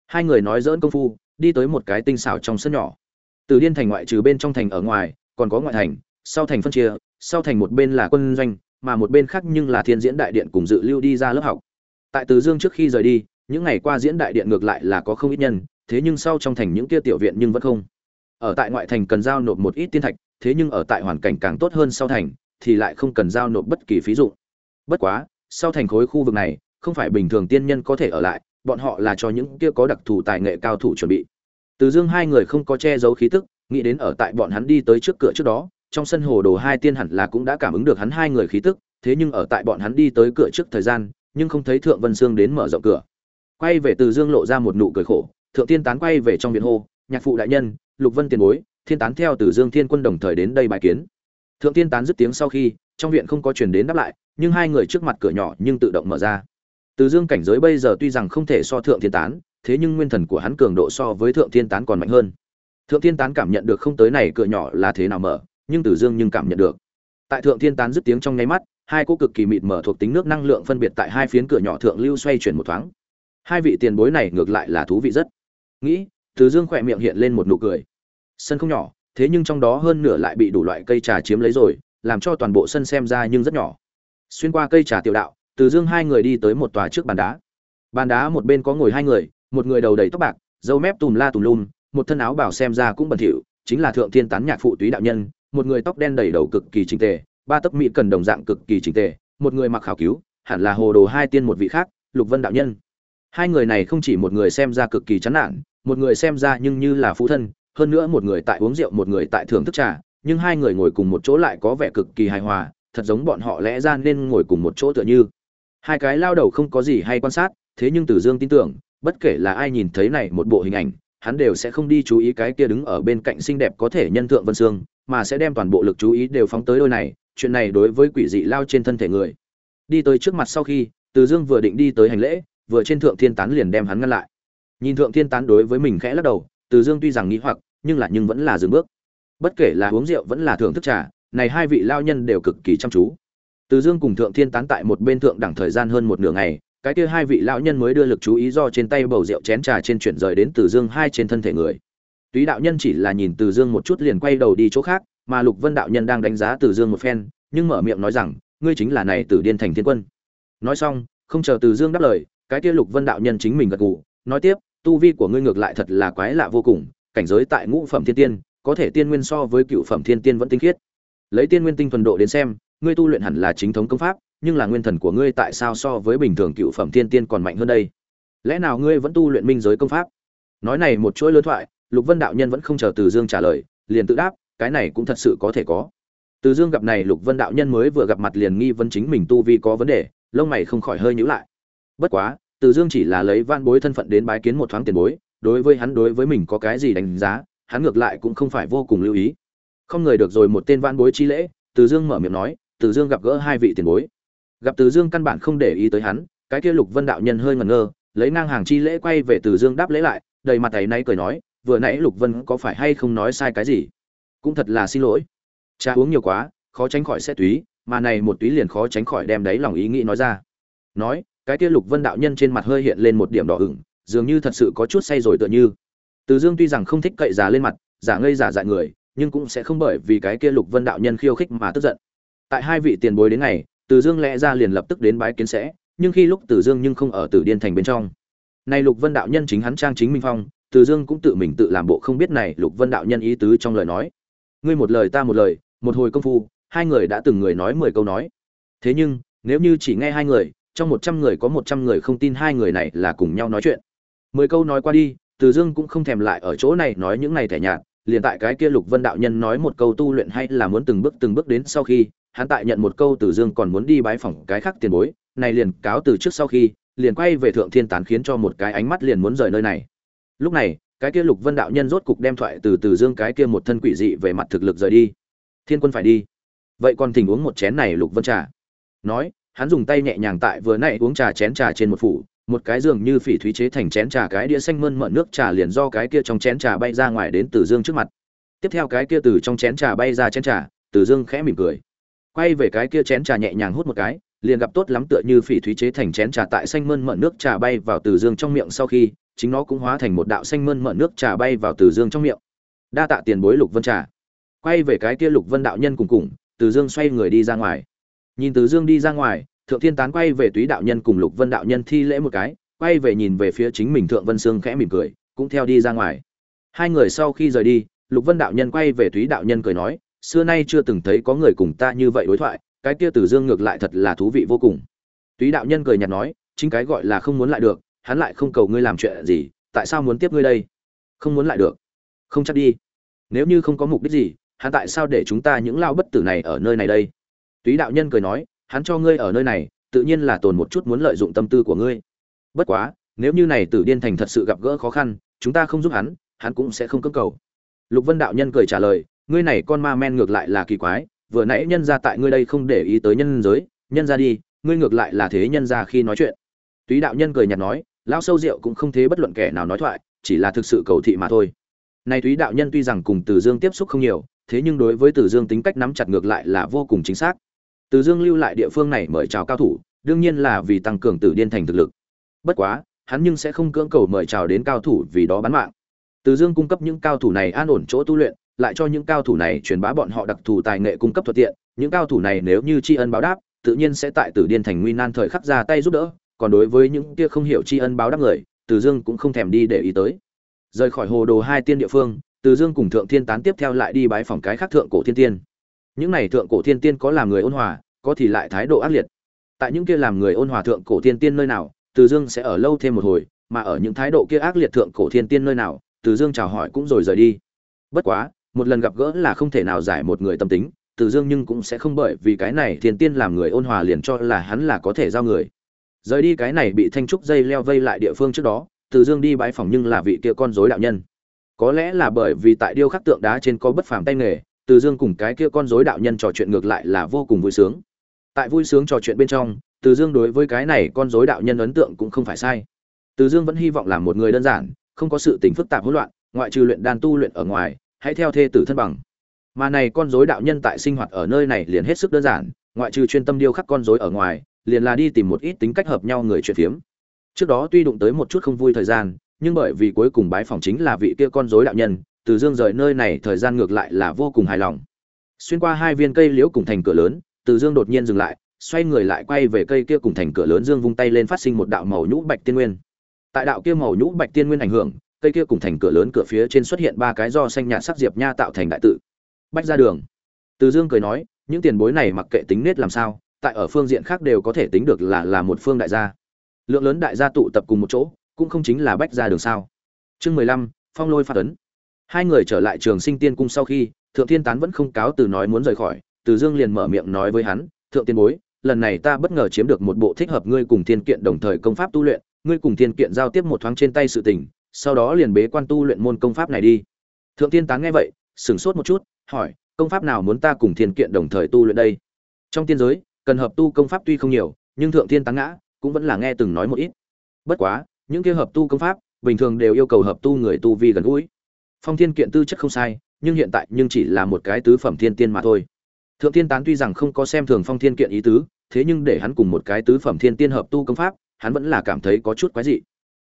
Hai người nói dỡn công phu, đi tới một cái tinh xảo trong sân nhỏ. Từ điên thành ngoại trừ bên trong thành ở ngoài, còn có ngoại thành, sau thành phân chia, sau thành một bên là quân doanh, mà một bên khác nhưng là thiên diễn đại điện cùng dự lưu đi ra lớp học. Tại từ dương trước khi rời đi, những ngày qua diễn đại điện ngược lại là có không ít nhân, thế nhưng sau trong thành những kia tiểu viện nhưng vẫn không. Ở tại ngoại thành cần giao nộp một ít tiên thạch, thế nhưng ở tại hoàn cảnh càng tốt hơn sau thành thì lại không cần giao nộp bất kỳ phí dụ bất quá sau thành khối khu vực này không phải bình thường tiên nhân có thể ở lại bọn họ là cho những kia có đặc thù tài nghệ cao thủ chuẩn bị. Từ dương hai người không có che giấu khí tức nghĩ đến ở tại bọn hắn đi tới trước cửa trước đó trong sân hồ đồ hai tiên hẳn là cũng đã cảm ứng được hắn hai người khí tức thế nhưng ở tại bọn hắn đi tới cửa trước thời gian nhưng không thấy thượng vân sương đến mở rộng cửa. Quay về từ dương lộ ra một nụ cười khổ thượng tiên tán quay về trong viện hồ, nhạc phụ đại nhân lục vân tiền bối thiên tán theo từ dương thiên quân đồng thời đến đây bài kiến thượng tiên tán dứt tiếng sau khi, trong viện không có truyền đến đáp lại, nhưng hai người trước mặt cửa nhỏ nhưng tự động mở ra. Từ dương cảnh giới bây giờ tuy rằng không thể so thượng thiên tán, thế nhưng nguyên thần của hắn cường độ so với thượng thiên tán còn mạnh hơn. Thượng thiên tán cảm nhận được không tới này cửa nhỏ là thế nào mở, nhưng từ dương nhưng cảm nhận được. Tại thượng thiên tán dứt tiếng trong nháy mắt, hai cô cực kỳ mịt mở thuộc tính nước năng lượng phân biệt tại hai phiến cửa nhỏ thượng lưu xoay chuyển một thoáng. Hai vị tiền bối này ngược lại là thú vị rất. Nghĩ, từ dương khỏe miệng hiện lên một nụ cười. Sân không nhỏ thế nhưng trong đó hơn nửa lại bị đủ loại cây trà chiếm lấy rồi, làm cho toàn bộ sân xem ra nhưng rất nhỏ. Xuyên qua cây trà tiểu đạo, từ dương hai người đi tới một tòa trước bàn đá. Bàn đá một bên có ngồi hai người, một người đầu đầy tóc bạc dâu mép tùm la tùm lum, một thân áo bảo xem ra cũng bẩn thỉu, chính là thượng thiên tán nhạc phụ túy đạo nhân, một người tóc đen đầy đầu cực kỳ trình tề, ba tấc mỹ cần đồng dạng cực kỳ trình tề, một người mặc khảo cứu, hẳn là hồ đồ hai tiên một vị khác, lục vân đạo nhân. Hai người này không chỉ một người xem ra cực kỳ chán nản, một người xem ra nhưng như là phú thân hơn nữa một người tại uống rượu một người tại thưởng thức trà nhưng hai người ngồi cùng một chỗ lại có vẻ cực kỳ hài hòa thật giống bọn họ lẽ ra nên ngồi cùng một chỗ tựa như hai cái lao đầu không có gì hay quan sát thế nhưng Từ Dương tin tưởng, bất kể là ai nhìn thấy này một bộ hình ảnh, hắn đều sẽ không đi chú ý cái kia đứng ở bên cạnh xinh đẹp có thể nhân thượng Vân Sương, mà sẽ đem toàn bộ lực chú ý đều phóng tới đôi này, chuyện này đối với quỷ dị lao trên thân thể người. Đi tới trước mặt sau khi, Từ Dương vừa định đi tới hành lễ, vừa trên thượng thiên tán liền đem hắn ngăn lại. Nhìn thượng thiên tán đối với mình khẽ lắc đầu, từ Dương tuy rằng nghĩ hoặc, nhưng là nhưng vẫn là dừng bước. Bất kể là uống rượu vẫn là thưởng thức trà, này hai vị lao nhân đều cực kỳ chăm chú. Từ Dương cùng thượng thiên tán tại một bên thượng đẳng thời gian hơn một nửa ngày, cái kia hai vị lão nhân mới đưa lực chú ý do trên tay bầu rượu chén trà trên chuyển rời đến Từ Dương hai trên thân thể người. Túy đạo nhân chỉ là nhìn Từ Dương một chút liền quay đầu đi chỗ khác, mà Lục Vân đạo nhân đang đánh giá Từ Dương một phen, nhưng mở miệng nói rằng, ngươi chính là này Tử Điên thành thiên quân. Nói xong, không chờ Từ Dương đáp lời, cái kia Lục Vân đạo nhân chính mình gật gù, nói tiếp, tu vi của ngươi ngược lại thật là quái lạ vô cùng, cảnh giới tại ngũ phẩm thiên tiên, có thể tiên nguyên so với cựu phẩm thiên tiên vẫn tinh khiết. Lấy tiên nguyên tinh thuần độ đến xem, ngươi tu luyện hẳn là chính thống công pháp, nhưng là nguyên thần của ngươi tại sao so với bình thường cựu phẩm thiên tiên còn mạnh hơn đây? Lẽ nào ngươi vẫn tu luyện minh giới công pháp? Nói này một chuỗi lớn thoại lục vân đạo nhân vẫn không chờ từ dương trả lời liền tự đáp cái này cũng thật sự có thể có. Từ dương gặp này lục vân đạo nhân mới vừa gặp mặt liền nghi vấn chính mình tu vi có vấn đề lông mày không khỏi hơi nhíu lại. Bất quá từ dương chỉ là lấy van bối thân phận đến bái kiến một thoáng tiền bối, đối với hắn đối với mình có cái gì đánh giá, hắn ngược lại cũng không phải vô cùng lưu ý. Không người được rồi một tên van bối chi lễ, từ dương mở miệng nói, từ dương gặp gỡ hai vị tiền bối. Gặp từ dương căn bản không để ý tới hắn, cái kia lục vân đạo nhân hơi ngẩn ngơ, lấy ngang hàng chi lễ quay về từ dương đáp lễ lại, đầy mặt ấy nay cười nói, vừa nãy lục vân có phải hay không nói sai cái gì? Cũng thật là xin lỗi. Cha uống nhiều quá, khó tránh khỏi sẽ túy mà này một túy liền khó tránh khỏi đem đấy lòng ý nghĩ nói ra. Nói cái kia lục vân đạo nhân trên mặt hơi hiện lên một điểm đỏ ửng, dường như thật sự có chút say rồi tựa như. Từ dương tuy rằng không thích cậy già lên mặt, giả ngây giả dại người, nhưng cũng sẽ không bởi vì cái kia lục vân đạo nhân khiêu khích mà tức giận. Tại hai vị tiền bối đến ngày, từ dương lẽ ra liền lập tức đến bái kiến sẽ, nhưng khi lúc từ dương nhưng không ở tử điên thành bên trong. Này lục vân đạo nhân chính hắn trang chính minh phong, từ dương cũng tự mình tự làm bộ không biết này lục vân đạo nhân ý tứ trong lời nói. Ngươi một lời ta một lời, một hồi công phu, hai người đã từng người nói mười câu nói. Thế nhưng, nếu như chỉ nghe hai người trong một trăm người có một trăm người không tin hai người này là cùng nhau nói chuyện. Mười câu nói qua đi, từ dương cũng không thèm lại ở chỗ này nói những này thẻ nhạt, liền tại cái kia lục vân đạo nhân nói một câu tu luyện hay là muốn từng bước từng bước đến sau khi, hắn tại nhận một câu từ dương còn muốn đi bái phỏng cái khác tiền bối, này liền cáo từ trước sau khi, liền quay về thượng thiên tán khiến cho một cái ánh mắt liền muốn rời nơi này. Lúc này, cái kia lục vân đạo nhân rốt cục đem thoại từ từ dương cái kia một thân quỷ dị về mặt thực lực rời đi. Thiên quân phải đi. Vậy còn thỉnh uống một chén này, lục vân trà. Nói hắn dùng tay nhẹ nhàng tại vừa nãy uống trà chén trà trên một phủ, một cái giường như phỉ thúy chế thành chén trà cái đĩa xanh mơn mận nước trà liền do cái kia trong chén trà bay ra ngoài đến từ dương trước mặt. Tiếp theo cái kia từ trong chén trà bay ra chén trà, từ dương khẽ mỉm cười. Quay về cái kia chén trà nhẹ nhàng hút một cái, liền gặp tốt lắm tựa như phỉ thúy chế thành chén trà tại xanh mơn mận nước trà bay vào từ dương trong miệng sau khi, chính nó cũng hóa thành một đạo xanh mơn mận nước trà bay vào từ dương trong miệng. Đa tạ tiền bối lục vân trà. Quay về cái kia lục vân đạo nhân cùng cùng, từ dương xoay người đi ra ngoài nhìn từ dương đi ra ngoài, thượng thiên tán quay về túy đạo nhân cùng lục vân đạo nhân thi lễ một cái, quay về nhìn về phía chính mình thượng vân sương khẽ mỉm cười, cũng theo đi ra ngoài. Hai người sau khi rời đi, lục vân đạo nhân quay về túy đạo nhân cười nói, xưa nay chưa từng thấy có người cùng ta như vậy đối thoại, cái kia từ dương ngược lại thật là thú vị vô cùng. Túy đạo nhân cười nhạt nói, chính cái gọi là không muốn lại được, hắn lại không cầu ngươi làm chuyện gì, tại sao muốn tiếp ngươi đây? Không muốn lại được. Không chắc đi. Nếu như không có mục đích gì, hắn tại sao để chúng ta những lao bất tử này ở nơi này đây? Túy đạo nhân cười nói, hắn cho ngươi ở nơi này, tự nhiên là tồn một chút muốn lợi dụng tâm tư của ngươi. Bất quá, nếu như này tử điên thành thật sự gặp gỡ khó khăn, chúng ta không giúp hắn hắn cũng sẽ không cưỡng cầu. Lục vân đạo nhân cười trả lời, ngươi này con ma men ngược lại là kỳ quái, vừa nãy nhân ra tại ngươi đây không để ý tới nhân giới, nhân ra đi, ngươi ngược lại là thế nhân ra khi nói chuyện. Túy đạo nhân cười nhạt nói, lão sâu rượu cũng không thế bất luận kẻ nào nói thoại, chỉ là thực sự cầu thị mà thôi. Này túy đạo nhân tuy rằng cùng từ dương tiếp xúc không nhiều, thế nhưng đối với từ dương tính cách nắm chặt ngược lại là vô cùng chính xác từ dương lưu lại địa phương này mời chào cao thủ đương nhiên là vì tăng cường tử điên thành thực lực bất quá hắn nhưng sẽ không cưỡng cầu mời chào đến cao thủ vì đó bán mạng từ dương cung cấp những cao thủ này an ổn chỗ tu luyện lại cho những cao thủ này truyền bá bọn họ đặc thù tài nghệ cung cấp thuận tiện, những cao thủ này nếu như tri ân báo đáp, tự nhiên sẽ tại Tử Điên thành nguy nan thời khắc ra tay giúp đỡ, còn đối với những kia không hiểu tri ân báo đáp người, Từ Dương cũng không thèm đi để ý tới. Rời khỏi hồ đồ hai tiên địa phương, Từ Dương cùng Thượng Thiên tán tiếp theo lại đi bái phòng cái khác thượng cổ thiên tiên. Những này thượng cổ thiên tiên có làm người ôn hòa, có thì lại thái độ ác liệt. Tại những kia làm người ôn hòa thượng cổ thiên tiên nơi nào, Từ Dương sẽ ở lâu thêm một hồi, mà ở những thái độ kia ác liệt thượng cổ thiên tiên nơi nào, Từ Dương chào hỏi cũng rồi rời đi. Bất quá, một lần gặp gỡ là không thể nào giải một người tâm tính Từ Dương nhưng cũng sẽ không bởi vì cái này thiên tiên làm người ôn hòa liền cho là hắn là có thể giao người. Rời đi cái này bị thanh trúc dây leo vây lại địa phương trước đó, Từ Dương đi bãi phòng nhưng là vị kia con rối đạo nhân. Có lẽ là bởi vì tại điêu khắc tượng đá trên có bất phàm tay nghề, từ Dương cùng cái kia con rối đạo nhân trò chuyện ngược lại là vô cùng vui sướng. Tại vui sướng trò chuyện bên trong, Từ Dương đối với cái này con rối đạo nhân ấn tượng cũng không phải sai. Từ Dương vẫn hy vọng làm một người đơn giản, không có sự tình phức tạp hỗn loạn, ngoại trừ luyện đan tu luyện ở ngoài, hãy theo thê tử thân bằng. Mà này con rối đạo nhân tại sinh hoạt ở nơi này liền hết sức đơn giản, ngoại trừ chuyên tâm điêu khắc con rối ở ngoài, liền là đi tìm một ít tính cách hợp nhau người chuyện phiếm. Trước đó tuy đụng tới một chút không vui thời gian, nhưng bởi vì cuối cùng bái phòng chính là vị kia con rối đạo nhân, từ Dương rời nơi này thời gian ngược lại là vô cùng hài lòng. Xuyên qua hai viên cây liễu cùng thành cửa lớn, Từ Dương đột nhiên dừng lại, xoay người lại quay về cây kia cùng thành cửa lớn Dương vung tay lên phát sinh một đạo màu nhũ bạch tiên nguyên. Tại đạo kia màu nhũ bạch tiên nguyên ảnh hưởng, cây kia cùng thành cửa lớn cửa phía trên xuất hiện ba cái do xanh nhạt sắc diệp nha tạo thành đại tự. Bách ra đường. Từ Dương cười nói, những tiền bối này mặc kệ tính nết làm sao, tại ở phương diện khác đều có thể tính được là là một phương đại gia. Lượng lớn đại gia tụ tập cùng một chỗ, cũng không chính là bách ra đường sao? Chương mười lăm, Phong Lôi phát ấn. Hai người trở lại Trường Sinh Tiên cung sau khi, Thượng Thiên Tán vẫn không cáo từ nói muốn rời khỏi, Từ Dương liền mở miệng nói với hắn, "Thượng tiên bối, lần này ta bất ngờ chiếm được một bộ thích hợp ngươi cùng thiên kiện đồng thời công pháp tu luyện, ngươi cùng thiên kiện giao tiếp một thoáng trên tay sự tình, sau đó liền bế quan tu luyện môn công pháp này đi." Thượng Thiên Tán nghe vậy, sửng sốt một chút, hỏi, "Công pháp nào muốn ta cùng thiên kiện đồng thời tu luyện đây?" Trong tiên giới, cần hợp tu công pháp tuy không nhiều, nhưng Thượng Thiên Tán ngã, cũng vẫn là nghe từng nói một ít. Bất quá, những kia hợp tu công pháp, bình thường đều yêu cầu hợp tu người tu vi gần gũi. Phong Thiên kiện tư chất không sai, nhưng hiện tại nhưng chỉ là một cái tứ phẩm thiên tiên mà thôi. Thượng Thiên Tán tuy rằng không có xem thường Phong Thiên kiện ý tứ, thế nhưng để hắn cùng một cái tứ phẩm thiên tiên hợp tu công pháp, hắn vẫn là cảm thấy có chút quái dị.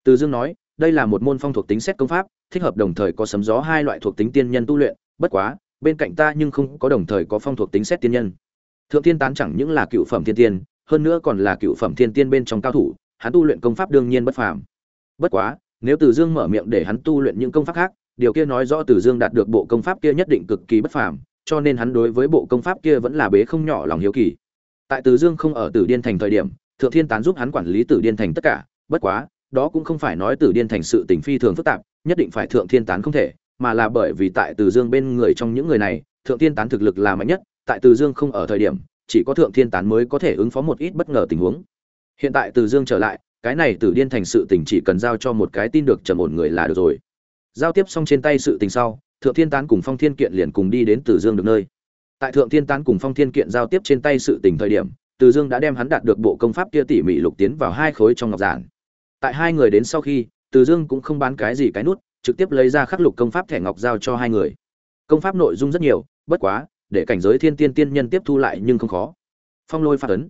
Từ Dương nói, đây là một môn phong thuộc tính xét công pháp, thích hợp đồng thời có sấm gió hai loại thuộc tính tiên nhân tu luyện, bất quá, bên cạnh ta nhưng không có đồng thời có phong thuộc tính xét tiên nhân. Thượng Thiên Tán chẳng những là cựu phẩm thiên tiên, hơn nữa còn là cựu phẩm thiên tiên bên trong cao thủ, hắn tu luyện công pháp đương nhiên bất phàm. Bất quá, nếu Từ Dương mở miệng để hắn tu luyện những công pháp khác, điều kia nói rõ Từ Dương đạt được bộ công pháp kia nhất định cực kỳ bất phàm, cho nên hắn đối với bộ công pháp kia vẫn là bế không nhỏ lòng hiếu kỳ. Tại Từ Dương không ở Tử Điên thành thời điểm, Thượng Thiên Tán giúp hắn quản lý Tử Điên thành tất cả, bất quá, đó cũng không phải nói Tử Điên thành sự tình phi thường phức tạp, nhất định phải Thượng Thiên Tán không thể, mà là bởi vì tại Từ Dương bên người trong những người này, Thượng Thiên Tán thực lực là mạnh nhất, tại Từ Dương không ở thời điểm, chỉ có Thượng Thiên Tán mới có thể ứng phó một ít bất ngờ tình huống. Hiện tại Từ Dương trở lại, cái này Tử Điên thành sự tình chỉ cần giao cho một cái tin được trầm ổn người là được rồi. Giao tiếp xong trên tay sự tình sau, Thượng Thiên Tán cùng Phong Thiên Kiện liền cùng đi đến Từ Dương được nơi. Tại Thượng Thiên Tán cùng Phong Thiên Kiện giao tiếp trên tay sự tình thời điểm, Từ Dương đã đem hắn đạt được bộ công pháp kia tỉ mỉ lục tiến vào hai khối trong ngọc giản. Tại hai người đến sau khi, Từ Dương cũng không bán cái gì cái nút, trực tiếp lấy ra khắc lục công pháp thẻ ngọc giao cho hai người. Công pháp nội dung rất nhiều, bất quá, để cảnh giới thiên tiên tiên nhân tiếp thu lại nhưng không khó. Phong Lôi phát ấn.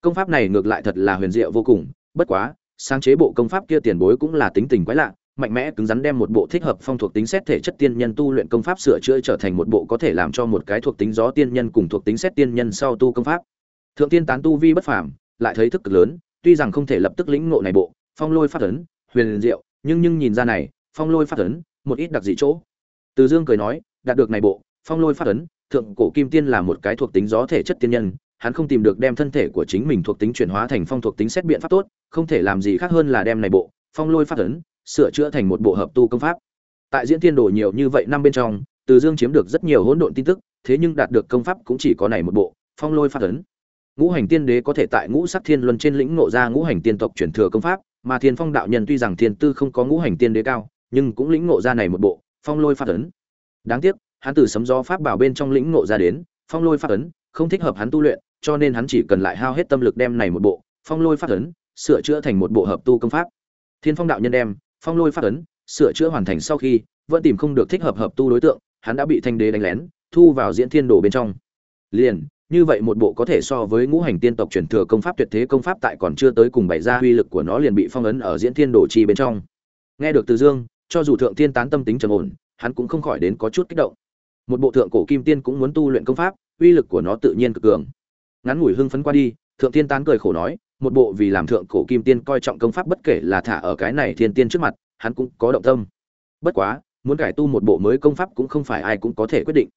Công pháp này ngược lại thật là huyền diệu vô cùng, bất quá, sáng chế bộ công pháp kia tiền bối cũng là tính tình quái lạ, mạnh mẽ cứng rắn đem một bộ thích hợp phong thuộc tính xét thể chất tiên nhân tu luyện công pháp sửa chữa trở thành một bộ có thể làm cho một cái thuộc tính gió tiên nhân cùng thuộc tính xét tiên nhân sau tu công pháp. Thượng tiên tán tu vi bất phàm, lại thấy thức cực lớn, tuy rằng không thể lập tức lĩnh ngộ này bộ phong lôi phát ấn, huyền diệu, nhưng nhưng nhìn ra này, phong lôi phát ấn, một ít đặc dị chỗ. Từ Dương cười nói, đạt được này bộ phong lôi phát ấn, thượng cổ kim tiên là một cái thuộc tính gió thể chất tiên nhân, hắn không tìm được đem thân thể của chính mình thuộc tính chuyển hóa thành phong thuộc tính xét biện pháp tốt, không thể làm gì khác hơn là đem này bộ phong lôi phát ấn sửa chữa thành một bộ hợp tu công pháp. Tại diễn tiên đồ nhiều như vậy năm bên trong, Từ Dương chiếm được rất nhiều hỗn độn tin tức, thế nhưng đạt được công pháp cũng chỉ có này một bộ, Phong Lôi Pháp ấn. Ngũ Hành Tiên Đế có thể tại Ngũ Sắc Thiên Luân trên lĩnh ngộ ra Ngũ Hành Tiên tộc truyền thừa công pháp, mà Thiên Phong đạo nhân tuy rằng thiên tư không có Ngũ Hành Tiên Đế cao, nhưng cũng lĩnh ngộ ra này một bộ, Phong Lôi Pháp ấn. Đáng tiếc, hắn từ sấm gió pháp bảo bên trong lĩnh ngộ ra đến, Phong Lôi Pháp ấn, không thích hợp hắn tu luyện, cho nên hắn chỉ cần lại hao hết tâm lực đem này một bộ, Phong Lôi Pháp ấn, sửa chữa thành một bộ hợp tu công pháp. Thiên Phong đạo nhân đem phong lôi phát ấn, sửa chữa hoàn thành sau khi, vẫn tìm không được thích hợp hợp tu đối tượng, hắn đã bị thanh đế đánh lén, thu vào diễn thiên đồ bên trong. Liền, như vậy một bộ có thể so với ngũ hành tiên tộc truyền thừa công pháp tuyệt thế công pháp tại còn chưa tới cùng bày ra uy lực của nó liền bị phong ấn ở diễn thiên đồ chi bên trong. Nghe được từ dương, cho dù thượng tiên tán tâm tính trầm ổn, hắn cũng không khỏi đến có chút kích động. Một bộ thượng cổ kim tiên cũng muốn tu luyện công pháp, uy lực của nó tự nhiên cực cường. Ngắn ngủi hưng phấn qua đi thượng tiên tán cười khổ nói, một bộ vì làm thượng cổ kim tiên coi trọng công pháp bất kể là thả ở cái này thiên tiên trước mặt, hắn cũng có động tâm. Bất quá, muốn cải tu một bộ mới công pháp cũng không phải ai cũng có thể quyết định.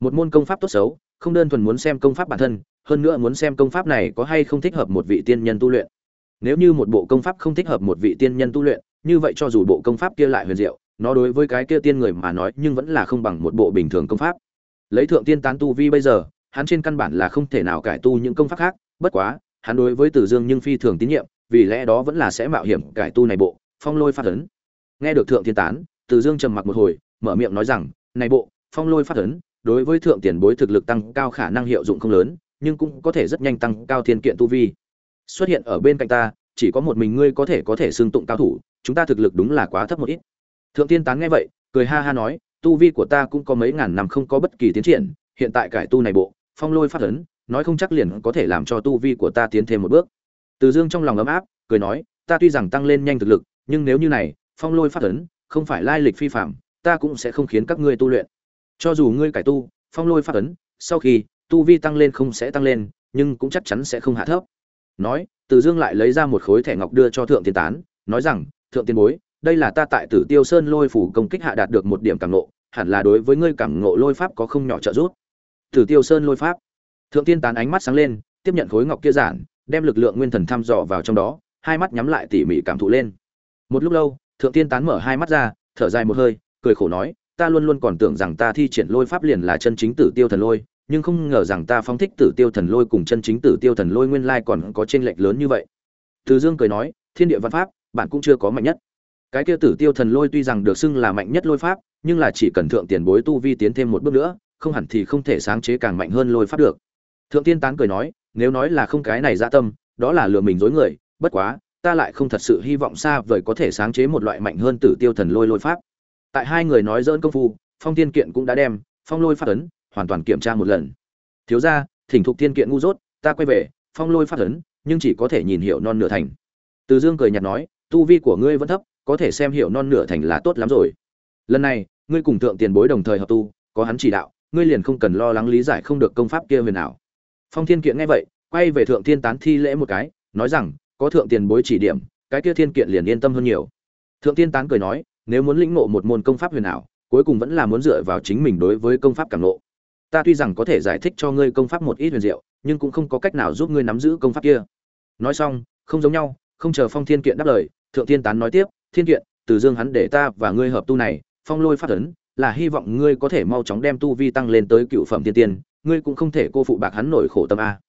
Một môn công pháp tốt xấu, không đơn thuần muốn xem công pháp bản thân, hơn nữa muốn xem công pháp này có hay không thích hợp một vị tiên nhân tu luyện. Nếu như một bộ công pháp không thích hợp một vị tiên nhân tu luyện, như vậy cho dù bộ công pháp kia lại huyền diệu, nó đối với cái kia tiên người mà nói nhưng vẫn là không bằng một bộ bình thường công pháp. Lấy thượng tiên tán tu vi bây giờ, hắn trên căn bản là không thể nào cải tu những công pháp khác bất quá hắn đối với Tử Dương nhưng phi thường tín nhiệm, vì lẽ đó vẫn là sẽ mạo hiểm cải tu này bộ, Phong Lôi phát ấn. Nghe được thượng thiên tán, Tử Dương trầm mặc một hồi, mở miệng nói rằng, "Này bộ, Phong Lôi phát ấn, đối với thượng tiền bối thực lực tăng cao khả năng hiệu dụng không lớn, nhưng cũng có thể rất nhanh tăng cao thiên kiện tu vi. Xuất hiện ở bên cạnh ta, chỉ có một mình ngươi có thể có thể xưng tụng cao thủ, chúng ta thực lực đúng là quá thấp một ít." Thượng Tiên Tán nghe vậy, cười ha ha nói, "Tu vi của ta cũng có mấy ngàn năm không có bất kỳ tiến triển, hiện tại cải tu này bộ, Phong Lôi phát ấn, nói không chắc liền có thể làm cho tu vi của ta tiến thêm một bước. Từ dương trong lòng ấm áp, cười nói, ta tuy rằng tăng lên nhanh thực lực, nhưng nếu như này, phong lôi phát ấn, không phải lai lịch phi phạm, ta cũng sẽ không khiến các ngươi tu luyện. Cho dù ngươi cải tu, phong lôi phát ấn, sau khi tu vi tăng lên không sẽ tăng lên, nhưng cũng chắc chắn sẽ không hạ thấp. Nói, từ dương lại lấy ra một khối thẻ ngọc đưa cho thượng tiên tán, nói rằng, thượng tiên bối, đây là ta tại tử tiêu sơn lôi phủ công kích hạ đạt được một điểm cảm ngộ, hẳn là đối với ngươi cảm ngộ lôi pháp có không nhỏ trợ giúp. Tử tiêu sơn lôi pháp thượng tiên tán ánh mắt sáng lên, tiếp nhận khối ngọc kia giản, đem lực lượng nguyên thần thăm dò vào trong đó, hai mắt nhắm lại tỉ mỉ cảm thụ lên. Một lúc lâu, thượng tiên tán mở hai mắt ra, thở dài một hơi, cười khổ nói, ta luôn luôn còn tưởng rằng ta thi triển lôi pháp liền là chân chính tử tiêu thần lôi, nhưng không ngờ rằng ta phóng thích tử tiêu thần lôi cùng chân chính tử tiêu thần lôi nguyên lai còn có chênh lệch lớn như vậy. Từ dương cười nói, thiên địa văn pháp, bạn cũng chưa có mạnh nhất. Cái kia tử tiêu thần lôi tuy rằng được xưng là mạnh nhất lôi pháp, nhưng là chỉ cần thượng tiền bối tu vi tiến thêm một bước nữa, không hẳn thì không thể sáng chế càng mạnh hơn lôi pháp được thượng tiên tán cười nói, nếu nói là không cái này dạ tâm, đó là lừa mình dối người, bất quá, ta lại không thật sự hy vọng xa vời có thể sáng chế một loại mạnh hơn tử tiêu thần lôi lôi pháp. Tại hai người nói dỡn công phu, phong tiên kiện cũng đã đem phong lôi pháp ấn hoàn toàn kiểm tra một lần. Thiếu ra thỉnh thục tiên kiện ngu dốt, ta quay về, phong lôi pháp ấn, nhưng chỉ có thể nhìn hiểu non nửa thành. Từ dương cười nhạt nói, tu vi của ngươi vẫn thấp, có thể xem hiểu non nửa thành là tốt lắm rồi. Lần này, ngươi cùng thượng tiền bối đồng thời hợp tu, có hắn chỉ đạo, ngươi liền không cần lo lắng lý giải không được công pháp kia huyền nào phong thiên kiện nghe vậy, quay về thượng thiên tán thi lễ một cái, nói rằng, có thượng tiền bối chỉ điểm, cái kia thiên kiện liền yên tâm hơn nhiều. Thượng thiên tán cười nói, nếu muốn lĩnh ngộ một môn công pháp huyền ảo, cuối cùng vẫn là muốn dựa vào chính mình đối với công pháp cảm ngộ. Ta tuy rằng có thể giải thích cho ngươi công pháp một ít huyền diệu, nhưng cũng không có cách nào giúp ngươi nắm giữ công pháp kia. Nói xong, không giống nhau, không chờ phong thiên kiện đáp lời, thượng thiên tán nói tiếp, thiên kiện, từ dương hắn để ta và ngươi hợp tu này, phong lôi phát ấn, là hy vọng ngươi có thể mau chóng đem tu vi tăng lên tới cựu phẩm thiên tiên ngươi cũng không thể cô phụ bạc hắn nổi khổ tâm a.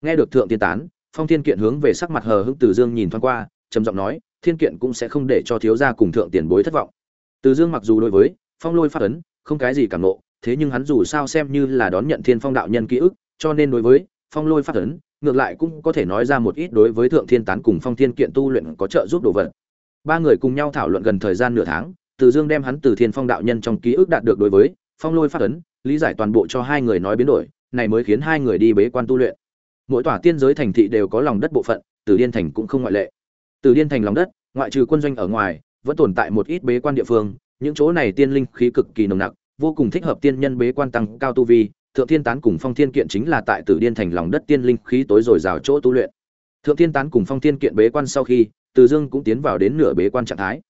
Nghe được thượng tiên tán, phong thiên kiện hướng về sắc mặt hờ hững từ dương nhìn thoáng qua, trầm giọng nói, thiên kiện cũng sẽ không để cho thiếu gia cùng thượng tiền bối thất vọng. Từ dương mặc dù đối với phong lôi phát ấn, không cái gì cảm nộ, thế nhưng hắn dù sao xem như là đón nhận thiên phong đạo nhân ký ức, cho nên đối với phong lôi phát ấn, ngược lại cũng có thể nói ra một ít đối với thượng thiên tán cùng phong thiên kiện tu luyện có trợ giúp đồ vật. Ba người cùng nhau thảo luận gần thời gian nửa tháng, từ dương đem hắn từ thiên phong đạo nhân trong ký ức đạt được đối với phong lôi phát ấn, lý giải toàn bộ cho hai người nói biến đổi, này mới khiến hai người đi bế quan tu luyện. Mỗi tòa tiên giới thành thị đều có lòng đất bộ phận từ điên thành cũng không ngoại lệ. Từ điên thành lòng đất, ngoại trừ quân doanh ở ngoài, vẫn tồn tại một ít bế quan địa phương, những chỗ này tiên linh khí cực kỳ nồng nặc, vô cùng thích hợp tiên nhân bế quan tăng cao tu vi, thượng thiên tán cùng phong thiên kiện chính là tại tử điên thành lòng đất tiên linh khí tối dồi rào chỗ tu luyện. Thượng thiên tán cùng phong thiên kiện bế quan sau khi, từ dương cũng tiến vào đến nửa bế quan trạng thái.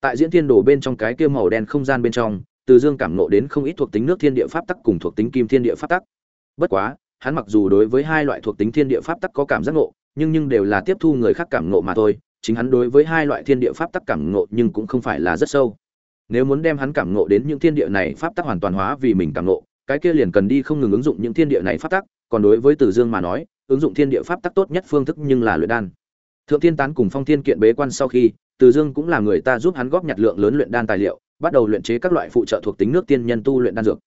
Tại diễn thiên đồ bên trong cái kia màu đen không gian bên trong từ dương cảm nộ đến không ít thuộc tính nước thiên địa pháp tắc cùng thuộc tính kim thiên địa pháp tắc. Bất quá, hắn mặc dù đối với hai loại thuộc tính thiên địa pháp tắc có cảm giác ngộ, nhưng nhưng đều là tiếp thu người khác cảm ngộ mà thôi. Chính hắn đối với hai loại thiên địa pháp tắc cảm ngộ nhưng cũng không phải là rất sâu. Nếu muốn đem hắn cảm ngộ đến những thiên địa này pháp tắc hoàn toàn hóa vì mình cảm ngộ, cái kia liền cần đi không ngừng ứng dụng những thiên địa này pháp tắc. Còn đối với từ dương mà nói, ứng dụng thiên địa pháp tắc tốt nhất phương thức nhưng là luyện đan. Thượng thiên tán cùng phong thiên kiện bế quan sau khi, từ dương cũng là người ta giúp hắn góp nhặt lượng lớn luyện đan tài liệu bắt đầu luyện chế các loại phụ trợ thuộc tính nước tiên nhân tu luyện đan dược.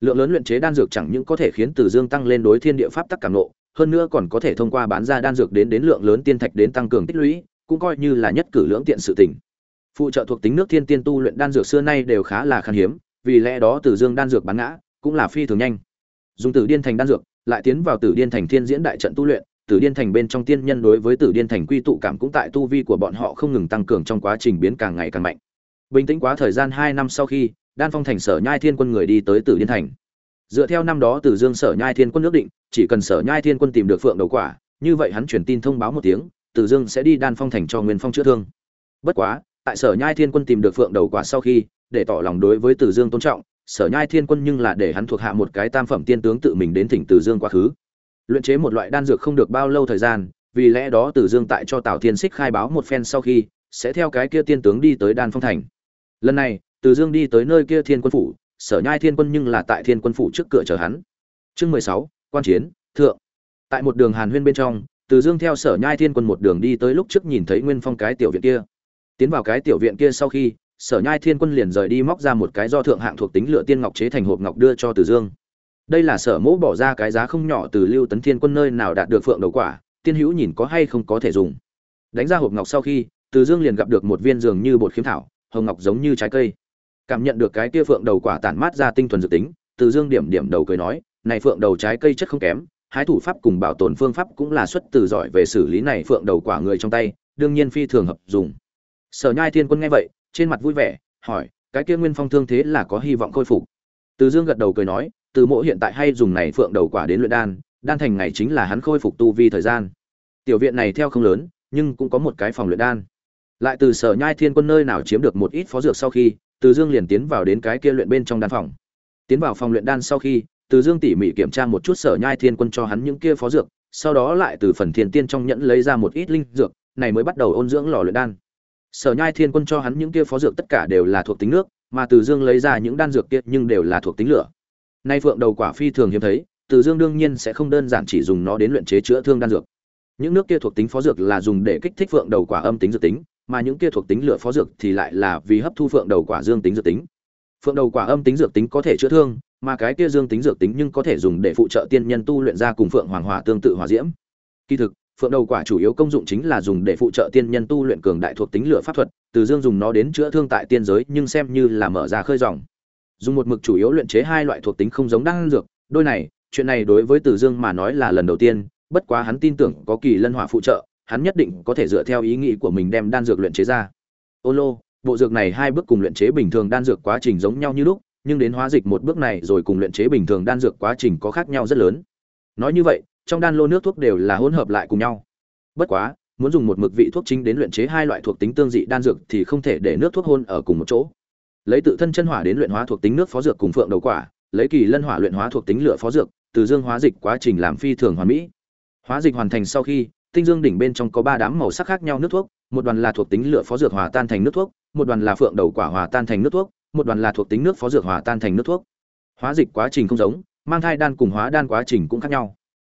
Lượng lớn luyện chế đan dược chẳng những có thể khiến từ dương tăng lên đối thiên địa pháp tắc cảm nộ hơn nữa còn có thể thông qua bán ra đan dược đến đến lượng lớn tiên thạch đến tăng cường tích lũy, cũng coi như là nhất cử lưỡng tiện sự tình. Phụ trợ thuộc tính nước thiên tiên tu luyện đan dược xưa nay đều khá là khan hiếm, vì lẽ đó từ dương đan dược bán ngã cũng là phi thường nhanh. Dùng tử điên thành đan dược, lại tiến vào tử điên thành thiên diễn đại trận tu luyện, tử điên thành bên trong tiên nhân đối với tử điên thành quy tụ cảm cũng tại tu vi của bọn họ không ngừng tăng cường trong quá trình biến càng ngày càng mạnh bình tĩnh quá thời gian hai năm sau khi, đan phong thành sở nhai thiên quân người đi tới tử điên thành. Dựa theo năm đó tử dương sở nhai thiên quân ước định, chỉ cần sở nhai thiên quân tìm được phượng đầu quả, như vậy hắn truyền tin thông báo một tiếng, tử dương sẽ đi đan phong thành cho nguyên phong chữa thương. Bất quá, tại sở nhai thiên quân tìm được phượng đầu quả sau khi, để tỏ lòng đối với tử dương tôn trọng, sở nhai thiên quân nhưng là để hắn thuộc hạ một cái tam phẩm tiên tướng tự mình đến thỉnh tử dương quá khứ. Luyện chế một loại đan dược không được bao lâu thời gian, vì lẽ đó tử dương tại cho tào thiên xích khai báo một phen sau khi, sẽ theo cái kia tiên tướng đi tới đan phong thành lần này, từ dương đi tới nơi kia thiên quân phủ, sở nhai thiên quân nhưng là tại thiên quân phủ trước cửa chờ hắn. Chương mười sáu, quan chiến, thượng. Tại một đường hàn huyên bên trong, từ dương theo sở nhai thiên quân một đường đi tới lúc trước nhìn thấy nguyên phong cái tiểu viện kia. Tiến vào cái tiểu viện kia sau khi, sở nhai thiên quân liền rời đi móc ra một cái do thượng hạng thuộc tính lựa tiên ngọc chế thành hộp ngọc đưa cho từ dương. Đây là sở mẫu bỏ ra cái giá không nhỏ từ lưu tấn thiên quân nơi nào đạt được phượng đầu quả, tiên hữu nhìn có hay không có thể dùng. Đánh ra hộp ngọc sau khi, từ dương liền gặp được một viên giường như bột khiếm thảo hồng ngọc giống như trái cây. Cảm nhận được cái kia phượng đầu quả tản mát ra tinh thuần dự tính, từ dương điểm điểm đầu cười nói, này phượng đầu trái cây chất không kém, hái thủ pháp cùng bảo tồn phương pháp cũng là xuất từ giỏi về xử lý này phượng đầu quả người trong tay, đương nhiên phi thường hợp dùng. Sở nhai thiên quân nghe vậy, trên mặt vui vẻ, hỏi, cái kia nguyên phong thương thế là có hy vọng khôi phục? Từ dương gật đầu cười nói, từ mộ hiện tại hay dùng này phượng đầu quả đến luyện đan đan thành ngày chính là hắn khôi phục tu vi thời gian. Tiểu viện này theo không lớn, nhưng cũng có một cái phòng luyện đan lại từ sở nhai thiên quân nơi nào chiếm được một ít phó dược sau khi, từ dương liền tiến vào đến cái kia luyện bên trong đan phòng. Tiến vào phòng luyện đan sau khi, từ dương tỉ mỉ kiểm tra một chút sở nhai thiên quân cho hắn những kia phó dược, sau đó lại từ phần thiên tiên trong nhẫn lấy ra một ít linh dược, này mới bắt đầu ôn dưỡng lò luyện đan. Sở nhai thiên quân cho hắn những kia phó dược tất cả đều là thuộc tính nước, mà từ dương lấy ra những đan dược kia nhưng đều là thuộc tính lửa. Nay phượng đầu quả phi thường hiếm thấy, từ dương đương nhiên sẽ không đơn giản chỉ dùng nó đến luyện chế chữa thương đan dược. Những nước kia thuộc tính phó dược là dùng để kích thích phượng đầu quả âm tính dược tính mà những kia thuộc tính lửa phó dược thì lại là vì hấp thu phượng đầu quả dương tính dược tính. Phượng đầu quả âm tính dược tính có thể chữa thương, mà cái kia dương tính dược tính nhưng có thể dùng để phụ trợ tiên nhân tu luyện ra cùng phượng hoàng hỏa tương tự hỏa diễm. Kỳ thực, phượng đầu quả chủ yếu công dụng chính là dùng để phụ trợ tiên nhân tu luyện cường đại thuộc tính lửa pháp thuật, từ dương dùng nó đến chữa thương tại tiên giới, nhưng xem như là mở ra khơi dòng. Dùng một mực chủ yếu luyện chế hai loại thuộc tính không giống đan dược, đôi này, chuyện này đối với từ dương mà nói là lần đầu tiên, bất quá hắn tin tưởng có kỳ lân hỏa phụ trợ hắn nhất định có thể dựa theo ý nghĩ của mình đem đan dược luyện chế ra. Ô lô, bộ dược này hai bước cùng luyện chế bình thường đan dược quá trình giống nhau như lúc, nhưng đến hóa dịch một bước này rồi cùng luyện chế bình thường đan dược quá trình có khác nhau rất lớn. Nói như vậy, trong đan lô nước thuốc đều là hỗn hợp lại cùng nhau. Bất quá, muốn dùng một mực vị thuốc chính đến luyện chế hai loại thuộc tính tương dị đan dược thì không thể để nước thuốc hôn ở cùng một chỗ. Lấy tự thân chân hỏa đến luyện hóa thuộc tính nước phó dược cùng phượng đầu quả, lấy kỳ lân hỏa luyện hóa thuộc tính lửa phó dược, từ dương hóa dịch quá trình làm phi thường hoàn mỹ. Hóa dịch hoàn thành sau khi tinh dương đỉnh bên trong có ba đám màu sắc khác nhau nước thuốc, một đoàn là thuộc tính lửa phó dược hòa tan thành nước thuốc, một đoàn là phượng đầu quả hòa tan thành nước thuốc, một đoàn là thuộc tính nước phó dược hòa tan thành nước thuốc. Hóa dịch quá trình không giống, mang thai đan cùng hóa đan quá trình cũng khác nhau.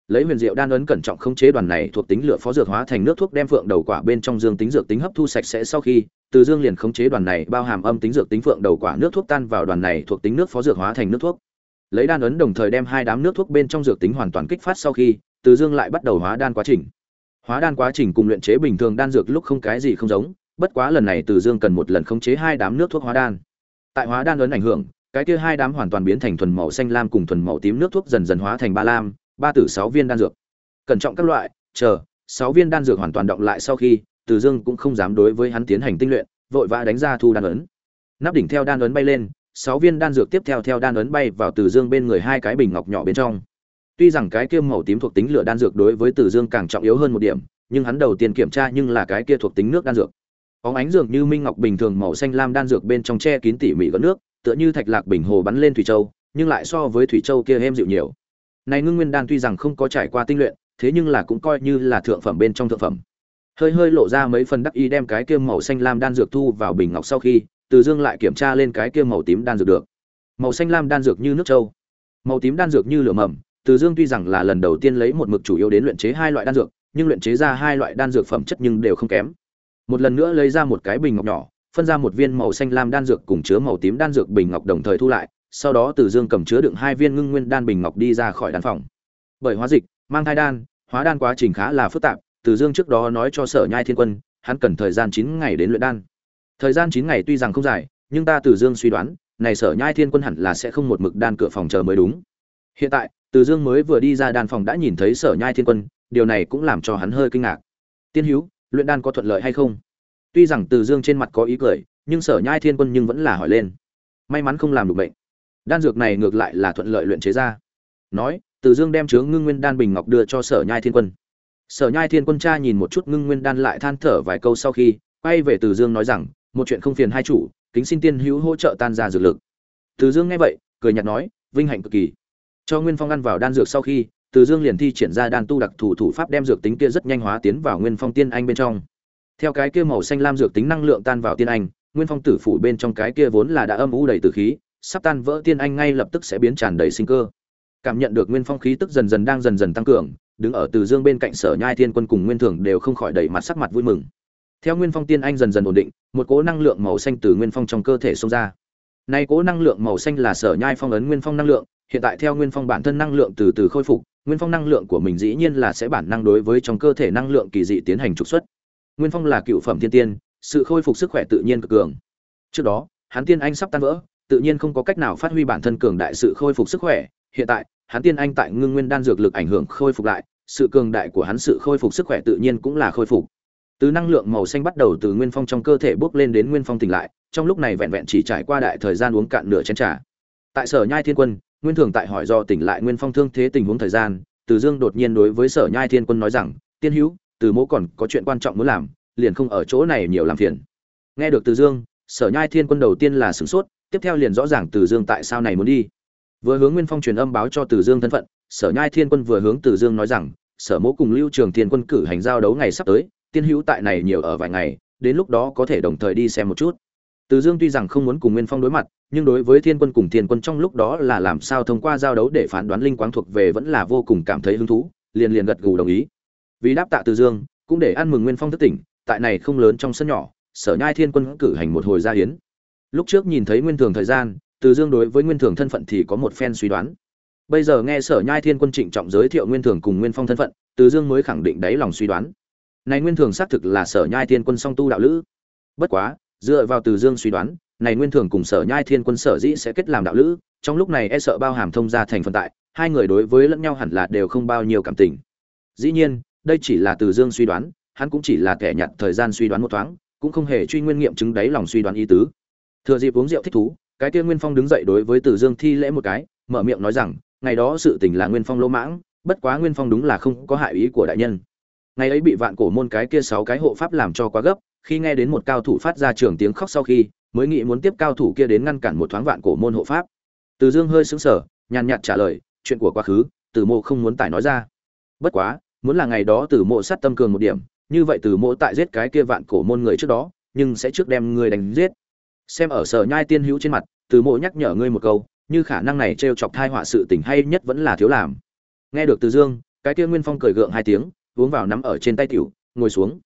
Lấy huyền diệu đan ấn cẩn trọng khống chế đoàn này thuộc tính lửa phó dược hóa thành nước thuốc đem phượng đầu quả bên trong dương tính dược tính hấp thu sạch sẽ sau khi, từ dương liền khống chế đoàn này bao hàm âm tính dược tính phượng đầu quả nước thuốc tan vào đoàn này thuộc tính nước phó dược hóa thành nước thuốc. Lấy đan ấn đồng thời đem hai đám nước thuốc bên trong dược tính hoàn toàn kích phát sau khi, từ dương lại bắt đầu hóa đan quá trình hóa đan quá trình cùng luyện chế bình thường đan dược lúc không cái gì không giống, bất quá lần này từ dương cần một lần khống chế hai đám nước thuốc hóa đan. Tại hóa đan ấn ảnh hưởng, cái kia hai đám hoàn toàn biến thành thuần màu xanh lam cùng thuần màu tím nước thuốc dần dần hóa thành ba lam, ba tử sáu viên đan dược. Cẩn trọng các loại, chờ, sáu viên đan dược hoàn toàn động lại sau khi, từ dương cũng không dám đối với hắn tiến hành tinh luyện, vội vã đánh ra thu đan ấn. Nắp đỉnh theo đan ấn bay lên, sáu viên đan dược tiếp theo theo đan ấn bay vào từ dương bên người hai cái bình ngọc nhỏ bên trong tuy rằng cái kia màu tím thuộc tính lửa đan dược đối với từ dương càng trọng yếu hơn một điểm, nhưng hắn đầu tiên kiểm tra nhưng là cái kia thuộc tính nước đan dược. Óng ánh dược như minh ngọc bình thường màu xanh lam đan dược bên trong che kín tỉ mỉ gợn nước, tựa như thạch lạc bình hồ bắn lên thủy châu, nhưng lại so với thủy châu kia êm dịu nhiều. Này ngưng nguyên đan tuy rằng không có trải qua tinh luyện, thế nhưng là cũng coi như là thượng phẩm bên trong thượng phẩm. Hơi hơi lộ ra mấy phần đắc ý đem cái kia màu xanh lam đan dược thu vào bình ngọc sau khi, từ dương lại kiểm tra lên cái kia màu tím đan dược được. Màu xanh lam đan dược như nước châu. Màu tím đan dược như lửa mầm từ dương tuy rằng là lần đầu tiên lấy một mực chủ yếu đến luyện chế hai loại đan dược, nhưng luyện chế ra hai loại đan dược phẩm chất nhưng đều không kém. Một lần nữa lấy ra một cái bình ngọc nhỏ, phân ra một viên màu xanh lam đan dược cùng chứa màu tím đan dược bình ngọc đồng thời thu lại, sau đó từ dương cầm chứa đựng hai viên ngưng nguyên đan bình ngọc đi ra khỏi đan phòng. Bởi hóa dịch, mang thai đan, hóa đan quá trình khá là phức tạp, từ dương trước đó nói cho sở nhai thiên quân, hắn cần thời gian chín ngày đến luyện đan. Thời gian chín ngày tuy rằng không dài, nhưng ta từ dương suy đoán, này sở nhai thiên quân hẳn là sẽ không một mực đan cửa phòng chờ mới đúng. Hiện tại từ dương mới vừa đi ra đan phòng đã nhìn thấy sở nhai thiên quân, điều này cũng làm cho hắn hơi kinh ngạc. Tiên hữu luyện đan có thuận lợi hay không? Tuy rằng từ dương trên mặt có ý cười, nhưng sở nhai thiên quân nhưng vẫn là hỏi lên. May mắn không làm được bệnh. Đan dược này ngược lại là thuận lợi luyện chế ra. Nói, từ dương đem chướng ngưng nguyên đan bình ngọc đưa cho sở nhai thiên quân. Sở nhai thiên quân cha nhìn một chút ngưng nguyên đan lại than thở vài câu sau khi quay về từ dương nói rằng, một chuyện không phiền hai chủ, kính xin tiên hữu hỗ trợ tan ra dược lực. Từ dương nghe vậy, cười nhạt nói, vinh hạnh cực kỳ cho nguyên phong ăn vào đan dược sau khi, từ dương liền thi triển ra đan tu đặc thủ thủ pháp đem dược tính kia rất nhanh hóa tiến vào nguyên phong tiên anh bên trong. Theo cái kia màu xanh lam dược tính năng lượng tan vào tiên anh, nguyên phong tử phủ bên trong cái kia vốn là đã âm u đầy từ khí, sắp tan vỡ tiên anh ngay lập tức sẽ biến tràn đầy sinh cơ. Cảm nhận được nguyên phong khí tức dần dần đang dần dần tăng cường, đứng ở từ dương bên cạnh sở nhai thiên quân cùng nguyên thường đều không khỏi đẩy mặt sắc mặt vui mừng. Theo nguyên phong tiên anh dần dần ổn định, một cỗ năng lượng màu xanh từ nguyên phong trong cơ thể xông ra. Nay cỗ năng lượng màu xanh là sở nhai phong ấn nguyên phong năng lượng hiện tại theo nguyên phong bản thân năng lượng từ từ khôi phục, nguyên phong năng lượng của mình dĩ nhiên là sẽ bản năng đối với trong cơ thể năng lượng kỳ dị tiến hành trục xuất. Nguyên phong là cựu phẩm thiên tiên, sự khôi phục sức khỏe tự nhiên cực cường. Trước đó, hắn tiên anh sắp tan vỡ, tự nhiên không có cách nào phát huy bản thân cường đại sự khôi phục sức khỏe. Hiện tại, hắn tiên anh tại ngưng nguyên đan dược lực ảnh hưởng khôi phục lại, sự cường đại của hắn sự khôi phục sức khỏe tự nhiên cũng là khôi phục. Từ năng lượng màu xanh bắt đầu từ nguyên phong trong cơ thể bốc lên đến nguyên phong tỉnh lại, trong lúc này vẹn vẹn chỉ trải qua đại thời gian uống cạn nửa chén trà. Tại sở nhai thiên quân nguyên thường tại hỏi do tỉnh lại nguyên phong thương thế tình huống thời gian, từ dương đột nhiên đối với sở nhai thiên quân nói rằng, tiên hữu, từ mỗ còn có chuyện quan trọng muốn làm, liền không ở chỗ này nhiều làm phiền. Nghe được từ dương, sở nhai thiên quân đầu tiên là sửng sốt, tiếp theo liền rõ ràng từ dương tại sao này muốn đi. Vừa hướng nguyên phong truyền âm báo cho từ dương thân phận, sở nhai thiên quân vừa hướng từ dương nói rằng, sở mỗ cùng lưu trường thiên quân cử hành giao đấu ngày sắp tới, tiên hữu tại này nhiều ở vài ngày, đến lúc đó có thể đồng thời đi xem một chút từ dương tuy rằng không muốn cùng nguyên phong đối mặt, nhưng đối với thiên quân cùng thiên quân trong lúc đó là làm sao thông qua giao đấu để phán đoán linh quáng thuộc về vẫn là vô cùng cảm thấy hứng thú, liền liền gật gù đồng ý. Vì đáp tạ từ dương, cũng để ăn mừng nguyên phong thức tỉnh, tại này không lớn trong sân nhỏ, sở nhai thiên quân cử hành một hồi gia hiến. Lúc trước nhìn thấy nguyên thường thời gian, từ dương đối với nguyên thường thân phận thì có một phen suy đoán. Bây giờ nghe sở nhai thiên quân trịnh trọng giới thiệu nguyên thường cùng nguyên phong thân phận, từ dương mới khẳng định đáy lòng suy đoán. Này nguyên thường xác thực là sở nhai thiên quân song tu đạo lữ. Bất quá dựa vào từ dương suy đoán, này nguyên thường cùng sở nhai thiên quân sở dĩ sẽ kết làm đạo lữ, trong lúc này e sợ bao hàm thông ra thành phần tại, hai người đối với lẫn nhau hẳn là đều không bao nhiêu cảm tình. Dĩ nhiên, đây chỉ là từ dương suy đoán, hắn cũng chỉ là kẻ nhặt thời gian suy đoán một thoáng, cũng không hề truy nguyên nghiệm chứng đáy lòng suy đoán ý tứ. Thừa dịp uống rượu thích thú, cái kia nguyên phong đứng dậy đối với từ dương thi lễ một cái, mở miệng nói rằng, ngày đó sự tình là nguyên phong lỗ mãng, bất quá nguyên phong đúng là không có hại ý của đại nhân. Ngày ấy bị vạn cổ môn cái kia sáu cái hộ pháp làm cho quá gấp khi nghe đến một cao thủ phát ra trường tiếng khóc sau khi, mới nghĩ muốn tiếp cao thủ kia đến ngăn cản một thoáng vạn cổ môn hộ pháp. Từ dương hơi sững sờ, nhàn nhạt trả lời, chuyện của quá khứ, từ mộ không muốn tải nói ra. Bất quá, muốn là ngày đó từ mộ sát tâm cường một điểm, như vậy từ mộ tại giết cái kia vạn cổ môn người trước đó, nhưng sẽ trước đem người đánh giết. Xem ở sở nhai tiên hữu trên mặt, từ mộ nhắc nhở ngươi một câu, như khả năng này t chọc thai họa sự tình hay nhất vẫn là thiếu làm. Nghe được từ dương, cái kia nguyên phong cười gượng hai tiếng, uống vào nắm ở trên tay tiểu, ngồi xuống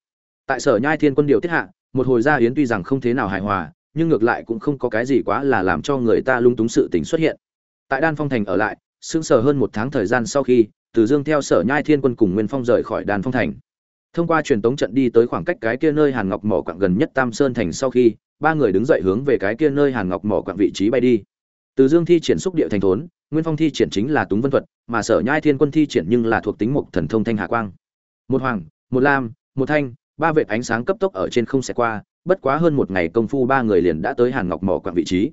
tại sở nhai thiên quân điều tiết hạ, một hồi gia yến tuy rằng không thế nào hài hòa, nhưng ngược lại cũng không có cái gì quá là làm cho người ta lung túng sự tình xuất hiện. Tại đan phong thành ở lại, sững sờ hơn một tháng thời gian sau khi, từ dương theo sở nhai thiên quân cùng nguyên phong rời khỏi đan phong thành. Thông qua truyền tống trận đi tới khoảng cách cái kia nơi hàn ngọc mỏ quặng gần nhất tam sơn thành sau khi, ba người đứng dậy hướng về cái kia nơi hàn ngọc mỏ quặng vị trí bay đi. Từ dương thi triển xúc địa thành thốn, nguyên phong thi triển chính là túng vân thuật, mà sở nhai thiên quân thi triển nhưng là thuộc tính mục thần thông thanh hạ quang. Một hoàng, một lam, một thanh ba vệt ánh sáng cấp tốc ở trên không xẹt qua, bất quá hơn một ngày công phu ba người liền đã tới hàn ngọc mỏ quặng vị trí.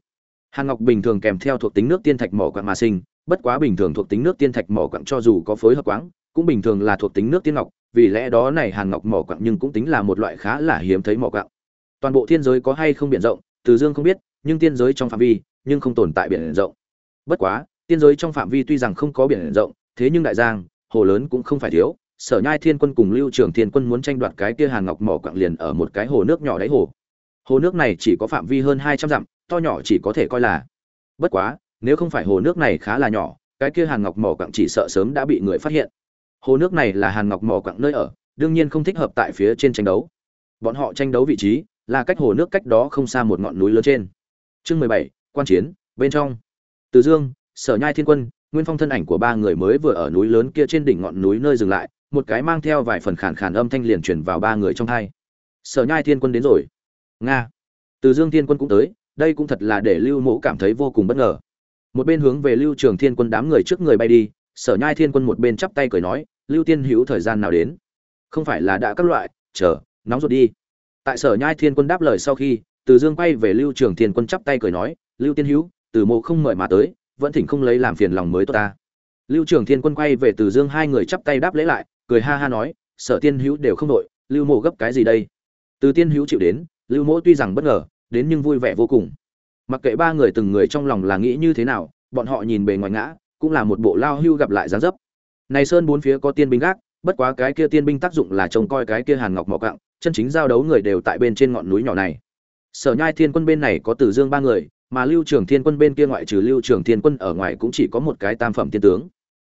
Hàn ngọc bình thường kèm theo thuộc tính nước tiên thạch mỏ quặng mà sinh, bất quá bình thường thuộc tính nước tiên thạch mỏ quặng cho dù có phối hợp quáng, cũng bình thường là thuộc tính nước tiên ngọc, vì lẽ đó này hàn ngọc mỏ quặng nhưng cũng tính là một loại khá là hiếm thấy mỏ quặng. Toàn bộ thiên giới có hay không biển rộng, từ dương không biết, nhưng tiên giới trong phạm vi, nhưng không tồn tại biển rộng. Bất quá, tiên giới trong phạm vi tuy rằng không có biển rộng, thế nhưng đại giang, hồ lớn cũng không phải thiếu sở nhai thiên quân cùng lưu trường thiên quân muốn tranh đoạt cái kia hàn ngọc mỏ quặng liền ở một cái hồ nước nhỏ đáy hồ. Hồ nước này chỉ có phạm vi hơn hai trăm dặm, to nhỏ chỉ có thể coi là. Bất quá, nếu không phải hồ nước này khá là nhỏ, cái kia hàn ngọc mỏ quặng chỉ sợ sớm đã bị người phát hiện. Hồ nước này là hàn ngọc mỏ quặng nơi ở, đương nhiên không thích hợp tại phía trên tranh đấu. Bọn họ tranh đấu vị trí là cách hồ nước cách đó không xa một ngọn núi lớn trên. Chương mười bảy, quan chiến, bên trong. Từ dương, sở nhai thiên quân, nguyên phong thân ảnh của ba người mới vừa ở núi lớn kia trên đỉnh ngọn núi nơi dừng lại một cái mang theo vài phần khàn khàn âm thanh liền truyền vào ba người trong thai. Sở nhai thiên quân đến rồi. Nga. Từ dương thiên quân cũng tới, đây cũng thật là để lưu mộ cảm thấy vô cùng bất ngờ. Một bên hướng về lưu trường thiên quân đám người trước người bay đi, sở nhai thiên quân một bên chắp tay cười nói, lưu tiên hữu, thời gian nào đến? Không phải là đã các loại, chờ, nóng ruột đi. Tại sở nhai thiên quân đáp lời sau khi, từ dương quay về lưu trường thiên quân chắp tay cười nói, lưu tiên hữu, từ mộ không mời mà tới, vẫn thỉnh không lấy làm phiền lòng mới tốt ta. Lưu trường thiên quân quay về từ dương hai người chắp tay đáp lễ lại cười ha ha nói, sở tiên hữu đều không đội, lưu mộ gấp cái gì đây? Từ tiên hữu chịu đến, lưu mộ tuy rằng bất ngờ, đến nhưng vui vẻ vô cùng. Mặc kệ ba người từng người trong lòng là nghĩ như thế nào, bọn họ nhìn bề ngoài ngã, cũng là một bộ lao hưu gặp lại gián dấp. Này sơn bốn phía có tiên binh gác, bất quá cái kia tiên binh tác dụng là trông coi cái kia hàn ngọc mỏ cặng chân chính giao đấu người đều tại bên trên ngọn núi nhỏ này. Sở nhai thiên quân bên này có từ dương ba người, mà lưu trường thiên quân bên kia ngoại trừ lưu trường thiên quân ở ngoài cũng chỉ có một cái tam phẩm tiên tướng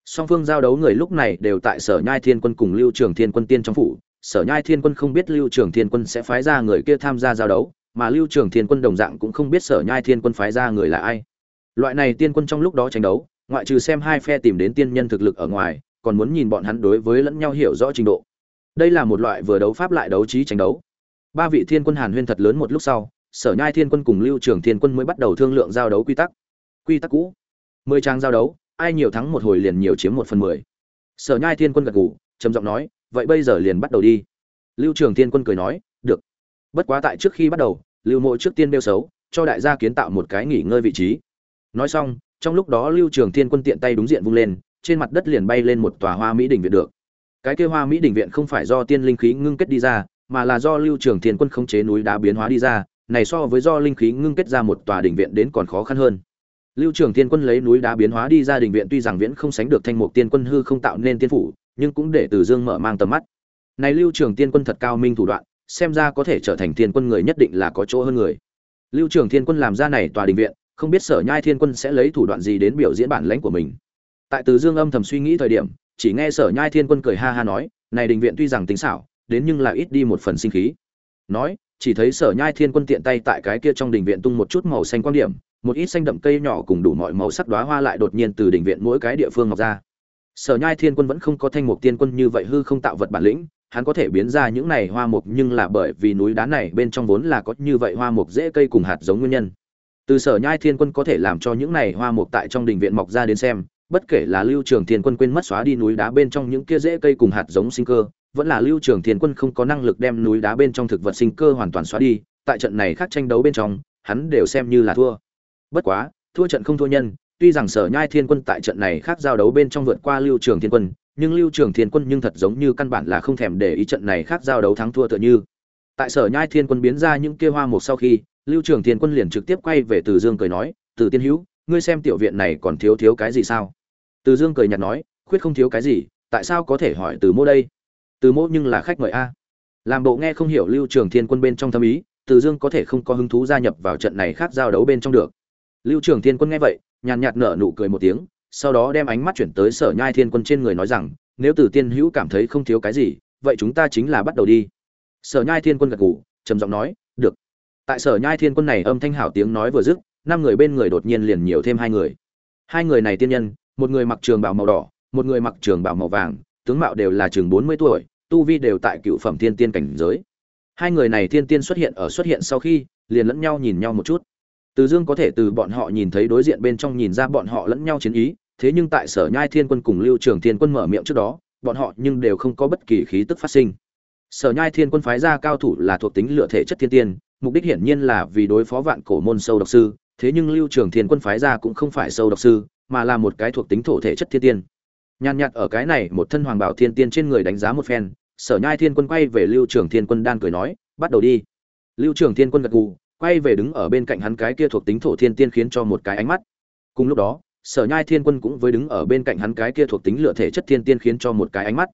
song phương giao đấu người lúc này đều tại sở nhai thiên quân cùng lưu trường thiên quân tiên trong phủ. Sở nhai thiên quân không biết lưu trường thiên quân sẽ phái ra người kia tham gia giao đấu, mà lưu trường thiên quân đồng dạng cũng không biết sở nhai thiên quân phái ra người là ai. Loại này tiên quân trong lúc đó tranh đấu, ngoại trừ xem hai phe tìm đến tiên nhân thực lực ở ngoài, còn muốn nhìn bọn hắn đối với lẫn nhau hiểu rõ trình độ. Đây là một loại vừa đấu pháp lại đấu trí tranh đấu. Ba vị thiên quân hàn huyên thật lớn một lúc sau, sở nhai thiên quân cùng lưu trường thiên quân mới bắt đầu thương lượng giao đấu quy tắc. Quy tắc cũ. Mười trang giao đấu ai nhiều thắng một hồi liền nhiều chiếm một phần mười. Sở nhai thiên quân gật gù, trầm giọng nói, vậy bây giờ liền bắt đầu đi. Lưu trường thiên quân cười nói, được. Bất quá tại trước khi bắt đầu, lưu mộ trước tiên nêu xấu, cho đại gia kiến tạo một cái nghỉ ngơi vị trí. Nói xong, trong lúc đó lưu trường thiên quân tiện tay đúng diện vung lên, trên mặt đất liền bay lên một tòa hoa mỹ đình viện được. Cái kia hoa mỹ đình viện không phải do tiên linh khí ngưng kết đi ra, mà là do lưu trường thiên quân khống chế núi đá biến hóa đi ra, này so với do linh khí ngưng kết ra một tòa đình viện đến còn khó khăn hơn lưu trường thiên quân lấy núi đá biến hóa đi ra đình viện tuy rằng viễn không sánh được thanh mục tiên quân hư không tạo nên tiên phủ, nhưng cũng để từ dương mở mang tầm mắt. Này lưu trường tiên quân thật cao minh thủ đoạn, xem ra có thể trở thành thiên quân người nhất định là có chỗ hơn người. Lưu trường thiên quân làm ra này tòa đình viện, không biết sở nhai thiên quân sẽ lấy thủ đoạn gì đến biểu diễn bản lãnh của mình. Tại từ dương âm thầm suy nghĩ thời điểm, chỉ nghe sở nhai thiên quân cười ha ha nói, này đình viện tuy rằng tính xảo, đến nhưng là ít đi một phần sinh khí. Nói, chỉ thấy sở nhai thiên quân tiện tay tại cái kia trong đình viện tung một chút màu xanh quan điểm một ít xanh đậm cây nhỏ cùng đủ mọi màu sắc đóa hoa lại đột nhiên từ đỉnh viện mỗi cái địa phương ngọc ra. Sở nhai thiên quân vẫn không có thanh mục tiên quân như vậy hư không tạo vật bản lĩnh, hắn có thể biến ra những này hoa mục nhưng là bởi vì núi đá này bên trong vốn là có như vậy hoa mục dễ cây cùng hạt giống nguyên nhân. Từ sở nhai thiên quân có thể làm cho những này hoa mục tại trong đình viện mọc ra đến xem, bất kể là lưu trường thiên quân quên mất xóa đi núi đá bên trong những kia dễ cây cùng hạt giống sinh cơ, vẫn là lưu trường thiên quân không có năng lực đem núi đá bên trong thực vật sinh cơ hoàn toàn xóa đi, tại trận này khác tranh đấu bên trong, hắn đều xem như là thua bất quá, thua trận không thua nhân, tuy rằng sở nhai thiên quân tại trận này khác giao đấu bên trong vượt qua lưu trường thiên quân, nhưng lưu trường thiên quân nhưng thật giống như căn bản là không thèm để ý trận này khác giao đấu thắng thua tựa như. Tại sở nhai thiên quân biến ra những kia hoa mục sau khi, lưu trường thiên quân liền trực tiếp quay về từ dương cười nói, từ tiên hữu, ngươi xem tiểu viện này còn thiếu thiếu cái gì sao? Từ dương cười nhạt nói, khuyết không thiếu cái gì, tại sao có thể hỏi từ mô đây? Từ mô nhưng là khách mời a. Làm bộ nghe không hiểu lưu trường thiên quân bên trong thâm ý, từ dương có thể không có hứng thú gia nhập vào trận này khác giao đấu bên trong được lưu trường thiên quân nghe vậy, nhàn nhạt nở nụ cười một tiếng, sau đó đem ánh mắt chuyển tới sở nhai thiên quân trên người nói rằng, nếu từ tiên hữu cảm thấy không thiếu cái gì, vậy chúng ta chính là bắt đầu đi. Sở nhai thiên quân gật gù, trầm giọng nói, được. Tại sở nhai thiên quân này âm thanh hảo tiếng nói vừa dứt, năm người bên người đột nhiên liền nhiều thêm hai người. Hai người này tiên nhân, một người mặc trường bào màu đỏ, một người mặc trường bào màu vàng, tướng mạo đều là chừng bốn mươi tuổi, tu vi đều tại cựu phẩm thiên tiên cảnh giới. Hai người này thiên tiên xuất hiện ở xuất hiện sau khi, liền lẫn nhau nhìn nhau một chút từ dương có thể từ bọn họ nhìn thấy đối diện bên trong nhìn ra bọn họ lẫn nhau chiến ý, thế nhưng tại sở nhai thiên quân cùng lưu trường thiên quân mở miệng trước đó, bọn họ nhưng đều không có bất kỳ khí tức phát sinh. Sở nhai thiên quân phái ra cao thủ là thuộc tính lựa thể chất thiên tiên, mục đích hiển nhiên là vì đối phó vạn cổ môn sâu độc sư, thế nhưng lưu trường thiên quân phái ra cũng không phải sâu độc sư, mà là một cái thuộc tính thổ thể chất thiên tiên. Nhàn nhạt ở cái này một thân hoàng bảo thiên tiên trên người đánh giá một phen, sở nhai thiên quân quay về lưu trường thiên quân đan cười nói, bắt đầu đi. Lưu trường thiên quân gật gù quay về đứng ở bên cạnh hắn cái kia thuộc tính thổ thiên tiên khiến cho một cái ánh mắt. Cùng lúc đó, sở nhai thiên quân cũng với đứng ở bên cạnh hắn cái kia thuộc tính lựa thể chất thiên tiên khiến cho một cái ánh mắt.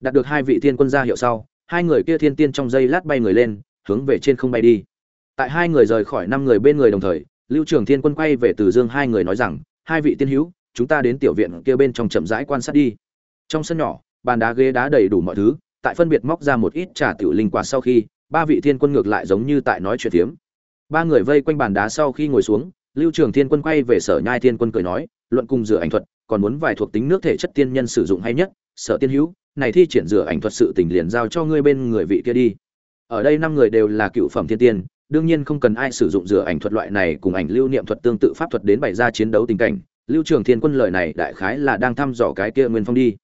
Đạt được hai vị thiên quân ra hiệu sau, hai người kia thiên tiên trong giây lát bay người lên, hướng về trên không bay đi. Tại hai người rời khỏi năm người bên người đồng thời, lưu trường thiên quân quay về từ dương hai người nói rằng, hai vị tiên hữu, chúng ta đến tiểu viện kia bên trong chậm rãi quan sát đi. Trong sân nhỏ, bàn đá ghế đá đầy đủ mọi thứ, tại phân biệt móc ra một ít trà tiểu linh quả sau khi, ba vị thiên quân ngược lại giống như tại nói chuyện tiếm ba người vây quanh bàn đá sau khi ngồi xuống, lưu trường thiên quân quay về sở nhai thiên quân cười nói, luận cùng rửa ảnh thuật, còn muốn vài thuộc tính nước thể chất tiên nhân sử dụng hay nhất, sở tiên hữu, này thi triển rửa ảnh thuật sự tình liền giao cho ngươi bên người vị kia đi. Ở đây năm người đều là cựu phẩm thiên tiên, đương nhiên không cần ai sử dụng rửa ảnh thuật loại này cùng ảnh lưu niệm thuật tương tự pháp thuật đến bày ra chiến đấu tình cảnh. Lưu trường thiên quân lời này đại khái là đang thăm dò cái kia nguyên phong đi.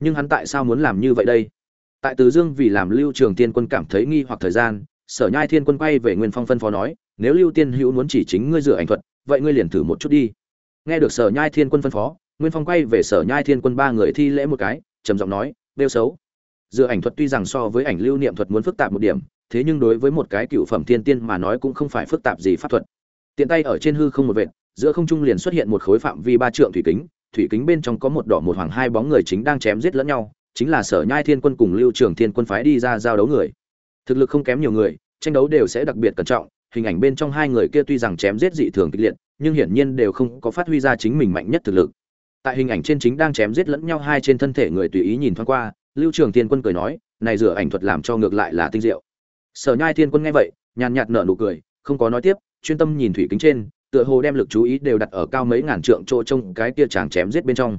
Nhưng hắn tại sao muốn làm như vậy đây? Tại từ dương vì làm lưu trường thiên quân cảm thấy nghi hoặc thời gian, sở nhai thiên quân quay về nguyên phong phân phó nói nếu lưu tiên hữu muốn chỉ chính ngươi rửa ảnh thuật, vậy ngươi liền thử một chút đi. Nghe được sở nhai thiên quân phân phó, nguyên phong quay về sở nhai thiên quân ba người thi lễ một cái, trầm giọng nói đeo xấu. Dựa ảnh thuật tuy rằng so với ảnh lưu niệm thuật muốn phức tạp một điểm, thế nhưng đối với một cái cựu phẩm thiên tiên mà nói cũng không phải phức tạp gì pháp thuật. Tiện tay ở trên hư không một vệt, giữa không trung liền xuất hiện một khối phạm vi ba trượng thủy kính thủy kính bên trong có một đỏ một hoàng hai bóng người chính đang chém giết lẫn nhau, chính là sở nhai thiên quân cùng lưu trường thiên quân phái đi ra giao đấu người. Thực lực không kém nhiều người, tranh đấu đều sẽ đặc biệt cẩn trọng hình ảnh bên trong hai người kia tuy rằng chém giết dị thường kịch liệt, nhưng hiển nhiên đều không có phát huy ra chính mình mạnh nhất thực lực. Tại hình ảnh trên chính đang chém giết lẫn nhau hai trên thân thể người tùy ý nhìn thoáng qua, lưu trường tiên quân cười nói, này rửa ảnh thuật làm cho ngược lại là tinh diệu. Sở nhai thiên quân nghe vậy, nhàn nhạt nở nụ cười, không có nói tiếp, chuyên tâm nhìn thủy kính trên, tựa hồ đem lực chú ý đều đặt ở cao mấy ngàn trượng chỗ trông cái kia chàng chém giết bên trong.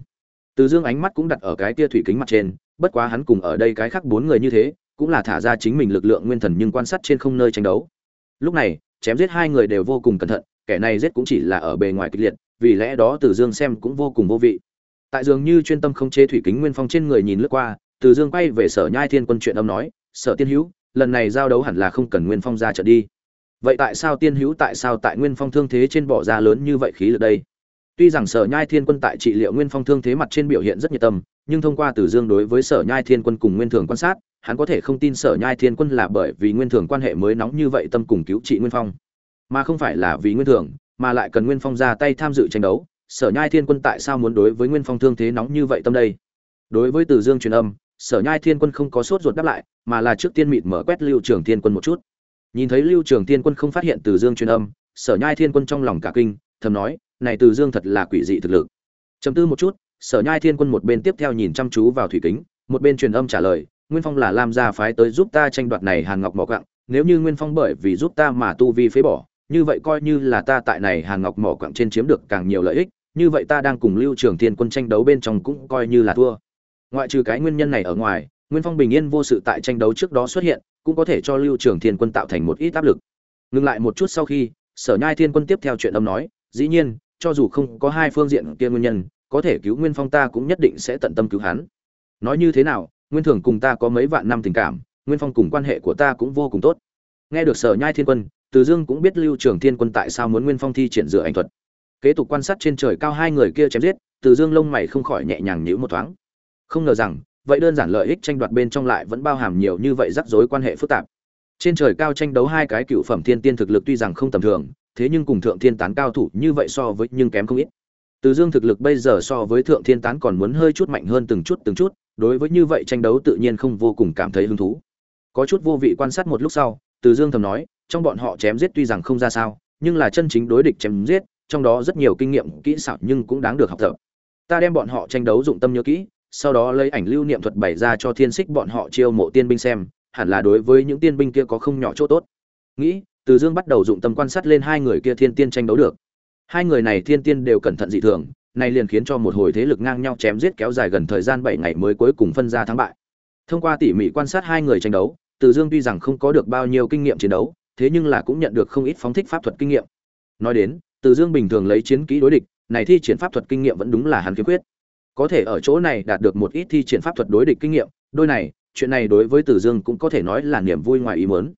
Từ dương ánh mắt cũng đặt ở cái kia thủy kính mặt trên, bất quá hắn cùng ở đây cái khác bốn người như thế, cũng là thả ra chính mình lực lượng nguyên thần nhưng quan sát trên không nơi tranh đấu lúc này, chém giết hai người đều vô cùng cẩn thận, kẻ này giết cũng chỉ là ở bề ngoài kịch liệt, vì lẽ đó từ dương xem cũng vô cùng vô vị. Tại dường như chuyên tâm không chế thủy kính nguyên phong trên người nhìn lướt qua, từ dương quay về sở nhai thiên quân chuyện âm nói, sở tiên hữu, lần này giao đấu hẳn là không cần nguyên phong ra trận đi. Vậy tại sao tiên hữu, tại sao tại nguyên phong thương thế trên bỏ ra lớn như vậy khí lực đây? Tuy rằng sở nhai thiên quân tại trị liệu nguyên phong thương thế mặt trên biểu hiện rất nhiệt tâm, nhưng thông qua từ dương đối với sở nhai thiên quân cùng nguyên thường quan sát hắn có thể không tin sở nhai thiên quân là bởi vì nguyên thường quan hệ mới nóng như vậy tâm cùng cứu trị nguyên phong. Mà không phải là vì nguyên thường, mà lại cần nguyên phong ra tay tham dự tranh đấu, sở nhai thiên quân tại sao muốn đối với nguyên phong thương thế nóng như vậy tâm đây? Đối với từ dương truyền âm, sở nhai thiên quân không có sốt ruột đáp lại, mà là trước tiên mịt mở quét lưu trường thiên quân một chút. Nhìn thấy lưu trường thiên quân không phát hiện từ dương truyền âm, sở nhai thiên quân trong lòng cả kinh, thầm nói, này từ dương thật là quỷ dị thực lực. Chấm tư một chút, sở nhai thiên quân một bên tiếp theo nhìn chăm chú vào thủy kính, một bên truyền âm trả lời nguyên phong là lam gia phái tới giúp ta tranh đoạt này hàn ngọc mỏ quặng, nếu như nguyên phong bởi vì giúp ta mà tu vi phế bỏ, như vậy coi như là ta tại này hàn ngọc mỏ quặng trên chiếm được càng nhiều lợi ích, như vậy ta đang cùng lưu trường thiên quân tranh đấu bên trong cũng coi như là thua. Ngoại trừ cái nguyên nhân này ở ngoài, nguyên phong bình yên vô sự tại tranh đấu trước đó xuất hiện, cũng có thể cho lưu trường thiên quân tạo thành một ít áp lực. Ngừng lại một chút sau khi, sở nhai thiên quân tiếp theo chuyện âm nói, dĩ nhiên, cho dù không có hai phương diện kia nguyên nhân, có thể cứu nguyên phong ta cũng nhất định sẽ tận tâm cứu hắn. Nói như thế nào nguyên thường cùng ta có mấy vạn năm tình cảm, nguyên phong cùng quan hệ của ta cũng vô cùng tốt. Nghe được sở nhai thiên quân, từ dương cũng biết lưu trường thiên quân tại sao muốn nguyên phong thi triển dựa ảnh thuật. Kế tục quan sát trên trời cao hai người kia chém giết, từ dương lông mày không khỏi nhẹ nhàng nhíu một thoáng. Không ngờ rằng, vậy đơn giản lợi ích tranh đoạt bên trong lại vẫn bao hàm nhiều như vậy rắc rối quan hệ phức tạp. Trên trời cao tranh đấu hai cái cựu phẩm thiên tiên thực lực tuy rằng không tầm thường, thế nhưng cùng thượng thiên tán cao thủ như vậy so với nhưng kém không ít từ dương thực lực bây giờ so với thượng thiên tán còn muốn hơi chút mạnh hơn từng chút từng chút, đối với như vậy tranh đấu tự nhiên không vô cùng cảm thấy hứng thú. Có chút vô vị quan sát một lúc sau, từ dương thầm nói, trong bọn họ chém giết tuy rằng không ra sao, nhưng là chân chính đối địch chém giết, trong đó rất nhiều kinh nghiệm, kỹ xảo nhưng cũng đáng được học tập. Ta đem bọn họ tranh đấu dụng tâm nhớ kỹ, sau đó lấy ảnh lưu niệm thuật bày ra cho thiên xích bọn họ chiêu mộ tiên binh xem, hẳn là đối với những tiên binh kia có không nhỏ chỗ tốt. Nghĩ, từ dương bắt đầu dụng tâm quan sát lên hai người kia thiên tiên tranh đấu được hai người này thiên tiên đều cẩn thận dị thường này liền khiến cho một hồi thế lực ngang nhau chém giết kéo dài gần thời gian bảy ngày mới cuối cùng phân ra thắng bại. Thông qua tỉ mỉ quan sát hai người tranh đấu, từ dương tuy rằng không có được bao nhiêu kinh nghiệm chiến đấu, thế nhưng là cũng nhận được không ít phóng thích pháp thuật kinh nghiệm. Nói đến, từ dương bình thường lấy chiến kỹ đối địch, này thi triển pháp thuật kinh nghiệm vẫn đúng là hắn khiếm khuyết. Có thể ở chỗ này đạt được một ít thi triển pháp thuật đối địch kinh nghiệm, đôi này, chuyện này đối với từ dương cũng có thể nói là niềm vui ngoài ý mớn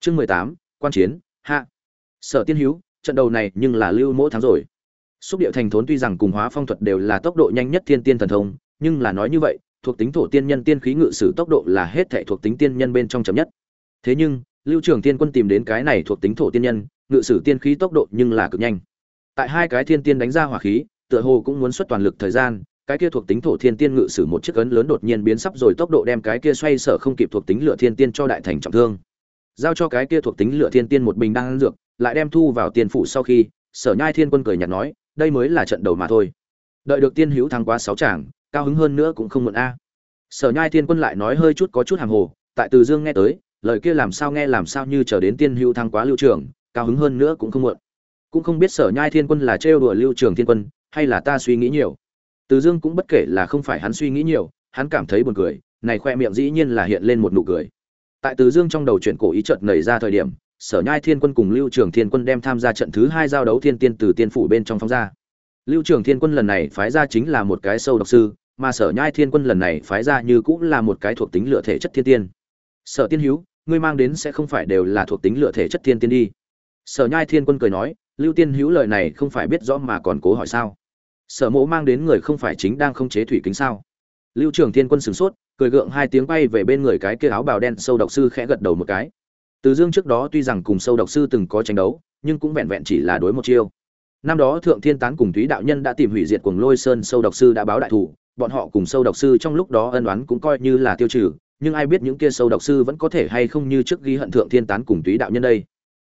chương mười tám, quan chiến, hạ. Sở tiên hữu trận đầu này nhưng là lưu mỗi tháng rồi. Xúc điệu thành thốn tuy rằng cùng hóa phong thuật đều là tốc độ nhanh nhất thiên tiên thần thông, nhưng là nói như vậy, thuộc tính thổ tiên nhân tiên khí ngự sử tốc độ là hết thệ thuộc tính tiên nhân bên trong chậm nhất. Thế nhưng, lưu trường tiên quân tìm đến cái này thuộc tính thổ tiên nhân, ngự sử tiên khí tốc độ nhưng là cực nhanh. Tại hai cái thiên tiên đánh ra hỏa khí, tựa hồ cũng muốn xuất toàn lực thời gian, cái kia thuộc tính thổ thiên tiên ngự sử một chiếc ấn lớn đột nhiên biến sắp rồi tốc độ đem cái kia xoay sở không kịp thuộc tính lửa thiên tiên cho đại thành trọng thương. Giao cho cái kia thuộc tính lửa thiên tiên một bình đang dược lại đem thu vào tiền phủ sau khi, sở nhai thiên quân cười nhạt nói, đây mới là trận đầu mà thôi. Đợi được tiên hữu thắng quá sáu chàng, cao hứng hơn nữa cũng không muộn a. Sở nhai thiên quân lại nói hơi chút có chút hàng hồ, tại từ dương nghe tới, lời kia làm sao nghe làm sao như chờ đến tiên hữu thắng quá lưu trường, cao hứng hơn nữa cũng không muộn. Cũng không biết sở nhai thiên quân là trêu đùa lưu trường thiên quân, hay là ta suy nghĩ nhiều. Từ dương cũng bất kể là không phải hắn suy nghĩ nhiều, hắn cảm thấy buồn cười, này khoe miệng dĩ nhiên là hiện lên một nụ cười. Tại từ dương trong đầu chuyện cổ ý chợt nảy ra thời điểm sở nhai thiên quân cùng lưu trường thiên quân đem tham gia trận thứ hai giao đấu thiên tiên từ tiên phủ bên trong phóng ra. Lưu trường thiên quân lần này phái ra chính là một cái sâu độc sư, mà sở nhai thiên quân lần này phái ra như cũng là một cái thuộc tính lựa thể chất thiên tiên. Sở tiên hữu ngươi mang đến sẽ không phải đều là thuộc tính lựa thể chất thiên tiên đi. Sở nhai thiên quân cười nói, lưu tiên hữu lời này không phải biết rõ mà còn cố hỏi sao? Sở mộ mang đến người không phải chính đang không chế thủy kính sao? Lưu trường thiên quân sửng sốt, cười gượng hai tiếng bay về bên người cái kia áo bào đen sâu độc sư khẽ gật đầu một cái từ dương trước đó tuy rằng cùng sâu độc sư từng có tranh đấu, nhưng cũng vẹn vẹn chỉ là đối một chiêu. Năm đó thượng thiên tán cùng túy đạo nhân đã tìm hủy diệt cuồng lôi sơn sâu độc sư đã báo đại thủ, bọn họ cùng sâu độc sư trong lúc đó ân oán cũng coi như là tiêu trừ, nhưng ai biết những kia sâu độc sư vẫn có thể hay không như trước ghi hận thượng thiên tán cùng túy đạo nhân đây.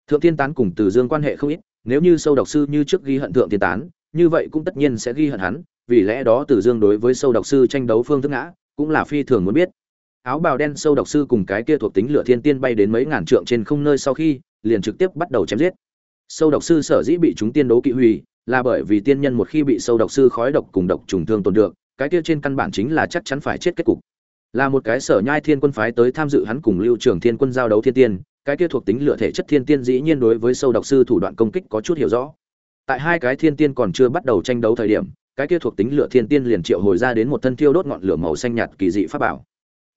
Thượng thiên tán cùng từ dương quan hệ không ít, nếu như sâu độc sư như trước ghi hận thượng thiên tán, như vậy cũng tất nhiên sẽ ghi hận hắn, vì lẽ đó từ dương đối với sâu độc sư tranh đấu phương thức ngã, cũng là phi thường muốn biết áo bào đen sâu độc sư cùng cái kia thuộc tính lửa thiên tiên bay đến mấy ngàn trượng trên không nơi sau khi, liền trực tiếp bắt đầu chém giết. Sâu độc sư sở dĩ bị chúng tiên đấu kỵ hủy, là bởi vì tiên nhân một khi bị sâu độc sư khói độc cùng độc trùng thương tồn được, cái kia trên căn bản chính là chắc chắn phải chết kết cục. Là một cái sở nhai thiên quân phái tới tham dự hắn cùng lưu trường thiên quân giao đấu thiên tiên, cái kia thuộc tính lựa thể chất thiên tiên dĩ nhiên đối với sâu độc sư thủ đoạn công kích có chút hiểu rõ. Tại hai cái thiên tiên còn chưa bắt đầu tranh đấu thời điểm, cái kia thuộc tính lửa thiên tiên liền triệu hồi ra đến một thân thiêu đốt ngọn lửa màu xanh nhạt kỳ dị pháp bảo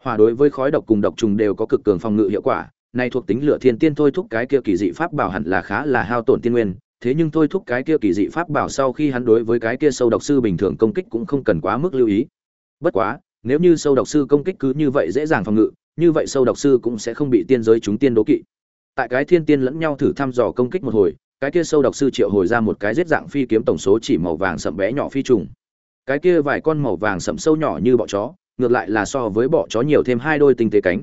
hòa đối với khói độc cùng độc trùng đều có cực cường phòng ngự hiệu quả này thuộc tính lửa thiên tiên thôi thúc cái kia kỳ dị pháp bảo hẳn là khá là hao tổn tiên nguyên, thế nhưng thôi thúc cái kia kỳ dị pháp bảo sau khi hắn đối với cái kia sâu độc sư bình thường công kích cũng không cần quá mức lưu ý. Bất quá, nếu như sâu độc sư công kích cứ như vậy dễ dàng phòng ngự, như vậy sâu độc sư cũng sẽ không bị tiên giới chúng tiên đố kỵ. Tại cái thiên tiên lẫn nhau thử thăm dò công kích một hồi, cái kia sâu độc sư triệu hồi ra một cái giết dạng phi kiếm tổng số chỉ màu vàng sậm bé nhỏ phi trùng. Cái kia vài con màu vàng sậm sâu nhỏ như bọ chó ngược lại là so với bọ chó nhiều thêm hai đôi tinh tế cánh.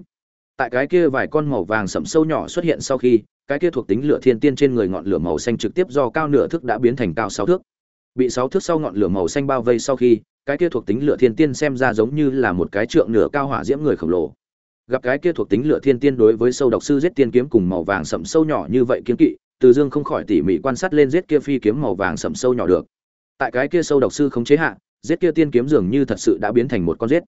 Tại cái kia vài con màu vàng sẫm sâu nhỏ xuất hiện sau khi, cái kia thuộc tính lửa thiên tiên trên người ngọn lửa màu xanh trực tiếp do cao nửa thước đã biến thành cao sáu thước. Bị sáu thước sau ngọn lửa màu xanh bao vây sau khi, cái kia thuộc tính lửa thiên tiên xem ra giống như là một cái trượng nửa cao hỏa diễm người khổng lồ. Gặp cái kia thuộc tính lửa thiên tiên đối với sâu độc sư giết tiên kiếm cùng màu vàng sẫm sâu nhỏ như vậy kiếm kỵ, từ dương không khỏi tỉ mỉ quan sát lên giết kia phi kiếm màu vàng sẫm sâu nhỏ được. Tại cái kia sâu độc sư không chế hạ, giết kia tiên kiếm dường như thật sự đã biến thành một con giết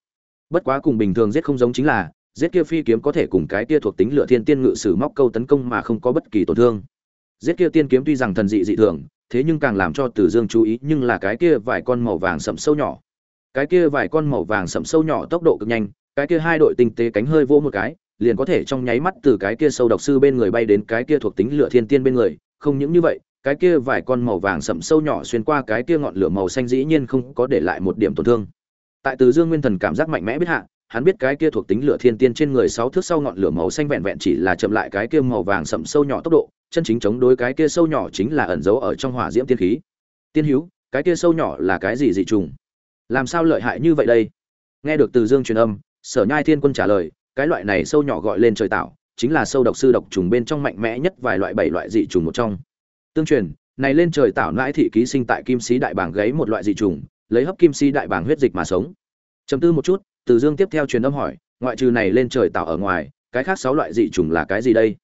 bất quá cùng bình thường giết không giống chính là giết kia phi kiếm có thể cùng cái kia thuộc tính lửa thiên tiên ngự sử móc câu tấn công mà không có bất kỳ tổn thương giết kia tiên kiếm tuy rằng thần dị dị thường thế nhưng càng làm cho Tử Dương chú ý nhưng là cái kia vài con màu vàng sậm sâu nhỏ. Cái kia vài con màu vàng sậm sâu nhỏ tốc độ cực nhanh, cái kia hai đội tinh tế cánh hơi vỗ một cái, liền có thể trong nháy mắt từ cái kia sâu độc sư bên người bay đến cái kia thuộc tính lửa thiên tiên bên người, không những như vậy, cái kia vài con màu vàng sậm sâu nhỏ xuyên qua cái kia ngọn lửa màu xanh dĩ nhiên không có để lại một điểm tổn thương. Tại Từ Dương Nguyên Thần cảm giác mạnh mẽ biết hạ, hắn biết cái kia thuộc tính lửa thiên tiên trên người sáu thước sau ngọn lửa màu xanh vẹn vẹn chỉ là chậm lại cái kia màu vàng sậm sâu nhỏ tốc độ, chân chính chống đối cái kia sâu nhỏ chính là ẩn giấu ở trong hỏa diễm tiên khí. Tiên hữu, cái kia sâu nhỏ là cái gì dị trùng? Làm sao lợi hại như vậy đây? Nghe được Từ Dương truyền âm, Sở Nhai Thiên Quân trả lời, cái loại này sâu nhỏ gọi lên trời tạo, chính là sâu độc sư độc trùng bên trong mạnh mẽ nhất vài loại bảy loại dị trùng một trong. Tương truyền, này lên trời tạo nãi thị ký sinh tại kim sĩ đại bảng gáy một loại dị trùng, lấy hấp kim si đại bảng huyết dịch mà sống. Chấm tư một chút, Từ Dương tiếp theo truyền âm hỏi, ngoại trừ này lên trời tạo ở ngoài, cái khác sáu loại dị trùng là cái gì đây?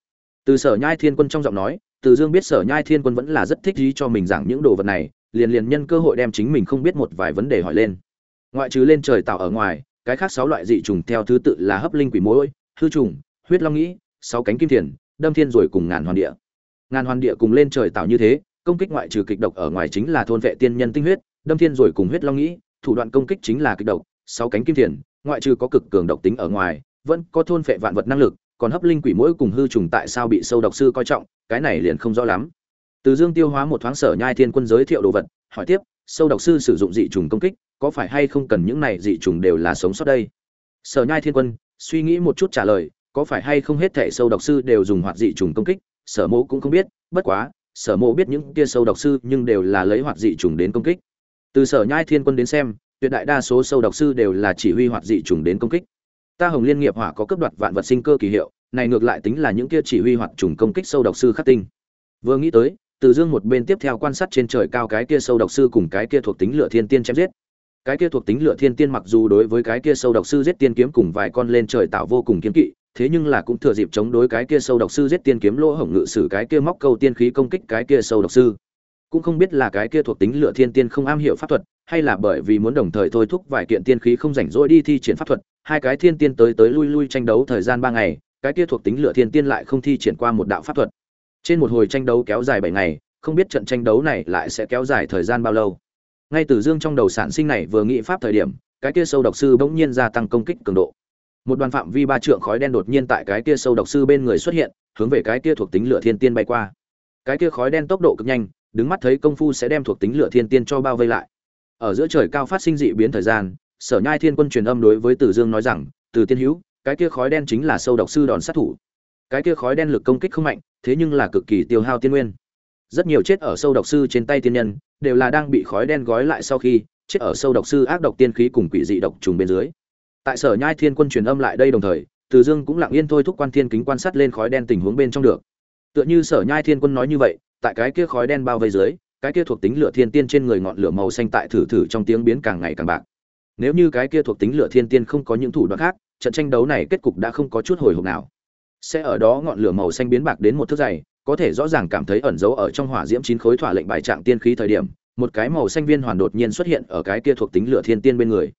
Từ Sở Nhai Thiên Quân trong giọng nói, Từ Dương biết Sở Nhai Thiên Quân vẫn là rất thích ý cho mình giảng những đồ vật này, liền liền nhân cơ hội đem chính mình không biết một vài vấn đề hỏi lên. Ngoại trừ lên trời tạo ở ngoài, cái khác sáu loại dị trùng theo thứ tự là hấp linh quỷ mối, hư trùng, huyết long nghĩ, sáu cánh kim thiền, đâm thiên rồi cùng ngàn hoàn địa. Ngàn hoàn địa cùng lên trời tạo như thế, công kích ngoại trừ kịch độc ở ngoài chính là thôn vệ tiên nhân tinh huyết, đâm thiên rồi cùng huyết long nghĩ, thủ đoạn công kích chính là kịch độc, sáu cánh kim thiền, ngoại trừ có cực cường độc tính ở ngoài, vẫn có thôn phệ vạn vật năng lực, còn hấp linh quỷ mũi cùng hư trùng tại sao bị sâu độc sư coi trọng, cái này liền không rõ lắm. Từ Dương tiêu hóa một thoáng sở nhai thiên quân giới thiệu đồ vật, hỏi tiếp, sâu độc sư sử dụng dị trùng công kích, có phải hay không cần những này dị trùng đều là sống sót đây? Sở nhai thiên quân suy nghĩ một chút trả lời, có phải hay không hết thể sâu độc sư đều dùng hoạt dị trùng công kích, sở mộ cũng không biết, bất quá, sở mộ biết những kia sâu độc sư nhưng đều là lấy hoạt dị trùng đến công kích. Từ sở nhai thiên quân đến xem, tuyệt đại đa số sâu độc sư đều là chỉ huy hoạt dị trùng đến công kích. Ta hồng liên nghiệp hỏa có cấp đoạt vạn vật sinh cơ kỳ hiệu này ngược lại tính là những kia chỉ huy hoạt trùng công kích sâu độc sư khắc tinh. Vừa nghĩ tới từ dương một bên tiếp theo quan sát trên trời cao cái kia sâu độc sư cùng cái kia thuộc tính lửa thiên tiên chém giết. Cái kia thuộc tính lửa thiên tiên mặc dù đối với cái kia sâu độc sư giết tiên kiếm cùng vài con lên trời tạo vô cùng kiếm kỵ thế nhưng là cũng thừa dịp chống đối cái kia sâu độc sư giết tiên kiếm lỗ hổng ngự sử cái kia móc câu tiên khí công kích cái kia sâu độc sư cũng không biết là cái kia thuộc tính lửa thiên tiên không am hiểu pháp thuật, hay là bởi vì muốn đồng thời thôi thúc vài kiện tiên khí không rảnh rỗi đi thi triển pháp thuật, hai cái thiên tiên tới tới lui lui tranh đấu thời gian ba ngày, cái kia thuộc tính lửa thiên tiên lại không thi triển qua một đạo pháp thuật. Trên một hồi tranh đấu kéo dài bảy ngày, không biết trận tranh đấu này lại sẽ kéo dài thời gian bao lâu. Ngay từ dương trong đầu sản sinh này vừa nghĩ pháp thời điểm, cái kia sâu độc sư bỗng nhiên gia tăng công kích cường độ. Một đoàn phạm vi ba trượng khói đen đột nhiên tại cái kia sâu độc sư bên người xuất hiện, hướng về cái kia thuộc tính lửa thiên tiên bay qua. Cái kia khói đen tốc độ cực nhanh đứng mắt thấy công phu sẽ đem thuộc tính lửa thiên tiên cho bao vây lại. Ở giữa trời cao phát sinh dị biến thời gian, sở nhai thiên quân truyền âm đối với tử dương nói rằng, từ tiên hữu, cái kia khói đen chính là sâu độc sư đòn sát thủ. Cái kia khói đen lực công kích không mạnh, thế nhưng là cực kỳ tiêu hao tiên nguyên. Rất nhiều chết ở sâu độc sư trên tay tiên nhân, đều là đang bị khói đen gói lại sau khi, chết ở sâu độc sư ác độc tiên khí cùng quỷ dị độc trùng bên dưới. Tại sở nhai thiên quân truyền âm lại đây đồng thời, từ dương cũng lặng yên thôi thúc quan thiên kính quan sát lên khói đen tình huống bên trong được. Tựa như sở nhai thiên quân nói như vậy tại cái kia khói đen bao vây dưới, cái kia thuộc tính lửa thiên tiên trên người ngọn lửa màu xanh tại thử thử trong tiếng biến càng ngày càng bạc. Nếu như cái kia thuộc tính lửa thiên tiên không có những thủ đoạn khác, trận tranh đấu này kết cục đã không có chút hồi hộp nào. Sẽ ở đó ngọn lửa màu xanh biến bạc đến một thước dày, có thể rõ ràng cảm thấy ẩn giấu ở trong hỏa diễm chín khối thỏa lệnh bài trạng tiên khí thời điểm, một cái màu xanh viên hoàn đột nhiên xuất hiện ở cái kia thuộc tính lửa thiên tiên bên người.